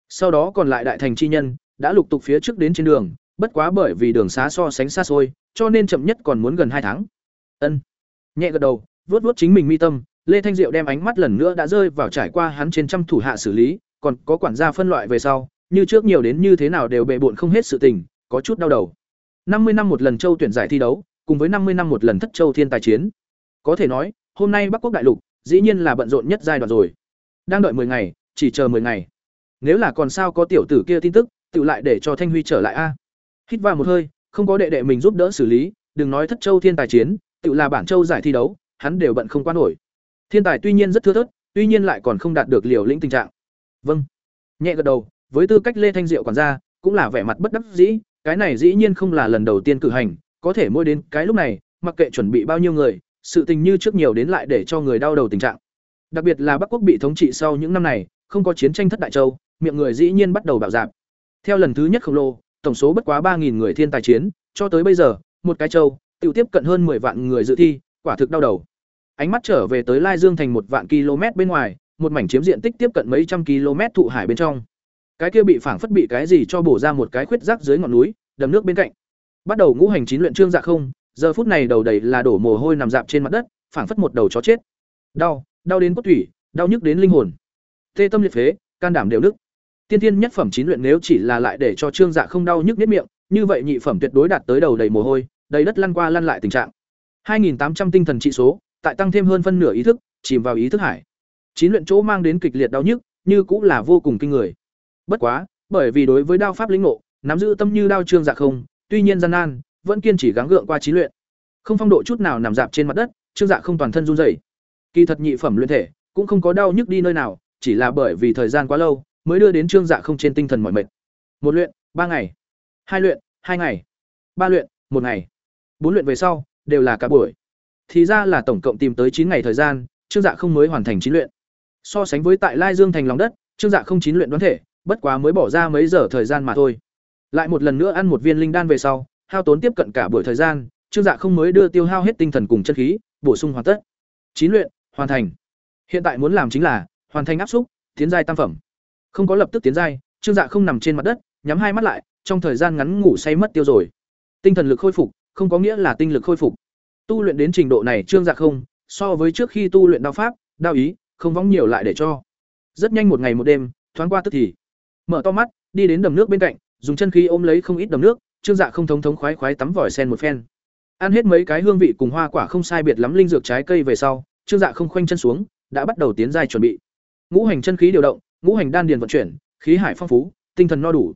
Sau đó còn lại đại thành chi nhân, đã lục tục phía trước đến trên đường, bất quá bởi vì đường xá so sánh xa xôi, cho nên chậm nhất còn muốn gần hai tháng. Ân. Nhẹ gật đầu, vuốt vuốt chính mình mi tâm, lê thanh diệu đem ánh mắt lần nữa đã rơi vào trải qua hắn trên trăm thủ hạ xử lý, còn có quản gia phân loại về sau như trước nhiều đến như thế nào đều bệ bộn không hết sự tình, có chút đau đầu. Năm mươi năm một lần châu tuyển giải thi đấu, cùng với năm mươi năm một lần thất châu thiên tài chiến. Có thể nói, hôm nay bắc quốc đại lục, dĩ nhiên là bận rộn nhất giai đoạn rồi. Đang đợi 10 ngày, chỉ chờ 10 ngày. Nếu là còn sao có tiểu tử kia tin tức, tự lại để cho thanh huy trở lại a. Hít vào một hơi, không có đệ đệ mình giúp đỡ xử lý, đừng nói thất châu thiên tài chiến, tự là bản châu giải thi đấu, hắn đều bận không qua nổi. Thiên tài tuy nhiên rất thưa thớt, tuy nhiên lại còn không đạt được liều lĩnh tình trạng. Vâng. Nhẹ gật đầu với tư cách lê thanh diệu quản gia, cũng là vẻ mặt bất đắc dĩ, cái này dĩ nhiên không là lần đầu tiên cử hành, có thể mỗi đến cái lúc này, mặc kệ chuẩn bị bao nhiêu người, sự tình như trước nhiều đến lại để cho người đau đầu tình trạng. Đặc biệt là bắc quốc bị thống trị sau những năm này, không có chiến tranh thất đại châu, miệng người dĩ nhiên bắt đầu bạo dạp. Theo lần thứ nhất khổng lồ, tổng số bất quá ba người thiên tài chiến, cho tới bây giờ, một cái châu, tự tiếp cận hơn 10 vạn người dự thi, quả thực đau đầu. Ánh mắt trở về tới lai dương thành một vạn km bên ngoài, một mảnh chiếm diện tích tiếp cận mấy trăm km thụ hải bên trong cái kia bị phảng phất bị cái gì cho bổ ra một cái khuyết rác dưới ngọn núi, đầm nước bên cạnh. Bắt đầu ngũ hành chín luyện trương dạ không, giờ phút này đầu đầy là đổ mồ hôi nằm dạp trên mặt đất, phảng phất một đầu chó chết. Đau đau đến cốt thủy đau nhức đến linh hồn. Tê tâm liệt phế, can đảm đều nức tiên tiên nhất phẩm chín luyện nếu chỉ là lại để cho trương dạ không đau nhức nếp miệng, như vậy nhị phẩm tuyệt đối đạt tới đầu đầy mồ hôi, đầy đất lăn qua lăn lại tình trạng. 2.800 tinh thần trị số, tại tăng thêm hơn phân nửa ý thức, chìm vào ý thức hải. Chín luyện chỗ mang đến kịch liệt đau nhức, như cũng là vô cùng kinh người bất quá, bởi vì đối với đao pháp lĩnh ngộ, nắm giữ tâm như đao trương dạ không, tuy nhiên gian nan, vẫn kiên trì gắng gượng qua trí luyện. Không phong độ chút nào nằm dạp trên mặt đất, trương dạ không toàn thân run rẩy. Kỳ thật nhị phẩm luyện thể cũng không có đau nhức đi nơi nào, chỉ là bởi vì thời gian quá lâu mới đưa đến trương dạ không trên tinh thần mỏi mệt. Một luyện, ba ngày. Hai luyện, hai ngày. Ba luyện, một ngày. Bốn luyện về sau, đều là cả buổi. Thì ra là tổng cộng tìm tới chín ngày thời gian, trương dạ không mới hoàn thành chín luyện. So sánh với tại lai dương thành lòng đất, trương dạ không chín luyện đoán thể bất quá mới bỏ ra mấy giờ thời gian mà thôi. Lại một lần nữa ăn một viên linh đan về sau, hao tốn tiếp cận cả buổi thời gian, trương dạ không mới đưa tiêu hao hết tinh thần cùng chân khí, bổ sung hoàn tất. Chín luyện, hoàn thành. Hiện tại muốn làm chính là, hoàn thành áp xúc, tiến giai tam phẩm. Không có lập tức tiến giai, trương dạ không nằm trên mặt đất, nhắm hai mắt lại, trong thời gian ngắn ngủ say mất tiêu rồi. Tinh thần lực khôi phục, không có nghĩa là tinh lực khôi phục. Tu luyện đến trình độ này trương dạ không, so với trước khi tu luyện đao pháp, đao ý, không vong nhiều lại để cho. Rất nhanh một ngày một đêm, thoáng qua tức thì mở to mắt đi đến đầm nước bên cạnh dùng chân khí ôm lấy không ít đầm nước trương dạ không thống thống khoái khoái tắm vòi sen một phen. Ăn hết mấy cái hương vị cùng hoa quả không sai biệt lắm linh dược trái cây về sau trương dạ không khoanh chân xuống đã bắt đầu tiến giai chuẩn bị. Ngũ hành chân khí điều động ngũ hành đan điền vận chuyển khí hải phong phú tinh thần no đủ.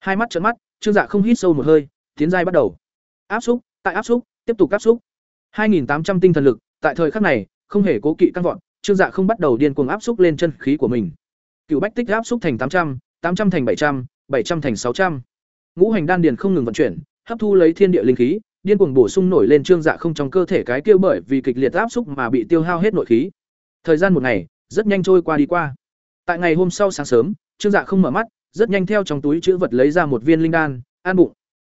Hai mắt trợn mắt trương dạ không hít sâu một hơi tiến giai bắt đầu. Áp xúc tại áp xúc tiếp tục áp xúc. 2.800 tinh thần lực tại thời khắc này không hề cố kỵ căng vọt trương dạ không bắt đầu điên cuồng áp xúc lên chân khí của mình. Cựu bách tích áp xúc thành 800, 800 thành 700, 700 thành 600. ngũ hành đan điền không ngừng vận chuyển hấp thu lấy thiên địa linh khí điên cuồng bổ sung nổi lên trương dạ không trong cơ thể cái kia bởi vì kịch liệt áp xúc mà bị tiêu hao hết nội khí. Thời gian một ngày, rất nhanh trôi qua đi qua. Tại ngày hôm sau sáng sớm, trương dạ không mở mắt, rất nhanh theo trong túi chữ vật lấy ra một viên linh đan, an bụng.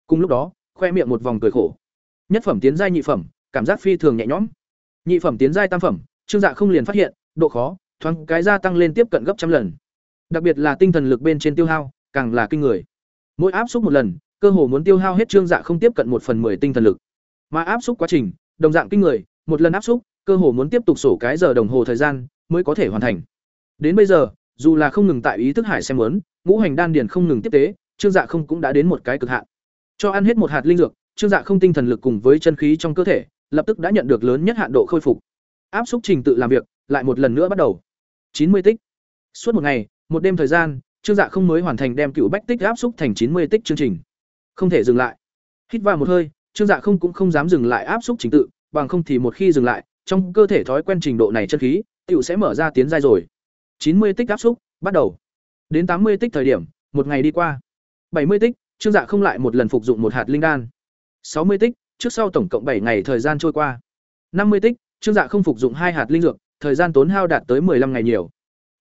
Cùng lúc đó, khoe miệng một vòng cười khổ. Nhất phẩm tiến giai nhị phẩm, cảm giác phi thường nhẹ nhõm. Nhị phẩm tiến giai tam phẩm, Trương Dạ không liền phát hiện, độ khó thoáng cái gia tăng lên tiếp cận gấp trăm lần. Đặc biệt là tinh thần lực bên trên tiêu hao, càng là kinh người. Mỗi áp xúc một lần, cơ hồ muốn tiêu hao hết Trương Dạ không tiếp cận một phần 10 tinh thần lực. Mà áp xúc quá trình, đồng dạng kinh người, một lần áp xúc, cơ hồ muốn tiếp tục sổ cái giờ đồng hồ thời gian mới có thể hoàn thành. Đến bây giờ, dù là không ngừng tại ý thức hải xem muốn, ngũ hành đan điền không ngừng tiếp tế, Trương Dạ không cũng đã đến một cái cực hạn. Cho ăn hết một hạt linh dược, Trương Dạ không tinh thần lực cùng với chân khí trong cơ thể, lập tức đã nhận được lớn nhất hạn độ khôi phục. Áp xúc trình tự làm việc, lại một lần nữa bắt đầu. chín mươi tích. Suốt một ngày, một đêm thời gian, Trương Dạ không mới hoàn thành đem cựu bách tích áp xúc thành chín mươi tích chương trình. Không thể dừng lại. Hít vào một hơi, Trương Dạ không cũng không dám dừng lại áp xúc trình tự, bằng không thì một khi dừng lại, trong cơ thể thói quen trình độ này chân khí, tiểu sẽ mở ra tiến giai rồi. chín mươi tích áp xúc, bắt đầu. Đến tám mươi tích thời điểm, một ngày đi qua. bảy mươi tích, Trương Dạ không lại một lần phục dụng một hạt linh đan. sáu mươi tích, trước sau tổng cộng bảy ngày thời gian trôi qua. năm mươi tích, Trương Dạ không phục dụng hai hạt linh dược, thời gian tốn hao đạt tới 15 ngày nhiều.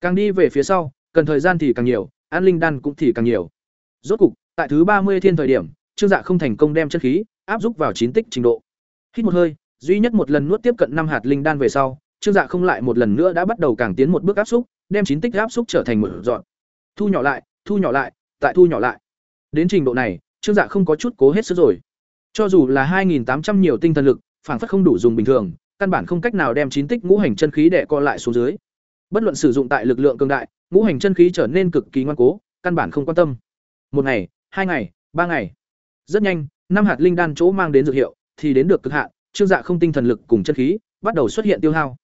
Càng đi về phía sau, cần thời gian thì càng nhiều, an linh đan cũng thì càng nhiều. Rốt cục, tại thứ ba mươi thiên thời điểm, Trương Dạ không thành công đem chân khí áp dụng vào chín tích trình độ. Hít một hơi, duy nhất một lần nuốt tiếp cận năm hạt linh đan về sau, Trương Dạ không lại một lần nữa đã bắt đầu càng tiến một bước áp xúc, đem chín tích áp xúc trở thành một dọn. Thu nhỏ lại, thu nhỏ lại, tại thu nhỏ lại. Đến trình độ này, Trương Dạ không có chút cố hết sức rồi. Cho dù là 2800 nhiều tinh thần lực, phản phất không đủ dùng bình thường, căn bản không cách nào đem chín tích ngũ hành chân khí đè co lại xuống dưới. Bất luận sử dụng tại lực lượng cường đại, ngũ hành chân khí trở nên cực kỳ ngoan cố, căn bản không quan tâm. Một ngày, hai ngày, ba ngày. Rất nhanh, năm hạt linh đan chỗ mang đến dược hiệu thì đến được cực hạn, Trương Dạ không tinh thần lực cùng chân khí bắt đầu xuất hiện tiêu hao.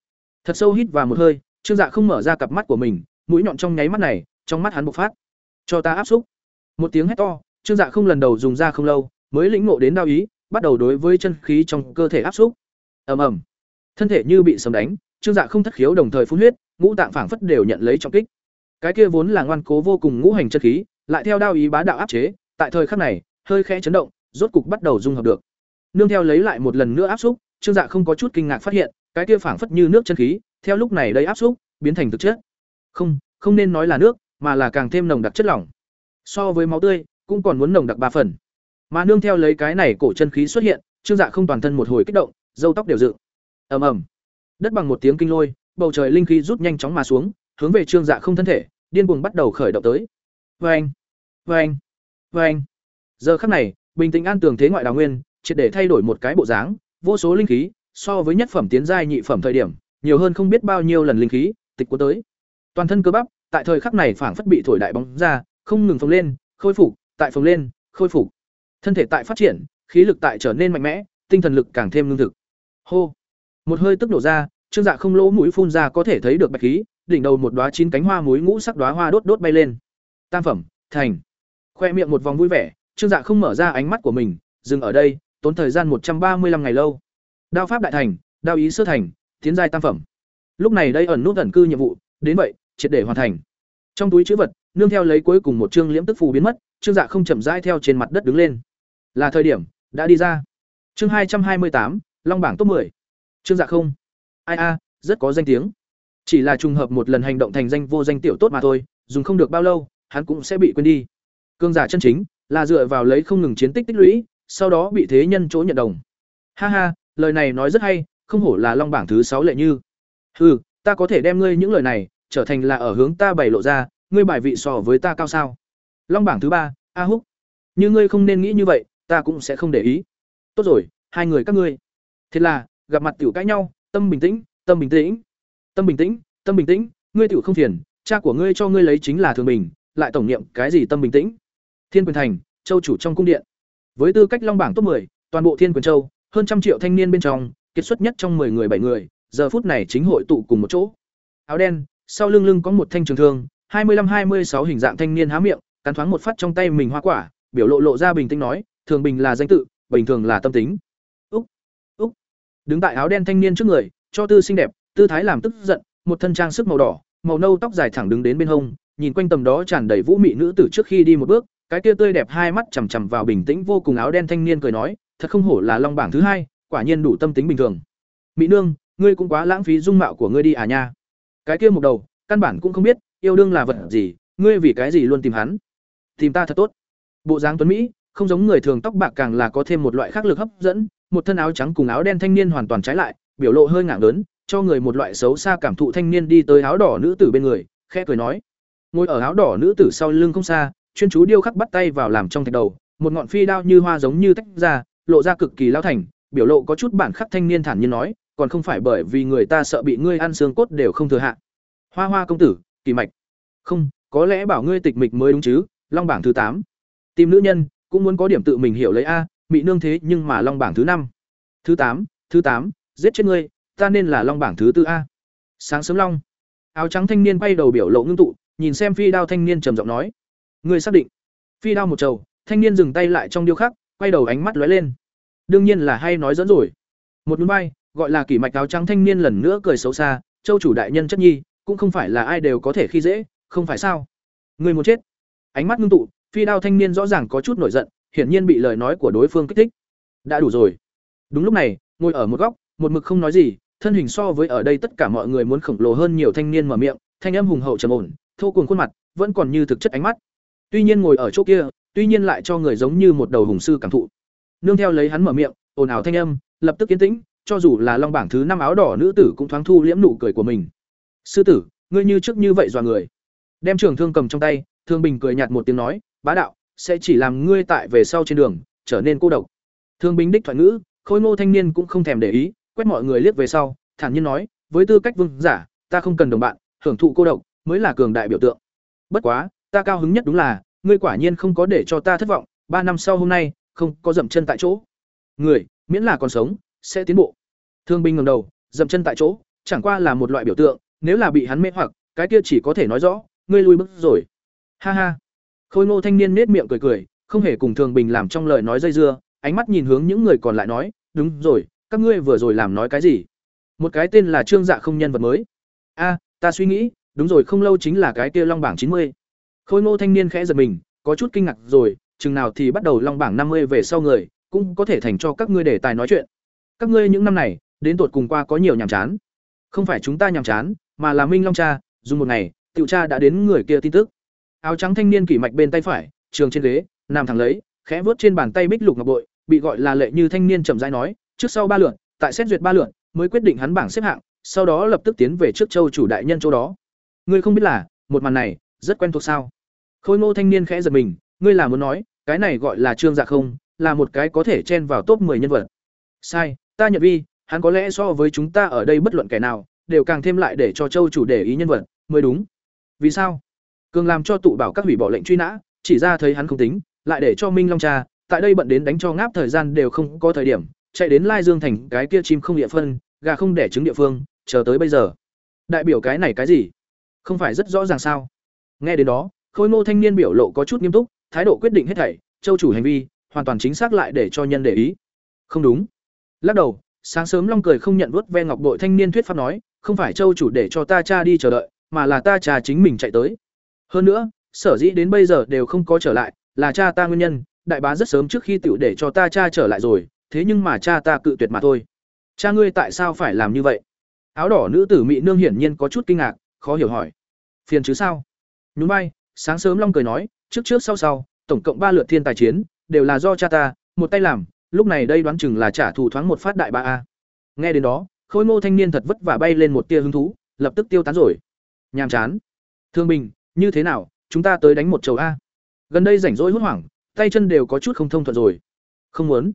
Thật sâu hít vào một hơi, Trương Dạ không mở ra cặp mắt của mình, mũi nhọn trong nháy mắt này, trong mắt hắn bộc phát. Cho ta áp xúc. Một tiếng hét to, Trương Dạ không lần đầu dùng ra không lâu, mới lĩnh ngộ đến đao ý, bắt đầu đối với chân khí trong cơ thể áp xúc. Ầm ầm. Thân thể như bị sấm đánh, Trương Dạ không thất khiếu đồng thời phun huyết, ngũ tạng phảng phất đều nhận lấy trọng kích. Cái kia vốn là ngoan cố vô cùng ngũ hành chân khí, lại theo đao ý bá đạo áp chế, tại thời khắc này, hơi khẽ chấn động, rốt cục bắt đầu dung hợp được. Nương theo lấy lại một lần nữa áp xúc, Trương Dạ không có chút kinh ngạc phát hiện, cái kia phảng phất như nước chân khí, theo lúc này đây áp xúc, biến thành thực chất. Không, không nên nói là nước, mà là càng thêm nồng đặc chất lỏng. So với máu tươi, cũng còn muốn nồng đặc ba phần. Mà nương theo lấy cái này cổ chân khí xuất hiện, Trương Dạ không toàn thân một hồi kích động, râu tóc đều dựng. Ầm ầm. Đất bằng một tiếng kinh lôi, bầu trời linh khí rút nhanh chóng mà xuống, hướng về Trương Dạ không thân thể, điên cuồng bắt đầu khởi động tới. Oeng, oeng, oeng. Giờ khắc này, bình tĩnh an tường thế ngoại đào nguyên, triệt để thay đổi một cái bộ dáng, vô số linh khí, so với nhất phẩm tiến giai nhị phẩm thời điểm, nhiều hơn không biết bao nhiêu lần linh khí, tịch cuốn tới. Toàn thân cơ bắp, tại thời khắc này phảng phất bị thổi đại bóng ra, không ngừng phồng lên, khôi phục, tại phồng lên, khôi phục. Thân thể tại phát triển, khí lực tại trở nên mạnh mẽ, tinh thần lực càng thêm lương thực. Hô. Một hơi tức nổ ra, Trương Dạ không lỗ mũi phun ra có thể thấy được bạch khí, đỉnh đầu một đóa chín cánh hoa muối ngũ sắc đóa hoa đốt đốt bay lên. Tam phẩm, thành. Khoe miệng một vòng vui vẻ, Trương Dạ không mở ra ánh mắt của mình, dừng ở đây, tốn thời gian một trăm ba mươi 135 ngày lâu. Đao pháp đại thành, đao ý sơ thành, tiến giai tam phẩm. Lúc này đây ẩn nút ẩn cư nhiệm vụ, đến vậy, triệt để hoàn thành. Trong túi chữ vật, nương theo lấy cuối cùng một chương liễm tức phù biến mất, Trương Dạ không chậm rãi theo trên mặt đất đứng lên. Là thời điểm đã đi ra. Chương hai trăm hai mươi tám, Long bảng top 10. Trương Dạ không. Ai a, rất có danh tiếng. Chỉ là trùng hợp một lần hành động thành danh vô danh tiểu tốt mà thôi, dùng không được bao lâu, hắn cũng sẽ bị quên đi. Cương giả chân chính là dựa vào lấy không ngừng chiến tích tích lũy, sau đó bị thế nhân chỗ nhận đồng. Ha ha, lời này nói rất hay, không hổ là long bảng thứ sáu lệ như. ừ ta có thể đem ngươi những lời này trở thành là ở hướng ta bày lộ ra, ngươi bài vị so với ta cao sao? Long bảng thứ ba, A Húc. Như ngươi không nên nghĩ như vậy, ta cũng sẽ không để ý. Tốt rồi, hai người các ngươi. Thế là, gặp mặt tiểu cãi nhau, tâm bình tĩnh, tâm bình tĩnh. Tâm bình tĩnh, tâm bình tĩnh, ngươi tiểu không phiền, cha của ngươi cho ngươi lấy chính là thường bình, lại tổng niệm cái gì tâm bình tĩnh. Thiên Quyền Thành, châu chủ trong cung điện. Với tư cách long bảng top 10, toàn bộ Thiên Quyền Châu, hơn trăm triệu thanh niên bên trong, kết xuất nhất trong 10 người bảy người, giờ phút này chính hội tụ cùng một chỗ. Áo đen, sau lưng lưng có một thanh trường thương, 25-26 hình dạng thanh niên há miệng, cắn thoáng một phát trong tay mình hoa quả, biểu lộ lộ ra bình tĩnh nói, thường bình là danh tự, bình thường là tâm tính. Đứng tại áo đen thanh niên trước người, cho tư xinh đẹp, tư thái làm tức giận, một thân trang sức màu đỏ, màu nâu tóc dài thẳng đứng đến bên hông, nhìn quanh tầm đó tràn đầy vũ mị nữ tử trước khi đi một bước, cái kia tươi đẹp hai mắt chằm chằm vào bình tĩnh vô cùng áo đen thanh niên cười nói, thật không hổ là long bảng thứ hai, quả nhiên đủ tâm tính bình thường. Mỹ nương, ngươi cũng quá lãng phí dung mạo của ngươi đi à nha. Cái kia một đầu, căn bản cũng không biết, yêu đương là vật gì, ngươi vì cái gì luôn tìm hắn. tìm ta thật tốt bộ dáng tuấn mỹ không giống người thường tóc bạc càng là có thêm một loại khác lực hấp dẫn một thân áo trắng cùng áo đen thanh niên hoàn toàn trái lại, biểu lộ hơi ngạng lớn, cho người một loại xấu xa cảm thụ thanh niên đi tới áo đỏ nữ tử bên người, khẽ cười nói. Ngồi ở áo đỏ nữ tử sau lưng không xa, chuyên chú điêu khắc bắt tay vào làm trong thạch đầu, một ngọn phi đao như hoa giống như tách ra, lộ ra cực kỳ lao thành, biểu lộ có chút bản khắc thanh niên thản nhiên nói, còn không phải bởi vì người ta sợ bị ngươi ăn xương cốt đều không thừa hạ. Hoa hoa công tử, kỳ mạch. Không, có lẽ bảo ngươi tịch mịch mới đúng chứ, long bảng thứ tám. Tìm nữ nhân, cũng muốn có điểm tự mình hiểu lấy a bị nương thế nhưng mà long bảng thứ năm. Thứ tám thứ tám, giết chết ngươi, ta nên là long bảng thứ tư a. Sáng sớm long. Áo trắng thanh niên bay đầu biểu lộ ngưng tụ, nhìn xem phi đao thanh niên trầm giọng nói. Ngươi xác định. Phi đao một trầu, thanh niên dừng tay lại trong điêu khắc, quay đầu ánh mắt lóe lên. Đương nhiên là hay nói dẫn rồi. Một núi bay, gọi là kỷ mạch áo trắng thanh niên lần nữa cười xấu xa, châu chủ đại nhân chất nhi, cũng không phải là ai đều có thể khi dễ, không phải sao? Người muốn chết. Ánh mắt ngưng tụ, phi đao thanh niên rõ ràng có chút nổi giận hiển nhiên bị lời nói của đối phương kích thích. Đã đủ rồi. Đúng lúc này, ngồi ở một góc, một mực không nói gì, thân hình so với ở đây tất cả mọi người muốn khổng lồ hơn nhiều thanh niên mở miệng, thanh âm hùng hậu trầm ổn, thô cùng khuôn mặt, vẫn còn như thực chất ánh mắt. Tuy nhiên ngồi ở chỗ kia, tuy nhiên lại cho người giống như một đầu hùng sư cảm thụ. Nương theo lấy hắn mở miệng, ồn ào thanh âm, lập tức yên tĩnh, cho dù là long bảng thứ năm áo đỏ nữ tử cũng thoáng thu liễm nụ cười của mình. Sư tử, ngươi như trước như vậy dọa người. Đem trường thương cầm trong tay, thương bình cười nhạt một tiếng nói, bá đạo sẽ chỉ làm ngươi tại về sau trên đường, trở nên cô độc. Thương binh đích thoại ngữ, khôi ngô thanh niên cũng không thèm để ý, quét mọi người liếc về sau, thản nhiên nói, với tư cách vương giả, ta không cần đồng bạn, hưởng thụ cô độc mới là cường đại biểu tượng. Bất quá, ta cao hứng nhất đúng là, ngươi quả nhiên không có để cho ta thất vọng, ba năm sau hôm nay, không có dậm chân tại chỗ. Người, miễn là còn sống, sẽ tiến bộ. Thương binh ngẩng đầu, dậm chân tại chỗ, chẳng qua là một loại biểu tượng, nếu là bị hắn mê hoặc, cái kia chỉ có thể nói rõ, ngươi lui bước rồi. Ha ha khôi ngô thanh niên nết miệng cười cười, không hề cùng thường bình làm trong lời nói dây dưa, ánh mắt nhìn hướng những người còn lại nói, đúng rồi, các ngươi vừa rồi làm nói cái gì? Một cái tên là trương dạ không nhân vật mới. A, ta suy nghĩ, đúng rồi, không lâu chính là cái kia long bảng chín mươi. Khôi ngô thanh niên khẽ giật mình, có chút kinh ngạc rồi, chừng nào thì bắt đầu long bảng năm mươi về sau người, cũng có thể thành cho các ngươi để tài nói chuyện. Các ngươi những năm này, đến tột cùng qua có nhiều nhàm chán. Không phải chúng ta nhàm chán, mà là minh long cha dùng một ngày, tiểu cha đã đến người kia tin tức áo trắng thanh niên kỷ mạch bên tay phải, trường trên ghế, nằm thẳng lấy, khẽ vớt trên bàn tay bích lục ngọc bội, bị gọi là lệ như thanh niên chậm rãi nói, trước sau ba lượn, tại xét duyệt ba lượn, mới quyết định hắn bảng xếp hạng, sau đó lập tức tiến về trước châu chủ đại nhân chỗ đó. Ngươi không biết là, một màn này, rất quen thuộc sao? Khôi ngô thanh niên khẽ giật mình, ngươi là muốn nói, cái này gọi là trương dạ không, là một cái có thể chen vào top 10 nhân vật. Sai, ta nhận vi, hắn có lẽ so với chúng ta ở đây bất luận kẻ nào, đều càng thêm lại để cho châu chủ để ý nhân vật, mới đúng. Vì sao? Cường làm cho tụ bảo các hủy bỏ lệnh truy nã, chỉ ra thấy hắn không tính, lại để cho minh long cha tại đây bận đến đánh cho ngáp thời gian đều không có thời điểm, chạy đến lai dương thành, cái kia chim không địa phân, gà không đẻ trứng địa phương, chờ tới bây giờ. Đại biểu cái này cái gì? Không phải rất rõ ràng sao? Nghe đến đó, khôi ngô thanh niên biểu lộ có chút nghiêm túc, thái độ quyết định hết thảy, châu chủ hành vi, hoàn toàn chính xác lại để cho nhân để ý. Không đúng. Lắc đầu, sáng sớm long cười không nhận vuốt ve ngọc bội thanh niên thuyết pháp nói, không phải châu chủ để cho ta cha đi chờ đợi, mà là ta cha chính mình chạy tới hơn nữa, sở dĩ đến bây giờ đều không có trở lại, là cha ta nguyên nhân, đại bá rất sớm trước khi tiểu để cho ta cha trở lại rồi, thế nhưng mà cha ta cự tuyệt mà thôi. Cha ngươi tại sao phải làm như vậy? Áo đỏ nữ tử mỹ nương hiển nhiên có chút kinh ngạc, khó hiểu hỏi. Phiền chứ sao? Nhún vai, sáng sớm long cười nói, trước trước sau sau, tổng cộng ba lượt thiên tài chiến, đều là do cha ta, một tay làm, lúc này đây đoán chừng là trả thù thoáng một phát đại ba a. Nghe đến đó, khôi ngô thanh niên thật vất vả bay lên một tia hứng thú, lập tức tiêu tán rồi. Nhàm chán. Thương bình như thế nào, chúng ta tới đánh một chầu a. Gần đây rảnh rỗi hốt hoảng, tay chân đều có chút không thông thuận rồi. Không muốn.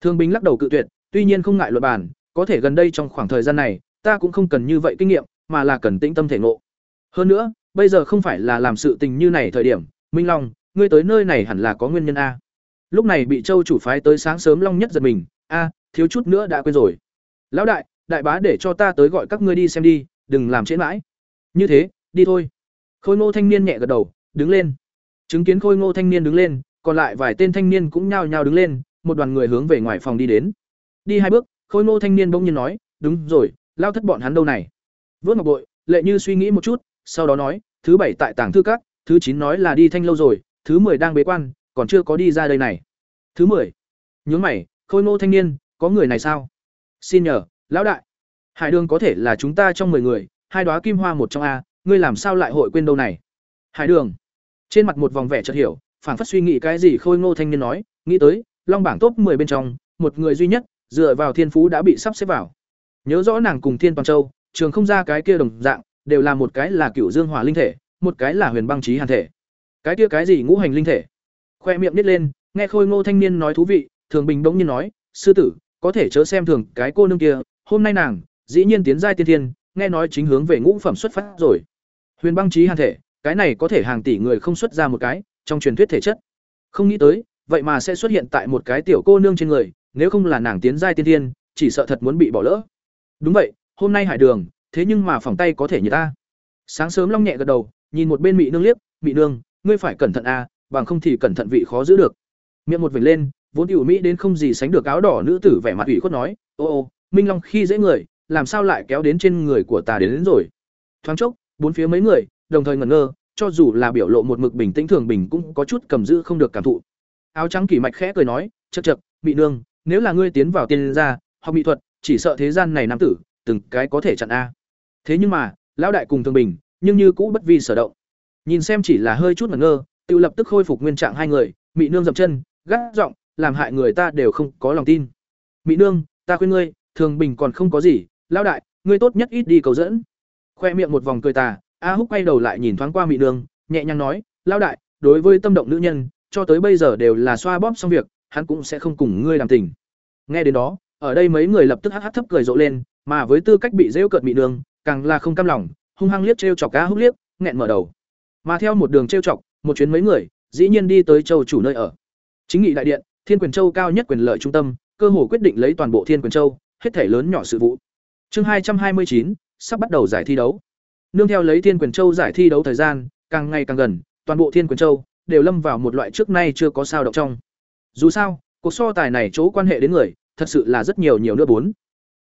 Thương binh lắc đầu cự tuyệt, tuy nhiên không ngại luật bàn, có thể gần đây trong khoảng thời gian này, ta cũng không cần như vậy kinh nghiệm, mà là cần tĩnh tâm thể ngộ. Hơn nữa, bây giờ không phải là làm sự tình như này thời điểm, minh long, ngươi tới nơi này hẳn là có nguyên nhân a. Lúc này bị châu chủ phái tới sáng sớm long nhất giật mình, a, thiếu chút nữa đã quên rồi. Lão đại đại bá để cho ta tới gọi các ngươi đi xem đi, đừng làm trễ mãi. Như thế, đi thôi khôi ngô thanh niên nhẹ gật đầu, đứng lên. Chứng kiến khôi ngô thanh niên đứng lên, còn lại vài tên thanh niên cũng nhao nhao đứng lên, một đoàn người hướng về ngoài phòng đi đến. Đi hai bước, khôi ngô thanh niên bỗng nhiên nói, đúng rồi, lao thất bọn hắn đâu này? Vớt ngọc bội, lệ như suy nghĩ một chút, sau đó nói, thứ bảy tại tảng thư các, thứ chín nói là đi thanh lâu rồi, thứ mười đang bế quan, còn chưa có đi ra đây này. Thứ mười. Nhướng mày, khôi ngô thanh niên, có người này sao? Xin nhờ, lão đại. Hải đường có thể là chúng ta trong mười người, hai đoá kim hoa một trong a ngươi làm sao lại hội quên đâu này hải đường trên mặt một vòng vẻ chợt hiểu phảng phất suy nghĩ cái gì khôi ngô thanh niên nói, nghĩ tới, long bảng top 10 bên trong, một người duy nhất, dựa vào thiên phú đã bị sắp xếp vào. Nhớ rõ nàng cùng Thiên Toàn Châu, trường không ra cái kia đồng dạng, đều là một cái là Cựu Dương Hỏa linh thể, một cái là Huyền Băng Chí Hàn thể. Cái kia cái gì ngũ hành linh thể? Khoe miệng nít lên, nghe Khôi Ngô thanh niên nói thú vị, Thường Bình bỗng nhiên nói, "Sư tử, có thể chớ xem thường cái cô nương kia, hôm nay nàng, dĩ nhiên tiến giai tiên thiên, nghe nói chính hướng về ngũ phẩm xuất phát rồi." Huyền Băng trí Hàn thể, cái này có thể hàng tỷ người không xuất ra một cái, trong truyền thuyết thể chất. Không nghĩ tới, vậy mà sẽ xuất hiện tại một cái tiểu cô nương trên người, nếu không là nàng tiến giai tiên thiên, chỉ sợ thật muốn bị bỏ lỡ. Đúng vậy, hôm nay hải đường, thế nhưng mà phòng tay có thể như ta. Sáng sớm Long nhẹ gật đầu, nhìn một bên Mị Nương liếc, "Mị Nương, ngươi phải cẩn thận a, à, bằng không thì cẩn thận vị khó giữ được." Miệng một vểnh lên, vốn tiểu mỹ đến không gì sánh được áo đỏ nữ tử vẻ mặt ủy khuất nói, "Ô ô, Minh Long khi dễ người, làm sao lại kéo đến trên người của ta đến, đến rồi?" Thoáng chốc, bốn phía mấy người đồng thời ngẩn ngơ, cho dù là biểu lộ một mực bình tĩnh thường bình cũng có chút cầm giữ không được cảm thụ. Áo trắng kỳ mạch khẽ cười nói, chật chật bị Nương, nếu là ngươi tiến vào tiên gia, học mỹ thuật, chỉ sợ thế gian này nam tử, từng cái có thể chặn a." Thế nhưng mà, lão đại cùng thường bình, nhưng như cũ bất vi sở động. Nhìn xem chỉ là hơi chút ngẩn ngơ, tự lập tức khôi phục nguyên trạng hai người, mỹ Nương dậm chân, gắt giọng, làm hại người ta đều không có lòng tin. mỹ Nương, ta khuyên ngươi, Thường Bình còn không có gì, lão đại, ngươi tốt nhất ít đi cầu dẫn." Khoe miệng một vòng cười tà, A Húc quay đầu lại nhìn thoáng qua Mị Nương, nhẹ nhàng nói, lao đại, đối với tâm động nữ nhân, cho tới bây giờ đều là xoa bóp xong việc, hắn cũng sẽ không cùng ngươi làm tình." Nghe đến đó, ở đây mấy người lập tức hắc hắc thấp cười rộ lên, mà với tư cách bị rêu cợt Mị Nương, càng là không cam lòng, hung hăng liếc trêu chọc A Húc liếc, nghẹn mở đầu. Mà theo một đường trêu chọc, một chuyến mấy người, dĩ nhiên đi tới châu chủ nơi ở. Chính nghị đại điện, Thiên Quyền Châu cao nhất quyền lợi trung tâm, cơ hồ quyết định lấy toàn bộ Thiên Quyền Châu, hết thể lớn nhỏ sự vụ. Chương hai trăm hai mươi chín sắp bắt đầu giải thi đấu. Nương theo lấy Thiên Quyền Châu giải thi đấu thời gian càng ngày càng gần, toàn bộ Thiên Quyền Châu đều lâm vào một loại trước nay chưa có sao động trong. Dù sao, cuộc so tài này chỗ quan hệ đến người, thật sự là rất nhiều nhiều nữa bốn.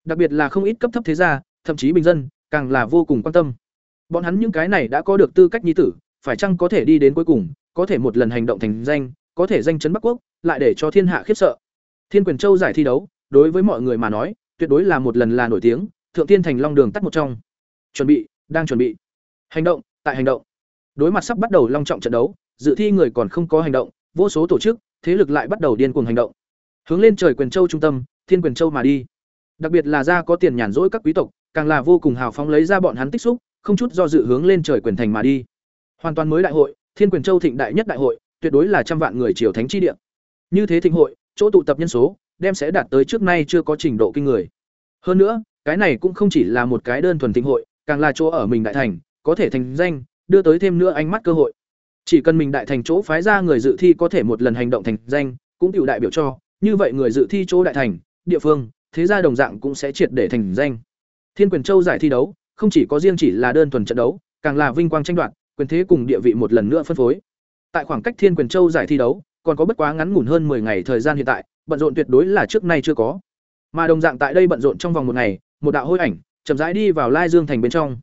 Đặc biệt là không ít cấp thấp thế gia, thậm chí bình dân, càng là vô cùng quan tâm. Bọn hắn những cái này đã có được tư cách nhi tử, phải chăng có thể đi đến cuối cùng, có thể một lần hành động thành danh, có thể danh chấn Bắc Quốc, lại để cho thiên hạ khiếp sợ. Thiên Quyền Châu giải thi đấu, đối với mọi người mà nói, tuyệt đối là một lần là nổi tiếng, thượng tiên thành long đường tắt một trong. Chuẩn bị, đang chuẩn bị. Hành động, tại hành động. Đối mặt sắp bắt đầu long trọng trận đấu, dự thi người còn không có hành động, vô số tổ chức, thế lực lại bắt đầu điên cuồng hành động. Hướng lên trời quyền châu trung tâm, Thiên Quyền Châu mà đi. Đặc biệt là ra có tiền nhàn rỗi các quý tộc, càng là vô cùng hào phóng lấy ra bọn hắn tích xúc, không chút do dự hướng lên trời quyền thành mà đi. Hoàn toàn mới đại hội, Thiên Quyền Châu thịnh đại nhất đại hội, tuyệt đối là trăm vạn người triều thánh chi địa. Như thế thịnh hội, chỗ tụ tập nhân số, đem sẽ đạt tới trước nay chưa có trình độ kinh người. Hơn nữa, cái này cũng không chỉ là một cái đơn thuần thịnh hội, càng là chỗ ở mình đại thành, có thể thành danh, đưa tới thêm nữa ánh mắt cơ hội. Chỉ cần mình đại thành chỗ phái ra người dự thi có thể một lần hành động thành danh, cũng tiểu đại biểu cho, như vậy người dự thi chỗ đại thành, địa phương, thế gia đồng dạng cũng sẽ triệt để thành danh. Thiên Quyền Châu giải thi đấu, không chỉ có riêng chỉ là đơn thuần trận đấu, càng là vinh quang tranh đoạt, quyền thế cùng địa vị một lần nữa phân phối. Tại khoảng cách Thiên Quyền Châu giải thi đấu, còn có bất quá ngắn ngủn hơn 10 ngày thời gian hiện tại, bận rộn tuyệt đối là trước nay chưa có. Mà đồng dạng tại đây bận rộn trong vòng một ngày, một đạo hôi ảnh chậm rãi đi vào Lai Dương thành bên trong.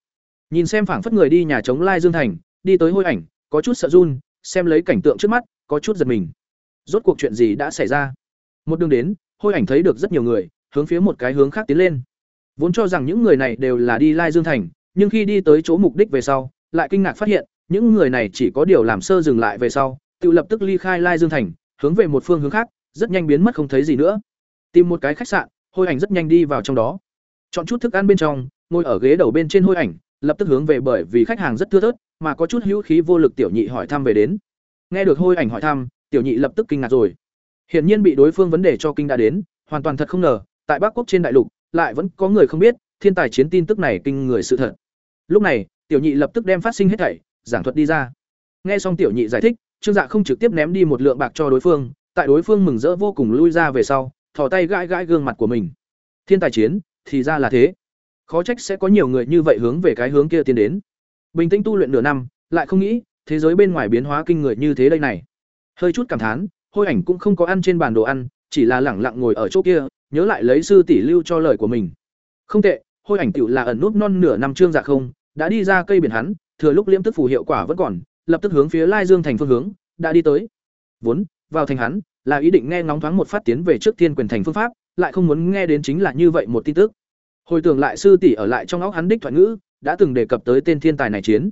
Nhìn xem phảng phất người đi nhà chống Lai Dương thành, đi tới hôi ảnh, có chút sợ run, xem lấy cảnh tượng trước mắt, có chút giật mình. Rốt cuộc chuyện gì đã xảy ra? Một đường đến, hôi ảnh thấy được rất nhiều người, hướng phía một cái hướng khác tiến lên. Vốn cho rằng những người này đều là đi Lai Dương thành, nhưng khi đi tới chỗ mục đích về sau, lại kinh ngạc phát hiện, những người này chỉ có điều làm sơ dừng lại về sau, tự lập tức ly khai Lai Dương thành, hướng về một phương hướng khác, rất nhanh biến mất không thấy gì nữa. Tìm một cái khách sạn, hôi ảnh rất nhanh đi vào trong đó. Chọn chút thức ăn bên trong, ngồi ở ghế đầu bên trên hôi ảnh, lập tức hướng về bởi vì khách hàng rất thưa thớt, mà có chút hữu khí vô lực tiểu nhị hỏi thăm về đến. Nghe được hôi ảnh hỏi thăm, tiểu nhị lập tức kinh ngạc rồi. Hiển nhiên bị đối phương vấn đề cho kinh đã đến, hoàn toàn thật không ngờ, tại Bắc Quốc trên đại lục, lại vẫn có người không biết, thiên tài chiến tin tức này kinh người sự thật. Lúc này, tiểu nhị lập tức đem phát sinh hết thảy, giảng thuật đi ra. Nghe xong tiểu nhị giải thích, Trương Dạ không trực tiếp ném đi một lượng bạc cho đối phương, tại đối phương mừng rỡ vô cùng lui ra về sau, thò tay gãi gãi gương mặt của mình. Thiên tài chiến, thì ra là thế. Khó trách sẽ có nhiều người như vậy hướng về cái hướng kia tiến đến. Bình tĩnh tu luyện nửa năm, lại không nghĩ, thế giới bên ngoài biến hóa kinh người như thế đây này. Hơi chút cảm thán, Hôi ảnh cũng không có ăn trên bàn đồ ăn, chỉ là lẳng lặng ngồi ở chỗ kia, nhớ lại lấy sư tỷ lưu cho lời của mình. Không tệ, Hôi ảnh tựu là ẩn núp non nửa năm trương dạ không, đã đi ra cây biển hắn, thừa lúc liễm tức phù hiệu quả vẫn còn, lập tức hướng phía Lai Dương thành phương hướng, đã đi tới. Vốn, vào thành hắn, là ý định nghe ngóng thoáng một phát tiến về trước tiên quyền thành phương pháp, lại không muốn nghe đến chính là như vậy một tin tức. Hồi tưởng lại sư tỷ ở lại trong óc hắn đích thoại ngữ, đã từng đề cập tới tên thiên tài này chiến.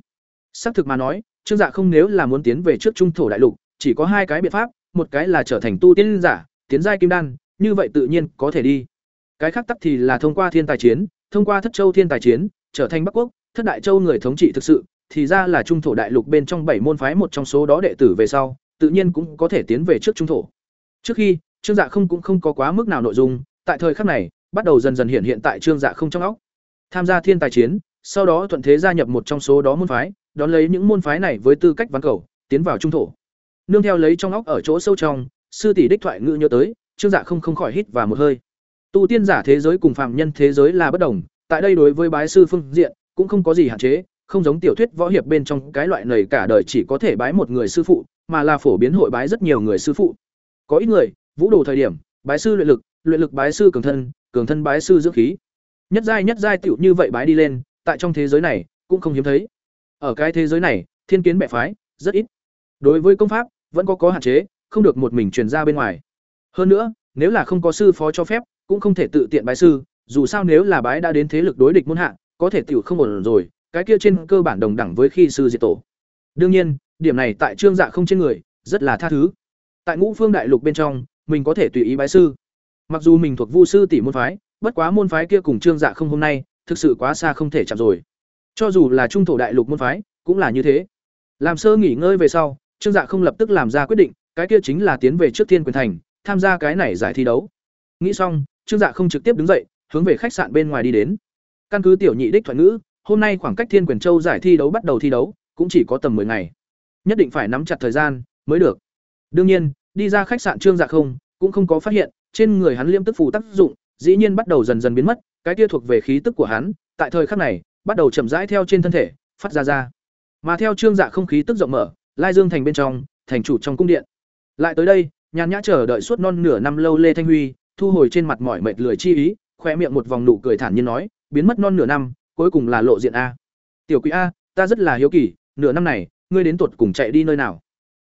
Xác thực mà nói, Trương Dạ không nếu là muốn tiến về trước trung thổ đại lục, chỉ có hai cái biện pháp, một cái là trở thành tu tiên giả, tiến giai kim đan, như vậy tự nhiên có thể đi. Cái khác tắc thì là thông qua thiên tài chiến, thông qua thất châu thiên tài chiến, trở thành Bắc quốc, thất đại châu người thống trị thực sự, thì ra là trung thổ đại lục bên trong bảy môn phái một trong số đó đệ tử về sau, tự nhiên cũng có thể tiến về trước trung thổ. Trước khi, Trương Dạ không cũng không có quá mức nào nội dung, tại thời khắc này, bắt đầu dần dần hiện hiện tại Trương Dạ không trong óc. Tham gia thiên tài chiến, sau đó thuận thế gia nhập một trong số đó môn phái, đón lấy những môn phái này với tư cách ván cầu, tiến vào trung thổ. Nương theo lấy trong óc ở chỗ sâu trong, sư tỷ đích thoại ngữ nhớ tới, Trương Dạ không không khỏi hít vào một hơi. Tu tiên giả thế giới cùng phàm nhân thế giới là bất đồng, tại đây đối với bái sư phương diện cũng không có gì hạn chế, không giống tiểu thuyết võ hiệp bên trong cái loại này cả đời chỉ có thể bái một người sư phụ, mà là phổ biến hội bái rất nhiều người sư phụ. Có ít người, vũ đồ thời điểm, bái sư luyện lực, luyện lực bái sư cường thân, cường thân bái sư dưỡng khí. Nhất giai nhất giai tiểu như vậy bái đi lên, tại trong thế giới này cũng không hiếm thấy. Ở cái thế giới này, thiên kiến bệ phái rất ít. Đối với công pháp, vẫn có có hạn chế, không được một mình truyền ra bên ngoài. Hơn nữa, nếu là không có sư phó cho phép, cũng không thể tự tiện bái sư, dù sao nếu là bái đã đến thế lực đối địch muốn hạ, có thể tiểu không ổn rồi, cái kia trên cơ bản đồng đẳng với khi sư diệt tổ. Đương nhiên, điểm này tại Trương Dạ không trên người, rất là tha thứ. Tại Ngũ Phương Đại Lục bên trong, mình có thể tùy ý bái sư. Mặc dù mình thuộc Vu sư tỷ môn phái, bất quá môn phái kia cùng Trương Dạ không hôm nay, thực sự quá xa không thể chạm rồi. Cho dù là trung thổ đại lục môn phái, cũng là như thế. Làm sơ nghỉ ngơi về sau, Trương Dạ không lập tức làm ra quyết định, cái kia chính là tiến về trước Thiên Quyền Thành, tham gia cái này giải thi đấu. Nghĩ xong, Trương Dạ không trực tiếp đứng dậy, hướng về khách sạn bên ngoài đi đến. Căn cứ tiểu nhị đích thuận ngữ, hôm nay khoảng cách Thiên Quyền Châu giải thi đấu bắt đầu thi đấu, cũng chỉ có tầm 10 ngày. Nhất định phải nắm chặt thời gian mới được. Đương nhiên, đi ra khách sạn Trương Dạ không, cũng không có phát hiện, trên người hắn liêm tức phù tác dụng, dĩ nhiên bắt đầu dần dần biến mất, cái kia thuộc về khí tức của hắn, tại thời khắc này, bắt đầu chậm rãi theo trên thân thể, phát ra ra. Mà theo Trương Dạ không khí tức rộng mở, Lai Dương thành bên trong, thành chủ trong cung điện. Lại tới đây, nhàn nhã chờ đợi suốt non nửa năm lâu Lê Thanh Huy, thu hồi trên mặt mỏi mệt lười chi ý, khoe miệng một vòng nụ cười thản nhiên nói, biến mất non nửa năm, cuối cùng là lộ diện a. Tiểu Quý a, ta rất là hiếu kỳ, nửa năm này, ngươi đến tuột cùng chạy đi nơi nào?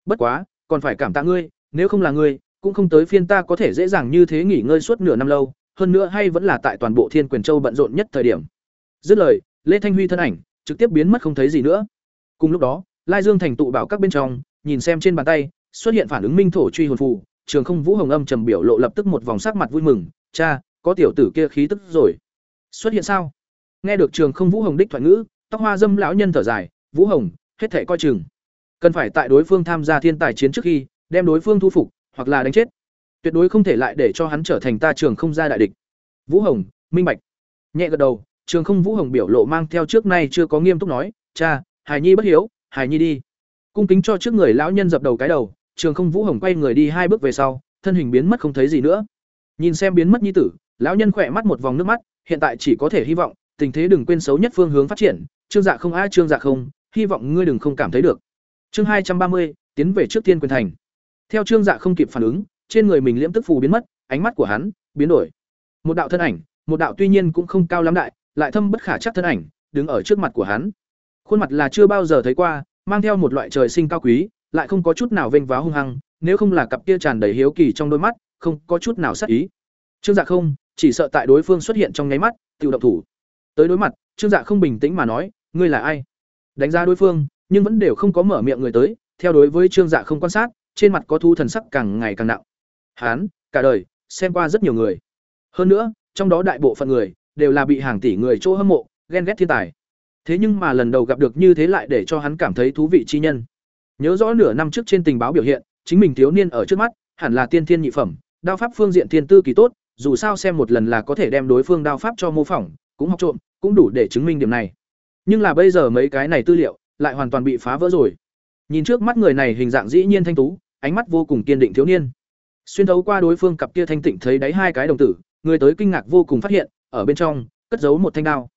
Bất quá, còn phải cảm tạ ngươi, nếu không là ngươi, cũng không tới phiên ta có thể dễ dàng như thế nghỉ ngơi suốt nửa năm lâu, hơn nữa hay vẫn là tại toàn bộ Thiên Quyền Châu bận rộn nhất thời điểm. Dứt lời, Lê Thanh Huy thân ảnh trực tiếp biến mất không thấy gì nữa. Cùng lúc đó, Lai Dương thành tụ bảo các bên trong, nhìn xem trên bàn tay, xuất hiện phản ứng minh thổ truy hồn phù, Trường Không Vũ Hồng âm trầm biểu lộ lập tức một vòng sắc mặt vui mừng, "Cha, có tiểu tử kia khí tức rồi." Xuất hiện sao? Nghe được Trường Không Vũ Hồng đích thoại ngữ, tóc hoa dâm lão nhân thở dài, "Vũ Hồng, hết thể coi chừng. Cần phải tại đối phương tham gia thiên tài chiến trước khi, đem đối phương thu phục, hoặc là đánh chết. Tuyệt đối không thể lại để cho hắn trở thành ta Trường Không gia đại địch." Vũ Hồng, minh bạch. Nhẹ gật đầu, Trường Không Vũ Hồng biểu lộ mang theo trước nay chưa có nghiêm túc nói, "Cha, Hải Nhi bất hiếu, Hải Nhi đi." Cung kính cho trước người lão nhân dập đầu cái đầu, Trường Không Vũ Hồng quay người đi hai bước về sau, thân hình biến mất không thấy gì nữa. Nhìn xem biến mất nhi tử, lão nhân khỏe mắt một vòng nước mắt, hiện tại chỉ có thể hy vọng, tình thế đừng quên xấu nhất phương hướng phát triển, Trương Dạ không a Trương Dạ không, hy vọng ngươi đừng không cảm thấy được. Chương hai trăm ba mươi tiến về trước tiên quyền thành. Theo Trương Dạ không kịp phản ứng, trên người mình liễm tức phù biến mất, ánh mắt của hắn biến đổi. Một đạo thân ảnh, một đạo tuy nhiên cũng không cao lắm đại, lại thâm bất khả chắc thân ảnh, đứng ở trước mặt của hắn. Khuôn mặt là chưa bao giờ thấy qua, mang theo một loại trời sinh cao quý, lại không có chút nào vênh váo hung hăng, nếu không là cặp kia tràn đầy hiếu kỳ trong đôi mắt, không có chút nào sát ý. Trương Dạ không, chỉ sợ tại đối phương xuất hiện trong nháy mắt, tự động thủ. Tới đối mặt, Trương Dạ không bình tĩnh mà nói, ngươi là ai? Đánh giá đối phương, nhưng vẫn đều không có mở miệng người tới, theo đối với Trương Dạ không quan sát, trên mặt có thu thần sắc càng ngày càng nặng. Hán, cả đời, xem qua rất nhiều người. Hơn nữa, trong đó đại bộ phận người đều là bị hàng tỷ người chỗ hâm mộ, ghen ghét thiên tài. Thế nhưng mà lần đầu gặp được như thế lại để cho hắn cảm thấy thú vị chi nhân. Nhớ rõ nửa năm trước trên tình báo biểu hiện, chính mình thiếu niên ở trước mắt, hẳn là tiên thiên nhị phẩm, đao pháp phương diện thiên tư kỳ tốt, dù sao xem một lần là có thể đem đối phương đao pháp cho mô phỏng, cũng học trộm, cũng đủ để chứng minh điểm này. Nhưng là bây giờ mấy cái này tư liệu lại hoàn toàn bị phá vỡ rồi. Nhìn trước mắt người này hình dạng dĩ nhiên thanh tú, ánh mắt vô cùng kiên định thiếu niên. Xuyên thấu qua đối phương cặp kia thanh tịnh thấy đáy hai cái đồng tử, người tới kinh ngạc vô cùng phát hiện, ở bên trong cất giấu một thanh đao.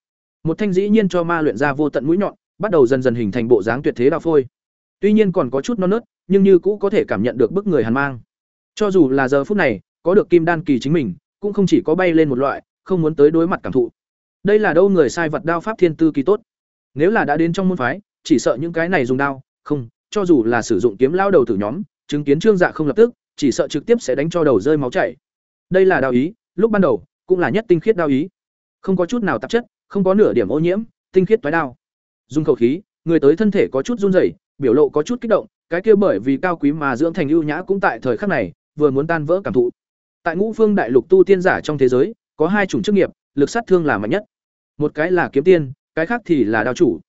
Một thanh dĩ nhiên cho ma luyện ra vô tận mũi nhọn, bắt đầu dần dần hình thành bộ dáng tuyệt thế đao phôi. Tuy nhiên còn có chút non nớt, nhưng như cũ có thể cảm nhận được bức người hàn mang. Cho dù là giờ phút này, có được kim đan kỳ chính mình, cũng không chỉ có bay lên một loại, không muốn tới đối mặt cảm thụ. Đây là đâu người sai vật đao pháp thiên tư kỳ tốt. Nếu là đã đến trong môn phái, chỉ sợ những cái này dùng đao, không, cho dù là sử dụng kiếm lao đầu tử nhóm, chứng kiến Trương Dạ không lập tức, chỉ sợ trực tiếp sẽ đánh cho đầu rơi máu chảy. Đây là đao ý, lúc ban đầu, cũng là nhất tinh khiết đao ý. Không có chút nào tạp chất, không có nửa điểm ô nhiễm, tinh khiết toái đao. Dùng khẩu khí, người tới thân thể có chút run rẩy, biểu lộ có chút kích động, cái kia bởi vì cao quý mà dưỡng thành ưu nhã cũng tại thời khắc này, vừa muốn tan vỡ cảm thụ. Tại Ngũ Phương Đại Lục tu tiên giả trong thế giới, có hai chủng chức nghiệp, lực sát thương là mạnh nhất. Một cái là kiếm tiên, cái khác thì là đao chủ.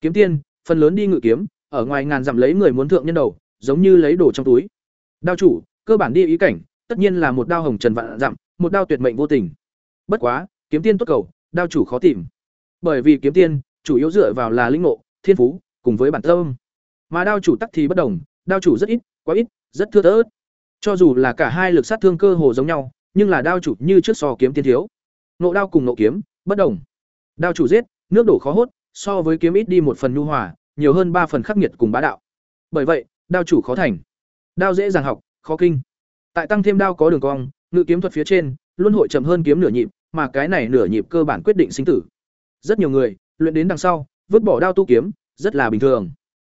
Kiếm tiên, phần lớn đi ngự kiếm, ở ngoài ngàn dặm lấy người muốn thượng nhân đầu, giống như lấy đồ trong túi. Đao chủ, cơ bản đi ý cảnh, tất nhiên là một đao hồng trần vạn dặm, một đao tuyệt mệnh vô tình. Bất quá, kiếm tiên tốt cầu, đao chủ khó tìm. Bởi vì kiếm tiên, chủ yếu dựa vào là linh ngộ, thiên phú, cùng với bản tâm. Mà đao chủ tắc thì bất đồng, đao chủ rất ít, quá ít, rất thưa thớt. Cho dù là cả hai lực sát thương cơ hồ giống nhau, nhưng là đao chủ như trước so kiếm tiên thiếu. Nộ đao cùng nộ kiếm, bất đồng. Đao chủ giết, nước đổ khó hốt, so với kiếm ít đi một phần nhu hòa, nhiều hơn ba phần khắc nghiệt cùng bá đạo. Bởi vậy, đao chủ khó thành. Đao dễ dàng học, khó kinh. Tại tăng thêm đao có đường cong, ngự kiếm thuật phía trên, luôn hội chậm hơn kiếm nửa nhịp, mà cái này nửa nhịp cơ bản quyết định sinh tử. Rất nhiều người, luyện đến đằng sau, vứt bỏ đao tu kiếm, rất là bình thường.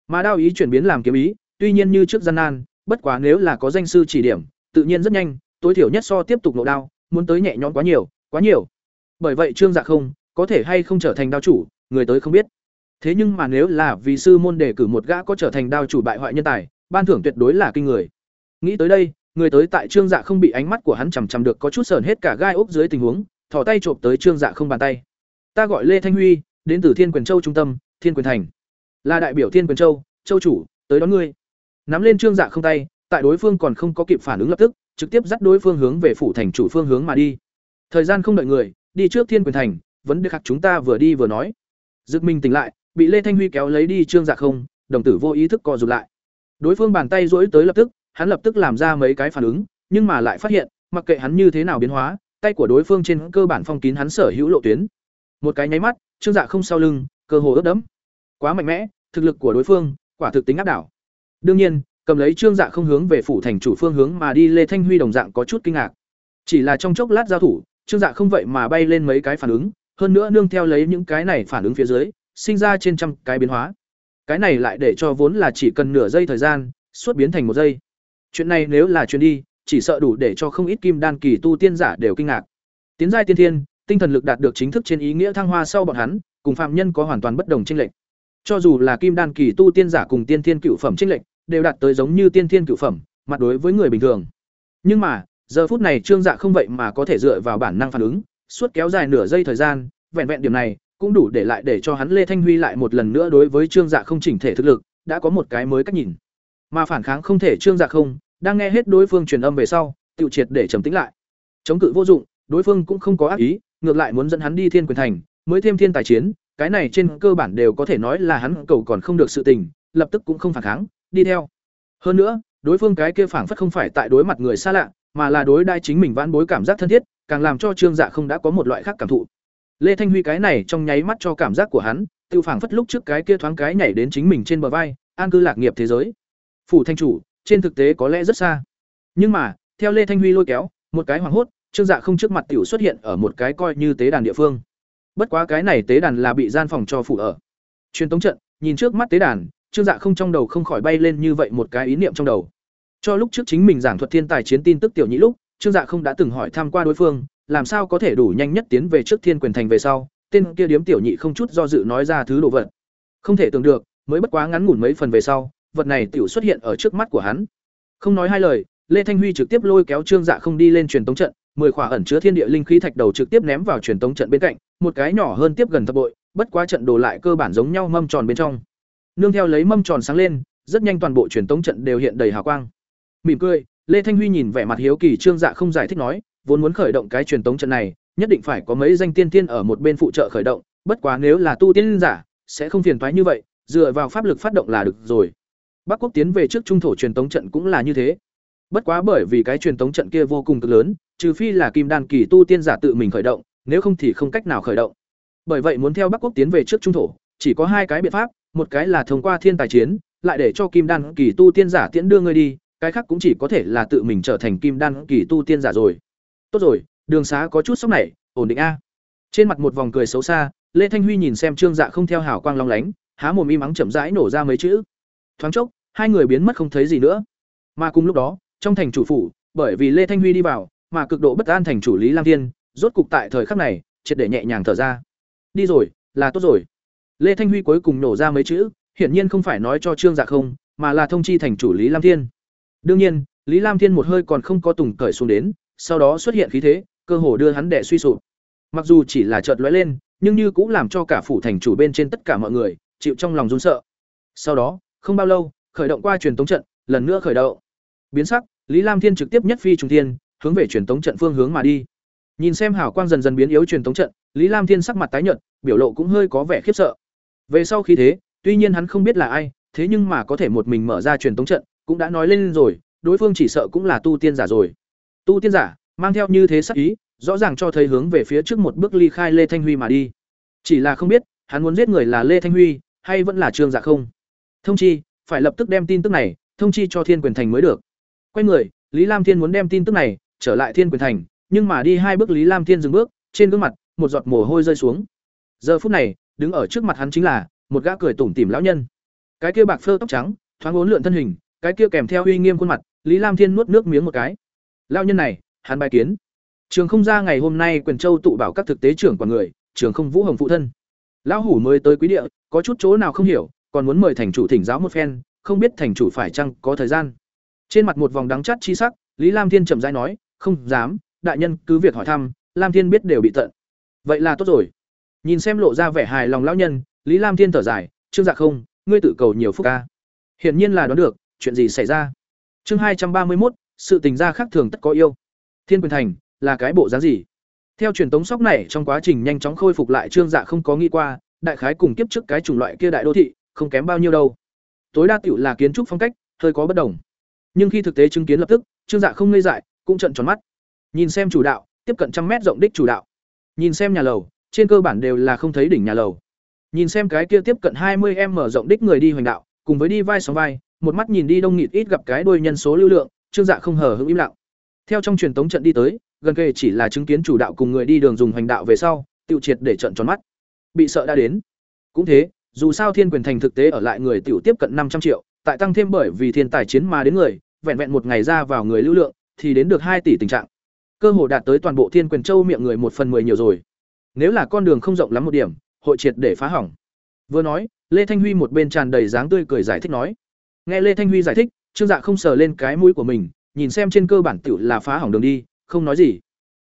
Mà đao ý chuyển biến làm kiếm ý, tuy nhiên như trước gian nan, bất quá nếu là có danh sư chỉ điểm, tự nhiên rất nhanh, tối thiểu nhất so tiếp tục nộ đao, muốn tới nhẹ nhõm quá nhiều, quá nhiều. Bởi vậy Trương Dạ không, có thể hay không trở thành đao chủ, người tới không biết. Thế nhưng mà nếu là vì sư môn đề cử một gã có trở thành đao chủ bại hoại nhân tài, ban thưởng tuyệt đối là kinh người. Nghĩ tới đây, người tới tại Trương Dạ không bị ánh mắt của hắn chằm chằm được có chút sờn hết cả gai ốc dưới tình huống, thò tay chộp tới Trương Dạ không bàn tay. Ta gọi Lê Thanh Huy, đến từ Thiên Quyền Châu trung tâm, Thiên Quyền Thành. Là đại biểu Thiên Quyền Châu, châu chủ, tới đón ngươi. Nắm lên Trương Dạ không tay, tại đối phương còn không có kịp phản ứng lập tức, trực tiếp dắt đối phương hướng về phủ thành chủ phương hướng mà đi. Thời gian không đợi người, đi trước Thiên Quyền Thành, vấn đề khác chúng ta vừa đi vừa nói. Dực Minh tỉnh lại, bị Lê Thanh Huy kéo lấy đi Trương Dạ không, đồng tử vô ý thức co rụt lại. Đối phương bàn tay rỗi tới lập tức, hắn lập tức làm ra mấy cái phản ứng, nhưng mà lại phát hiện, mặc kệ hắn như thế nào biến hóa, tay của đối phương trên cơ bản phong kín hắn sở hữu lộ tuyến. Một cái nháy mắt, Trương Dạ không sau lưng, cơ hồ ướt đẫm. Quá mạnh mẽ, thực lực của đối phương, quả thực tính áp đảo. Đương nhiên, cầm lấy Trương Dạ không hướng về phủ thành chủ phương hướng mà đi Lê Thanh Huy đồng dạng có chút kinh ngạc. Chỉ là trong chốc lát giao thủ, Trương Dạ không vậy mà bay lên mấy cái phản ứng, hơn nữa nương theo lấy những cái này phản ứng phía dưới, sinh ra trên trăm cái biến hóa. Cái này lại để cho vốn là chỉ cần nửa giây thời gian, suốt biến thành một giây. Chuyện này nếu là truyền đi, chỉ sợ đủ để cho không ít kim đan kỳ tu tiên giả đều kinh ngạc. Tiến giai tiên thiên, tinh thần lực đạt được chính thức trên ý nghĩa thăng hoa sau bọn hắn, cùng phạm nhân có hoàn toàn bất đồng chênh lệch. Cho dù là kim đan kỳ tu tiên giả cùng tiên thiên cựu phẩm chênh lệch, đều đạt tới giống như tiên thiên cựu phẩm, mặt đối với người bình thường. Nhưng mà, giờ phút này Trương Dạ không vậy mà có thể dựa vào bản năng phản ứng, suốt kéo dài nửa giây thời gian, vẹn vẹn điểm này, cũng đủ để lại để cho hắn Lê Thanh Huy lại một lần nữa đối với Trương Dạ không chỉnh thể thực lực, đã có một cái mới cách nhìn. Mà phản kháng không thể Trương Dạ không, đang nghe hết đối phương truyền âm về sau, tiêu triệt để trầm tĩnh lại. Chống cự vô dụng, đối phương cũng không có ác ý, ngược lại muốn dẫn hắn đi Thiên Quyền Thành, mới thêm thiên tài chiến, cái này trên cơ bản đều có thể nói là hắn cầu còn không được sự tình, lập tức cũng không phản kháng, đi theo. Hơn nữa, đối phương cái kia phản phất không phải tại đối mặt người xa lạ, mà là đối đai chính mình vãn bối cảm giác thân thiết, càng làm cho Trương Dạ không đã có một loại khác cảm thụ. Lê Thanh Huy cái này trong nháy mắt cho cảm giác của hắn, tiêu phảng phất lúc trước cái kia thoáng cái nhảy đến chính mình trên bờ vai, an cư lạc nghiệp thế giới. Phủ thanh chủ, trên thực tế có lẽ rất xa. Nhưng mà, theo Lê Thanh Huy lôi kéo, một cái hoàng hốt, Trương Dạ không trước mặt tiểu xuất hiện ở một cái coi như tế đàn địa phương. Bất quá cái này tế đàn là bị gian phòng cho phủ ở. Truyền tống trận, nhìn trước mắt tế đàn, Trương Dạ không trong đầu không khỏi bay lên như vậy một cái ý niệm trong đầu. Cho lúc trước chính mình giảng thuật thiên tài chiến tin tức tiểu nhị lúc, Trương Dạ không đã từng hỏi thăm qua đối phương, làm sao có thể đủ nhanh nhất tiến về trước Thiên Quyền Thành về sau, tên kia điếm tiểu nhị không chút do dự nói ra thứ đồ vật. Không thể tưởng được, mới bất quá ngắn ngủn mấy phần về sau, vật này tiểu xuất hiện ở trước mắt của hắn. Không nói hai lời, Lê Thanh Huy trực tiếp lôi kéo Trương Dạ không đi lên truyền tống trận, mười khỏa ẩn chứa thiên địa linh khí thạch đầu trực tiếp ném vào truyền tống trận bên cạnh, một cái nhỏ hơn tiếp gần thập bội, bất quá trận đồ lại cơ bản giống nhau mâm tròn bên trong. Nương theo lấy mâm tròn sáng lên, rất nhanh toàn bộ truyền tống trận đều hiện đầy hào quang. Mỉm cười, Lê Thanh Huy nhìn vẻ mặt hiếu kỳ Trương Dạ không giải thích nói, vốn muốn khởi động cái truyền tống trận này, nhất định phải có mấy danh tiên tiên ở một bên phụ trợ khởi động, bất quá nếu là tu tiên giả, sẽ không phiền toái như vậy, dựa vào pháp lực phát động là được rồi. Bắc Quốc tiến về trước trung thổ truyền tống trận cũng là như thế. Bất quá bởi vì cái truyền tống trận kia vô cùng cực lớn, trừ phi là kim đan kỳ tu tiên giả tự mình khởi động, nếu không thì không cách nào khởi động. Bởi vậy muốn theo Bắc Quốc tiến về trước trung thổ, chỉ có hai cái biện pháp, một cái là thông qua thiên tài chiến, lại để cho kim đan kỳ tu tiên giả tiễn đưa người đi, cái khác cũng chỉ có thể là tự mình trở thành kim đan kỳ tu tiên giả rồi. Tốt rồi, đường xá có chút sốc này, ổn định a. Trên mặt một vòng cười xấu xa, Lê Thanh Huy nhìn xem Trương Dạ không theo hảo quang long lánh, há mồm im mắng chậm rãi nổ ra mấy chữ. Thoáng chốc, hai người biến mất không thấy gì nữa. Mà cùng lúc đó, trong thành chủ phủ, bởi vì Lê Thanh Huy đi vào, mà cực độ bất an thành chủ Lý Lam Thiên, rốt cục tại thời khắc này, triệt để nhẹ nhàng thở ra. Đi rồi, là tốt rồi. Lê Thanh Huy cuối cùng nổ ra mấy chữ, hiển nhiên không phải nói cho Trương Dạ không, mà là thông chi thành chủ Lý Lam Thiên. Đương nhiên, Lý Lam Thiên một hơi còn không có tùng cởi xuống đến, sau đó xuất hiện khí thế, cơ hồ đưa hắn đè suy sụp. Mặc dù chỉ là chợt lóe lên, nhưng như cũng làm cho cả phủ thành chủ bên trên tất cả mọi người chịu trong lòng run sợ. Sau đó, không bao lâu, khởi động qua truyền tống trận, lần nữa khởi động. Biến sắc, Lý Lam Thiên trực tiếp nhất phi trùng thiên, hướng về truyền tống trận phương hướng mà đi. Nhìn xem hào quang dần dần biến yếu truyền tống trận, Lý Lam Thiên sắc mặt tái nhợt, biểu lộ cũng hơi có vẻ khiếp sợ. Về sau khí thế, tuy nhiên hắn không biết là ai, thế nhưng mà có thể một mình mở ra truyền tống trận, cũng đã nói lên rồi, đối phương chỉ sợ cũng là tu tiên giả rồi. Tu tiên giả, mang theo như thế sắc ý, rõ ràng cho thấy hướng về phía trước một bước ly khai Lê Thanh Huy mà đi. Chỉ là không biết, hắn muốn giết người là Lê Thanh Huy, hay vẫn là Trương Dạ không. Thông chi, phải lập tức đem tin tức này thông chi cho Thiên Quyền Thành mới được. Quay người, Lý Lam Thiên muốn đem tin tức này trở lại Thiên Quyền Thành, nhưng mà đi hai bước Lý Lam Thiên dừng bước, trên gương mặt một giọt mồ hôi rơi xuống. Giờ phút này, đứng ở trước mặt hắn chính là một gã cười tủm tỉm lão nhân. Cái kia bạc phơ tóc trắng, thoáng uốn lượn thân hình, cái kia kèm theo uy nghiêm khuôn mặt, Lý Lam Thiên nuốt nước miếng một cái. Lão nhân này, hắn bài kiến. Trường không ra ngày hôm nay quyền châu tụ bảo các thực tế trưởng quản người, trường không vũ hồng phụ thân. Lão hủ mới tới quý địa, có chút chỗ nào không hiểu, còn muốn mời thành chủ thỉnh giáo một phen, không biết thành chủ phải chăng có thời gian. Trên mặt một vòng đắng chát chi sắc, Lý Lam Thiên chậm rãi nói, "Không dám, đại nhân cứ việc hỏi thăm, Lam Thiên biết đều bị tận." Vậy là tốt rồi. Nhìn xem lộ ra vẻ hài lòng lão nhân, Lý Lam Thiên thở dài, "Trương Dạ không, ngươi tự cầu nhiều phúc ca." Hiển nhiên là đoán được, chuyện gì xảy ra. Chương hai trăm ba mươi một, sự tình gia khác thường tất có yêu. Thiên Quyền Thành là cái bộ dáng gì? Theo truyền tống sóc này trong quá trình nhanh chóng khôi phục lại Trương Dạ không có nghĩ qua, đại khái cùng kiếp trước cái chủng loại kia đại đô thị, không kém bao nhiêu đâu. Tối đa tiểu là kiến trúc phong cách, hơi có bất đồng. Nhưng khi thực tế chứng kiến lập tức, Trương Dạ không ngây dại, cũng trợn tròn mắt. Nhìn xem chủ đạo, tiếp cận trăm mét rộng đích chủ đạo. Nhìn xem nhà lầu, trên cơ bản đều là không thấy đỉnh nhà lầu. Nhìn xem cái kia tiếp cận hai mươi em mở rộng đích người đi hoành đạo, cùng với đi vai sóng vai, một mắt nhìn đi đông nghịt ít gặp cái đuôi nhân số lưu lượng, Trương Dạ không hờ hững im lặng. Theo trong truyền tống trận đi tới, gần kề chỉ là chứng kiến chủ đạo cùng người đi đường dùng hành đạo về sau, tiêu triệt để trận tròn mắt. Bị sợ đã đến. Cũng thế, dù sao Thiên Quyền Thành thực tế ở lại người tiểu tiếp cận năm trăm triệu, tại tăng thêm bởi vì thiên tài chiến mà đến người, vẹn vẹn một ngày ra vào người lưu lượng, thì đến được hai tỷ tình trạng. Cơ hồ đạt tới toàn bộ Thiên Quyền Châu miệng người một phần mười nhiều rồi. Nếu là con đường không rộng lắm một điểm, hội triệt để phá hỏng. Vừa nói, Lê Thanh Huy một bên tràn đầy dáng tươi cười giải thích nói. Nghe Lê Thanh Huy giải thích, Trương Dạ không sờ lên cái mũi của mình, nhìn xem trên cơ bản tiểu là phá hỏng đường đi, không nói gì.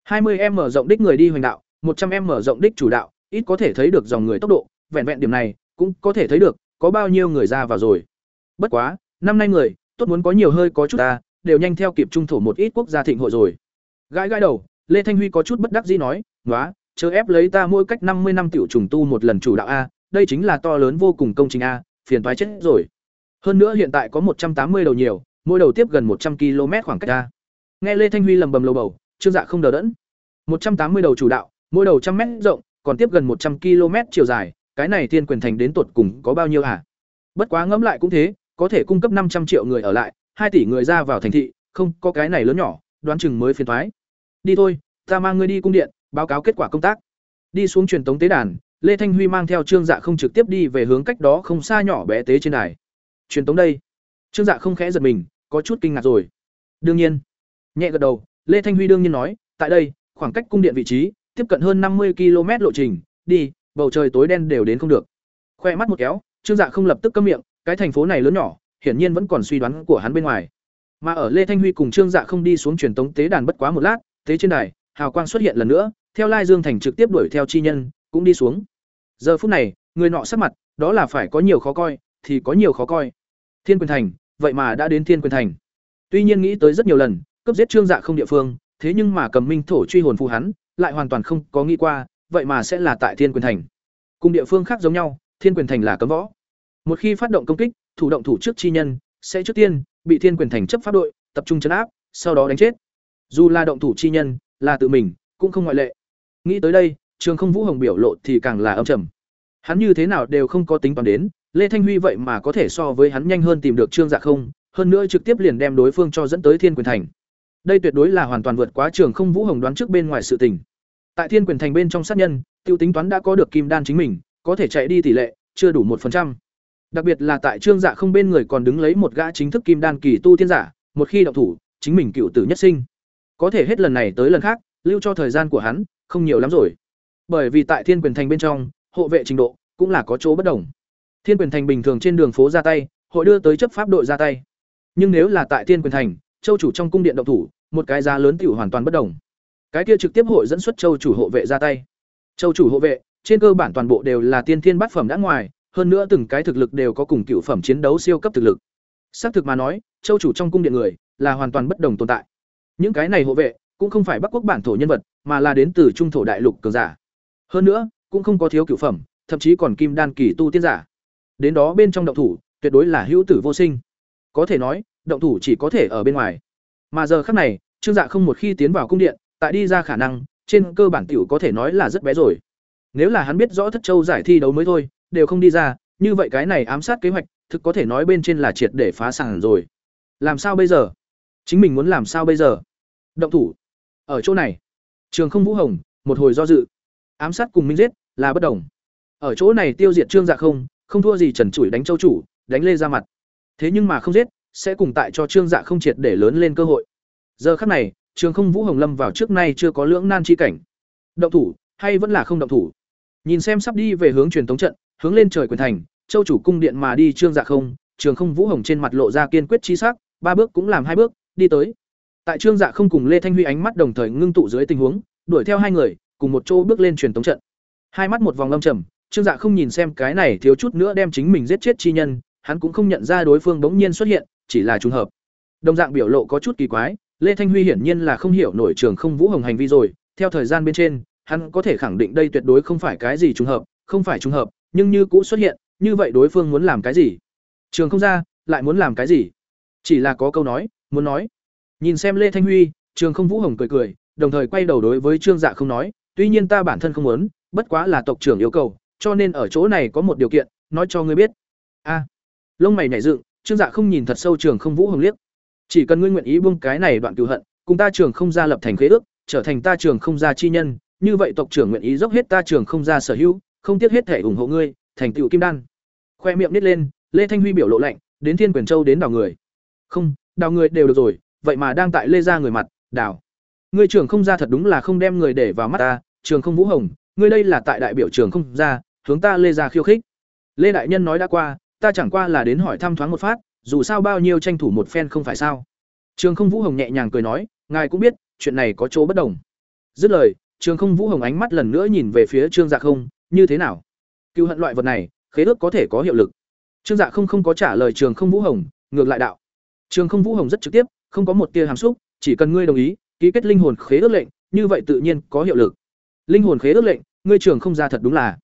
20m mở rộng đích người đi hoành đạo, 100m mở rộng đích chủ đạo, ít có thể thấy được dòng người tốc độ, vẹn vẹn điểm này, cũng có thể thấy được có bao nhiêu người ra vào rồi. Bất quá, năm nay người, tốt muốn có nhiều hơi có chút ta, đều nhanh theo kịp trung thổ một ít quốc gia thịnh hội rồi. Gãi gãi đầu, Lê Thanh Huy có chút bất đắc dĩ nói, "Nóa, chớ ép lấy ta mỗi cách năm mươi năm tiểu trùng tu một lần chủ đạo a, đây chính là to lớn vô cùng công trình a, phiền toái chết rồi." Hơn nữa hiện tại có một trăm tám mươi đầu nhiều, mỗi đầu tiếp gần một trăm km khoảng cách ra. Nghe Lê Thanh Huy lầm bầm lầu bầu, Trương Dạ không đờ đẫn. một trăm tám mươi đầu chủ đạo, mỗi đầu trăm mét rộng, còn tiếp gần một trăm km chiều dài, cái này thiên quyền thành đến tột cùng có bao nhiêu hả? Bất quá ngẫm lại cũng thế, có thể cung cấp năm trăm triệu người ở lại, hai tỷ người ra vào thành thị, không, có cái này lớn nhỏ, đoán chừng mới phiền toái. Đi thôi, ta mang ngươi đi cung điện, báo cáo kết quả công tác. Đi xuống truyền tống tế đàn, Lê Thanh Huy mang theo Trương Dạ không trực tiếp đi về hướng cách đó không xa nhỏ bé tế trên đài. Truyền tống đây. Trương Dạ không khẽ giật mình, có chút kinh ngạc rồi. Đương nhiên. Nhẹ gật đầu, Lê Thanh Huy đương nhiên nói, tại đây, khoảng cách cung điện vị trí, tiếp cận hơn năm mươi km lộ trình, đi, bầu trời tối đen đều đến không được. Khoe mắt một kéo, Trương Dạ không lập tức câm miệng, cái thành phố này lớn nhỏ, hiển nhiên vẫn còn suy đoán của hắn bên ngoài. Mà ở Lê Thanh Huy cùng Trương Dạ không đi xuống truyền tống tế đàn bất quá một lát, tế trên đài, hào quang xuất hiện lần nữa, theo Lai Dương Thành trực tiếp đuổi theo chi nhân, cũng đi xuống. Giờ phút này, người nọ sắc mặt, đó là phải có nhiều khó coi, thì có nhiều khó coi. Thiên Quyền Thành, vậy mà đã đến Thiên Quyền Thành. Tuy nhiên nghĩ tới rất nhiều lần, cấp giết Trương Dạ không địa phương, thế nhưng mà cầm minh thổ truy hồn phù hắn, lại hoàn toàn không có nghĩ qua, vậy mà sẽ là tại Thiên Quyền Thành. Cùng địa phương khác giống nhau, Thiên Quyền Thành là cấm võ. Một khi phát động công kích, thủ động thủ trước chi nhân sẽ trước tiên bị Thiên Quyền Thành chấp pháp đội tập trung chấn áp, sau đó đánh chết. Dù là động thủ chi nhân, là tự mình, cũng không ngoại lệ. Nghĩ tới đây, Trường Không Vũ Hồng biểu lộ thì càng là âm trầm. Hắn như thế nào đều không có tính toán đến, Lê Thanh Huy vậy mà có thể so với hắn nhanh hơn tìm được Trương Dạ không, hơn nữa trực tiếp liền đem đối phương cho dẫn tới Thiên Quyền Thành. Đây tuyệt đối là hoàn toàn vượt quá Trường Không Vũ Hồng đoán trước bên ngoài sự tình. Tại Thiên Quyền Thành bên trong sát nhân, tiêu tính toán đã có được kim đan chính mình, có thể chạy đi tỷ lệ chưa đủ một phần trăm. Đặc biệt là tại Trương Dạ không bên người còn đứng lấy một gã chính thức kim đan kỳ tu tiên giả, một khi động thủ, chính mình cựu tử nhất sinh. Có thể hết lần này tới lần khác, lưu cho thời gian của hắn không nhiều lắm rồi. Bởi vì tại Thiên Quyền Thành bên trong, hộ vệ trình độ cũng là có chỗ bất đồng. Thiên quyền thành bình thường trên đường phố ra tay, hội đưa tới chấp pháp đội ra tay. Nhưng nếu là tại Thiên quyền thành, châu chủ trong cung điện động thủ, một cái giá lớn tiểu hoàn toàn bất đồng. Cái kia trực tiếp hội dẫn xuất châu chủ hộ vệ ra tay. Châu chủ hộ vệ, trên cơ bản toàn bộ đều là tiên thiên bát phẩm đã ngoài, hơn nữa từng cái thực lực đều có cùng cựu phẩm chiến đấu siêu cấp thực lực. Xác thực mà nói, châu chủ trong cung điện người là hoàn toàn bất đồng tồn tại. Những cái này hộ vệ cũng không phải Bắc quốc bản thổ nhân vật, mà là đến từ trung thổ đại lục cường giả. Hơn nữa, cũng không có thiếu cựu phẩm, thậm chí còn kim đan kỳ tu tiên giả. Đến đó bên trong động thủ, tuyệt đối là hữu tử vô sinh. Có thể nói, động thủ chỉ có thể ở bên ngoài. Mà giờ khắc này, Trương Dạ không một khi tiến vào cung điện, tại đi ra khả năng, trên cơ bản tiểu có thể nói là rất bé rồi. Nếu là hắn biết rõ Thất Châu giải thi đấu mới thôi, đều không đi ra, như vậy cái này ám sát kế hoạch, thực có thể nói bên trên là triệt để phá sản rồi. Làm sao bây giờ? Chính mình muốn làm sao bây giờ? Động thủ. Ở chỗ này, Trường Không Vũ Hồng, một hồi do dự. Ám sát cùng minh giết là bất đồng. Ở chỗ này tiêu diệt Trương Dạ không, không thua gì Trần trụi đánh Châu chủ, đánh Lê ra mặt. Thế nhưng mà không giết, sẽ cùng tại cho Trương Dạ không triệt để lớn lên cơ hội. Giờ khắc này, Trường Không Vũ Hồng lâm vào trước nay chưa có lưỡng nan chi cảnh. Động thủ, hay vẫn là không động thủ? Nhìn xem sắp đi về hướng truyền thống trận, hướng lên trời quyền thành, Châu chủ cung điện mà đi Trương Dạ không, Trường Không Vũ Hồng trên mặt lộ ra kiên quyết chi sắc, ba bước cũng làm hai bước, đi tới. Tại Trương Dạ không cùng Lê Thanh Huy ánh mắt đồng thời ngưng tụ dưới tình huống, đuổi theo hai người, cùng một chỗ bước lên truyền thống trận. Hai mắt một vòng lâm trầm, Trương Dạ không nhìn xem cái này thiếu chút nữa đem chính mình giết chết chi nhân, hắn cũng không nhận ra đối phương bỗng nhiên xuất hiện, chỉ là trùng hợp. Đồng dạng biểu lộ có chút kỳ quái, Lê Thanh Huy hiển nhiên là không hiểu nổi trường không Vũ Hồng hành vi rồi, theo thời gian bên trên, hắn có thể khẳng định đây tuyệt đối không phải cái gì trùng hợp, không phải trùng hợp, nhưng như cũ xuất hiện, như vậy đối phương muốn làm cái gì? Trường không ra, lại muốn làm cái gì? Chỉ là có câu nói, muốn nói. Nhìn xem Lê Thanh Huy, Trường Không Vũ Hồng cười cười, đồng thời quay đầu đối với Trương Dạ không nói, tuy nhiên ta bản thân không muốn, bất quá là tộc trưởng yêu cầu, cho nên ở chỗ này có một điều kiện, nói cho ngươi biết. A. lông mày nhảy dựng, Trương Dạ không nhìn thật sâu Trường Không Vũ Hồng liếc. Chỉ cần ngươi nguyện ý buông cái này đoạn cừu hận, cùng ta Trường Không gia lập thành khế ước, trở thành ta Trường Không gia chi nhân, như vậy tộc trưởng nguyện ý dốc hết ta Trường Không gia sở hữu, không tiếc hết thể ủng hộ ngươi, thành tựu kim đan. Khoe miệng nít lên, Lê Thanh Huy biểu lộ lạnh, đến Thiên Quyền Châu đến đào người. Không, đào người đều được rồi, vậy mà đang tại Lê gia người mặt, đào. Ngươi trường không gia thật đúng là không đem người để vào mắt ta, Trường Không Vũ Hồng, ngươi đây là tại đại biểu trường không gia hướng ta Lê gia khiêu khích. Lê đại nhân nói đã qua, ta chẳng qua là đến hỏi thăm thoáng một phát, dù sao bao nhiêu tranh thủ một phen không phải sao? Trường Không Vũ Hồng nhẹ nhàng cười nói, ngài cũng biết, chuyện này có chỗ bất đồng. Dứt lời, Trường Không Vũ Hồng ánh mắt lần nữa nhìn về phía Trương Dạ không, như thế nào? Cựu hận loại vật này, khế ước có thể có hiệu lực. Trương Dạ không không có trả lời Trường Không Vũ Hồng, ngược lại đạo. Trường Không Vũ Hồng rất trực tiếp, không có một tia hàm xúc, chỉ cần ngươi đồng ý, ký kết linh hồn khế ước lệnh, như vậy tự nhiên có hiệu lực. Linh hồn khế ước lệnh, ngươi trường không ra thật đúng là.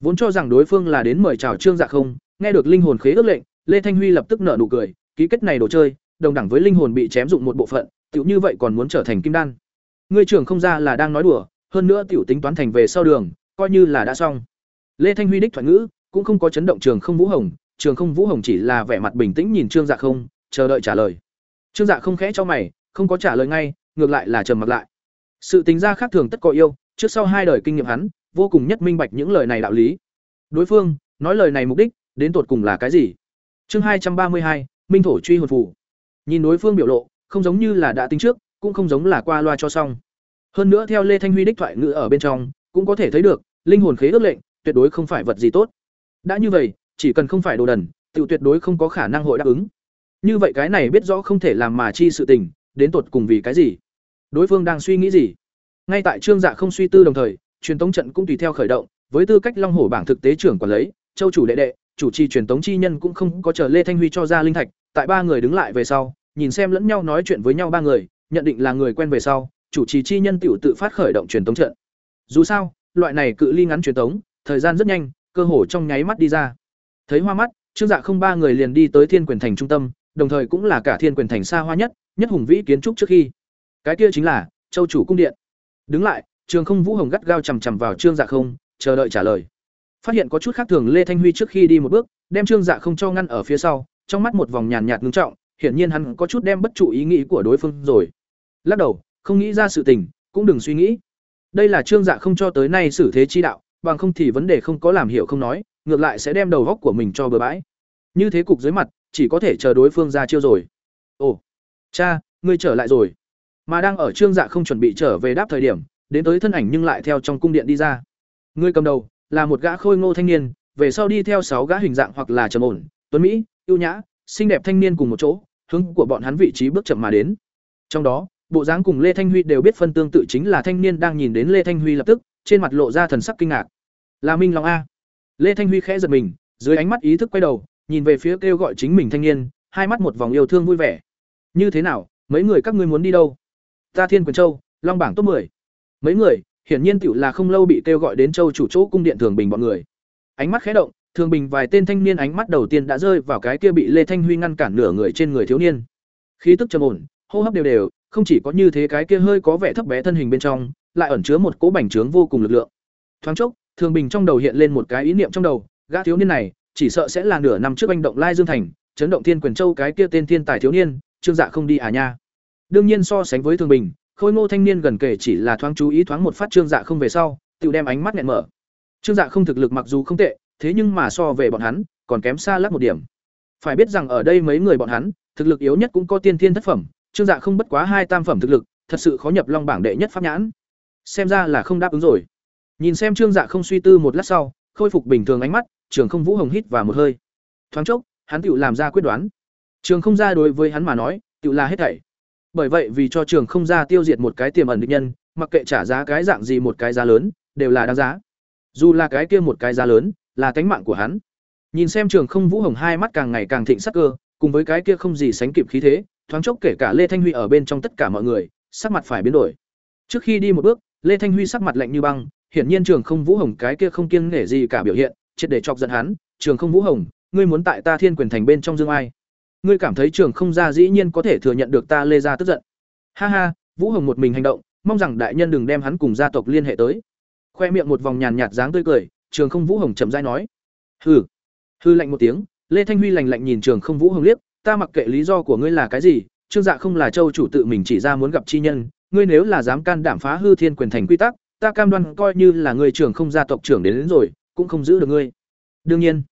Vốn cho rằng đối phương là đến mời chào Trương Dạ không, nghe được linh hồn khế ước lệnh, Lê Thanh Huy lập tức nở nụ cười, ký kết này đồ chơi, đồng đẳng với linh hồn bị chém dụng một bộ phận, tiểu như vậy còn muốn trở thành kim đan. Ngươi trưởng không ra là đang nói đùa, hơn nữa tiểu tính toán thành về sau đường, coi như là đã xong. Lê Thanh Huy đích thoại ngữ, cũng không có chấn động trường không Vũ Hồng, trường không Vũ Hồng chỉ là vẻ mặt bình tĩnh nhìn Trương Dạ không, chờ đợi trả lời. Trương Dạ không khẽ cho mày, không có trả lời ngay, ngược lại là trầm mặc lại. Sự tính ra khác thường tất có yêu, trước sau hai đời kinh nghiệm hắn, vô cùng nhất minh bạch những lời này đạo lý. Đối phương nói lời này mục đích, đến tột cùng là cái gì? Chương hai trăm ba mươi hai, Minh thổ truy hồn phù. Nhìn đối phương biểu lộ, không giống như là đã tính trước, cũng không giống là qua loa cho xong. Hơn nữa theo Lê Thanh Huy đích thoại ngữ ở bên trong, cũng có thể thấy được, linh hồn khế ước lệnh, tuyệt đối không phải vật gì tốt. Đã như vậy, chỉ cần không phải đồ đần, tự tuyệt đối không có khả năng hội đáp ứng. Như vậy cái này biết rõ không thể làm mà chi sự tình, đến tột cùng vì cái gì? Đối phương đang suy nghĩ gì? Ngay tại Trương Dạ không suy tư đồng thời, truyền tống trận cũng tùy theo khởi động, với tư cách Long Hổ bảng thực tế trưởng quản lấy, châu chủ đệ đệ, chủ trì truyền tống chi nhân cũng không có chờ Lê Thanh Huy cho ra linh thạch, tại ba người đứng lại về sau, nhìn xem lẫn nhau nói chuyện với nhau ba người, nhận định là người quen về sau, chủ trì chi nhân tiểu tự phát khởi động truyền tống trận. Dù sao, loại này cự ly ngắn truyền tống, thời gian rất nhanh, cơ hồ trong nháy mắt đi ra. Thấy hoa mắt, Trương Dạ không ba người liền đi tới Thiên Quyền Thành trung tâm, đồng thời cũng là cả Thiên Quyền Thành xa hoa nhất, nhất hùng vĩ kiến trúc trước khi. Cái kia chính là Châu chủ cung điện. Đứng lại, Trường Không Vũ Hồng gắt gao chằm chằm vào Trương Dạ không, chờ đợi trả lời. Phát hiện có chút khác thường Lê Thanh Huy trước khi đi một bước, đem Trương Dạ không cho ngăn ở phía sau, trong mắt một vòng nhàn nhạt ngưng trọng, hiển nhiên hắn có chút đem bất trụ ý nghĩ của đối phương rồi. Lắc đầu, không nghĩ ra sự tình, cũng đừng suy nghĩ. Đây là Trương Dạ không cho tới nay xử thế chi đạo, bằng không thì vấn đề không có làm hiểu không nói, ngược lại sẽ đem đầu góc của mình cho bừa bãi. Như thế cục dưới mặt, chỉ có thể chờ đối phương ra chiêu rồi. Ồ, cha, ngươi trở lại rồi. Mà đang ở Trương Dạ không chuẩn bị trở về đáp thời điểm, đến tới thân ảnh nhưng lại theo trong cung điện đi ra. Người cầm đầu là một gã khôi ngô thanh niên, về sau đi theo sáu gã hình dạng hoặc là trầm ổn, tuấn mỹ, ưu nhã, xinh đẹp thanh niên cùng một chỗ, hướng của bọn hắn vị trí bước chậm mà đến. Trong đó, bộ dáng cùng Lê Thanh Huy đều biết phân tương tự chính là thanh niên đang nhìn đến Lê Thanh Huy lập tức, trên mặt lộ ra thần sắc kinh ngạc. Là Minh Long a. Lê Thanh Huy khẽ giật mình, dưới ánh mắt ý thức quay đầu, nhìn về phía kêu gọi chính mình thanh niên, hai mắt một vòng yêu thương vui vẻ. Như thế nào, mấy người các ngươi muốn đi đâu? Ta Thiên Quyền Châu, Long bảng top 10. Mấy người, hiển nhiên tiểu là không lâu bị kêu gọi đến châu chủ chỗ cung điện thường bình bọn người. Ánh mắt khẽ động, thường bình vài tên thanh niên ánh mắt đầu tiên đã rơi vào cái kia bị Lê Thanh Huy ngăn cản nửa người trên người thiếu niên. Khí tức trầm ổn, hô hấp đều đều, không chỉ có như thế cái kia hơi có vẻ thấp bé thân hình bên trong, lại ẩn chứa một cỗ bành trướng vô cùng lực lượng. Thoáng chốc, Thường Bình trong đầu hiện lên một cái ý niệm trong đầu, gã thiếu niên này, chỉ sợ sẽ là nửa năm trước anh động Lai Dương Thành, chấn động Thiên Quyền Châu cái kia tên thiên tài thiếu niên, Trương Dạ không đi à nha. Đương nhiên so sánh với Thường Bình, Khôi Ngô thanh niên gần kể chỉ là thoáng chú ý thoáng một phát Trương Dạ không về sau, tự đem ánh mắt nghẹn mở. Trương Dạ không thực lực mặc dù không tệ, thế nhưng mà so về bọn hắn, còn kém xa lắc một điểm. Phải biết rằng ở đây mấy người bọn hắn, thực lực yếu nhất cũng có tiên thiên thất phẩm, Trương Dạ không bất quá hai tam phẩm thực lực, thật sự khó nhập long bảng đệ nhất pháp nhãn. Xem ra là không đáp ứng rồi. Nhìn xem Trương Dạ không suy tư một lát sau, khôi phục bình thường ánh mắt, Trường Không Vũ Hồng hít và một hơi. Thoáng chốc, hắn tự làm ra quyết đoán. Trường Không ra đối với hắn mà nói, tự là hết thảy. Bởi vậy vì cho Trường Không ra tiêu diệt một cái tiềm ẩn địch nhân, mặc kệ trả giá cái dạng gì một cái giá lớn, đều là đáng giá. Dù là cái kia một cái giá lớn, là tánh mạng của hắn. Nhìn xem Trường Không Vũ Hồng hai mắt càng ngày càng thịnh sắc cơ, cùng với cái kia không gì sánh kịp khí thế, thoáng chốc kể cả Lê Thanh Huy ở bên trong tất cả mọi người, sắc mặt phải biến đổi. Trước khi đi một bước, Lê Thanh Huy sắc mặt lạnh như băng, hiển nhiên Trường Không Vũ Hồng cái kia không kiêng nể gì cả biểu hiện, triệt để chọc giận hắn, "Trường Không Vũ Hồng, ngươi muốn tại ta Thiên Quyền Thành bên trong dương ai? Ngươi cảm thấy Trường Không gia dĩ nhiên có thể thừa nhận được ta Lê ra tức giận?" Ha ha, Vũ Hồng một mình hành động, mong rằng đại nhân đừng đem hắn cùng gia tộc liên hệ tới. Khoe miệng một vòng nhàn nhạt dáng tươi cười, Trường Không Vũ Hồng chậm rãi nói: "Hừ." Hư lạnh một tiếng, Lê Thanh Huy lạnh lạnh nhìn Trường Không Vũ Hồng liếc, "Ta mặc kệ lý do của ngươi là cái gì, Trương Dạ không là châu chủ tự mình chỉ ra muốn gặp chi nhân, ngươi nếu là dám can đảm phá hư Thiên Quyền Thành quy tắc, ta cam đoan coi như là người trưởng không gia tộc trưởng đến, đến rồi, cũng không giữ được ngươi. Đương nhiên,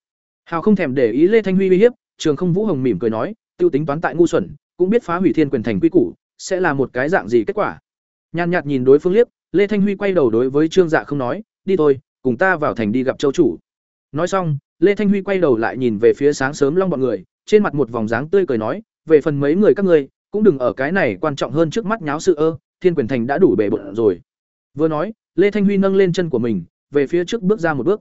Hào không thèm để ý Lê Thanh Huy uy hiếp, Trường Không Vũ Hồng mỉm cười nói, tiêu tính toán tại ngu xuẩn, cũng biết phá hủy Thiên Quyền Thành quy củ, sẽ là một cái dạng gì kết quả. Nhan nhạt nhìn đối phương liếc, Lê Thanh Huy quay đầu đối với Trương Dạ không nói, đi thôi, cùng ta vào thành đi gặp châu chủ. Nói xong, Lê Thanh Huy quay đầu lại nhìn về phía sáng sớm long bọn người, trên mặt một vòng dáng tươi cười nói, về phần mấy người các ngươi, cũng đừng ở cái này quan trọng hơn trước mắt nháo sự ơ, Thiên Quyền Thành đã đủ bể bộn rồi. Vừa nói, Lê Thanh Huy nâng lên chân của mình, về phía trước bước ra một bước.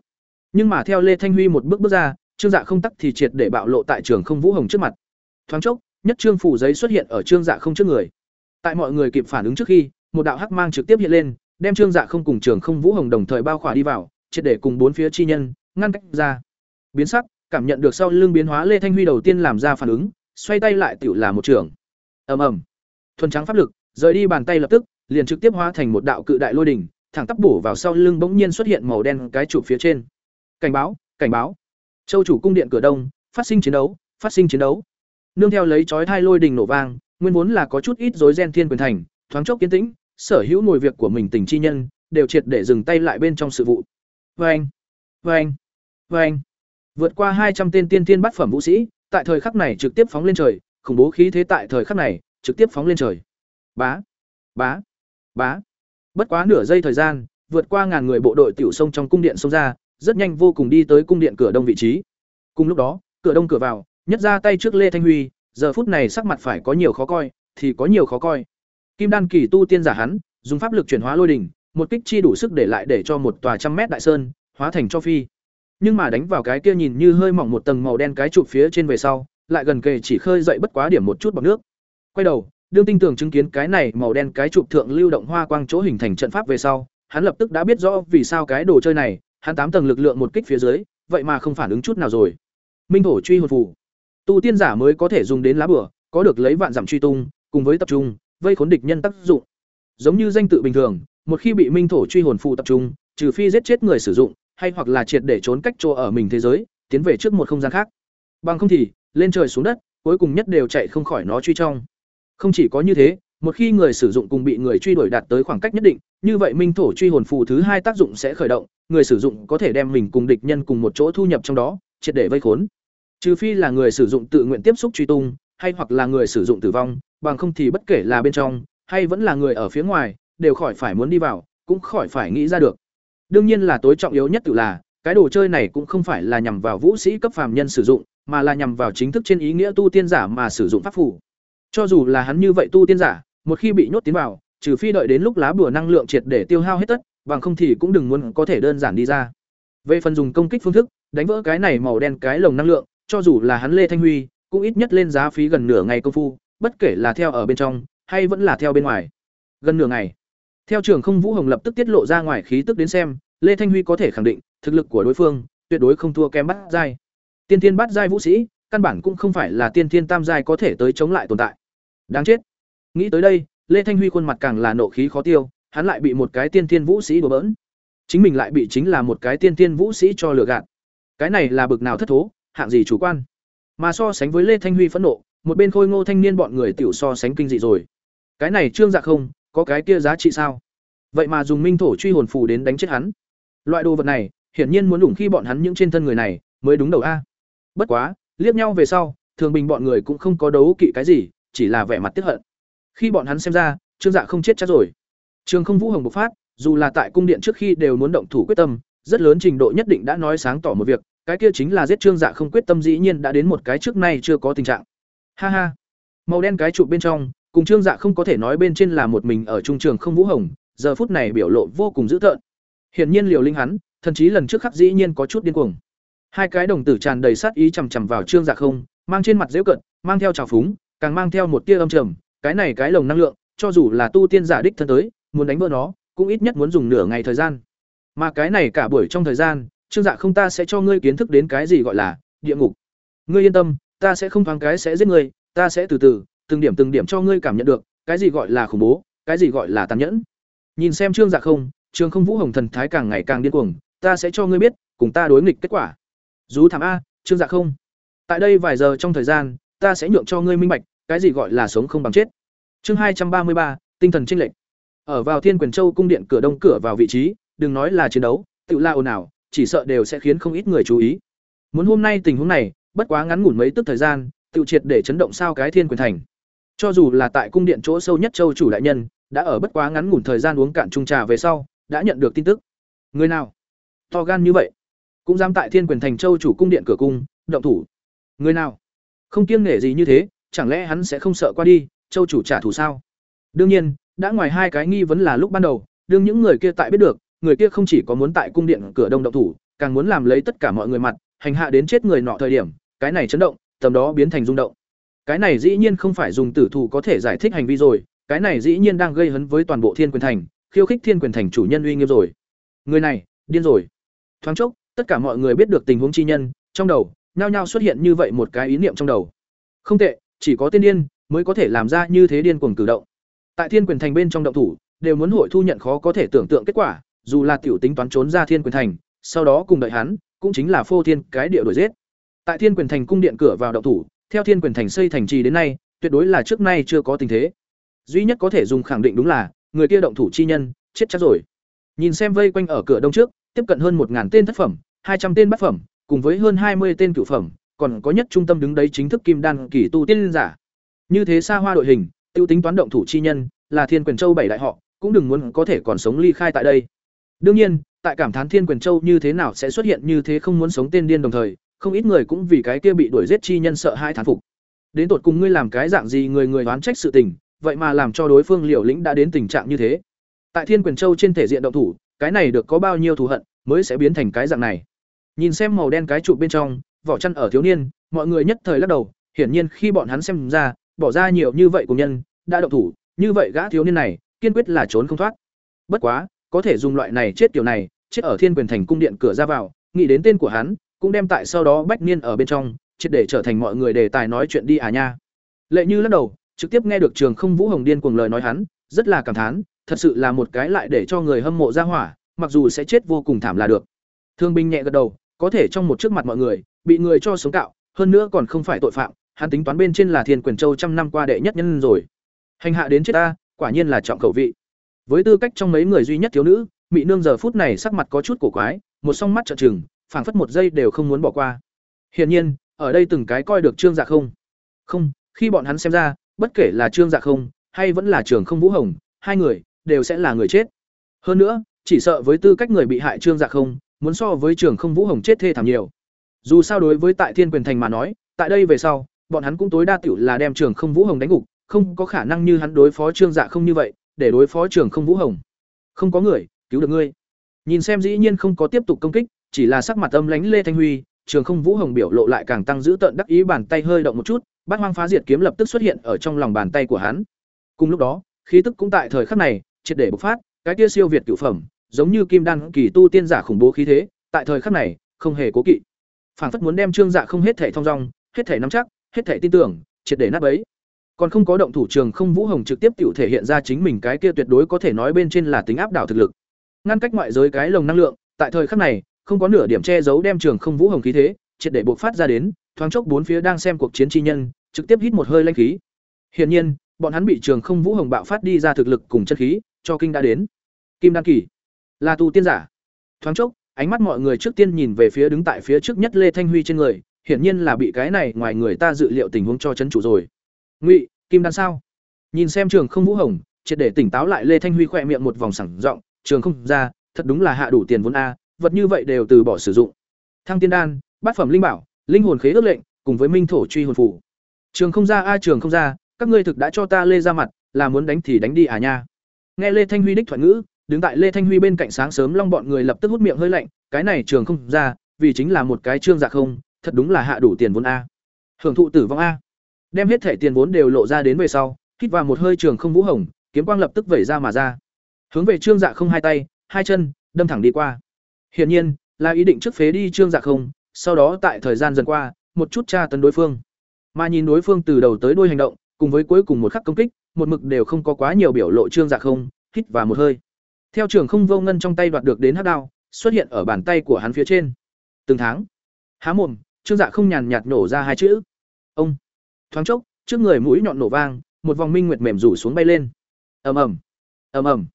Nhưng mà theo Lê Thanh Huy một bước bước ra, Trương Dạ không tắc thì triệt để bạo lộ tại trường không Vũ Hồng trước mặt. Thoáng chốc, nhất trương phủ giấy xuất hiện ở Trương Dạ không trước người. Tại mọi người kịp phản ứng trước khi, một đạo hắc mang trực tiếp hiện lên, đem Trương Dạ không cùng trường không Vũ Hồng đồng thời bao khỏa đi vào, triệt để cùng bốn phía chi nhân ngăn cách ra. Biến sắc, cảm nhận được sau lưng biến hóa Lê Thanh Huy đầu tiên làm ra phản ứng, xoay tay lại tiểu là một trường. Ầm ầm. Thuần trắng pháp lực, rời đi bàn tay lập tức, liền trực tiếp hóa thành một đạo cự đại lôi đỉnh, thẳng tắp bổ vào sau lưng bỗng nhiên xuất hiện màu đen cái trụ phía trên. Cảnh báo, cảnh báo. Châu chủ cung điện cửa đông, phát sinh chiến đấu, phát sinh chiến đấu. Nương theo lấy chói thai lôi đình nổ vang, nguyên vốn là có chút ít rối ren thiên quyền thành, thoáng chốc kiến tĩnh, sở hữu ngồi việc của mình tình chi nhân, đều triệt để dừng tay lại bên trong sự vụ. Oeng, oeng, oeng. Vượt qua hai trăm tên tiên tiên bắt phẩm vũ sĩ, tại thời khắc này trực tiếp phóng lên trời, khủng bố khí thế tại thời khắc này, trực tiếp phóng lên trời. Bá, bá, bá. Bất quá nửa giây thời gian, vượt qua ngàn người bộ đội tiểu sông trong cung điện xông ra, rất nhanh vô cùng đi tới cung điện cửa đông vị trí. Cùng lúc đó, cửa đông cửa vào, nhất ra tay trước Lê Thanh Huy, giờ phút này sắc mặt phải có nhiều khó coi, thì có nhiều khó coi. Kim đan kỳ tu tiên giả hắn, dùng pháp lực chuyển hóa lôi đỉnh, một kích chi đủ sức để lại để cho một tòa trăm mét đại sơn hóa thành cho phi. Nhưng mà đánh vào cái kia nhìn như hơi mỏng một tầng màu đen cái chụp phía trên về sau, lại gần kề chỉ khơi dậy bất quá điểm một chút bọt nước. Quay đầu, đương tinh tường chứng kiến cái này màu đen cái chụp thượng lưu động hoa quang chỗ hình thành trận pháp về sau, hắn lập tức đã biết rõ vì sao cái đồ chơi này, hắn tám tầng lực lượng một kích phía dưới, vậy mà không phản ứng chút nào rồi. Minh thổ truy hồn phù, tu tiên giả mới có thể dùng đến lá bửa có được lấy vạn giảm truy tung, cùng với tập trung, vây khốn địch nhân tác dụng. Giống như danh tự bình thường, một khi bị minh thổ truy hồn phù tập trung, trừ phi giết chết người sử dụng, hay hoặc là triệt để trốn cách chỗ ở mình thế giới, tiến về trước một không gian khác. Bằng không thì, lên trời xuống đất, cuối cùng nhất đều chạy không khỏi nó truy trong. Không chỉ có như thế, một khi người sử dụng cùng bị người truy đuổi đạt tới khoảng cách nhất định, như vậy minh thổ truy hồn phù thứ hai tác dụng sẽ khởi động, người sử dụng có thể đem mình cùng địch nhân cùng một chỗ thu nhập trong đó, triệt để vây khốn. Trừ phi là người sử dụng tự nguyện tiếp xúc truy tung, hay hoặc là người sử dụng tử vong, bằng không thì bất kể là bên trong hay vẫn là người ở phía ngoài, đều khỏi phải muốn đi vào, cũng khỏi phải nghĩ ra được. Đương nhiên là tối trọng yếu nhất tự là, cái đồ chơi này cũng không phải là nhằm vào vũ sĩ cấp phàm nhân sử dụng, mà là nhằm vào chính thức trên ý nghĩa tu tiên giả mà sử dụng pháp phù. Cho dù là hắn như vậy tu tiên giả, một khi bị nhốt tiến vào, trừ phi đợi đến lúc lá bùa năng lượng triệt để tiêu hao hết tất, bằng không thì cũng đừng muốn có thể đơn giản đi ra. Về phần dùng công kích phương thức, đánh vỡ cái này màu đen cái lồng năng lượng, cho dù là hắn Lê Thanh Huy, cũng ít nhất lên giá phí gần nửa ngày công phu, bất kể là theo ở bên trong hay vẫn là theo bên ngoài. Gần nửa ngày. Theo trưởng Không Vũ Hồng lập tức tiết lộ ra ngoài khí tức đến xem, Lê Thanh Huy có thể khẳng định, thực lực của đối phương tuyệt đối không thua kém bắt giai. Tiên thiên bắt giai vũ sĩ, căn bản cũng không phải là tiên thiên tam giai có thể tới chống lại tồn tại. Đáng chết. Nghĩ tới đây, Lê Thanh Huy khuôn mặt càng là nộ khí khó tiêu, hắn lại bị một cái tiên thiên vũ sĩ đùa bỡn. Chính mình lại bị chính là một cái tiên thiên vũ sĩ cho lừa gạt. Cái này là bực nào thất thố, hạng gì chủ quan. Mà so sánh với Lê Thanh Huy phẫn nộ, một bên Khôi Ngô thanh niên bọn người tiểu so sánh kinh dị rồi. Cái này Trương Dạ không, có cái kia giá trị sao? Vậy mà dùng minh thổ truy hồn phù đến đánh chết hắn. Loại đồ vật này, hiển nhiên muốn đủng khi bọn hắn những trên thân người này, mới đúng đầu a. Bất quá, liếc nhau về sau, Thường Bình bọn người cũng không có đấu kỵ cái gì, chỉ là vẻ mặt tiếc hận. Khi bọn hắn xem ra, Trương Dạ không chết chắc rồi. Trường Không Vũ Hồng bộc phát, dù là tại cung điện trước khi đều muốn động thủ quyết tâm, rất lớn trình độ nhất định đã nói sáng tỏ một việc, cái kia chính là giết Trương Dạ không quyết tâm dĩ nhiên đã đến một cái trước nay chưa có tình trạng. Ha ha. Màu đen cái trụ bên trong, cùng Trương Dạ không có thể nói bên trên là một mình ở trung trường không Vũ Hồng, giờ phút này biểu lộ vô cùng dữ tợn. Hiển nhiên Liều Linh hắn, thậm chí lần trước khắc dĩ nhiên có chút điên cuồng. Hai cái đồng tử tràn đầy sát ý chằm chằm vào Trương Dạ không, mang trên mặt giễu cận, mang theo trào phúng, càng mang theo một tia âm trầm, cái này cái lồng năng lượng, cho dù là tu tiên giả đích thân tới, muốn đánh vỡ nó, cũng ít nhất muốn dùng nửa ngày thời gian. Mà cái này cả buổi trong thời gian, Trương Dạ không ta sẽ cho ngươi kiến thức đến cái gì gọi là địa ngục. Ngươi yên tâm, ta sẽ không thoáng cái sẽ giết ngươi, ta sẽ từ từ, từng điểm từng điểm cho ngươi cảm nhận được, cái gì gọi là khủng bố, cái gì gọi là tàn nhẫn. Nhìn xem Trương Dạ không, Trương Không Vũ Hồng thần thái càng ngày càng điên cuồng, ta sẽ cho ngươi biết, cùng ta đối nghịch kết quả. Dú thảm a, Trương Dạ không. Tại đây vài giờ trong thời gian, ta sẽ nhượng cho ngươi minh bạch, cái gì gọi là sống không bằng chết. Chương hai trăm ba mươi ba, tinh thần chênh lệch. Ở vào Thiên Quyền Châu cung điện cửa đông cửa vào vị trí, đừng nói là chiến đấu, tự la ồn ào, chỉ sợ đều sẽ khiến không ít người chú ý. Muốn hôm nay tình huống này, bất quá ngắn ngủn mấy tức thời gian, tự triệt để chấn động sao cái Thiên Quyền thành. Cho dù là tại cung điện chỗ sâu nhất châu chủ đại nhân, đã ở bất quá ngắn ngủn thời gian uống cạn chung trà về sau, đã nhận được tin tức. Người nào? To gan như vậy, cũng dám tại Thiên Quyền thành châu chủ cung điện cửa cung, động thủ. Người nào? Không kiêng nể gì như thế, chẳng lẽ hắn sẽ không sợ qua đi, châu chủ trả thù sao? Đương nhiên, đã ngoài hai cái nghi vấn là lúc ban đầu, đương những người kia tại biết được, người kia không chỉ có muốn tại cung điện cửa đông động thủ, càng muốn làm lấy tất cả mọi người mặt, hành hạ đến chết người nọ thời điểm, cái này chấn động, tầm đó biến thành rung động. Cái này dĩ nhiên không phải dùng tử thủ có thể giải thích hành vi rồi, cái này dĩ nhiên đang gây hấn với toàn bộ Thiên Quyền Thành, khiêu khích Thiên Quyền Thành chủ nhân uy nghiêm rồi. Người này, điên rồi. Thoáng chốc, tất cả mọi người biết được tình huống chi nhân, trong đầu, nhao nhao xuất hiện như vậy một cái ý niệm trong đầu. Không tệ, chỉ có tiên điên mới có thể làm ra như thế điên cuồng cử động. Tại Thiên Quyền Thành bên trong động thủ, đều muốn hội thu nhận khó có thể tưởng tượng kết quả, dù là tiểu tính toán trốn ra Thiên Quyền Thành, sau đó cùng đợi hắn, cũng chính là phô thiên cái địa đuổi giết. Tại Thiên Quyền Thành cung điện cửa vào động thủ, theo Thiên Quyền Thành xây thành trì đến nay, tuyệt đối là trước nay chưa có tình thế. Duy nhất có thể dùng khẳng định đúng là, người kia động thủ chi nhân, chết chắc rồi. Nhìn xem vây quanh ở cửa đông trước, tiếp cận hơn một ngàn tên thất phẩm, hai trăm tên bát phẩm, cùng với hơn hai mươi tên cửu phẩm, còn có nhất trung tâm đứng đấy chính thức kim đan kỳ tu tiên giả. Như thế xa hoa đội hình, tiêu tính toán động thủ chi nhân, là Thiên Quyền Châu bảy đại họ, cũng đừng muốn có thể còn sống ly khai tại đây. Đương nhiên, tại cảm thán Thiên Quyền Châu như thế nào sẽ xuất hiện như thế không muốn sống tên điên đồng thời, không ít người cũng vì cái kia bị đuổi giết chi nhân sợ hai thán phục. Đến tột cùng ngươi làm cái dạng gì người người đoán trách sự tình, vậy mà làm cho đối phương Liều Lĩnh đã đến tình trạng như thế. Tại Thiên Quyền Châu trên thể diện động thủ, cái này được có bao nhiêu thù hận mới sẽ biến thành cái dạng này. Nhìn xem màu đen cái trụ bên trong, vỏ chăn ở thiếu niên, mọi người nhất thời lắc đầu, hiển nhiên khi bọn hắn xem ra, bỏ ra nhiều như vậy của nhân, đã động thủ, như vậy gã thiếu niên này, kiên quyết là trốn không thoát. Bất quá, có thể dùng loại này chết tiểu này, chết ở Thiên Quyền Thành cung điện cửa ra vào, nghĩ đến tên của hắn, cũng đem tại sau đó bách niên ở bên trong, triệt để trở thành mọi người đề tài nói chuyện đi à nha. Lệ Như lắc đầu, trực tiếp nghe được Trường Không Vũ Hồng điên cuồng lời nói hắn, rất là cảm thán, thật sự là một cái lại để cho người hâm mộ ra hỏa, mặc dù sẽ chết vô cùng thảm là được. Thương binh nhẹ gật đầu, có thể trong một trước mặt mọi người, bị người cho sống cạo, hơn nữa còn không phải tội phạm, hắn tính toán bên trên là Thiên Quyền Châu trăm năm qua đệ nhất nhân rồi. Hành hạ đến chết ta, quả nhiên là trọng khẩu vị. Với tư cách trong mấy người duy nhất thiếu nữ, mỹ Nương giờ phút này sắc mặt có chút cổ quái, một song mắt trợn trừng, phảng phất một giây đều không muốn bỏ qua. Hiển nhiên, ở đây từng cái coi được Trương Dạ không. Không, khi bọn hắn xem ra, bất kể là Trương Dạ không hay vẫn là Trường Không Vũ Hồng, hai người đều sẽ là người chết. Hơn nữa, chỉ sợ với tư cách người bị hại Trương Dạ không, muốn so với Trường Không Vũ Hồng chết thê thảm nhiều. Dù sao đối với tại Thiên Quyền Thành mà nói, tại đây về sau, bọn hắn cũng tối đa tiểu là đem Trường Không Vũ Hồng đánh gục, không có khả năng như hắn đối phó Trương Dạ không như vậy, để đối phó Trường Không Vũ Hồng. Không có người cứu được ngươi. Nhìn xem dĩ nhiên không có tiếp tục công kích, chỉ là sắc mặt âm lãnh Lê Thanh Huy, Trường Không Vũ Hồng biểu lộ lại càng tăng giữ tợn đắc ý bàn tay hơi động một chút, Bát Hoang Phá Diệt kiếm lập tức xuất hiện ở trong lòng bàn tay của hắn. Cùng lúc đó, khí tức cũng tại thời khắc này, triệt để bộc phát, cái kia siêu việt cửu phẩm, giống như kim đan kỳ tu tiên giả khủng bố khí thế, tại thời khắc này, không hề cố kỵ. Phảng phất muốn đem Trương Dạ không hết thể thông dong, hết thể nắm chắc, hết thể tin tưởng, triệt để nát bấy. Còn không có động thủ trường không Vũ Hồng trực tiếp tiểu thể hiện ra chính mình cái kia tuyệt đối có thể nói bên trên là tính áp đảo thực lực. Ngăn cách ngoại giới cái lồng năng lượng, tại thời khắc này, không có nửa điểm che giấu đem trường không Vũ Hồng khí thế, triệt để bộc phát ra đến, thoáng chốc bốn phía đang xem cuộc chiến chi nhân, trực tiếp hít một hơi linh khí. Hiển nhiên, bọn hắn bị trường không Vũ Hồng bạo phát đi ra thực lực cùng chân khí, cho kinh đã đến. Kim đan kỳ, là tu tiên giả. Thoáng chốc, ánh mắt mọi người trước tiên nhìn về phía đứng tại phía trước nhất Lê Thanh Huy trên người, hiển nhiên là bị cái này ngoài người ta dự liệu tình huống cho chấn chủ rồi. Ngụy, Kim đan sao? Nhìn xem Trường Không Vũ Hồng, triệt để tỉnh táo lại Lê Thanh Huy khỏe miệng một vòng sảng giọng, Trường Không ra, thật đúng là hạ đủ tiền vốn a, vật như vậy đều từ bỏ sử dụng. Thăng tiên đan, bát phẩm linh bảo, linh hồn khế ước lệnh, cùng với minh thổ truy hồn phủ. Trường Không ra a Trường Không ra, các ngươi thực đã cho ta lê ra mặt, là muốn đánh thì đánh đi à nha. Nghe Lê Thanh Huy đích thuận ngữ, đứng tại Lê Thanh Huy bên cạnh sáng sớm long bọn người lập tức hút miệng hơi lạnh, cái này Trường Không ra, vì chính là một cái trương dạ không, thật đúng là hạ đủ tiền vốn a. Hưởng thụ tử vong a. Đem hết thẻ tiền vốn đều lộ ra đến về sau, hít vào một hơi trường không vũ hồng, kiếm quang lập tức vẩy ra mà ra. Hướng về trương dạ không hai tay, hai chân, đâm thẳng đi qua. Hiển nhiên, là ý định trước phế đi trương dạ không, sau đó tại thời gian dần qua, một chút tra tấn đối phương. Mà nhìn đối phương từ đầu tới đuôi hành động, cùng với cuối cùng một khắc công kích, một mực đều không có quá nhiều biểu lộ trương dạ không, hít vào một hơi. Theo trường không vô ngân trong tay đoạt được đến hắc đao, xuất hiện ở bàn tay của hắn phía trên. Từng tháng, há mồm, trương dạ không nhàn nhạt nổ ra hai chữ. Ông. Thoáng chốc, trước người mũi nhọn nổ vang, một vòng minh nguyệt mềm rủ xuống bay lên. Ầm ầm. Ầm ầm.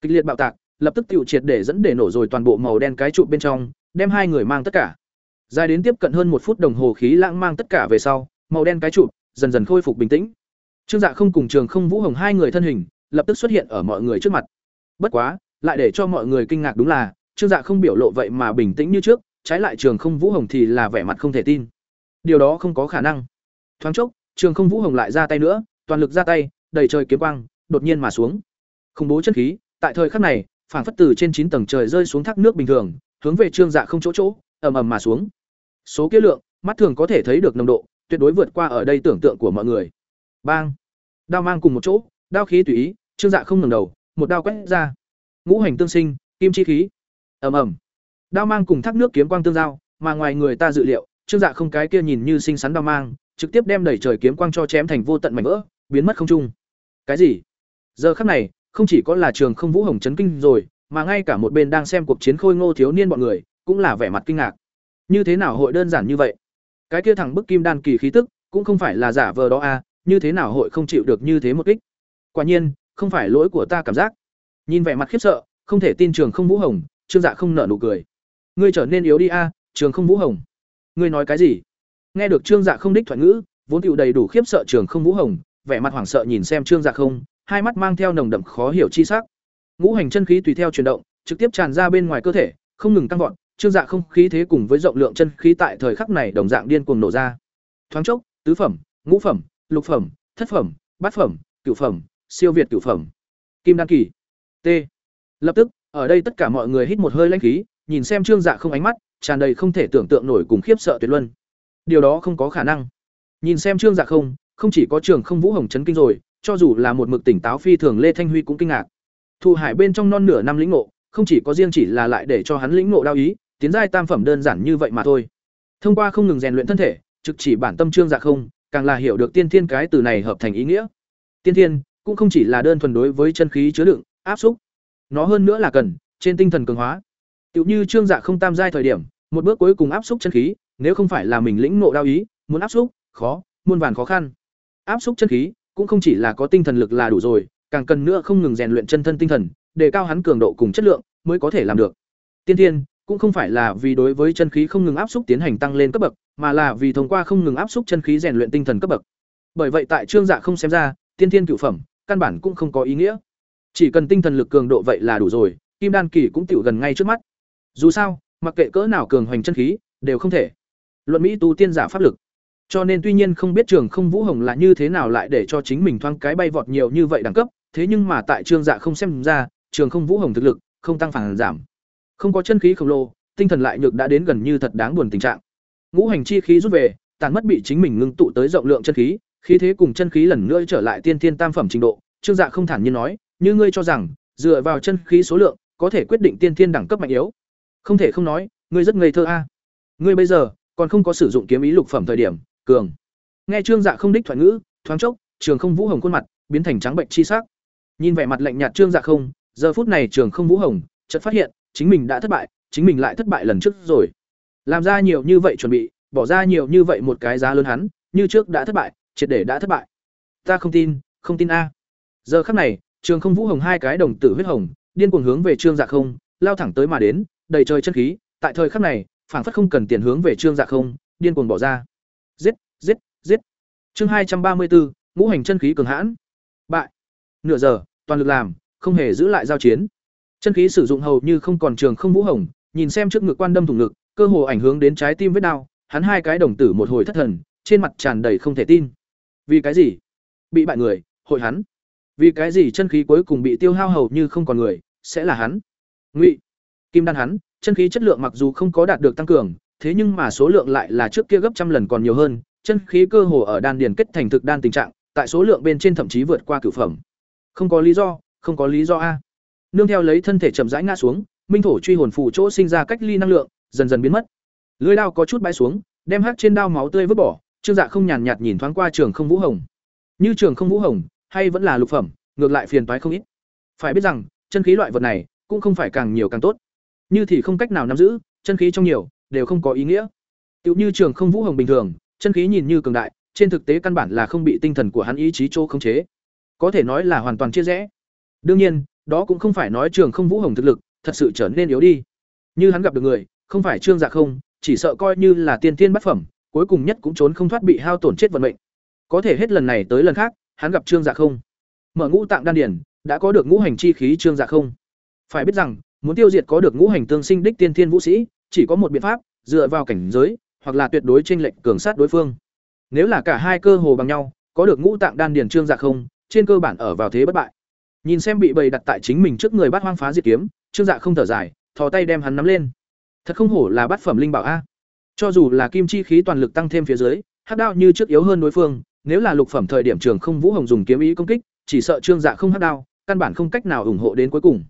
Kịch liệt bạo tạc, lập tức tiêu triệt để dẫn để nổ rồi toàn bộ màu đen cái trụ bên trong, đem hai người mang tất cả. Dài đến tiếp cận hơn một phút đồng hồ khí lãng mang tất cả về sau, màu đen cái trụ dần dần khôi phục bình tĩnh. Trương Dạ không cùng Trường Không Vũ Hồng hai người thân hình, lập tức xuất hiện ở mọi người trước mặt. Bất quá, lại để cho mọi người kinh ngạc đúng là, Trương Dạ không biểu lộ vậy mà bình tĩnh như trước, trái lại Trường Không Vũ Hồng thì là vẻ mặt không thể tin. Điều đó không có khả năng. Thoáng chốc, Trường Không Vũ Hồng lại ra tay nữa, toàn lực ra tay, đầy trời kiếm quang, đột nhiên mà xuống. Khủng bố chân khí, tại thời khắc này, phản phất từ trên chín tầng trời rơi xuống thác nước bình thường, hướng về Trương Dạ không chỗ chỗ, ầm ầm mà xuống. Số kia lượng, mắt thường có thể thấy được nồng độ, tuyệt đối vượt qua ở đây tưởng tượng của mọi người. Bang! Đao mang cùng một chỗ, đao khí tùy ý, Trương Dạ không ngẩng đầu, một đao quét ra. Ngũ hành tương sinh, kim chi khí. Ầm ầm. Đao mang cùng thác nước kiếm quang tương giao, mà ngoài người ta dự liệu, Trương Dạ không cái kia nhìn như xinh xắn đao mang, trực tiếp đem đẩy trời kiếm quang cho chém thành vô tận mảnh vỡ, biến mất không trung. Cái gì? Giờ khắc này, không chỉ có là Trường Không Vũ Hồng chấn kinh rồi, mà ngay cả một bên đang xem cuộc chiến khôi ngô thiếu niên bọn người, cũng là vẻ mặt kinh ngạc. Như thế nào hội đơn giản như vậy? Cái kia thằng bức kim đan kỳ khí tức, cũng không phải là giả vờ đó a, à, như thế nào hội không chịu được như thế một kích? Quả nhiên, không phải lỗi của ta cảm giác. Nhìn vẻ mặt khiếp sợ, không thể tin Trường Không Vũ Hồng, Trương Dạ không nở nụ cười. Ngươi trở nên yếu đi a, Trường Không Vũ Hồng. Ngươi nói cái gì? Nghe được Trương Dạ không đích thoại ngữ, vốn tựu đầy đủ khiếp sợ Trường Không Vũ Hồng, vẻ mặt hoảng sợ nhìn xem Trương Dạ không, hai mắt mang theo nồng đậm khó hiểu chi sắc. Ngũ hành chân khí tùy theo chuyển động, trực tiếp tràn ra bên ngoài cơ thể, không ngừng tăng vọt, Trương Dạ không khí thế cùng với rộng lượng chân khí tại thời khắc này đồng dạng điên cuồng nổ ra. Thoáng chốc, tứ phẩm, ngũ phẩm, lục phẩm, thất phẩm, bát phẩm, cửu phẩm, siêu việt cửu phẩm. Kim đan kỳ. T. Lập tức, ở đây tất cả mọi người hít một hơi lãnh khí, nhìn xem Trương Dạ không ánh mắt, tràn đầy không thể tưởng tượng nổi cùng khiếp sợ tuyệt luân. Điều đó không có khả năng. Nhìn xem Trương Dạ không, không chỉ có Trường Không Vũ Hồng chấn kinh rồi, cho dù là một mực tỉnh táo phi thường Lê Thanh Huy cũng kinh ngạc. Thu Hải bên trong non nửa năm lĩnh ngộ, không chỉ có riêng chỉ là lại để cho hắn lĩnh ngộ đao ý, tiến giai tam phẩm đơn giản như vậy mà thôi. Thông qua không ngừng rèn luyện thân thể, trực chỉ bản tâm Trương Dạ không, càng là hiểu được tiên thiên cái từ này hợp thành ý nghĩa. Tiên thiên cũng không chỉ là đơn thuần đối với chân khí chứa đựng, áp xúc. Nó hơn nữa là cần trên tinh thần cường hóa. Tiểu như Trương Dạ không tam giai thời điểm, một bước cuối cùng áp xúc chân khí, nếu không phải là mình lĩnh ngộ đao ý, muốn áp xúc, khó, muôn vàn khó khăn. Áp xúc chân khí, cũng không chỉ là có tinh thần lực là đủ rồi, càng cần nữa không ngừng rèn luyện chân thân tinh thần, để cao hắn cường độ cùng chất lượng, mới có thể làm được. Tiên thiên cũng không phải là vì đối với chân khí không ngừng áp xúc tiến hành tăng lên cấp bậc, mà là vì thông qua không ngừng áp xúc chân khí rèn luyện tinh thần cấp bậc. Bởi vậy tại Trương Dạ không xem ra, tiên thiên cửu phẩm, căn bản cũng không có ý nghĩa. Chỉ cần tinh thần lực cường độ vậy là đủ rồi, kim đan kỳ cũng tiểu gần ngay trước mắt. Dù sao, mặc kệ cỡ nào cường hoành chân khí, đều không thể. Luận Mỹ tu tiên giả pháp lực. Cho nên tuy nhiên không biết Trường Không Vũ Hồng là như thế nào lại để cho chính mình thoáng cái bay vọt nhiều như vậy đẳng cấp, thế nhưng mà tại Trương Dạ không xem ra, Trường Không Vũ Hồng thực lực không tăng phản giảm. Không có chân khí khổng lồ, tinh thần lại nhược đã đến gần như thật đáng buồn tình trạng. Ngũ hành chi khí rút về, tàn mất bị chính mình ngưng tụ tới rộng lượng chân khí, khí thế cùng chân khí lần nữa trở lại tiên thiên tam phẩm trình độ, Trương Dạ không thản nhiên nói, như ngươi cho rằng, dựa vào chân khí số lượng, có thể quyết định tiên thiên đẳng cấp mạnh yếu. Không thể không nói, ngươi rất ngây thơ a. Ngươi bây giờ còn không có sử dụng kiếm ý lục phẩm thời điểm, cường. Nghe Trương Dạ không đích thoại ngữ, thoáng chốc, Trường Không Vũ Hồng khuôn mặt biến thành trắng bệnh chi sắc. Nhìn vẻ mặt lạnh nhạt Trương Dạ không, giờ phút này Trường Không Vũ Hồng chợt phát hiện, chính mình đã thất bại, chính mình lại thất bại lần trước rồi. Làm ra nhiều như vậy chuẩn bị, bỏ ra nhiều như vậy một cái giá lớn hắn, như trước đã thất bại, triệt để đã thất bại. Ta không tin, không tin a. Giờ khắc này, Trường Không Vũ Hồng hai cái đồng tử huyết hồng, điên cuồng hướng về Trương Dạ không, lao thẳng tới mà đến, đầy trời chân khí, tại thời khắc này, phảng phất không cần tiền hướng về Trương Dạ không, điên cuồng bỏ ra. Giết, giết, giết. Chương hai trăm ba mươi bốn ngũ hành chân khí cường hãn. Bại. Nửa giờ, toàn lực làm, không hề giữ lại giao chiến. Chân khí sử dụng hầu như không còn trường không vũ hồng, nhìn xem trước ngực quan đâm thủng ngực, cơ hồ ảnh hưởng đến trái tim vết đau, hắn hai cái đồng tử một hồi thất thần, trên mặt tràn đầy không thể tin. Vì cái gì? Bị bại người, hội hắn. Vì cái gì chân khí cuối cùng bị tiêu hao hầu như không còn người, sẽ là hắn? Ngụy. Kim đan hắn, chân khí chất lượng mặc dù không có đạt được tăng cường, thế nhưng mà số lượng lại là trước kia gấp trăm lần còn nhiều hơn, chân khí cơ hồ ở đan điền kết thành thực đan tình trạng, tại số lượng bên trên thậm chí vượt qua cửu phẩm. Không có lý do, không có lý do a. Nương theo lấy thân thể chậm rãi ngã xuống, minh thổ truy hồn phù chỗ sinh ra cách ly năng lượng, dần dần biến mất. Lưỡi đao có chút bãi xuống, đem hắc trên đao máu tươi vứt bỏ, Trương Dạ không nhàn nhạt nhìn thoáng qua Trường Không Vũ Hồng. Như Trường Không Vũ Hồng, hay vẫn là lục phẩm, ngược lại phiền toái không ít. Phải biết rằng, chân khí loại vật này cũng không phải càng nhiều càng tốt. Như thì không cách nào nắm giữ, chân khí trong nhiều đều không có ý nghĩa. Tiểu như Trường Không Vũ Hồng bình thường, chân khí nhìn như cường đại, trên thực tế căn bản là không bị tinh thần của hắn ý chí chỗ khống chế. Có thể nói là hoàn toàn chia rẽ. Đương nhiên, đó cũng không phải nói Trường Không Vũ Hồng thực lực thật sự trở nên yếu đi. Như hắn gặp được người, không phải Trương Dạ không, chỉ sợ coi như là tiên tiên bất phẩm, cuối cùng nhất cũng trốn không thoát bị hao tổn chết vận mệnh. Có thể hết lần này tới lần khác, hắn gặp Trương Dạ không. Mở ngũ tạng đan điển, đã có được ngũ hành chi khí Trương Dạ không. Phải biết rằng, muốn tiêu diệt có được ngũ hành tương sinh đích tiên thiên vũ sĩ, chỉ có một biện pháp, dựa vào cảnh giới, hoặc là tuyệt đối chênh lệch cường sát đối phương. Nếu là cả hai cơ hồ bằng nhau, có được ngũ tạng đan điền trương dạ không, trên cơ bản ở vào thế bất bại. Nhìn xem bị bầy đặt tại chính mình trước người bắt hoang phá diệt kiếm, trương dạ không thở dài, thò tay đem hắn nắm lên. Thật không hổ là bát phẩm linh bảo a. Cho dù là kim chi khí toàn lực tăng thêm phía dưới, hắc đao như trước yếu hơn đối phương, nếu là lục phẩm thời điểm trường không vũ hồng dùng kiếm ý công kích, chỉ sợ trương dạ không hắc đao, căn bản không cách nào ủng hộ đến cuối cùng.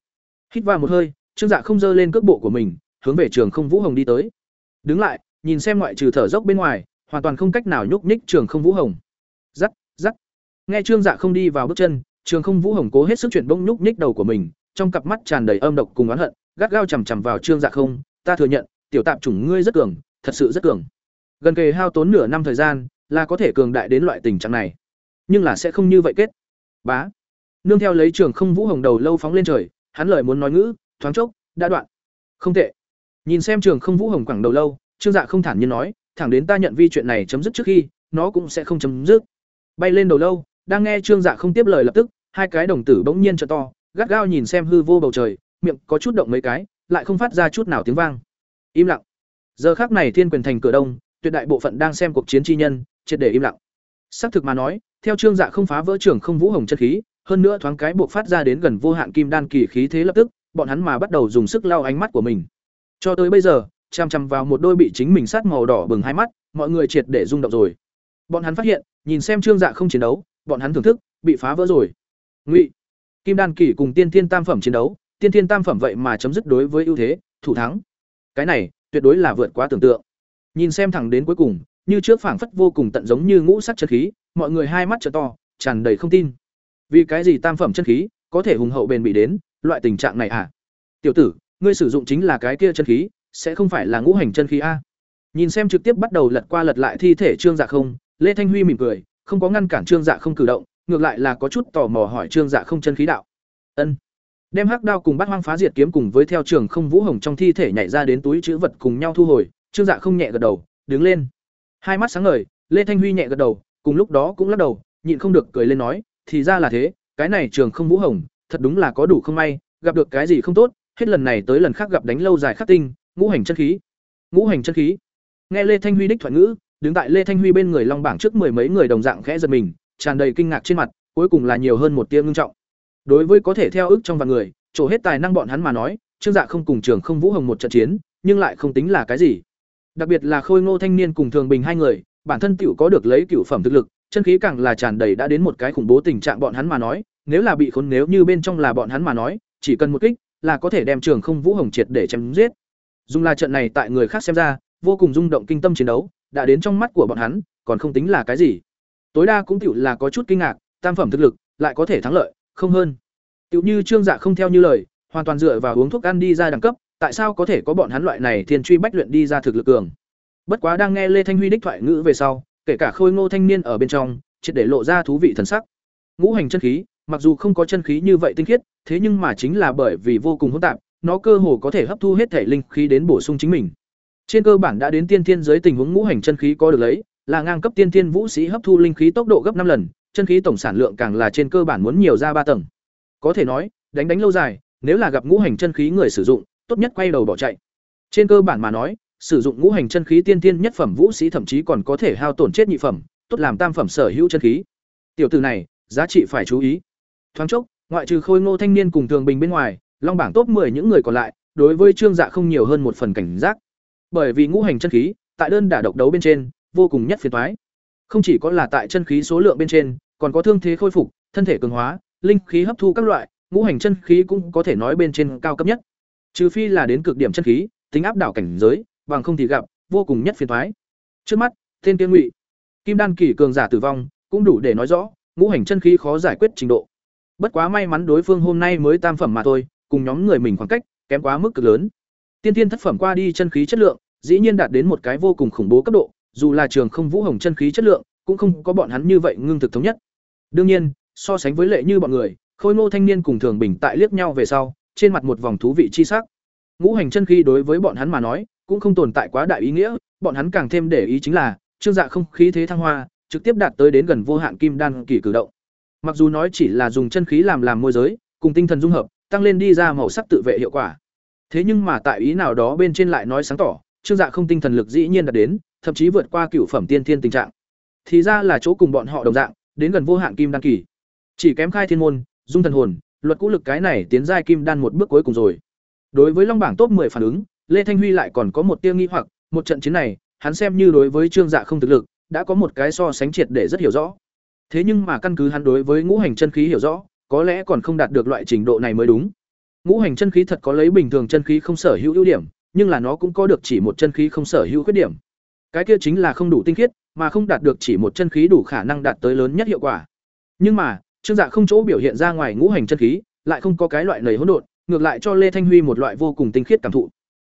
Hít vào một hơi, trương dạ không giơ lên cước bộ của mình, hướng về trường không vũ hồng đi tới. Đứng lại, nhìn xem ngoại trừ thở dốc bên ngoài, hoàn toàn không cách nào nhúc nhích Trường Không Vũ Hồng. Rắc, rắc. Nghe Trương Dạ không đi vào bước chân, Trường Không Vũ Hồng cố hết sức chuyển bông nhúc nhích đầu của mình, trong cặp mắt tràn đầy âm độc cùng oán hận, gắt gao chằm chằm vào Trương Dạ không, ta thừa nhận, tiểu tạp chủng ngươi rất cường, thật sự rất cường. Gần kề hao tốn nửa năm thời gian, là có thể cường đại đến loại tình trạng này. Nhưng là sẽ không như vậy kết. Bá. Nương theo lấy Trường Không Vũ Hồng đầu lâu phóng lên trời, hắn lời muốn nói ngữ, thoáng chốc, đã đoạn. Không tệ. Nhìn xem Trường Không Vũ Hồng quẳng đầu lâu, Trương Dạ không thản nhiên nói, thẳng đến ta nhận vi chuyện này chấm dứt trước khi, nó cũng sẽ không chấm dứt. Bay lên đầu lâu, đang nghe Trương Dạ không tiếp lời lập tức, hai cái đồng tử bỗng nhiên trở to, gắt gao nhìn xem hư vô bầu trời, miệng có chút động mấy cái, lại không phát ra chút nào tiếng vang. Im lặng. Giờ khắc này Thiên Quyền Thành cửa đông, tuyệt đại bộ phận đang xem cuộc chiến chi nhân, triệt để im lặng. xác thực mà nói, theo Trương Dạ không phá vỡ trưởng không vũ hồng chất khí, hơn nữa thoáng cái buộc phát ra đến gần vô hạn kim đan kỳ khí thế lập tức, bọn hắn mà bắt đầu dùng sức lao ánh mắt của mình. Cho tới bây giờ, chằm chằm vào một đôi bị chính mình sát màu đỏ bừng hai mắt, mọi người triệt để rung động rồi. Bọn hắn phát hiện, nhìn xem Trương Dạ không chiến đấu, bọn hắn thưởng thức, bị phá vỡ rồi. Ngụy, Kim Đan kỳ cùng Tiên Thiên Tam phẩm chiến đấu, Tiên Thiên Tam phẩm vậy mà chấm dứt đối với ưu thế, thủ thắng. Cái này, tuyệt đối là vượt quá tưởng tượng. Nhìn xem thẳng đến cuối cùng, như trước phảng phất vô cùng tận giống như ngũ sắc chân khí, mọi người hai mắt trợ to, tràn đầy không tin. Vì cái gì tam phẩm chân khí có thể hùng hậu bền bị đến loại tình trạng này à? Tiểu tử, ngươi sử dụng chính là cái kia chân khí, sẽ không phải là ngũ hành chân khí a nhìn xem trực tiếp bắt đầu lật qua lật lại thi thể trương dạ không lê thanh huy mỉm cười không có ngăn cản trương dạ không cử động ngược lại là có chút tò mò hỏi trương dạ không chân khí đạo ân đem hắc đao cùng bắt hoang phá diệt kiếm cùng với theo trường không vũ hồng trong thi thể nhảy ra đến túi chữ vật cùng nhau thu hồi, trương dạ không nhẹ gật đầu, đứng lên. Hai mắt sáng ngời, lê thanh huy nhẹ gật đầu, cùng lúc đó cũng lắc đầu, nhịn không được cười lên nói, thì ra là thế, cái này trường không vũ hồng, thật đúng là có đủ không may, gặp được cái gì không tốt, hết lần này tới lần khác gặp đánh lâu dài khắc tinh, ngũ hành chân khí. Ngũ hành chân khí. Nghe lê thanh huy đích thoại ngữ, đứng tại lê thanh huy bên người long bảng trước mười mấy người đồng dạng khẽ giật mình, tràn đầy kinh ngạc trên mặt, cuối cùng là nhiều hơn một tia ngưng trọng đối với có thể theo ước trong vạn người trổ hết tài năng bọn hắn mà nói, trương dạ không cùng trường không vũ hồng một trận chiến, nhưng lại không tính là cái gì. Đặc biệt là khôi ngô thanh niên cùng thường bình hai người, bản thân tiểu có được lấy cửu phẩm thực lực, chân khí càng là tràn đầy đã đến một cái khủng bố tình trạng bọn hắn mà nói, nếu là bị khốn nếu như bên trong là bọn hắn mà nói, chỉ cần một kích, là có thể đem trường không vũ hồng triệt để chém giết. Dùng là trận này tại người khác xem ra, vô cùng rung động kinh tâm chiến đấu, đã đến trong mắt của bọn hắn, còn không tính là cái gì. Tối đa cũng tiểu là có chút kinh ngạc, tam phẩm thực lực, lại có thể thắng lợi không hơn. Tiểu như trương dạ không theo như lời, hoàn toàn dựa vào uống thuốc ăn đi ra đẳng cấp, tại sao có thể có bọn hắn loại này thiên truy bách luyện đi ra thực lực cường? Bất quá đang nghe lê thanh huy đích thoại ngữ về sau, kể cả khôi ngô thanh niên ở bên trong, triệt để lộ ra thú vị thần sắc. Ngũ hành chân khí, mặc dù không có chân khí như vậy tinh khiết, thế nhưng mà chính là bởi vì vô cùng hỗn tạp, nó cơ hồ có thể hấp thu hết thể linh khí đến bổ sung chính mình. Trên cơ bản đã đến tiên thiên giới tình huống ngũ hành chân khí có được lấy, là ngang cấp tiên thiên vũ sĩ hấp thu linh khí tốc độ gấp năm lần chân khí tổng sản lượng càng là trên cơ bản muốn nhiều ra ba tầng. Có thể nói, đánh đánh lâu dài, nếu là gặp ngũ hành chân khí người sử dụng, tốt nhất quay đầu bỏ chạy. Trên cơ bản mà nói, sử dụng ngũ hành chân khí tiên tiên nhất phẩm vũ sĩ thậm chí còn có thể hao tổn chết nhị phẩm, tốt làm tam phẩm sở hữu chân khí. Tiểu tử này, giá trị phải chú ý. Thoáng chốc, ngoại trừ khôi ngô thanh niên cùng thường bình bên ngoài, long bảng top 10 những người còn lại, đối với trương dạ không nhiều hơn một phần cảnh giác. Bởi vì ngũ hành chân khí, tại đơn đả độc đấu bên trên, vô cùng nhất phiền toái. Không chỉ có là tại chân khí số lượng bên trên còn có thương thế khôi phục, thân thể cường hóa, linh khí hấp thu các loại, ngũ hành chân khí cũng có thể nói bên trên cao cấp nhất. Trừ phi là đến cực điểm chân khí, tính áp đảo cảnh giới, bằng không thì gặp vô cùng nhất phiền toái. Trước mắt tên tiên ngụy, kim đan kỳ cường giả tử vong, cũng đủ để nói rõ, ngũ hành chân khí khó giải quyết trình độ. Bất quá may mắn đối phương hôm nay mới tam phẩm mà thôi, cùng nhóm người mình khoảng cách, kém quá mức cực lớn. Tiên tiên thất phẩm qua đi chân khí chất lượng, dĩ nhiên đạt đến một cái vô cùng khủng bố cấp độ, dù là trường không vũ hồng chân khí chất lượng, cũng không có bọn hắn như vậy ngưng thực thống nhất đương nhiên, so sánh với lệ như bọn người, khôi ngô thanh niên cùng thường bình tại liếc nhau về sau, trên mặt một vòng thú vị chi sắc. Ngũ hành chân khí đối với bọn hắn mà nói, cũng không tồn tại quá đại ý nghĩa, bọn hắn càng thêm để ý chính là, trương dạ không khí thế thăng hoa, trực tiếp đạt tới đến gần vô hạn kim đan kỳ cử động. Mặc dù nói chỉ là dùng chân khí làm làm môi giới, cùng tinh thần dung hợp, tăng lên đi ra màu sắc tự vệ hiệu quả. Thế nhưng mà tại ý nào đó bên trên lại nói sáng tỏ, trương dạ không tinh thần lực dĩ nhiên đạt đến, thậm chí vượt qua cửu phẩm tiên thiên tình trạng. Thì ra là chỗ cùng bọn họ đồng dạng đến gần vô hạn kim đan kỳ. Chỉ kém khai thiên môn, dung thần hồn, luật cũ lực cái này tiến giai kim đan một bước cuối cùng rồi. Đối với long bảng top 10 phản ứng, lê thanh huy lại còn có một tia nghi hoặc, một trận chiến này, hắn xem như đối với trương dạ không thực lực, đã có một cái so sánh triệt để rất hiểu rõ. Thế nhưng mà căn cứ hắn đối với ngũ hành chân khí hiểu rõ, có lẽ còn không đạt được loại trình độ này mới đúng. Ngũ hành chân khí thật có lấy bình thường chân khí không sở hữu ưu điểm, nhưng là nó cũng có được chỉ một chân khí không sở hữu khuyết điểm. Cái kia chính là không đủ tinh khiết mà không đạt được chỉ một chân khí đủ khả năng đạt tới lớn nhất hiệu quả. Nhưng mà, trương dạ không chỗ biểu hiện ra ngoài ngũ hành chân khí, lại không có cái loại lầy hỗn độn, ngược lại cho lê thanh huy một loại vô cùng tinh khiết cảm thụ.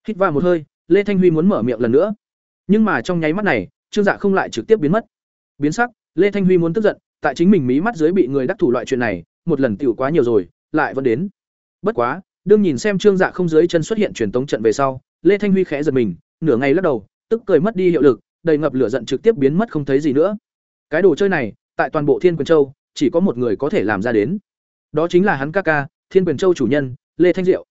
Hít vào một hơi, lê thanh huy muốn mở miệng lần nữa. Nhưng mà trong nháy mắt này, trương dạ không lại trực tiếp biến mất. Biến sắc, lê thanh huy muốn tức giận, tại chính mình mí mắt dưới bị người đắc thủ loại chuyện này, một lần tiểu quá nhiều rồi, lại vẫn đến. Bất quá, đương nhìn xem trương dạ không dưới chân xuất hiện truyền tống trận về sau, lê thanh huy khẽ giật mình, nửa ngày lắc đầu, tức cười mất đi hiệu lực đầy ngập lửa giận trực tiếp biến mất không thấy gì nữa. Cái đồ chơi này, tại toàn bộ thiên quyền châu, chỉ có một người có thể làm ra đến. Đó chính là hắn ca ca, thiên quyền châu chủ nhân, lê thanh diệu.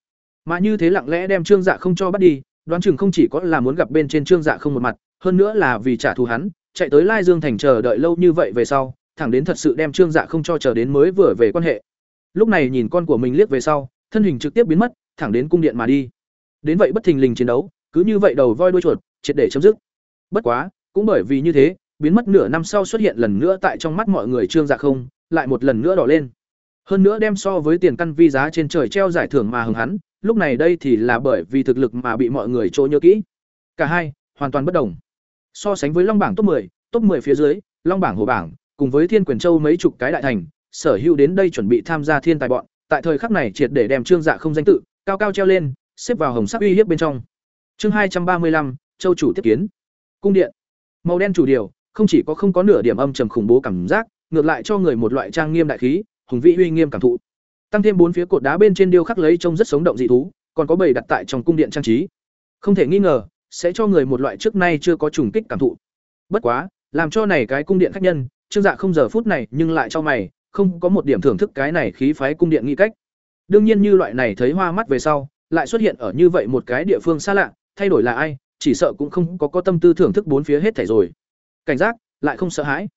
Mà như thế lặng lẽ đem trương dạ không cho bắt đi, đoán chừng không chỉ có là muốn gặp bên trên trương dạ không một mặt, hơn nữa là vì trả thù hắn, chạy tới lai dương thành chờ đợi lâu như vậy về sau, thẳng đến thật sự đem trương dạ không cho chờ đến mới vừa về quan hệ. Lúc này nhìn con của mình liếc về sau, thân hình trực tiếp biến mất, thẳng đến cung điện mà đi. Đến vậy bất thình lình chiến đấu, cứ như vậy đầu voi đuôi chuột, triệt để chấm dứt bất quá cũng bởi vì như thế biến mất nửa năm sau xuất hiện lần nữa tại trong mắt mọi người trương dạ không lại một lần nữa đỏ lên. Hơn nữa đem so với tiền căn vi giá trên trời treo giải thưởng mà hứng hắn lúc này đây thì là bởi vì thực lực mà bị mọi người trôi nhớ kỹ. Cả hai hoàn toàn bất đồng. So sánh với long bảng top 10, top 10 phía dưới long bảng hồ bảng cùng với thiên quyền châu mấy chục cái đại thành sở hữu đến đây chuẩn bị tham gia thiên tài bọn tại thời khắc này triệt để đem trương dạ không danh tự cao cao treo lên xếp vào hồng sắc uy hiếp bên trong. Chương hai trăm ba mươi lăm châu chủ tiếp kiến cung điện. Màu đen chủ điều, không chỉ có không có nửa điểm âm trầm khủng bố cảm giác, ngược lại cho người một loại trang nghiêm đại khí, hùng vĩ uy nghiêm cảm thụ. Tăng thêm bốn phía cột đá bên trên điêu khắc lấy trông rất sống động dị thú, còn có bầy đặt tại trong cung điện trang trí. Không thể nghi ngờ, sẽ cho người một loại trước nay chưa có trùng kích cảm thụ. Bất quá, làm cho này cái cung điện khách nhân, trương dạ không giờ phút này nhưng lại cho mày, không có một điểm thưởng thức cái này khí phái cung điện nghi cách. Đương nhiên như loại này thấy hoa mắt về sau, lại xuất hiện ở như vậy một cái địa phương xa lạ, thay đổi là ai chỉ sợ cũng không có có tâm tư thưởng thức bốn phía hết thảy rồi. Cảnh giác, lại không sợ hãi.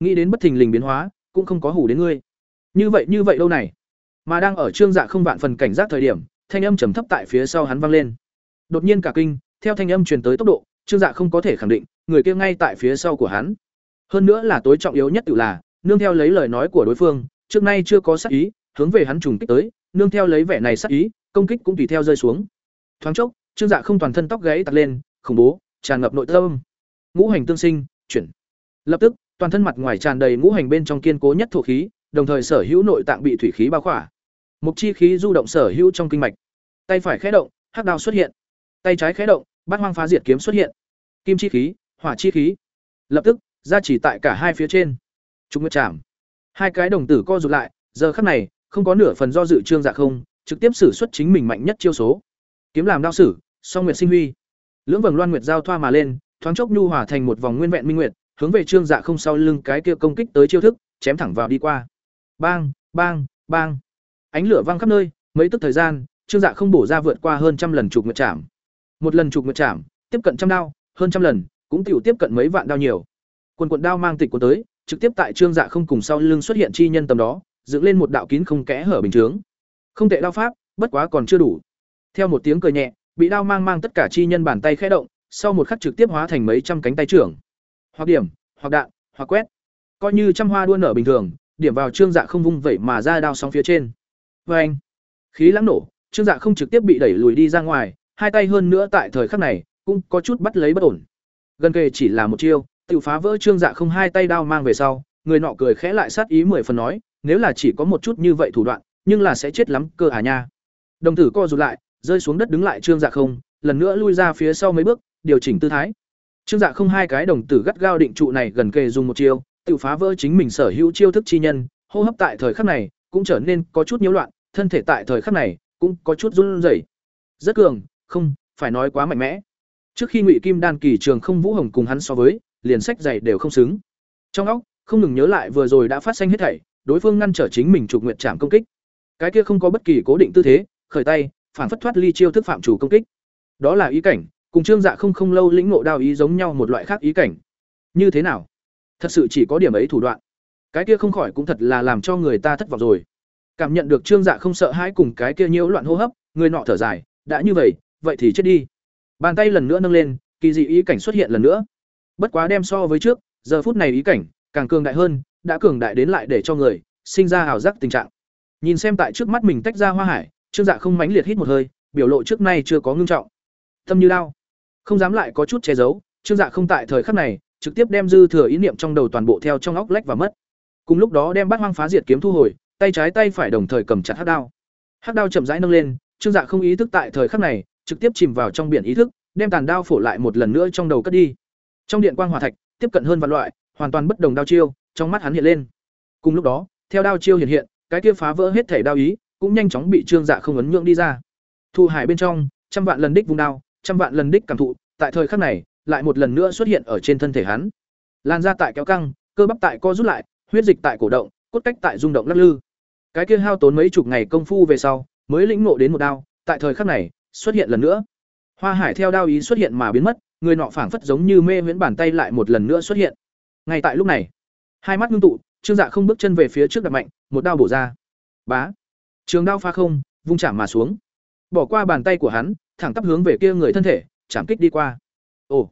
Nghĩ đến bất thình lình biến hóa, cũng không có hù đến ngươi. Như vậy như vậy đâu này. Mà đang ở trương dạ không vạn phần cảnh giác thời điểm, thanh âm trầm thấp tại phía sau hắn vang lên. Đột nhiên cả kinh, theo thanh âm truyền tới tốc độ, trương dạ không có thể khẳng định, người kia ngay tại phía sau của hắn. Hơn nữa là tối trọng yếu nhất tự là, nương theo lấy lời nói của đối phương, trước nay chưa có sát ý, hướng về hắn trùng kích tới, nương theo lấy vẻ này sát ý, công kích cũng tùy theo rơi xuống. Thoáng chốc trương dạ không toàn thân tóc gáy tạt lên, khủng bố, tràn ngập nội tâm. Ngũ hành tương sinh, chuyển. Lập tức, toàn thân mặt ngoài tràn đầy ngũ hành bên trong kiên cố nhất thổ khí, đồng thời sở hữu nội tạng bị thủy khí bao khỏa. Mục chi khí du động sở hữu trong kinh mạch. Tay phải khé động, hắc đao xuất hiện. Tay trái khé động, bát hoang phá diệt kiếm xuất hiện. Kim chi khí, hỏa chi khí. Lập tức, ra chỉ tại cả hai phía trên. Chúng nguyệt chạm. Hai cái đồng tử co rụt lại, giờ khắc này, không có nửa phần do dự trương dạ không, trực tiếp sử xuất chính mình mạnh nhất chiêu số. Kiếm làm đao sử song nguyệt sinh huy. Lưỡng vầng loan nguyệt giao thoa mà lên, thoáng chốc nhu hòa thành một vòng nguyên vẹn minh nguyệt, hướng về trương dạ không sau lưng cái kia công kích tới chiêu thức, chém thẳng vào đi qua. Bang bang bang. Ánh lửa vang khắp nơi, mấy tức thời gian, trương dạ không bổ ra vượt qua hơn trăm lần trục nguyệt chạm. Một lần trục nguyệt chạm, tiếp cận trăm đao, hơn trăm lần, cũng tiểu tiếp cận mấy vạn đao nhiều. Quần quận đao mang tịch của tới, trực tiếp tại trương dạ không cùng sau lưng xuất hiện chi nhân tầm đó, dựng lên một đạo kín không kẽ hở bình chướng. Không tệ đao pháp, bất quá còn chưa đủ. Theo một tiếng cười nhẹ bị đao mang mang tất cả chi nhân bàn tay khẽ động, sau một khắc trực tiếp hóa thành mấy trăm cánh tay trưởng. Hoặc điểm, hoặc đạn, hoặc quét. Coi như trăm hoa đua nở bình thường, điểm vào trương dạ không vung vẩy mà ra đao sóng phía trên. Oeng! khí lãng nổ, trương dạ không trực tiếp bị đẩy lùi đi ra ngoài, hai tay hơn nữa tại thời khắc này, cũng có chút bắt lấy bất ổn. Gần kề chỉ là một chiêu tiểu phá vỡ trương dạ không hai tay đao mang về sau, người nọ cười khẽ lại sát ý mười phần nói, nếu là chỉ có một chút như vậy thủ đoạn, nhưng là sẽ chết lắm cơ à nha. Đồng tử co rụt lại rơi xuống đất đứng lại trương dạ không, lần nữa lui ra phía sau mấy bước, điều chỉnh tư thái. Trương dạ không hai cái đồng tử gắt gao định trụ này gần kề dùng một chiêu, tự phá vỡ chính mình sở hữu chiêu thức chi nhân, hô hấp tại thời khắc này cũng trở nên có chút nhiễu loạn, thân thể tại thời khắc này cũng có chút run rẩy. Rất cường, không, phải nói quá mạnh mẽ. Trước khi ngụy kim đan kỳ trường không vũ hồng cùng hắn so với, liền sách dày đều không xứng. Trong óc, không ngừng nhớ lại vừa rồi đã phát sinh hết thảy, đối phương ngăn trở chính mình trục nguyện trảm công kích. Cái kia không có bất kỳ cố định tư thế, khởi tay phản phất thoát ly chiêu thức phạm chủ công kích. Đó là ý cảnh, cùng trương dạ không không lâu lĩnh ngộ đao ý giống nhau một loại khác ý cảnh. Như thế nào? Thật sự chỉ có điểm ấy thủ đoạn. Cái kia không khỏi cũng thật là làm cho người ta thất vọng rồi. Cảm nhận được trương dạ không sợ hãi cùng cái kia nhiễu loạn hô hấp, người nọ thở dài, đã như vậy vậy thì chết đi. Bàn tay lần nữa nâng lên, kỳ dị ý cảnh xuất hiện lần nữa. Bất quá đem so với trước, giờ phút này ý cảnh càng cường đại hơn, đã cường đại đến lại để cho người sinh ra ảo giác tình trạng. Nhìn xem tại trước mắt mình tách ra hoa hải trương dạ không mãnh liệt hít một hơi, biểu lộ trước nay chưa có ngưng trọng. Tâm như lao không dám lại có chút che giấu, trương dạ không tại thời khắc này, trực tiếp đem dư thừa ý niệm trong đầu toàn bộ theo trong óc lách và mất. Cùng lúc đó đem bát hoang phá diệt kiếm thu hồi, tay trái tay phải đồng thời cầm chặt hắc đao. Hắc đao chậm rãi nâng lên, trương dạ không ý thức tại thời khắc này, trực tiếp chìm vào trong biển ý thức, đem tàn đao phổ lại một lần nữa trong đầu cất đi. Trong điện quang hỏa thạch, tiếp cận hơn vạn loại, hoàn toàn bất đồng đao chiêu, trong mắt hắn hiện lên. Cùng lúc đó, theo đao chiêu hiện hiện, cái kia phá vỡ hết thể đao ý cũng nhanh chóng bị trương dạ không ấn nhượng đi ra. Thu hải bên trong, trăm vạn lần đích vùng đao, trăm vạn lần đích cảm thụ, tại thời khắc này, lại một lần nữa xuất hiện ở trên thân thể hắn. Lan ra tại kéo căng, cơ bắp tại co rút lại, huyết dịch tại cổ động, cốt cách tại rung động lắc lư. Cái kia hao tốn mấy chục ngày công phu về sau, mới lĩnh ngộ đến một đao, tại thời khắc này, xuất hiện lần nữa. Hoa hải theo đao ý xuất hiện mà biến mất, người nọ phảng phất giống như mê miễn bàn tay lại một lần nữa xuất hiện. Ngay tại lúc này, hai mắt ngưng tụ, trương dạ không bước chân về phía trước đặt mạnh, một đao bổ ra. Bá! Trường đao pha không, vung chạm mà xuống. Bỏ qua bàn tay của hắn, thẳng tắp hướng về kia người thân thể, chạm kích đi qua. Ồ,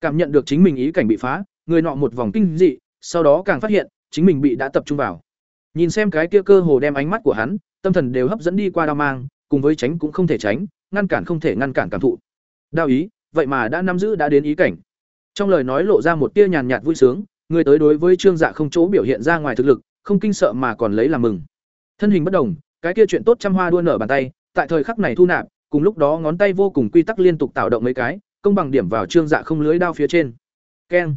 cảm nhận được chính mình ý cảnh bị phá, người nọ một vòng kinh dị, sau đó càng phát hiện, chính mình bị đã tập trung vào. Nhìn xem cái kia cơ hồ đem ánh mắt của hắn, tâm thần đều hấp dẫn đi qua đao mang, cùng với tránh cũng không thể tránh, ngăn cản không thể ngăn cản cảm thụ. Đao ý, vậy mà đã nắm giữ đã đến ý cảnh. Trong lời nói lộ ra một tia nhàn nhạt vui sướng, người tới đối với trương dạ không chỗ biểu hiện ra ngoài thực lực, không kinh sợ mà còn lấy làm mừng. Thân hình bất đồng cái kia chuyện tốt trăm hoa đua nở bàn tay, tại thời khắc này thu nạp, cùng lúc đó ngón tay vô cùng quy tắc liên tục tạo động mấy cái, công bằng điểm vào trương dạ không lưới đao phía trên. Keng.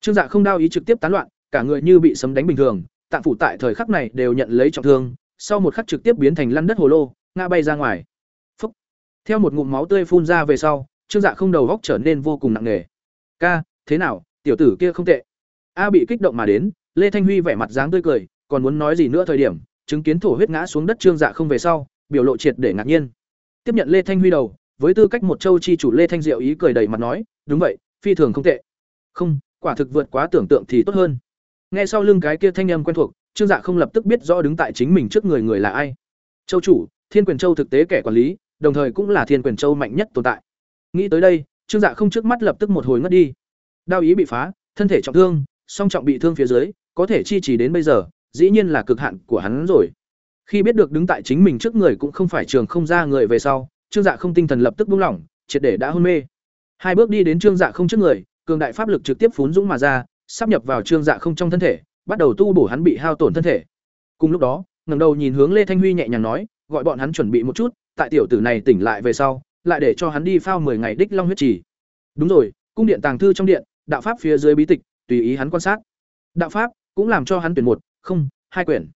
Trương dạ không đao ý trực tiếp tán loạn, cả người như bị sấm đánh bình thường, tạng phủ tại thời khắc này đều nhận lấy trọng thương, sau một khắc trực tiếp biến thành lăn đất hồ lô, ngã bay ra ngoài. Phúc. theo một ngụm máu tươi phun ra về sau, trương dạ không đầu góc trở nên vô cùng nặng nề. Ca, thế nào? Tiểu tử kia không tệ. A bị kích động mà đến, lê thanh huy vẻ mặt dáng tươi cười, còn muốn nói gì nữa thời điểm chứng kiến thổ huyết ngã xuống đất trương dạ không về sau biểu lộ triệt để ngạc nhiên tiếp nhận lê thanh huy đầu với tư cách một châu chi chủ Lê Thanh Diệu ý cười đầy mặt nói, "Đúng vậy, phi thường không tệ." "Không, quả thực vượt quá tưởng tượng thì tốt hơn." Nghe sau lưng cái kia thanh âm quen thuộc, Trương Dạ không lập tức biết rõ đứng tại chính mình trước người người là ai. Châu chủ, Thiên Quyền Châu thực tế kẻ quản lý, đồng thời cũng là Thiên Quyền Châu mạnh nhất tồn tại. Nghĩ tới đây, Trương Dạ không trước mắt lập tức một hồi ngất đi. Đao ý bị phá, thân thể trọng thương, song trọng bị thương phía dưới, có thể chi trì đến bây giờ, dĩ nhiên là cực hạn của hắn rồi. Khi biết được đứng tại chính mình trước người cũng không phải trường không ra người về sau, Trương Dạ không tinh thần lập tức buông lỏng, triệt để đã hôn mê. Hai bước đi đến Trương Dạ không trước người, cường đại pháp lực trực tiếp phún dũng mà ra, sắp nhập vào Trương Dạ không trong thân thể, bắt đầu tu bổ hắn bị hao tổn thân thể. Cùng lúc đó, ngẩng đầu nhìn hướng Lê Thanh Huy nhẹ nhàng nói, gọi bọn hắn chuẩn bị một chút, tại tiểu tử này tỉnh lại về sau, lại để cho hắn đi phao 10 ngày đích long huyết trì. Đúng rồi, cung điện tàng thư trong điện, đạo pháp phía dưới bí tịch, tùy ý hắn quan sát. Đạo pháp cũng làm cho hắn tuyển một, không, hai quyển.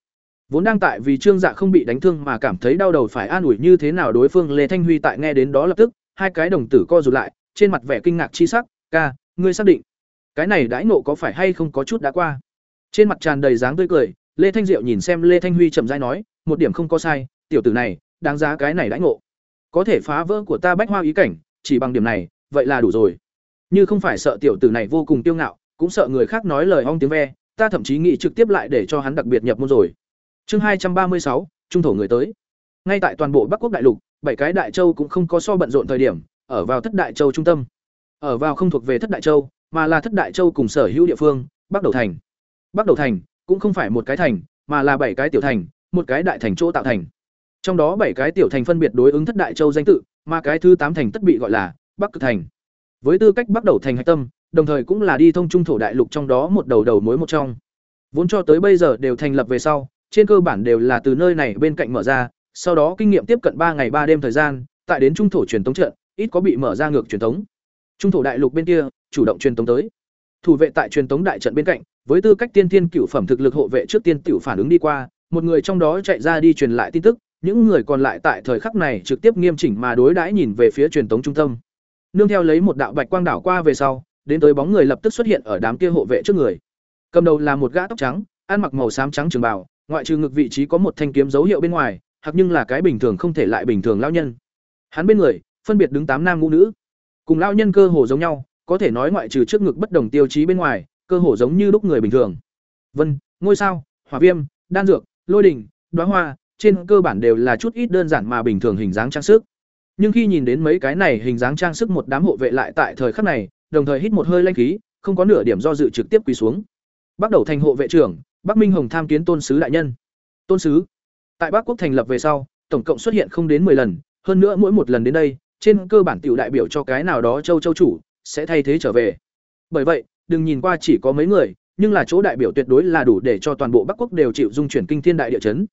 Vốn đang tại vì Trương Dạ không bị đánh thương mà cảm thấy đau đầu phải an ủi như thế nào đối phương Lê Thanh Huy tại nghe đến đó lập tức, hai cái đồng tử co rụt lại, trên mặt vẻ kinh ngạc chi sắc, "Ca, ngươi xác định? Cái này đãi nộ có phải hay không có chút đã qua?" Trên mặt tràn đầy dáng tươi cười, Lê Thanh Diệu nhìn xem Lê Thanh Huy chậm rãi nói, "Một điểm không có sai, tiểu tử này, đáng giá cái này đãi ngộ. Có thể phá vỡ của ta bách hoa ý cảnh, chỉ bằng điểm này, vậy là đủ rồi. Như không phải sợ tiểu tử này vô cùng tiêu ngạo, cũng sợ người khác nói lời ong tiếng ve, ta thậm chí nghĩ trực tiếp lại để cho hắn đặc biệt nhập môn rồi." Chương hai trăm ba mươi sáu, trung thổ người tới. Ngay tại toàn bộ Bắc Quốc đại lục, bảy cái đại châu cũng không có so bận rộn thời điểm, ở vào thất đại châu trung tâm. Ở vào không thuộc về thất đại châu, mà là thất đại châu cùng sở hữu địa phương, Bắc Đầu thành. Bắc Đầu thành cũng không phải một cái thành, mà là bảy cái tiểu thành, một cái đại thành chỗ tạo thành. Trong đó bảy cái tiểu thành phân biệt đối ứng thất đại châu danh tự, mà cái thứ tám thành tất bị gọi là Bắc Cực thành. Với tư cách Bắc Đầu thành hạch tâm, đồng thời cũng là đi thông trung thổ đại lục trong đó một đầu đầu mối một trong. Vốn cho tới bây giờ đều thành lập về sau, trên cơ bản đều là từ nơi này bên cạnh mở ra, sau đó kinh nghiệm tiếp cận ba ngày ba đêm thời gian, tại đến trung thổ truyền tống trận, ít có bị mở ra ngược truyền tống. Trung thổ đại lục bên kia, chủ động truyền tống tới. Thủ vệ tại truyền tống đại trận bên cạnh, với tư cách tiên tiên cửu phẩm thực lực hộ vệ trước tiên tiểu phản ứng đi qua, một người trong đó chạy ra đi truyền lại tin tức, những người còn lại tại thời khắc này trực tiếp nghiêm chỉnh mà đối đãi nhìn về phía truyền tống trung tâm. Nương theo lấy một đạo bạch quang đảo qua về sau, đến tới bóng người lập tức xuất hiện ở đám kia hộ vệ trước người. Cầm đầu là một gã tóc trắng, ăn mặc màu xám trắng trường bảo, ngoại trừ ngực vị trí có một thanh kiếm dấu hiệu bên ngoài, hoặc nhưng là cái bình thường không thể lại bình thường lão nhân. Hắn bên người, phân biệt đứng tám nam ngũ nữ. Cùng lão nhân cơ hồ giống nhau, có thể nói ngoại trừ trước ngực bất đồng tiêu chí bên ngoài, cơ hồ giống như đúc người bình thường. Vân, ngôi sao, hỏa viêm, đan dược, lôi đỉnh, đoá hoa, trên cơ bản đều là chút ít đơn giản mà bình thường hình dáng trang sức. Nhưng khi nhìn đến mấy cái này hình dáng trang sức một đám hộ vệ lại tại thời khắc này, đồng thời hít một hơi lanh khí, không có nửa điểm do dự trực tiếp quỳ xuống. Bắt đầu thành hộ vệ trưởng, Bắc Minh Hồng tham kiến tôn sứ đại nhân. Tôn sứ. Tại Bắc Quốc thành lập về sau, tổng cộng xuất hiện không đến 10 lần, hơn nữa mỗi một lần đến đây, trên cơ bản tiểu đại biểu cho cái nào đó châu châu chủ sẽ thay thế trở về. Bởi vậy, đừng nhìn qua chỉ có mấy người, nhưng là chỗ đại biểu tuyệt đối là đủ để cho toàn bộ Bắc Quốc đều chịu dung chuyển kinh thiên đại địa chấn.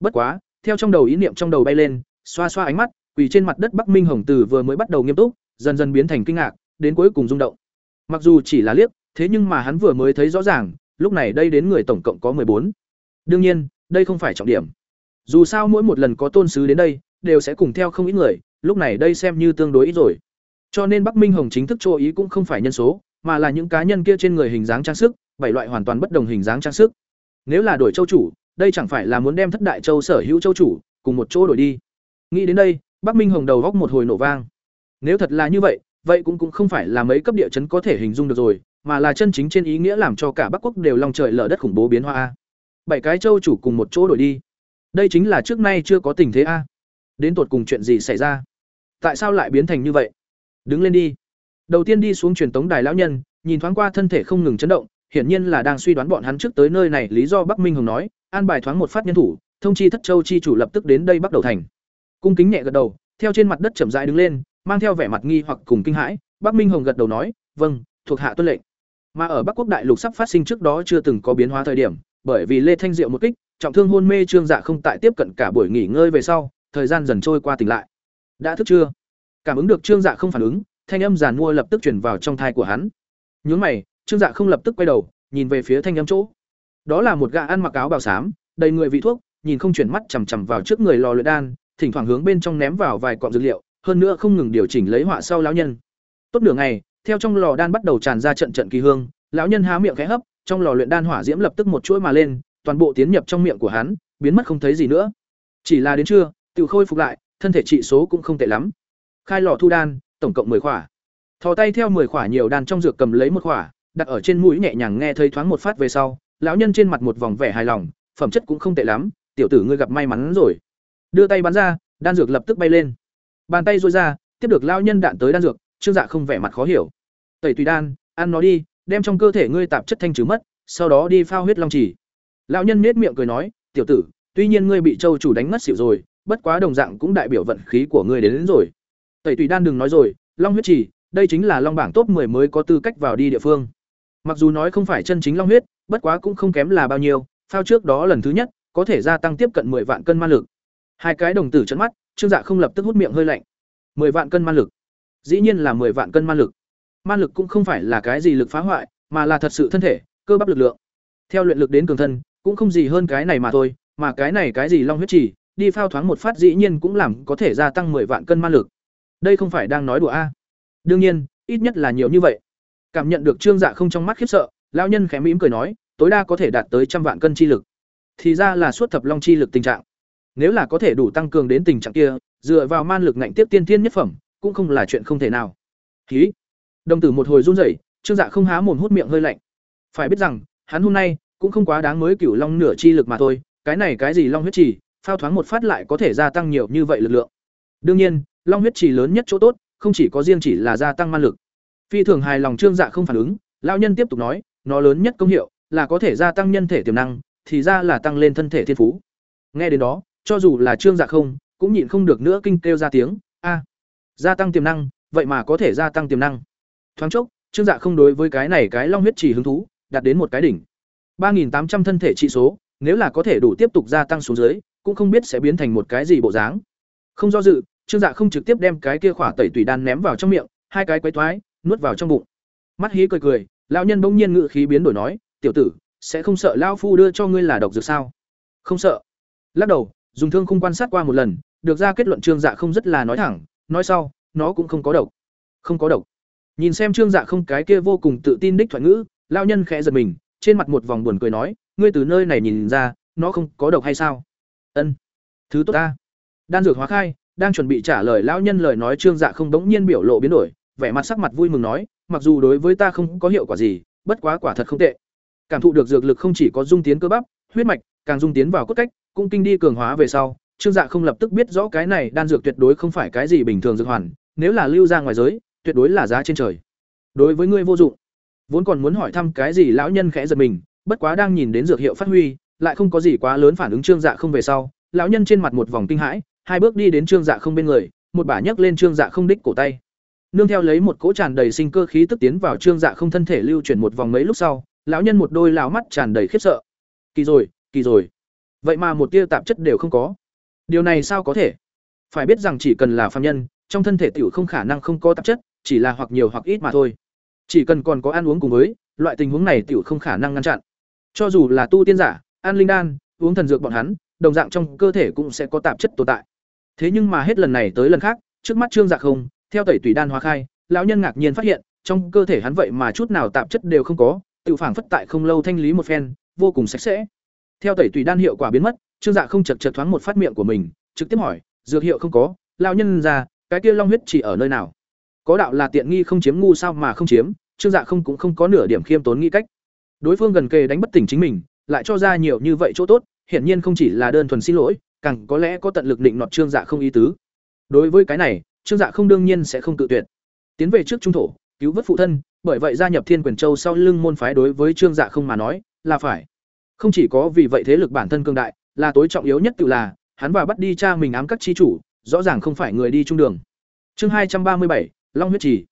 Bất quá, theo trong đầu ý niệm trong đầu bay lên, xoa xoa ánh mắt, quỳ trên mặt đất Bắc Minh Hồng Từ vừa mới bắt đầu nghiêm túc, dần dần biến thành kinh ngạc, đến cuối cùng rung động. Mặc dù chỉ là liếc, thế nhưng mà hắn vừa mới thấy rõ ràng, lúc này đây đến người tổng cộng có bốn. Đương nhiên, đây không phải trọng điểm. Dù sao mỗi một lần có tôn sứ đến đây, đều sẽ cùng theo không ít người, lúc này đây xem như tương đối ít rồi. Cho nên Bắc Minh Hồng chính thức cho ý cũng không phải nhân số, mà là những cá nhân kia trên người hình dáng trang sức, bảy loại hoàn toàn bất đồng hình dáng trang sức. Nếu là đổi châu chủ, đây chẳng phải là muốn đem thất đại châu sở hữu châu chủ cùng một chỗ đổi đi. Nghĩ đến đây, Bắc Minh Hồng đầu góc một hồi nổ vang. Nếu thật là như vậy, vậy cũng cũng không phải là mấy cấp địa chấn có thể hình dung được rồi, mà là chân chính trên ý nghĩa làm cho cả Bắc Quốc đều long trời lở đất khủng bố biến hóa a. Bảy cái châu chủ cùng một chỗ đổi đi. Đây chính là trước nay chưa có tình thế a. Đến tột cùng chuyện gì xảy ra? Tại sao lại biến thành như vậy? Đứng lên đi. Đầu tiên đi xuống truyền tống đài lão nhân, nhìn thoáng qua thân thể không ngừng chấn động, hiển nhiên là đang suy đoán bọn hắn trước tới nơi này lý do Bắc Minh Hồng nói, an bài thoáng một phát nhân thủ, thông chi Thất Châu chi chủ lập tức đến đây bắt đầu thành. Cung kính nhẹ gật đầu, theo trên mặt đất chậm rãi đứng lên, mang theo vẻ mặt nghi hoặc cùng kinh hãi, Bắc Minh Hồng gật đầu nói, "Vâng, thuộc hạ tuân lệnh." Mà ở Bắc Quốc đại lục sắp phát sinh trước đó chưa từng có biến hóa thời điểm, bởi vì Lê Thanh Diệu một kích, trọng thương hôn mê Trương Dạ không tại tiếp cận cả buổi nghỉ ngơi về sau, thời gian dần trôi qua tỉnh lại. Đã thức chưa? Cảm ứng được Trương Dạ không phản ứng, thanh âm giàn mua lập tức truyền vào trong thai của hắn. Nhướng mày, Trương Dạ không lập tức quay đầu, nhìn về phía thanh âm chỗ. Đó là một gã ăn mặc áo bào xám, đầy người vị thuốc, nhìn không chuyển mắt chằm chằm vào trước người lò luyện đan, thỉnh thoảng hướng bên trong ném vào vài cọng dược liệu, hơn nữa không ngừng điều chỉnh lấy họa sau lão nhân. Tốt nửa ngày, theo trong lò đan bắt đầu tràn ra trận trận kỳ hương, lão nhân há miệng khẽ hấp, trong lò luyện đan hỏa diễm lập tức một chuỗi mà lên, toàn bộ tiến nhập trong miệng của hắn, biến mất không thấy gì nữa. Chỉ là đến trưa, tiểu khôi phục lại, thân thể trị số cũng không tệ lắm. khai lò thu đan tổng cộng 10 khỏa thò tay theo 10 khỏa nhiều đan trong dược cầm lấy một khỏa đặt ở trên mũi nhẹ nhàng nghe thấy thoáng một phát về sau lão nhân trên mặt một vòng vẻ hài lòng phẩm chất cũng không tệ lắm tiểu tử ngươi gặp may mắn rồi đưa tay bắn ra đan dược lập tức bay lên bàn tay duỗi ra tiếp được lao nhân đạn tới đan dược trương dạ không vẻ mặt khó hiểu. Tẩy tùy đan ăn nó đi đem trong cơ thể ngươi tạp chất thanh trừ mất sau đó đi phao huyết long chỉ lão nhân nết miệng cười nói tiểu tử tuy nhiên ngươi bị châu chủ đánh mất xỉu rồi bất quá đồng dạng cũng đại biểu vận khí của ngươi đến, đến rồi. Tẩy tùy đan đừng nói rồi long huyết chỉ đây chính là long bảng top 10 mới có tư cách vào đi địa phương. Mặc dù nói không phải chân chính long huyết bất quá cũng không kém là bao nhiêu phao trước đó lần thứ nhất có thể gia tăng tiếp cận 10 vạn cân ma lực. Hai cái đồng tử chấn mắt trương dạ không lập tức hút miệng hơi lạnh. 10 vạn cân ma lực. Dĩ nhiên là 10 vạn cân ma lực. Ma lực cũng không phải là cái gì lực phá hoại, mà là thật sự thân thể, cơ bắp lực lượng. Theo luyện lực đến cường thân, cũng không gì hơn cái này mà thôi, mà cái này cái gì long huyết chỉ, đi phao thoáng một phát dĩ nhiên cũng làm có thể gia tăng 10 vạn cân ma lực. Đây không phải đang nói đùa a? Đương nhiên, ít nhất là nhiều như vậy. Cảm nhận được trương dạ không trong mắt khiếp sợ, lão nhân khẽ mỉm cười nói, tối đa có thể đạt tới trăm vạn cân chi lực. Thì ra là suốt thập long chi lực tình trạng nếu là có thể đủ tăng cường đến tình trạng kia, dựa vào man lực ngạnh tiếp tiên thiên nhất phẩm, cũng không là chuyện không thể nào. Khí đồng tử một hồi run rẩy, trương dạ không há mồm hút miệng hơi lạnh. Phải biết rằng, hắn hôm nay cũng không quá đáng mới cửu long nửa chi lực mà thôi, cái này cái gì long huyết trì, phao thoáng một phát lại có thể gia tăng nhiều như vậy lực lượng. Đương nhiên, long huyết trì lớn nhất chỗ tốt, không chỉ có riêng chỉ là gia tăng man lực. Phi thường hài lòng trương dạ không phản ứng, lão nhân tiếp tục nói, nó lớn nhất công hiệu là có thể gia tăng nhân thể tiềm năng, thì ra là tăng lên thân thể thiên phú. Nghe đến đó cho dù là trương dạ không, cũng nhịn không được nữa kinh kêu ra tiếng, a, gia tăng tiềm năng, vậy mà có thể gia tăng tiềm năng. Thoáng chốc, trương dạ không đối với cái này cái long huyết chỉ hứng thú, đạt đến một cái đỉnh. ba nghìn tám trăm thân thể trị số, nếu là có thể đủ tiếp tục gia tăng xuống dưới, cũng không biết sẽ biến thành một cái gì bộ dáng. Không do dự, trương dạ không trực tiếp đem cái kia khỏa tẩy tùy đan ném vào trong miệng, hai cái quấy thoái, nuốt vào trong bụng. Mắt hí cười cười, lão nhân bỗng nhiên ngự khí biến đổi nói, tiểu tử, sẽ không sợ lão phu đưa cho ngươi là độc dược sao? Không sợ. Lắc đầu dùng thương khung quan sát qua một lần, được ra kết luận trương dạ không rất là nói thẳng, nói sau, nó cũng không có độc. Không có độc. Nhìn xem trương dạ không cái kia vô cùng tự tin đích thoại ngữ, lão nhân khẽ giật mình, trên mặt một vòng buồn cười nói, ngươi từ nơi này nhìn ra, nó không có độc hay sao? Ân, thứ tốt ta. Đan dược hóa khai đang chuẩn bị trả lời lão nhân lời nói, trương dạ không bỗng nhiên biểu lộ biến đổi, vẻ mặt sắc mặt vui mừng nói, mặc dù đối với ta không có hiệu quả gì, bất quá quả thật không tệ. Cảm thụ được dược lực không chỉ có dung tiến cơ bắp, huyết mạch, càng dung tiến vào cốt cách cũng kinh đi cường hóa về sau, trương dạ không lập tức biết rõ cái này đan dược tuyệt đối không phải cái gì bình thường dược hoàn, nếu là lưu ra ngoài giới, tuyệt đối là giá trên trời. Đối với ngươi vô dụng. Vốn còn muốn hỏi thăm cái gì lão nhân khẽ giật mình, bất quá đang nhìn đến dược hiệu phát huy, lại không có gì quá lớn phản ứng trương dạ không về sau, lão nhân trên mặt một vòng kinh hãi, hai bước đi đến trương dạ không bên người, một bả nhấc lên trương dạ không đích cổ tay. Nương theo lấy một cỗ tràn đầy sinh cơ khí tức tiến vào trương dạ không thân thể lưu chuyển một vòng mấy lúc sau, lão nhân một đôi lão mắt tràn đầy khiếp sợ. Kỳ rồi kỳ rồi vậy mà một tia tạp chất đều không có. Điều này sao có thể? Phải biết rằng chỉ cần là phạm nhân, trong thân thể tiểu không khả năng không có tạp chất, chỉ là hoặc nhiều hoặc ít mà thôi. Chỉ cần còn có ăn uống cùng với, loại tình huống này tiểu không khả năng ngăn chặn. Cho dù là tu tiên giả, ăn linh đan, uống thần dược bọn hắn, đồng dạng trong cơ thể cũng sẽ có tạp chất tồn tại. Thế nhưng mà hết lần này tới lần khác, trước mắt trương dạ không, theo tẩy tùy đan hóa khai, lão nhân ngạc nhiên phát hiện, trong cơ thể hắn vậy mà chút nào tạp chất đều không có tự phản phất tại không lâu thanh lý một phen, vô cùng sạch sẽ theo tẩy tùy đan hiệu quả biến mất, trương dạ không chật chật thoáng một phát miệng của mình, trực tiếp hỏi, dược hiệu không có, lão nhân ra, cái kia long huyết chỉ ở nơi nào? Có đạo là tiện nghi không chiếm ngu sao mà không chiếm. Trương dạ không cũng không có nửa điểm khiêm tốn nghĩ cách. Đối phương gần kề đánh bất tỉnh chính mình, lại cho ra nhiều như vậy chỗ tốt, hiển nhiên không chỉ là đơn thuần xin lỗi, càng có lẽ có tận lực định nọt trương dạ không ý tứ. Đối với cái này, trương dạ không đương nhiên sẽ không tự tuyệt. Tiến về trước trung thổ, cứu vớt phụ thân, bởi vậy gia nhập thiên quyền châu sau lưng môn phái đối với trương dạ không mà nói, là phải không chỉ có vì vậy thế lực bản thân cương đại, là tối trọng yếu nhất tự là, hắn và bắt đi cha mình ám các chi chủ, rõ ràng không phải người đi trung đường. Chương hai trăm ba mươi bảy, long huyết trì.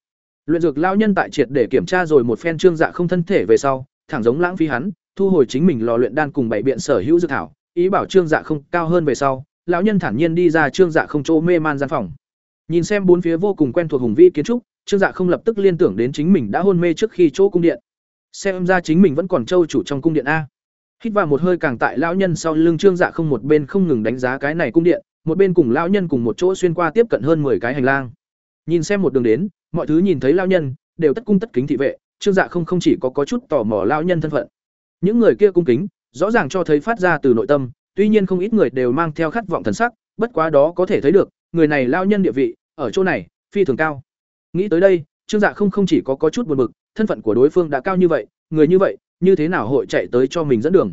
Luyện dược lao nhân tại triệt để kiểm tra rồi một phen trương dạ không thân thể về sau, thẳng giống lãng phí hắn, thu hồi chính mình lò luyện đan cùng bảy biện sở hữu dược thảo, ý bảo trương dạ không cao hơn về sau, lão nhân thản nhiên đi ra trương dạ không chỗ mê man gian phòng. Nhìn xem bốn phía vô cùng quen thuộc hùng vĩ kiến trúc, trương dạ không lập tức liên tưởng đến chính mình đã hôn mê trước khi chỗ cung điện. Xem ra chính mình vẫn còn châu chủ trong cung điện a hít vào một hơi càng tại lão nhân sau lưng trương dạ không một bên không ngừng đánh giá cái này cung điện, một bên cùng lão nhân cùng một chỗ xuyên qua tiếp cận hơn 10 cái hành lang. Nhìn xem một đường đến, mọi thứ nhìn thấy lão nhân, đều tất cung tất kính thị vệ, trương dạ không không chỉ có có chút tò mò lão nhân thân phận. Những người kia cung kính, rõ ràng cho thấy phát ra từ nội tâm, tuy nhiên không ít người đều mang theo khát vọng thần sắc, bất quá đó có thể thấy được, người này lão nhân địa vị, ở chỗ này, phi thường cao. Nghĩ tới đây, trương dạ không không chỉ có có chút buồn bực, thân phận của đối phương đã cao như vậy, người như vậy như thế nào hội chạy tới cho mình dẫn đường?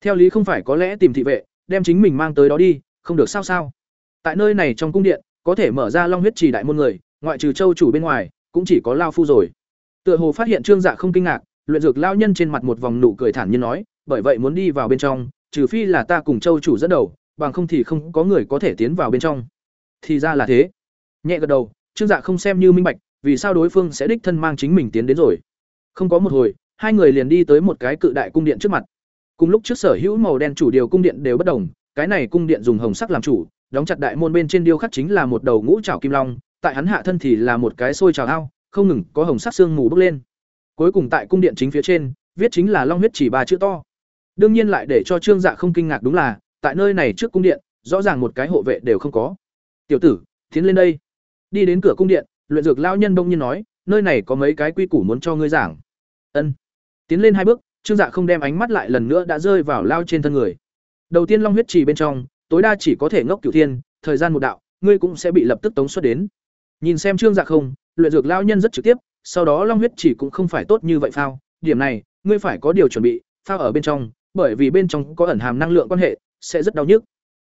Theo lý không phải có lẽ tìm thị vệ, đem chính mình mang tới đó đi, không được sao sao? Tại nơi này trong cung điện, có thể mở ra long huyết trì đại môn người, ngoại trừ châu chủ bên ngoài, cũng chỉ có lao phu rồi. Tựa hồ phát hiện trương dạ không kinh ngạc, luyện dược lao nhân trên mặt một vòng nụ cười thản nhiên nói, bởi vậy muốn đi vào bên trong, trừ phi là ta cùng châu chủ dẫn đầu, bằng không thì không có người có thể tiến vào bên trong. Thì ra là thế. Nhẹ gật đầu, trương dạ không xem như minh bạch, vì sao đối phương sẽ đích thân mang chính mình tiến đến rồi. Không có một hồi hai người liền đi tới một cái cự đại cung điện trước mặt. Cùng lúc trước sở hữu màu đen chủ điều cung điện đều bất đồng, cái này cung điện dùng hồng sắc làm chủ, đóng chặt đại môn bên trên điêu khắc chính là một đầu ngũ trảo kim long, tại hắn hạ thân thì là một cái xôi trào ao, không ngừng có hồng sắc xương mù bốc lên. Cuối cùng tại cung điện chính phía trên, viết chính là long huyết chỉ ba chữ to. Đương nhiên lại để cho trương dạ không kinh ngạc đúng là, tại nơi này trước cung điện, rõ ràng một cái hộ vệ đều không có. Tiểu tử, tiến lên đây. Đi đến cửa cung điện, luyện dược lao nhân đông nhiên nói, nơi này có mấy cái quy củ muốn cho ngươi giảng. Ân tiến lên hai bước, trương dạ không đem ánh mắt lại lần nữa đã rơi vào lao trên thân người. Đầu tiên long huyết trì bên trong, tối đa chỉ có thể ngốc cửu thiên, thời gian một đạo, ngươi cũng sẽ bị lập tức tống xuất đến. Nhìn xem trương dạ không, luyện dược lao nhân rất trực tiếp, sau đó long huyết chỉ cũng không phải tốt như vậy phao. Điểm này, ngươi phải có điều chuẩn bị, phao ở bên trong, bởi vì bên trong có ẩn hàm năng lượng quan hệ, sẽ rất đau nhức.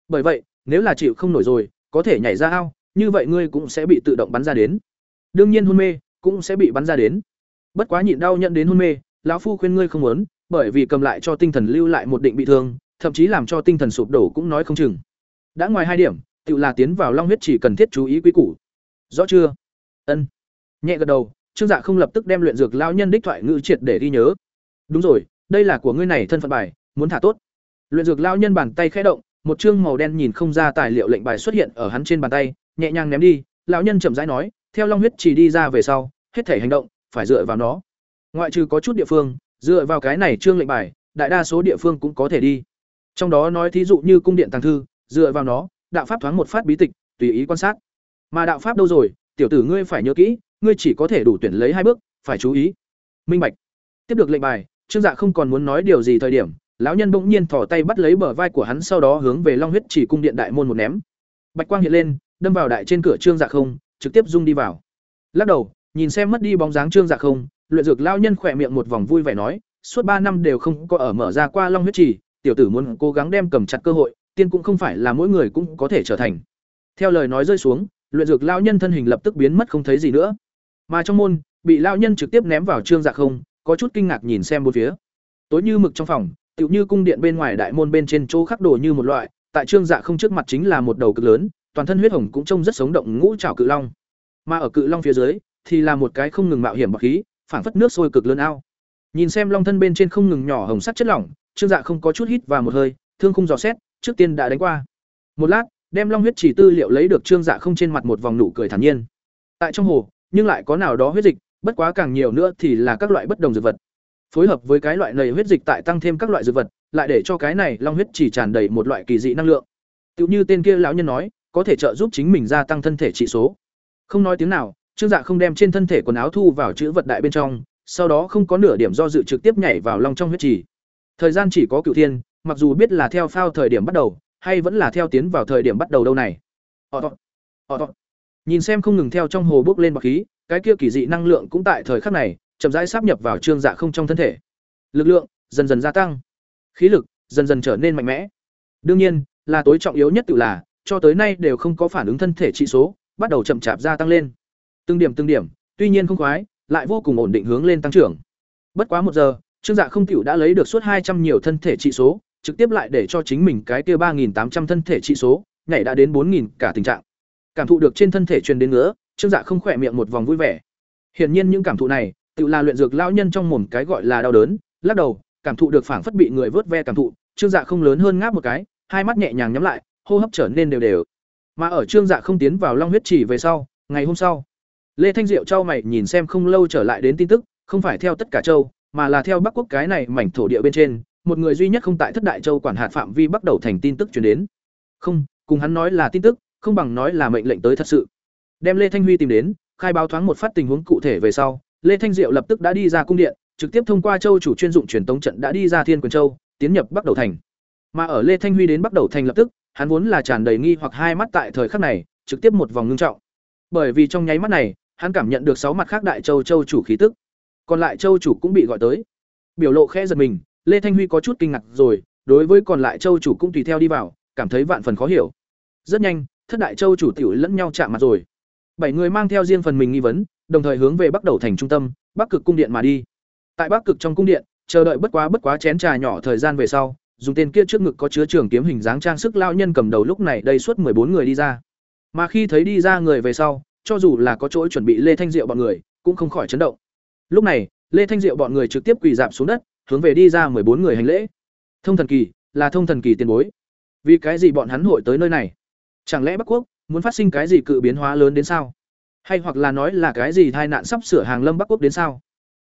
Bởi vậy, nếu là chịu không nổi rồi, có thể nhảy ra ao, như vậy ngươi cũng sẽ bị tự động bắn ra đến. Đương nhiên hôn mê cũng sẽ bị bắn ra đến. Bất quá nhịn đau nhận đến hôn mê lão phu khuyên ngươi không muốn, bởi vì cầm lại cho tinh thần lưu lại một định bị thương, thậm chí làm cho tinh thần sụp đổ cũng nói không chừng. Đã ngoài hai điểm, tự là tiến vào long huyết chỉ cần thiết chú ý quý củ. Rõ chưa? Ân. Nhẹ gật đầu, trương dạ không lập tức đem luyện dược lao nhân đích thoại ngữ triệt để ghi nhớ. Đúng rồi, đây là của ngươi này thân phận bài, muốn thả tốt. Luyện dược lao nhân bàn tay khẽ động, một chương màu đen nhìn không ra tài liệu lệnh bài xuất hiện ở hắn trên bàn tay, nhẹ nhàng ném đi, lão nhân chậm rãi nói, theo long huyết chỉ đi ra về sau, hết thể hành động, phải dựa vào nó ngoại trừ có chút địa phương, dựa vào cái này trương lệnh bài, đại đa số địa phương cũng có thể đi. Trong đó nói thí dụ như cung điện tàng thư, dựa vào nó, đạo pháp thoáng một phát bí tịch, tùy ý quan sát. Mà đạo pháp đâu rồi? Tiểu tử ngươi phải nhớ kỹ, ngươi chỉ có thể đủ tuyển lấy hai bước, phải chú ý. Minh bạch. Tiếp được lệnh bài, trương dạ không còn muốn nói điều gì thời điểm, lão nhân bỗng nhiên thò tay bắt lấy bờ vai của hắn sau đó hướng về long huyết chỉ cung điện đại môn một ném. Bạch quang hiện lên, đâm vào đại trên cửa trương dạ không, trực tiếp rung đi vào. Lắc đầu, nhìn xem mất đi bóng dáng trương dạ không luyện dược lão nhân khỏe miệng một vòng vui vẻ nói, suốt ba năm đều không có ở mở ra qua long huyết chỉ tiểu tử muốn cố gắng đem cầm chặt cơ hội, tiên cũng không phải là mỗi người cũng có thể trở thành. Theo lời nói rơi xuống, luyện dược lão nhân thân hình lập tức biến mất không thấy gì nữa. Mà trong môn, bị lão nhân trực tiếp ném vào trương dạ không, có chút kinh ngạc nhìn xem bốn phía. Tối như mực trong phòng, tựu như cung điện bên ngoài đại môn bên trên chỗ khắc đồ như một loại, tại trương dạ không trước mặt chính là một đầu cực lớn, toàn thân huyết hồng cũng trông rất sống động ngũ trảo cự long. Mà ở cự long phía dưới, thì là một cái không ngừng mạo hiểm bọc khí phảng phất nước sôi cực lớn ao. Nhìn xem long thân bên trên không ngừng nhỏ hồng sắc chất lỏng, trương dạ không có chút hít vào một hơi, thương không dò xét, trước tiên đã đánh qua. Một lát, đem long huyết chỉ tư liệu lấy được trương dạ không trên mặt một vòng nụ cười thản nhiên. Tại trong hồ, nhưng lại có nào đó huyết dịch, bất quá càng nhiều nữa thì là các loại bất đồng dược vật. Phối hợp với cái loại này huyết dịch tại tăng thêm các loại dược vật, lại để cho cái này long huyết chỉ tràn đầy một loại kỳ dị năng lượng. Tựu như tên kia lão nhân nói, có thể trợ giúp chính mình gia tăng thân thể trị số. Không nói tiếng nào trương dạ không đem trên thân thể quần áo thu vào chữ vật đại bên trong, sau đó không có nửa điểm do dự trực tiếp nhảy vào long trong huyết trì. Thời gian chỉ có cựu thiên, mặc dù biết là theo phao thời điểm bắt đầu, hay vẫn là theo tiến vào thời điểm bắt đầu đâu này. Ọ ọ nhìn xem không ngừng theo trong hồ bốc lên bạc khí, cái kia kỳ dị năng lượng cũng tại thời khắc này, chậm rãi sáp nhập vào trương dạ không trong thân thể. Lực lượng dần dần gia tăng. Khí lực dần dần trở nên mạnh mẽ. Đương nhiên, là tối trọng yếu nhất tự là, cho tới nay đều không có phản ứng thân thể trị số, bắt đầu chậm chạp gia tăng lên từng điểm từng điểm, tuy nhiên không khoái, lại vô cùng ổn định hướng lên tăng trưởng. Bất quá một giờ, trương dạ không tiểu đã lấy được suốt hai trăm nhiều thân thể trị số, trực tiếp lại để cho chính mình cái kia ba nghìn tám trăm thân thể trị số, nhảy đã đến bốn nghìn cả tình trạng. Cảm thụ được trên thân thể truyền đến nữa trương dạ không khỏe miệng một vòng vui vẻ. Hiển nhiên những cảm thụ này, tự là luyện dược lão nhân trong mồm cái gọi là đau đớn, lắc đầu, cảm thụ được phảng phất bị người vớt ve cảm thụ, trương dạ không lớn hơn ngáp một cái, hai mắt nhẹ nhàng nhắm lại, hô hấp trở nên đều đều. Mà ở trương dạ không tiến vào long huyết chỉ về sau, ngày hôm sau lê thanh diệu trao mày nhìn xem không lâu trở lại đến tin tức không phải theo tất cả châu mà là theo bắc quốc cái này mảnh thổ địa bên trên một người duy nhất không tại thất đại châu quản hạt phạm vi bắt đầu thành tin tức truyền đến. Không cùng hắn nói là tin tức không bằng nói là mệnh lệnh tới thật sự. Đem lê thanh huy tìm đến khai báo thoáng một phát tình huống cụ thể về sau lê thanh diệu lập tức đã đi ra cung điện trực tiếp thông qua châu chủ chuyên dụng truyền tống trận đã đi ra thiên quyền châu tiến nhập bắc đầu thành. Mà ở lê thanh huy đến bắc đầu thành lập tức hắn vốn là tràn đầy nghi hoặc hai mắt tại thời khắc này trực tiếp một vòng ngưng trọng. Bởi vì trong nháy mắt này, hắn cảm nhận được sáu mặt khác đại châu châu chủ khí tức. Còn lại châu chủ cũng bị gọi tới. Biểu lộ khẽ giật mình, Lê Thanh Huy có chút kinh ngạc rồi, đối với còn lại châu chủ cũng tùy theo đi vào, cảm thấy vạn phần khó hiểu. Rất nhanh, thất đại châu chủ tiểu lẫn nhau chạm mặt rồi. Bảy người mang theo riêng phần mình nghi vấn, đồng thời hướng về Bắc Đầu thành trung tâm, Bắc Cực cung điện mà đi. Tại Bắc Cực trong cung điện, chờ đợi bất quá bất quá chén trà nhỏ thời gian về sau, dùng tên kia trước ngực có chứa trường kiếm hình dáng trang sức lao nhân cầm đầu lúc này đây suốt bốn người đi ra. Mà khi thấy đi ra người về sau, cho dù là có chỗ chuẩn bị Lê Thanh Diệu bọn người, cũng không khỏi chấn động. Lúc này, Lê Thanh Diệu bọn người trực tiếp quỳ dạp xuống đất, hướng về đi ra bốn người hành lễ. Thông thần kỳ, là thông thần kỳ tiền bối. Vì cái gì bọn hắn hội tới nơi này? Chẳng lẽ Bắc Quốc muốn phát sinh cái gì cự biến hóa lớn đến sao? Hay hoặc là nói là cái gì tai nạn sắp sửa hàng lâm Bắc Quốc đến sao?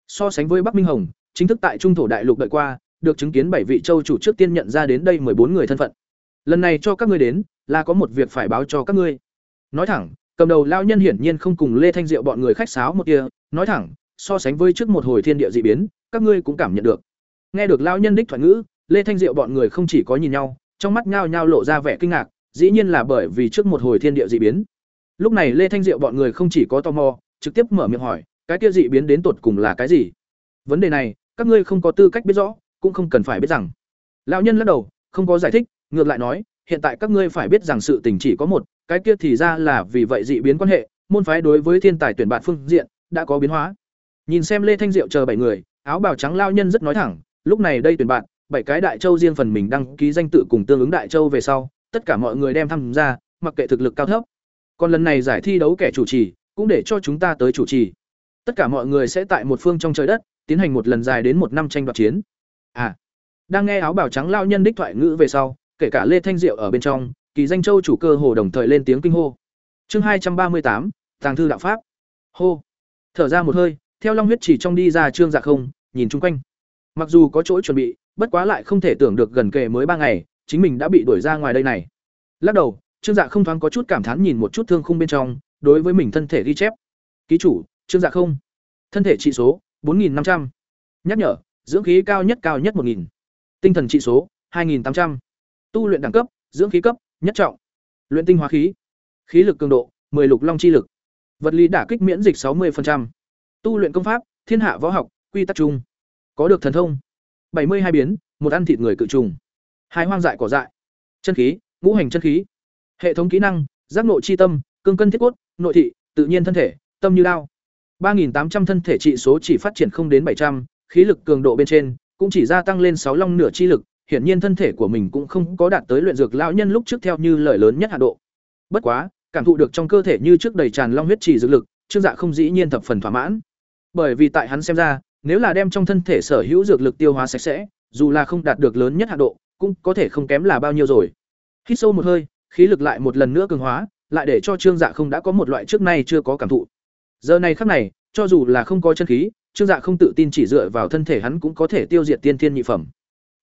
So sánh với Bắc Minh Hồng, chính thức tại Trung thổ đại lục đợi qua, được chứng kiến bảy vị châu chủ trước tiên nhận ra đến đây bốn người thân phận. Lần này cho các ngươi đến, là có một việc phải báo cho các ngươi. Nói thẳng, cầm đầu lao nhân hiển nhiên không cùng Lê Thanh Diệu bọn người khách sáo một kia, nói thẳng, so sánh với trước một hồi thiên địa dị biến, các ngươi cũng cảm nhận được. Nghe được lao nhân đích thoại ngữ, Lê Thanh Diệu bọn người không chỉ có nhìn nhau, trong mắt nhao nhao lộ ra vẻ kinh ngạc, dĩ nhiên là bởi vì trước một hồi thiên địa dị biến. Lúc này Lê Thanh Diệu bọn người không chỉ có tò mò, trực tiếp mở miệng hỏi, cái kia dị biến đến tột cùng là cái gì? Vấn đề này, các ngươi không có tư cách biết rõ, cũng không cần phải biết rằng. Lão nhân lắc đầu, không có giải thích, ngược lại nói, hiện tại các ngươi phải biết rằng sự tình chỉ có một, cái kia thì ra là vì vậy dị biến quan hệ, môn phái đối với thiên tài tuyển bạn phương diện đã có biến hóa. Nhìn xem Lê Thanh Diệu chờ bảy người, áo bào trắng lao nhân rất nói thẳng, lúc này đây tuyển bạn, bảy cái đại châu riêng phần mình đăng ký danh tự cùng tương ứng đại châu về sau, tất cả mọi người đem tham gia, mặc kệ thực lực cao thấp. Còn lần này giải thi đấu kẻ chủ trì, cũng để cho chúng ta tới chủ trì. Tất cả mọi người sẽ tại một phương trong trời đất, tiến hành một lần dài đến một năm tranh đoạt chiến. À, đang nghe áo bào trắng lao nhân đích thoại ngữ về sau, kể cả Lê Thanh Diệu ở bên trong, kỳ danh châu chủ cơ hồ đồng thời lên tiếng kinh hô. Chương hai trăm ba mươi tám, Tàng thư đạo pháp. Hô. Thở ra một hơi, theo long huyết chỉ trong đi ra trương dạ không, nhìn chung quanh. Mặc dù có chỗ chuẩn bị, bất quá lại không thể tưởng được gần kề mới ba ngày, chính mình đã bị đuổi ra ngoài đây này. Lắc đầu, Trương Dạ không thoáng có chút cảm thán nhìn một chút thương khung bên trong, đối với mình thân thể ghi chép. Ký chủ, Trương Dạ không. Thân thể trị số bốn nghìn năm trăm Nhắc nhở, dưỡng khí cao nhất cao nhất một nghìn Tinh thần trị số hai nghìn tám trăm Tu luyện đẳng cấp, dưỡng khí cấp, nhất trọng. Luyện tinh hóa khí. Khí lực cường độ 10 lục long chi lực. Vật lý đả kích miễn dịch 60%. Tu luyện công pháp, thiên hạ võ học, quy tắc chung. Có được thần thông. 72 biến, một ăn thịt người cự trùng. Hai hoang dại cỏ dại. Chân khí, ngũ hành chân khí. Hệ thống kỹ năng, giác nội chi tâm, cương cân thiết cốt, nội thị, tự nhiên thân thể, tâm như đao. 3800 thân thể trị số chỉ phát triển không đến 700, khí lực cường độ bên trên cũng chỉ gia tăng lên 6 long nửa chi lực, hiển nhiên thân thể của mình cũng không có đạt tới luyện dược lão nhân lúc trước theo như lời lớn nhất hạ độ. Bất quá, cảm thụ được trong cơ thể như trước đầy tràn long huyết trì dược lực, Trương Dạ không dĩ nhiên thập phần thỏa mãn. Bởi vì tại hắn xem ra, nếu là đem trong thân thể sở hữu dược lực tiêu hóa sạch sẽ, dù là không đạt được lớn nhất hạ độ, cũng có thể không kém là bao nhiêu rồi. Hít sâu một hơi, khí lực lại một lần nữa cường hóa, lại để cho Trương Dạ không đã có một loại trước nay chưa có cảm thụ. Giờ này khắc này, cho dù là không có chân khí, Trương Dạ không tự tin chỉ dựa vào thân thể hắn cũng có thể tiêu diệt tiên thiên nhị phẩm.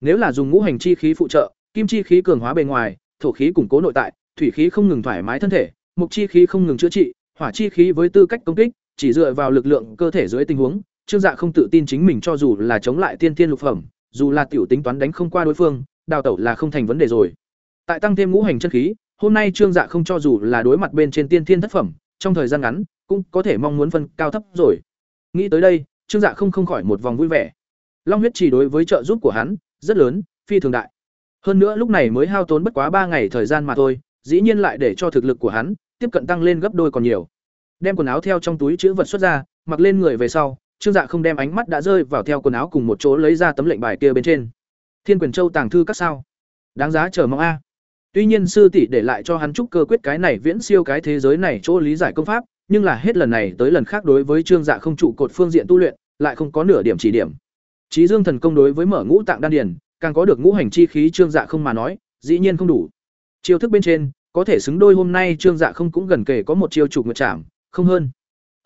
Nếu là dùng ngũ hành chi khí phụ trợ, kim chi khí cường hóa bề ngoài, thổ khí củng cố nội tại, thủy khí không ngừng thoải mái thân thể, mục chi khí không ngừng chữa trị, hỏa chi khí với tư cách công kích, chỉ dựa vào lực lượng cơ thể dưới tình huống, Trương Dạ không tự tin chính mình cho dù là chống lại tiên tiên lục phẩm, dù là tiểu tính toán đánh không qua đối phương, đào tẩu là không thành vấn đề rồi. Tại tăng thêm ngũ hành chân khí, hôm nay Trương Dạ không cho dù là đối mặt bên trên tiên tiên thất phẩm, trong thời gian ngắn, cũng có thể mong muốn phân cao thấp rồi. Nghĩ tới đây, Trương Dạ không không khỏi một vòng vui vẻ. Long huyết chỉ đối với trợ giúp của hắn, rất lớn, phi thường đại. Hơn nữa lúc này mới hao tốn bất quá ba ngày thời gian mà thôi, dĩ nhiên lại để cho thực lực của hắn tiếp cận tăng lên gấp đôi còn nhiều. Đem quần áo theo trong túi chứa vật xuất ra, mặc lên người về sau, Trương Dạ không đem ánh mắt đã rơi vào theo quần áo cùng một chỗ lấy ra tấm lệnh bài kia bên trên. Thiên Quyền Châu tàng thư các sao? Đáng giá chờ mong a. Tuy nhiên sư tỷ để lại cho hắn chút cơ quyết cái này viễn siêu cái thế giới này chỗ lý giải công pháp, nhưng là hết lần này tới lần khác đối với Trương Dạ không trụ cột phương diện tu luyện, lại không có nửa điểm chỉ điểm. Chí Dương thần công đối với mở ngũ tạng đan điền, càng có được ngũ hành chi khí trương dạ không mà nói, dĩ nhiên không đủ. Chiêu thức bên trên, có thể xứng đôi hôm nay trương dạ không cũng gần kể có một chiêu trục nguyệt trảm, không hơn.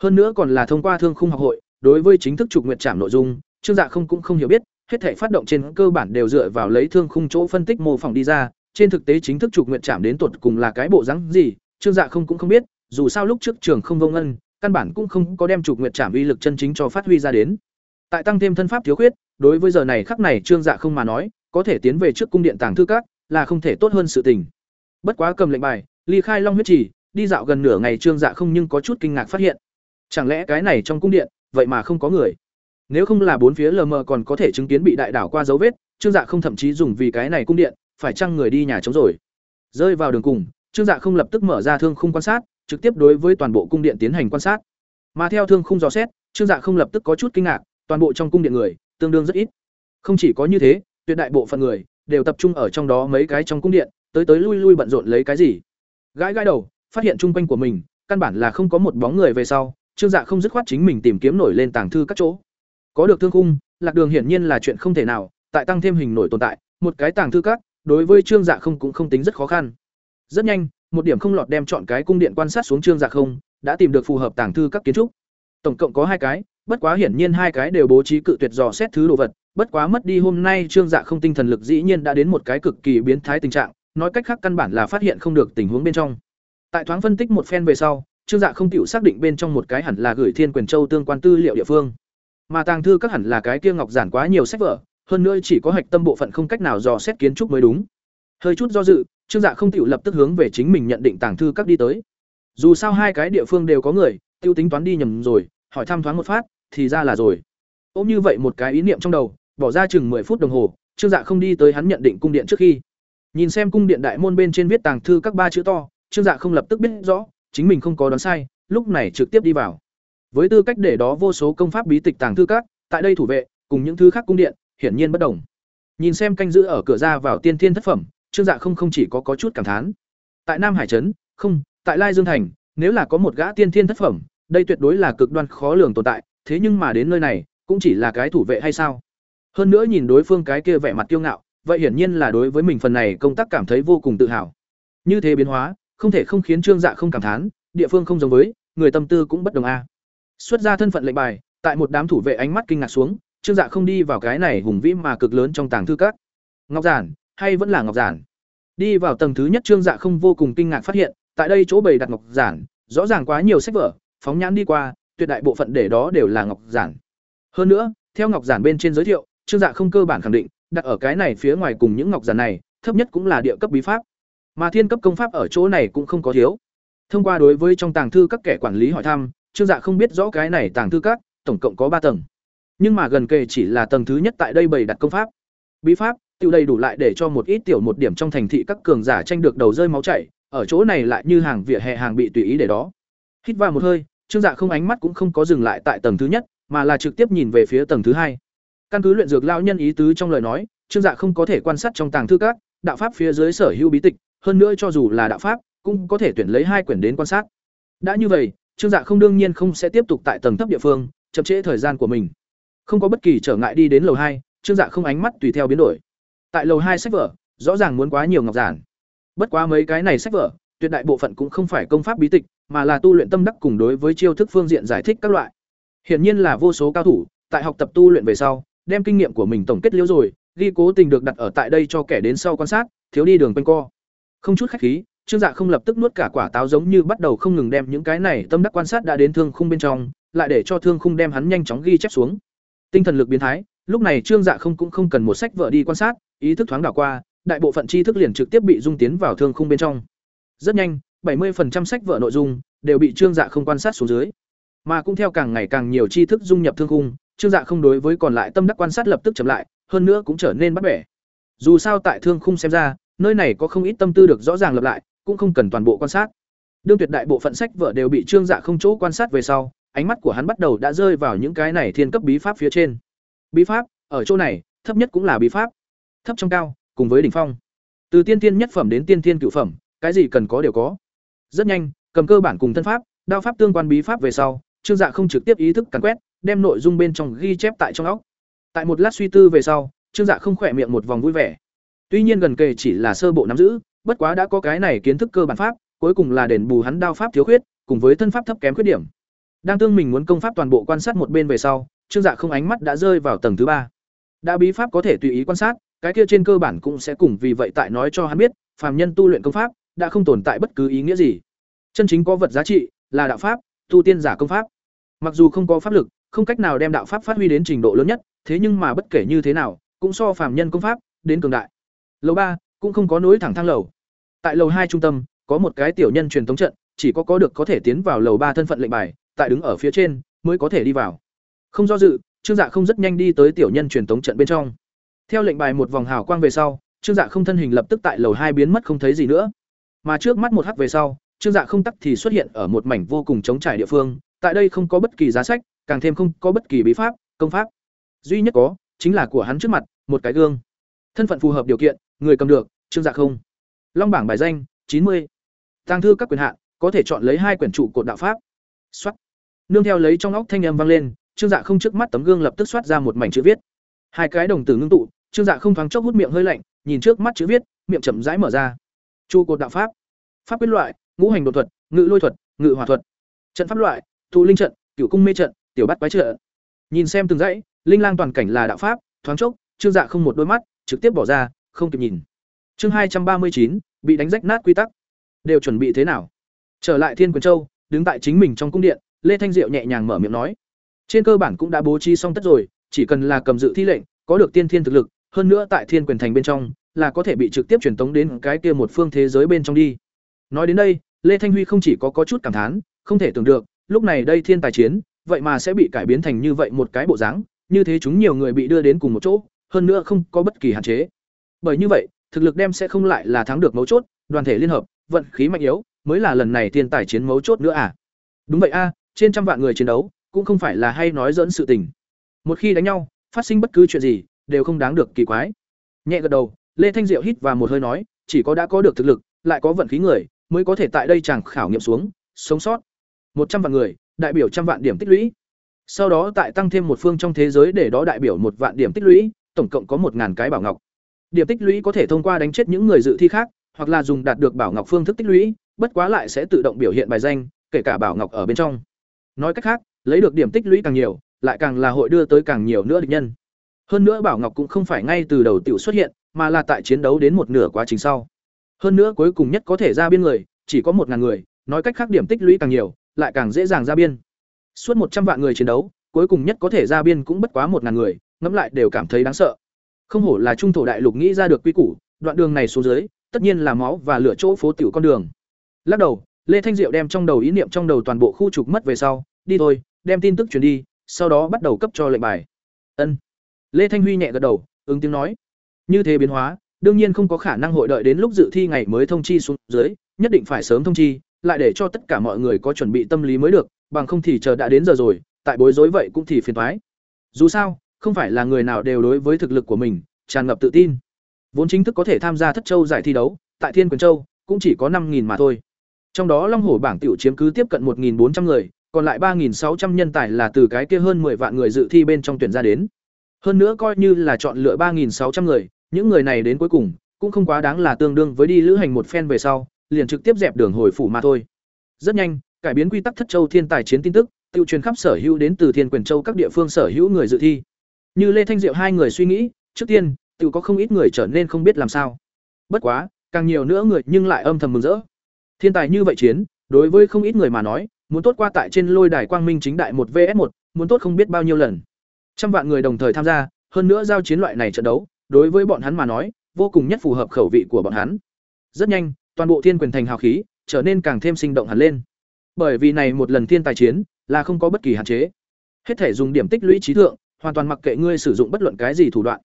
Hơn nữa còn là thông qua thương khung học hội, đối với chính thức trục nguyệt trảm nội dung, trương dạ không cũng không hiểu biết, hết thể phát động trên cơ bản đều dựa vào lấy thương khung chỗ phân tích mô phỏng đi ra, trên thực tế chính thức trục nguyệt trảm đến tuột cùng là cái bộ dáng gì, trương dạ không cũng không biết, dù sao lúc trước trường không vông ân, căn bản cũng không có đem trục nguyệt trảm uy lực chân chính cho phát huy ra đến. Tại tăng thêm thân pháp thiếu khuyết, đối với giờ này khắc này Trương Dạ không mà nói, có thể tiến về trước cung điện tàng thư các là không thể tốt hơn sự tình. Bất quá cầm lệnh bài, ly khai Long huyết trì, đi dạo gần nửa ngày Trương Dạ không nhưng có chút kinh ngạc phát hiện. Chẳng lẽ cái này trong cung điện, vậy mà không có người? Nếu không là bốn phía lờ mờ còn có thể chứng kiến bị đại đảo qua dấu vết, Trương Dạ không thậm chí dùng vì cái này cung điện, phải chăng người đi nhà trống rồi. Rơi vào đường cùng, Trương Dạ không lập tức mở ra thương khung quan sát, trực tiếp đối với toàn bộ cung điện tiến hành quan sát. Mà theo thương khung dò xét, Trương Dạ không lập tức có chút kinh ngạc, toàn bộ trong cung điện người, tương đương rất ít. Không chỉ có như thế, tuyệt đại bộ phận người đều tập trung ở trong đó mấy cái trong cung điện, tới tới lui lui bận rộn lấy cái gì. Gãi gãi đầu, phát hiện trung quanh của mình, căn bản là không có một bóng người về sau, Trương Dạ không dứt khoát chính mình tìm kiếm nổi lên tàng thư các chỗ. Có được thương khung, lạc đường hiển nhiên là chuyện không thể nào, tại tăng thêm hình nổi tồn tại, một cái tàng thư các, đối với Trương Dạ không cũng không tính rất khó khăn. Rất nhanh, một điểm không lọt đem chọn cái cung điện quan sát xuống Trương Dạ không, đã tìm được phù hợp tàng thư các kiến trúc. Tổng cộng có hai cái, bất quá hiển nhiên hai cái đều bố trí cự tuyệt dò xét thứ đồ vật, bất quá mất đi hôm nay Trương Dạ không tinh thần lực dĩ nhiên đã đến một cái cực kỳ biến thái tình trạng, nói cách khác căn bản là phát hiện không được tình huống bên trong. Tại thoáng phân tích một phen về sau, Trương Dạ không tiểu xác định bên trong một cái hẳn là gửi Thiên Quyền Châu tương quan tư liệu địa phương. Mà tàng thư các hẳn là cái kia ngọc giản quá nhiều sách vở, hơn nữa chỉ có hạch tâm bộ phận không cách nào dò xét kiến trúc mới đúng. Hơi chút do dự, Trương Dạ không tiểu lập tức hướng về chính mình nhận định tàng thư các đi tới. Dù sao hai cái địa phương đều có người, tiêu tính toán đi nhầm rồi, hỏi thăm thoáng một phát, thì ra là rồi. Ôm như vậy một cái ý niệm trong đầu, bỏ ra chừng 10 phút đồng hồ, Trương Dạ không đi tới hắn nhận định cung điện trước khi. Nhìn xem cung điện đại môn bên trên viết tàng thư các ba chữ to, Trương Dạ không lập tức biết rõ, chính mình không có đoán sai, lúc này trực tiếp đi vào. Với tư cách để đó vô số công pháp bí tịch tàng thư các, tại đây thủ vệ, cùng những thứ khác cung điện, hiển nhiên bất đồng. Nhìn xem canh giữ ở cửa ra vào tiên thiên thất phẩm, Trương Dạ không không chỉ có có chút cảm thán. Tại Nam Hải trấn, không, tại Lai Dương thành, nếu là có một gã tiên thiên thất phẩm, đây tuyệt đối là cực đoan khó lường tồn tại, thế nhưng mà đến nơi này, cũng chỉ là cái thủ vệ hay sao? Hơn nữa nhìn đối phương cái kia vẻ mặt kiêu ngạo, vậy hiển nhiên là đối với mình phần này công tác cảm thấy vô cùng tự hào. Như thế biến hóa, không thể không khiến Trương Dạ không cảm thán, địa phương không giống với, người tâm tư cũng bất đồng a. Xuất ra thân phận lệnh bài, tại một đám thủ vệ ánh mắt kinh ngạc xuống, Trương Dạ không đi vào cái này hùng vĩ mà cực lớn trong tàng thư các. Ngọc giản, hay vẫn là ngọc giản? Đi vào tầng thứ nhất Trương Dạ không vô cùng kinh ngạc phát hiện, tại đây chỗ bày đặt ngọc giản, rõ ràng quá nhiều sách vở, phóng nhãn đi qua, tuyệt đại bộ phận để đó đều là ngọc giản. Hơn nữa, theo ngọc giản bên trên giới thiệu, Trương Dạ không cơ bản khẳng định, đặt ở cái này phía ngoài cùng những ngọc giản này, thấp nhất cũng là địa cấp bí pháp. Mà thiên cấp công pháp ở chỗ này cũng không có thiếu. Thông qua đối với trong tàng thư các kẻ quản lý hỏi thăm, Trương Dạ không biết rõ cái này tàng thư các tổng cộng có ba tầng. Nhưng mà gần kề chỉ là tầng thứ nhất tại đây bày đặt công pháp. Bí pháp, tiêu đầy đủ lại để cho một ít tiểu một điểm trong thành thị các cường giả tranh được đầu rơi máu chảy, ở chỗ này lại như hàng vỉa hè hàng bị tùy ý để đó. Hít vào một hơi, Trương Dạ không ánh mắt cũng không có dừng lại tại tầng thứ nhất, mà là trực tiếp nhìn về phía tầng thứ hai. Căn cứ luyện dược lão nhân ý tứ trong lời nói, Trương Dạ không có thể quan sát trong tàng thư các, đạo pháp phía dưới sở hữu bí tịch, hơn nữa cho dù là đạo pháp, cũng có thể tuyển lấy hai quyển đến quan sát. Đã như vậy, Trương Dạ không đương nhiên không sẽ tiếp tục tại tầng thấp địa phương, chậm trễ thời gian của mình. Không có bất kỳ trở ngại đi đến lầu hai, Trương Dạ không ánh mắt tùy theo biến đổi. Tại lầu hai sách vở, rõ ràng muốn quá nhiều ngọc giản. Bất quá mấy cái này sách vở, tuyệt đại bộ phận cũng không phải công pháp bí tịch, mà là tu luyện tâm đắc cùng đối với chiêu thức phương diện giải thích các loại. Hiển nhiên là vô số cao thủ, tại học tập tu luyện về sau, đem kinh nghiệm của mình tổng kết liễu rồi, ghi cố tình được đặt ở tại đây cho kẻ đến sau quan sát, thiếu đi đường quanh co. Không chút khách khí, Trương Dạ không lập tức nuốt cả quả táo giống như bắt đầu không ngừng đem những cái này tâm đắc quan sát đã đến thương khung bên trong, lại để cho thương khung đem hắn nhanh chóng ghi chép xuống. Tinh thần lực biến thái, lúc này Trương Dạ không cũng không cần một sách vợ đi quan sát, ý thức thoáng đảo qua, đại bộ phận tri thức liền trực tiếp bị dung tiến vào thương khung bên trong. Rất nhanh, 70% sách vở nội dung đều bị Trương Dạ không quan sát xuống dưới. Mà cũng theo càng ngày càng nhiều tri thức dung nhập thương khung, Trương Dạ không đối với còn lại tâm đắc quan sát lập tức chậm lại, hơn nữa cũng trở nên bắt bẻ. Dù sao tại thương khung xem ra, nơi này có không ít tâm tư được rõ ràng lập lại, cũng không cần toàn bộ quan sát. Đương tuyệt đại bộ phận sách vở đều bị Trương Dạ không chỗ quan sát về sau, ánh mắt của hắn bắt đầu đã rơi vào những cái này thiên cấp bí pháp phía trên. Bí pháp, ở chỗ này, thấp nhất cũng là bí pháp. Thấp trong cao, cùng với đỉnh phong. Từ tiên tiên nhất phẩm đến tiên tiên cửu phẩm, cái gì cần có đều có. Rất nhanh, cầm cơ bản cùng thân pháp, đao pháp tương quan bí pháp về sau, Trương Dạ không trực tiếp ý thức càn quét, đem nội dung bên trong ghi chép tại trong óc. Tại một lát suy tư về sau, Trương Dạ không khỏe miệng một vòng vui vẻ. Tuy nhiên gần kề chỉ là sơ bộ nắm giữ, bất quá đã có cái này kiến thức cơ bản pháp, cuối cùng là đền bù hắn đao pháp thiếu khuyết, cùng với thân pháp thấp kém khuyết điểm. Đang tương mình muốn công pháp toàn bộ quan sát một bên về sau, Trương Dạ không ánh mắt đã rơi vào tầng thứ ba. Đã bí pháp có thể tùy ý quan sát, cái kia trên cơ bản cũng sẽ cùng vì vậy tại nói cho hắn biết, phàm nhân tu luyện công pháp đã không tồn tại bất cứ ý nghĩa gì. Chân chính có vật giá trị là đạo pháp, tu tiên giả công pháp. Mặc dù không có pháp lực, không cách nào đem đạo pháp phát huy đến trình độ lớn nhất, thế nhưng mà bất kể như thế nào, cũng so phàm nhân công pháp đến cường đại. Lầu ba cũng không có nối thẳng thang lầu. Tại lầu hai trung tâm, có một cái tiểu nhân truyền tống trận, chỉ có có được có thể tiến vào lầu ba thân phận lệnh bài, tại đứng ở phía trên mới có thể đi vào. Không do dự, Trương Dạ không rất nhanh đi tới tiểu nhân truyền tống trận bên trong. Theo lệnh bài một vòng hào quang về sau, Trương Dạ không thân hình lập tức tại lầu hai biến mất không thấy gì nữa. Mà trước mắt một hắc về sau, Trương Dạ không tắc thì xuất hiện ở một mảnh vô cùng trống trải địa phương, tại đây không có bất kỳ giá sách, càng thêm không có bất kỳ bí pháp, công pháp. Duy nhất có, chính là của hắn trước mặt, một cái gương. Thân phận phù hợp điều kiện, người cầm được, Trương Dạ không. Long bảng bài danh, chín mươi. Tăng thư các quyền hạn, có thể chọn lấy hai quyển trụ cột đạo pháp. Soát. Nương theo lấy trong óc thanh âm vang lên, Trương Dạ không trước mắt tấm gương lập tức soát ra một mảnh chữ viết. Hai cái đồng tử ngưng tụ, Trương Dạ không thoáng chốc hút miệng hơi lạnh, nhìn trước mắt chữ viết, miệng chậm rãi mở ra. Trụ cột đạo pháp. Pháp quyết loại, ngũ hành đột thuật, ngự lôi thuật, ngự hỏa thuật. Trận pháp loại, tụ linh trận, cửu cung mê trận, tiểu bắt quái trận. Nhìn xem từng dãy, linh lang toàn cảnh là đạo pháp, thoáng chốc, Trương Dạ không một đôi mắt, trực tiếp bỏ ra, không kịp nhìn. Chương hai trăm ba mươi chín bị đánh rách nát quy tắc. Đều chuẩn bị thế nào? Trở lại Thiên Quyền Châu, đứng tại chính mình trong cung điện, Lê Thanh Diệu nhẹ nhàng mở miệng nói: "Trên cơ bản cũng đã bố trí xong tất rồi, chỉ cần là cầm dự thi lệnh, có được tiên thiên thực lực, hơn nữa tại Thiên Quyền Thành bên trong, là có thể bị trực tiếp truyền tống đến cái kia một phương thế giới bên trong đi." Nói đến đây, Lê Thanh Huy không chỉ có có chút cảm thán, không thể tưởng được, lúc này đây thiên tài chiến, vậy mà sẽ bị cải biến thành như vậy một cái bộ dáng, như thế chúng nhiều người bị đưa đến cùng một chỗ, hơn nữa không có bất kỳ hạn chế. Bởi như vậy, thực lực đem sẽ không lại là thắng được mấu chốt, đoàn thể liên hợp, vận khí mạnh yếu, mới là lần này thiên tài chiến mấu chốt nữa à? Đúng vậy a, trên trăm vạn người chiến đấu, cũng không phải là hay nói dẫn sự tình. Một khi đánh nhau, phát sinh bất cứ chuyện gì, đều không đáng được kỳ quái. Nhẹ gật đầu, Lê Thanh Diệu hít và một hơi nói, chỉ có đã có được thực lực, lại có vận khí người, mới có thể tại đây chẳng khảo nghiệm xuống, sống sót. Một trăm vạn người, đại biểu trăm vạn điểm tích lũy. Sau đó tại tăng thêm một phương trong thế giới để đó đại biểu một vạn điểm tích lũy, tổng cộng có một ngàn cái bảo ngọc. Điểm tích lũy có thể thông qua đánh chết những người dự thi khác, hoặc là dùng đạt được bảo ngọc phương thức tích lũy, bất quá lại sẽ tự động biểu hiện bài danh, kể cả bảo ngọc ở bên trong. Nói cách khác, lấy được điểm tích lũy càng nhiều, lại càng là hội đưa tới càng nhiều nữa địch nhân. Hơn nữa bảo ngọc cũng không phải ngay từ đầu tiểu xuất hiện, mà là tại chiến đấu đến một nửa quá trình sau. Hơn nữa cuối cùng nhất có thể ra biên người, chỉ có một ngàn người, nói cách khác điểm tích lũy càng nhiều, lại càng dễ dàng ra biên. Suốt một trăm vạn người chiến đấu, cuối cùng nhất có thể ra biên cũng bất quá một ngàn người, ngẫm lại đều cảm thấy đáng sợ. Không hổ là trung thổ đại lục nghĩ ra được quy củ, đoạn đường này xuống dưới, tất nhiên là máu và lửa chỗ phố tiểu con đường. Lắc đầu, Lê Thanh Diệu đem trong đầu ý niệm trong đầu toàn bộ khu trục mất về sau, đi thôi, đem tin tức truyền đi, sau đó bắt đầu cấp cho lệnh bài. Ân. Lê Thanh Huy nhẹ gật đầu, ứng tiếng nói. Như thế biến hóa, đương nhiên không có khả năng hội đợi đến lúc dự thi ngày mới thông chi xuống dưới, nhất định phải sớm thông chi, lại để cho tất cả mọi người có chuẩn bị tâm lý mới được, bằng không thì chờ đã đến giờ rồi, tại bối rối vậy cũng thì phiền toái. Dù sao, không phải là người nào đều đối với thực lực của mình tràn ngập tự tin. Vốn chính thức có thể tham gia Thất Châu giải thi đấu, tại Thiên Quyền Châu cũng chỉ có 5000 mà thôi. Trong đó Long Hổ bảng tiểu chiếm cứ tiếp cận 1400 người, còn lại 3600 nhân tài là từ cái kia hơn 10 vạn người dự thi bên trong tuyển ra đến. Hơn nữa coi như là chọn lựa 3600 người, những người này đến cuối cùng cũng không quá đáng là tương đương với đi lữ hành một phen về sau, liền trực tiếp dẹp đường hồi phủ mà thôi. Rất nhanh, cải biến quy tắc Thất Châu thiên tài chiến tin tức, tiêu truyền khắp sở hữu đến từ Thiên Quyền Châu các địa phương sở hữu người dự thi. Như Lê Thanh Diệu hai người suy nghĩ, trước tiên, tự có không ít người trở nên không biết làm sao. Bất quá, càng nhiều nữa người nhưng lại âm thầm mừng rỡ. Thiên tài như vậy chiến, đối với không ít người mà nói, muốn tốt qua tại trên lôi đài quang minh chính đại một vs một, muốn tốt không biết bao nhiêu lần. Trăm vạn người đồng thời tham gia, hơn nữa giao chiến loại này trận đấu, đối với bọn hắn mà nói, vô cùng nhất phù hợp khẩu vị của bọn hắn. Rất nhanh, toàn bộ thiên quyền thành hào khí trở nên càng thêm sinh động hẳn lên. Bởi vì này một lần thiên tài chiến là không có bất kỳ hạn chế. Hết thể dùng điểm tích lũy trí thượng, hoàn toàn mặc kệ ngươi sử dụng bất luận cái gì thủ đoạn.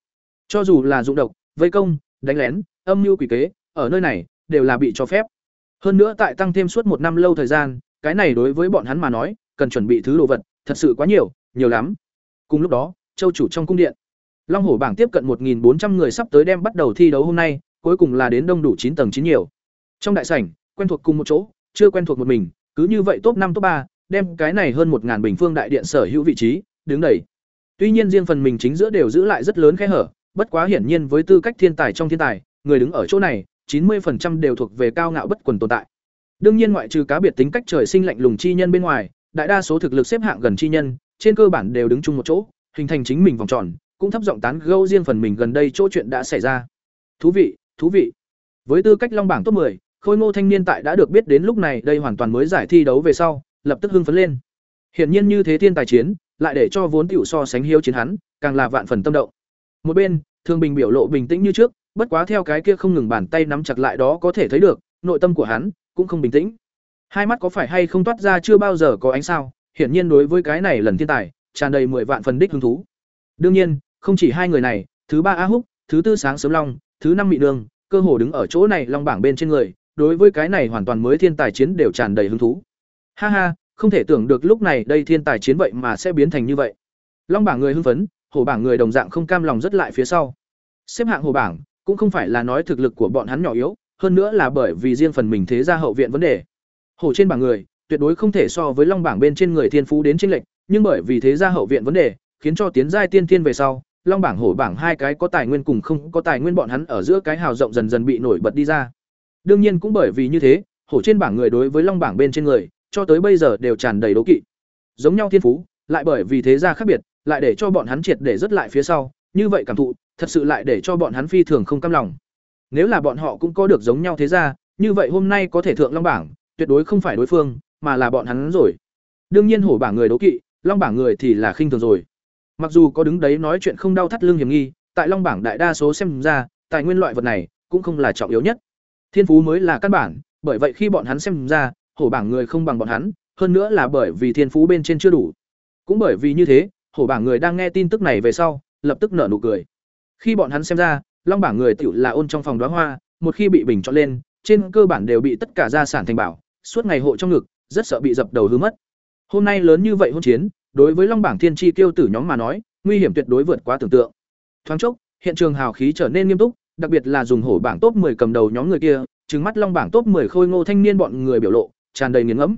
Cho dù là dụng độc, vây công, đánh lén, âm mưu quỷ kế, ở nơi này đều là bị cho phép. Hơn nữa tại tăng thêm suốt một năm lâu thời gian, cái này đối với bọn hắn mà nói, cần chuẩn bị thứ đồ vật, thật sự quá nhiều, nhiều lắm. Cùng lúc đó, châu chủ trong cung điện, Long Hổ bảng tiếp cận 1400 người sắp tới đem bắt đầu thi đấu hôm nay, cuối cùng là đến đông đủ chín tầng chín nhiều. Trong đại sảnh, quen thuộc cùng một chỗ, chưa quen thuộc một mình, cứ như vậy top năm top ba, đem cái này hơn 1000 bình phương đại điện sở hữu vị trí, đứng đầy. Tuy nhiên riêng phần mình chính giữa đều giữ lại rất lớn khe hở, bất quá hiển nhiên với tư cách thiên tài trong thiên tài, người đứng ở chỗ này, 90% đều thuộc về cao ngạo bất quần tồn tại. Đương nhiên ngoại trừ cá biệt tính cách trời sinh lạnh lùng chi nhân bên ngoài, đại đa số thực lực xếp hạng gần chi nhân, trên cơ bản đều đứng chung một chỗ, hình thành chính mình vòng tròn, cũng thấp giọng tán gẫu riêng phần mình gần đây chỗ chuyện đã xảy ra. Thú vị, thú vị. Với tư cách long bảng top 10, Khôi Ngô thanh niên tại đã được biết đến lúc này đây hoàn toàn mới giải thi đấu về sau, lập tức hưng phấn lên. Hiển nhiên như thế thiên tài chiến, lại để cho vốn tiểu so sánh hiếu chiến hắn, càng là vạn phần tâm động. Một bên, Thương Bình biểu lộ bình tĩnh như trước, bất quá theo cái kia không ngừng bàn tay nắm chặt lại đó có thể thấy được, nội tâm của hắn cũng không bình tĩnh. Hai mắt có phải hay không toát ra chưa bao giờ có ánh sao, hiển nhiên đối với cái này lần thiên tài, tràn đầy mười vạn phần đích hứng thú. Đương nhiên, không chỉ hai người này, thứ ba A Húc, thứ tư Sáng Sớm Long, thứ năm Mị Nương, cơ hồ đứng ở chỗ này long bảng bên trên người, đối với cái này hoàn toàn mới thiên tài chiến đều tràn đầy hứng thú. Ha ha, không thể tưởng được lúc này đây thiên tài chiến vậy mà sẽ biến thành như vậy. Long bảng người hưng phấn, hổ bảng người đồng dạng không cam lòng rất lại phía sau. Xếp hạng hổ bảng, cũng không phải là nói thực lực của bọn hắn nhỏ yếu, hơn nữa là bởi vì riêng phần mình thế gia hậu viện vấn đề. Hổ trên bảng người, tuyệt đối không thể so với long bảng bên trên người thiên phú đến chênh lệch, nhưng bởi vì thế gia hậu viện vấn đề, khiến cho tiến giai tiên thiên về sau, long bảng hổ bảng hai cái có tài nguyên cùng không có tài nguyên bọn hắn ở giữa cái hào rộng dần dần bị nổi bật đi ra. Đương nhiên cũng bởi vì như thế, hổ trên bảng người đối với long bảng bên trên người, cho tới bây giờ đều tràn đầy đố kỵ. Giống nhau thiên phú, lại bởi vì thế ra khác biệt, lại để cho bọn hắn triệt để rất lại phía sau, như vậy cảm thụ, thật sự lại để cho bọn hắn phi thường không cam lòng. Nếu là bọn họ cũng có được giống nhau thế gia, như vậy hôm nay có thể thượng long bảng, tuyệt đối không phải đối phương, mà là bọn hắn rồi. Đương nhiên hổ bảng người đố kỵ, long bảng người thì là khinh thường rồi. Mặc dù có đứng đấy nói chuyện không đau thắt lưng hiểm nghi, tại long bảng đại đa số xem ra, tài nguyên loại vật này cũng không là trọng yếu nhất. Thiên phú mới là căn bản, bởi vậy khi bọn hắn xem ra, hổ bảng người không bằng bọn hắn, hơn nữa là bởi vì thiên phú bên trên chưa đủ. Cũng bởi vì như thế, hổ bảng người đang nghe tin tức này về sau, lập tức nở nụ cười. Khi bọn hắn xem ra, long bảng người tựu là ôn trong phòng đóa hoa, một khi bị bình chọn lên, trên cơ bản đều bị tất cả gia sản thành bảo, suốt ngày hộ trong ngực, rất sợ bị dập đầu hư mất. Hôm nay lớn như vậy hôn chiến, đối với long bảng thiên chi tiêu tử nhóm mà nói, nguy hiểm tuyệt đối vượt quá tưởng tượng. Thoáng chốc, hiện trường hào khí trở nên nghiêm túc, đặc biệt là dùng hổ bảng top 10 cầm đầu nhóm người kia, trừng mắt long bảng top 10 khôi ngô thanh niên bọn người biểu lộ, tràn đầy nghiền ngẫm.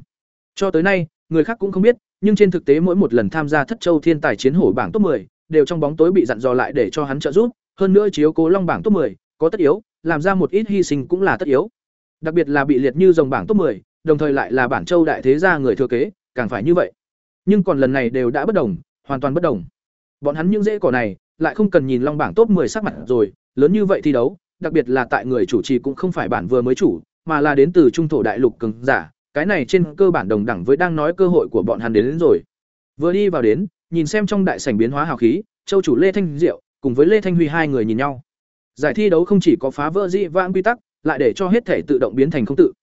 Cho tới nay, người khác cũng không biết, nhưng trên thực tế mỗi một lần tham gia Thất Châu Thiên Tài chiến hổ bảng top 10, đều trong bóng tối bị dặn dò lại để cho hắn trợ giúp, hơn nữa chiếu cố long bảng top 10, có tất yếu, làm ra một ít hy sinh cũng là tất yếu. Đặc biệt là bị liệt như dòng bảng top 10, đồng thời lại là bản châu đại thế gia người thừa kế, càng phải như vậy. Nhưng còn lần này đều đã bất đồng, hoàn toàn bất đồng. Bọn hắn những dễ cỏ này, lại không cần nhìn long bảng top 10 sắc mặt rồi, lớn như vậy thi đấu, đặc biệt là tại người chủ trì cũng không phải bản vừa mới chủ, mà là đến từ trung thổ đại lục cường giả, cái này trên cơ bản đồng đẳng với đang nói cơ hội của bọn hắn đến, đến rồi. Vừa đi vào đến, nhìn xem trong đại sảnh biến hóa hào khí, châu chủ Lê Thanh Diệu cùng với Lê Thanh Huy hai người nhìn nhau. Giải thi đấu không chỉ có phá vỡ dị vãng quy tắc, lại để cho hết thể tự động biến thành không tự.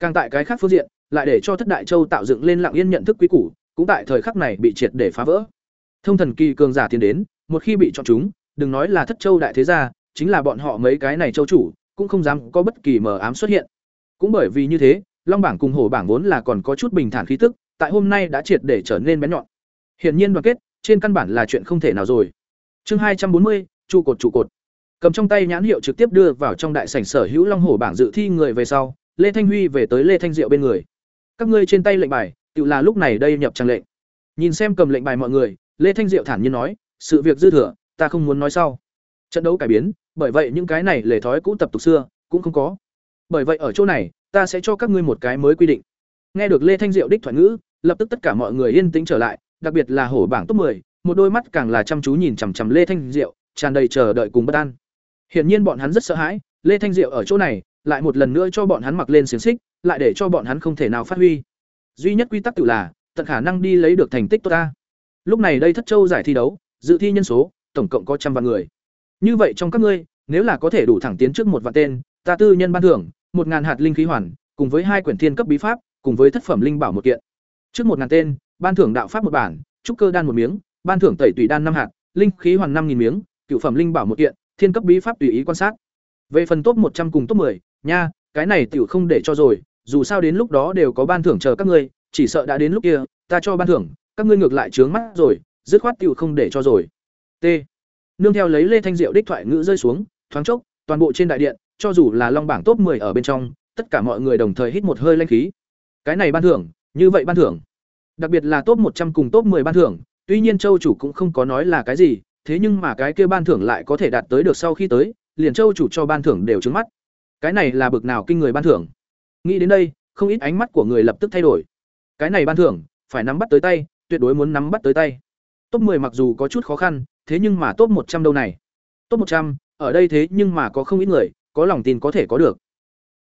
Càng tại cái khác phương diện, lại để cho thất đại châu tạo dựng lên lặng yên nhận thức quý củ, cũng tại thời khắc này bị triệt để phá vỡ. Thông thần kỳ cường giả tiến đến, một khi bị chọn chúng, đừng nói là thất châu đại thế gia, chính là bọn họ mấy cái này châu chủ, cũng không dám có bất kỳ mờ ám xuất hiện. Cũng bởi vì như thế, Long bảng cùng Hổ bảng vốn là còn có chút bình thản khí tức, tại hôm nay đã triệt để trở nên bén nhọn. Hiển nhiên đoàn kết, trên căn bản là chuyện không thể nào rồi. Chương hai trăm bốn mươi, trụ cột trụ cột. Cầm trong tay nhãn hiệu trực tiếp đưa vào trong đại sảnh sở hữu Long Hổ bảng dự thi người về sau, Lê Thanh Huy về tới Lê Thanh Diệu bên người. Các ngươi trên tay lệnh bài, tự là lúc này đây nhập trang lệnh. Nhìn xem cầm lệnh bài mọi người, Lê Thanh Diệu thản nhiên nói, sự việc dư thừa, ta không muốn nói sau. Trận đấu cải biến, bởi vậy những cái này lề thói cũ tập tục xưa cũng không có. Bởi vậy ở chỗ này, ta sẽ cho các ngươi một cái mới quy định. Nghe được Lê Thanh Diệu đích thoại ngữ, lập tức tất cả mọi người yên tĩnh trở lại, đặc biệt là hổ bảng top 10, một đôi mắt càng là chăm chú nhìn chằm chằm Lê Thanh Diệu, tràn đầy chờ đợi cùng bất an. Hiển nhiên bọn hắn rất sợ hãi, Lê Thanh Diệu ở chỗ này, lại một lần nữa cho bọn hắn mặc lên xiềng xích, lại để cho bọn hắn không thể nào phát huy. Duy nhất quy tắc tự là, tận khả năng đi lấy được thành tích tốt ta. Lúc này đây Thất Châu giải thi đấu, dự thi nhân số tổng cộng có trăm vạn người. Như vậy trong các ngươi, nếu là có thể đủ thẳng tiến trước một vạn tên, ta tư nhân ban thưởng, một ngàn hạt linh khí hoàn, cùng với hai quyển thiên cấp bí pháp, cùng với thất phẩm linh bảo một kiện. Trước một ngàn tên, ban thưởng đạo pháp một bản, trúc cơ đan một miếng, ban thưởng tẩy tùy đan năm hạt, linh khí hoàn năm nghìn miếng, cựu phẩm linh bảo một kiện, thiên cấp bí pháp tùy ý quan sát. Về phần top một trăm cùng top 10, nha, cái này tiểu không để cho rồi, dù sao đến lúc đó đều có ban thưởng chờ các ngươi, chỉ sợ đã đến lúc kia, ta cho ban thưởng, các ngươi ngược lại trướng mắt rồi, dứt khoát tiểu không để cho rồi. T. Nương theo lấy Lê Thanh Diệu đích thoại ngữ rơi xuống, thoáng chốc, toàn bộ trên đại điện, cho dù là long bảng top 10 ở bên trong, tất cả mọi người đồng thời hít một hơi linh khí. Cái này ban thưởng, như vậy ban thưởng. Đặc biệt là top 100 cùng top 10 ban thưởng, tuy nhiên châu chủ cũng không có nói là cái gì, thế nhưng mà cái kia ban thưởng lại có thể đạt tới được sau khi tới, liền châu chủ cho ban thưởng đều trứng mắt. Cái này là bực nào kinh người ban thưởng. Nghĩ đến đây, không ít ánh mắt của người lập tức thay đổi. Cái này ban thưởng, phải nắm bắt tới tay, tuyệt đối muốn nắm bắt tới tay. Top 10 mặc dù có chút khó khăn, thế nhưng mà top 100 đâu này? Top 100, ở đây thế nhưng mà có không ít người, có lòng tin có thể có được.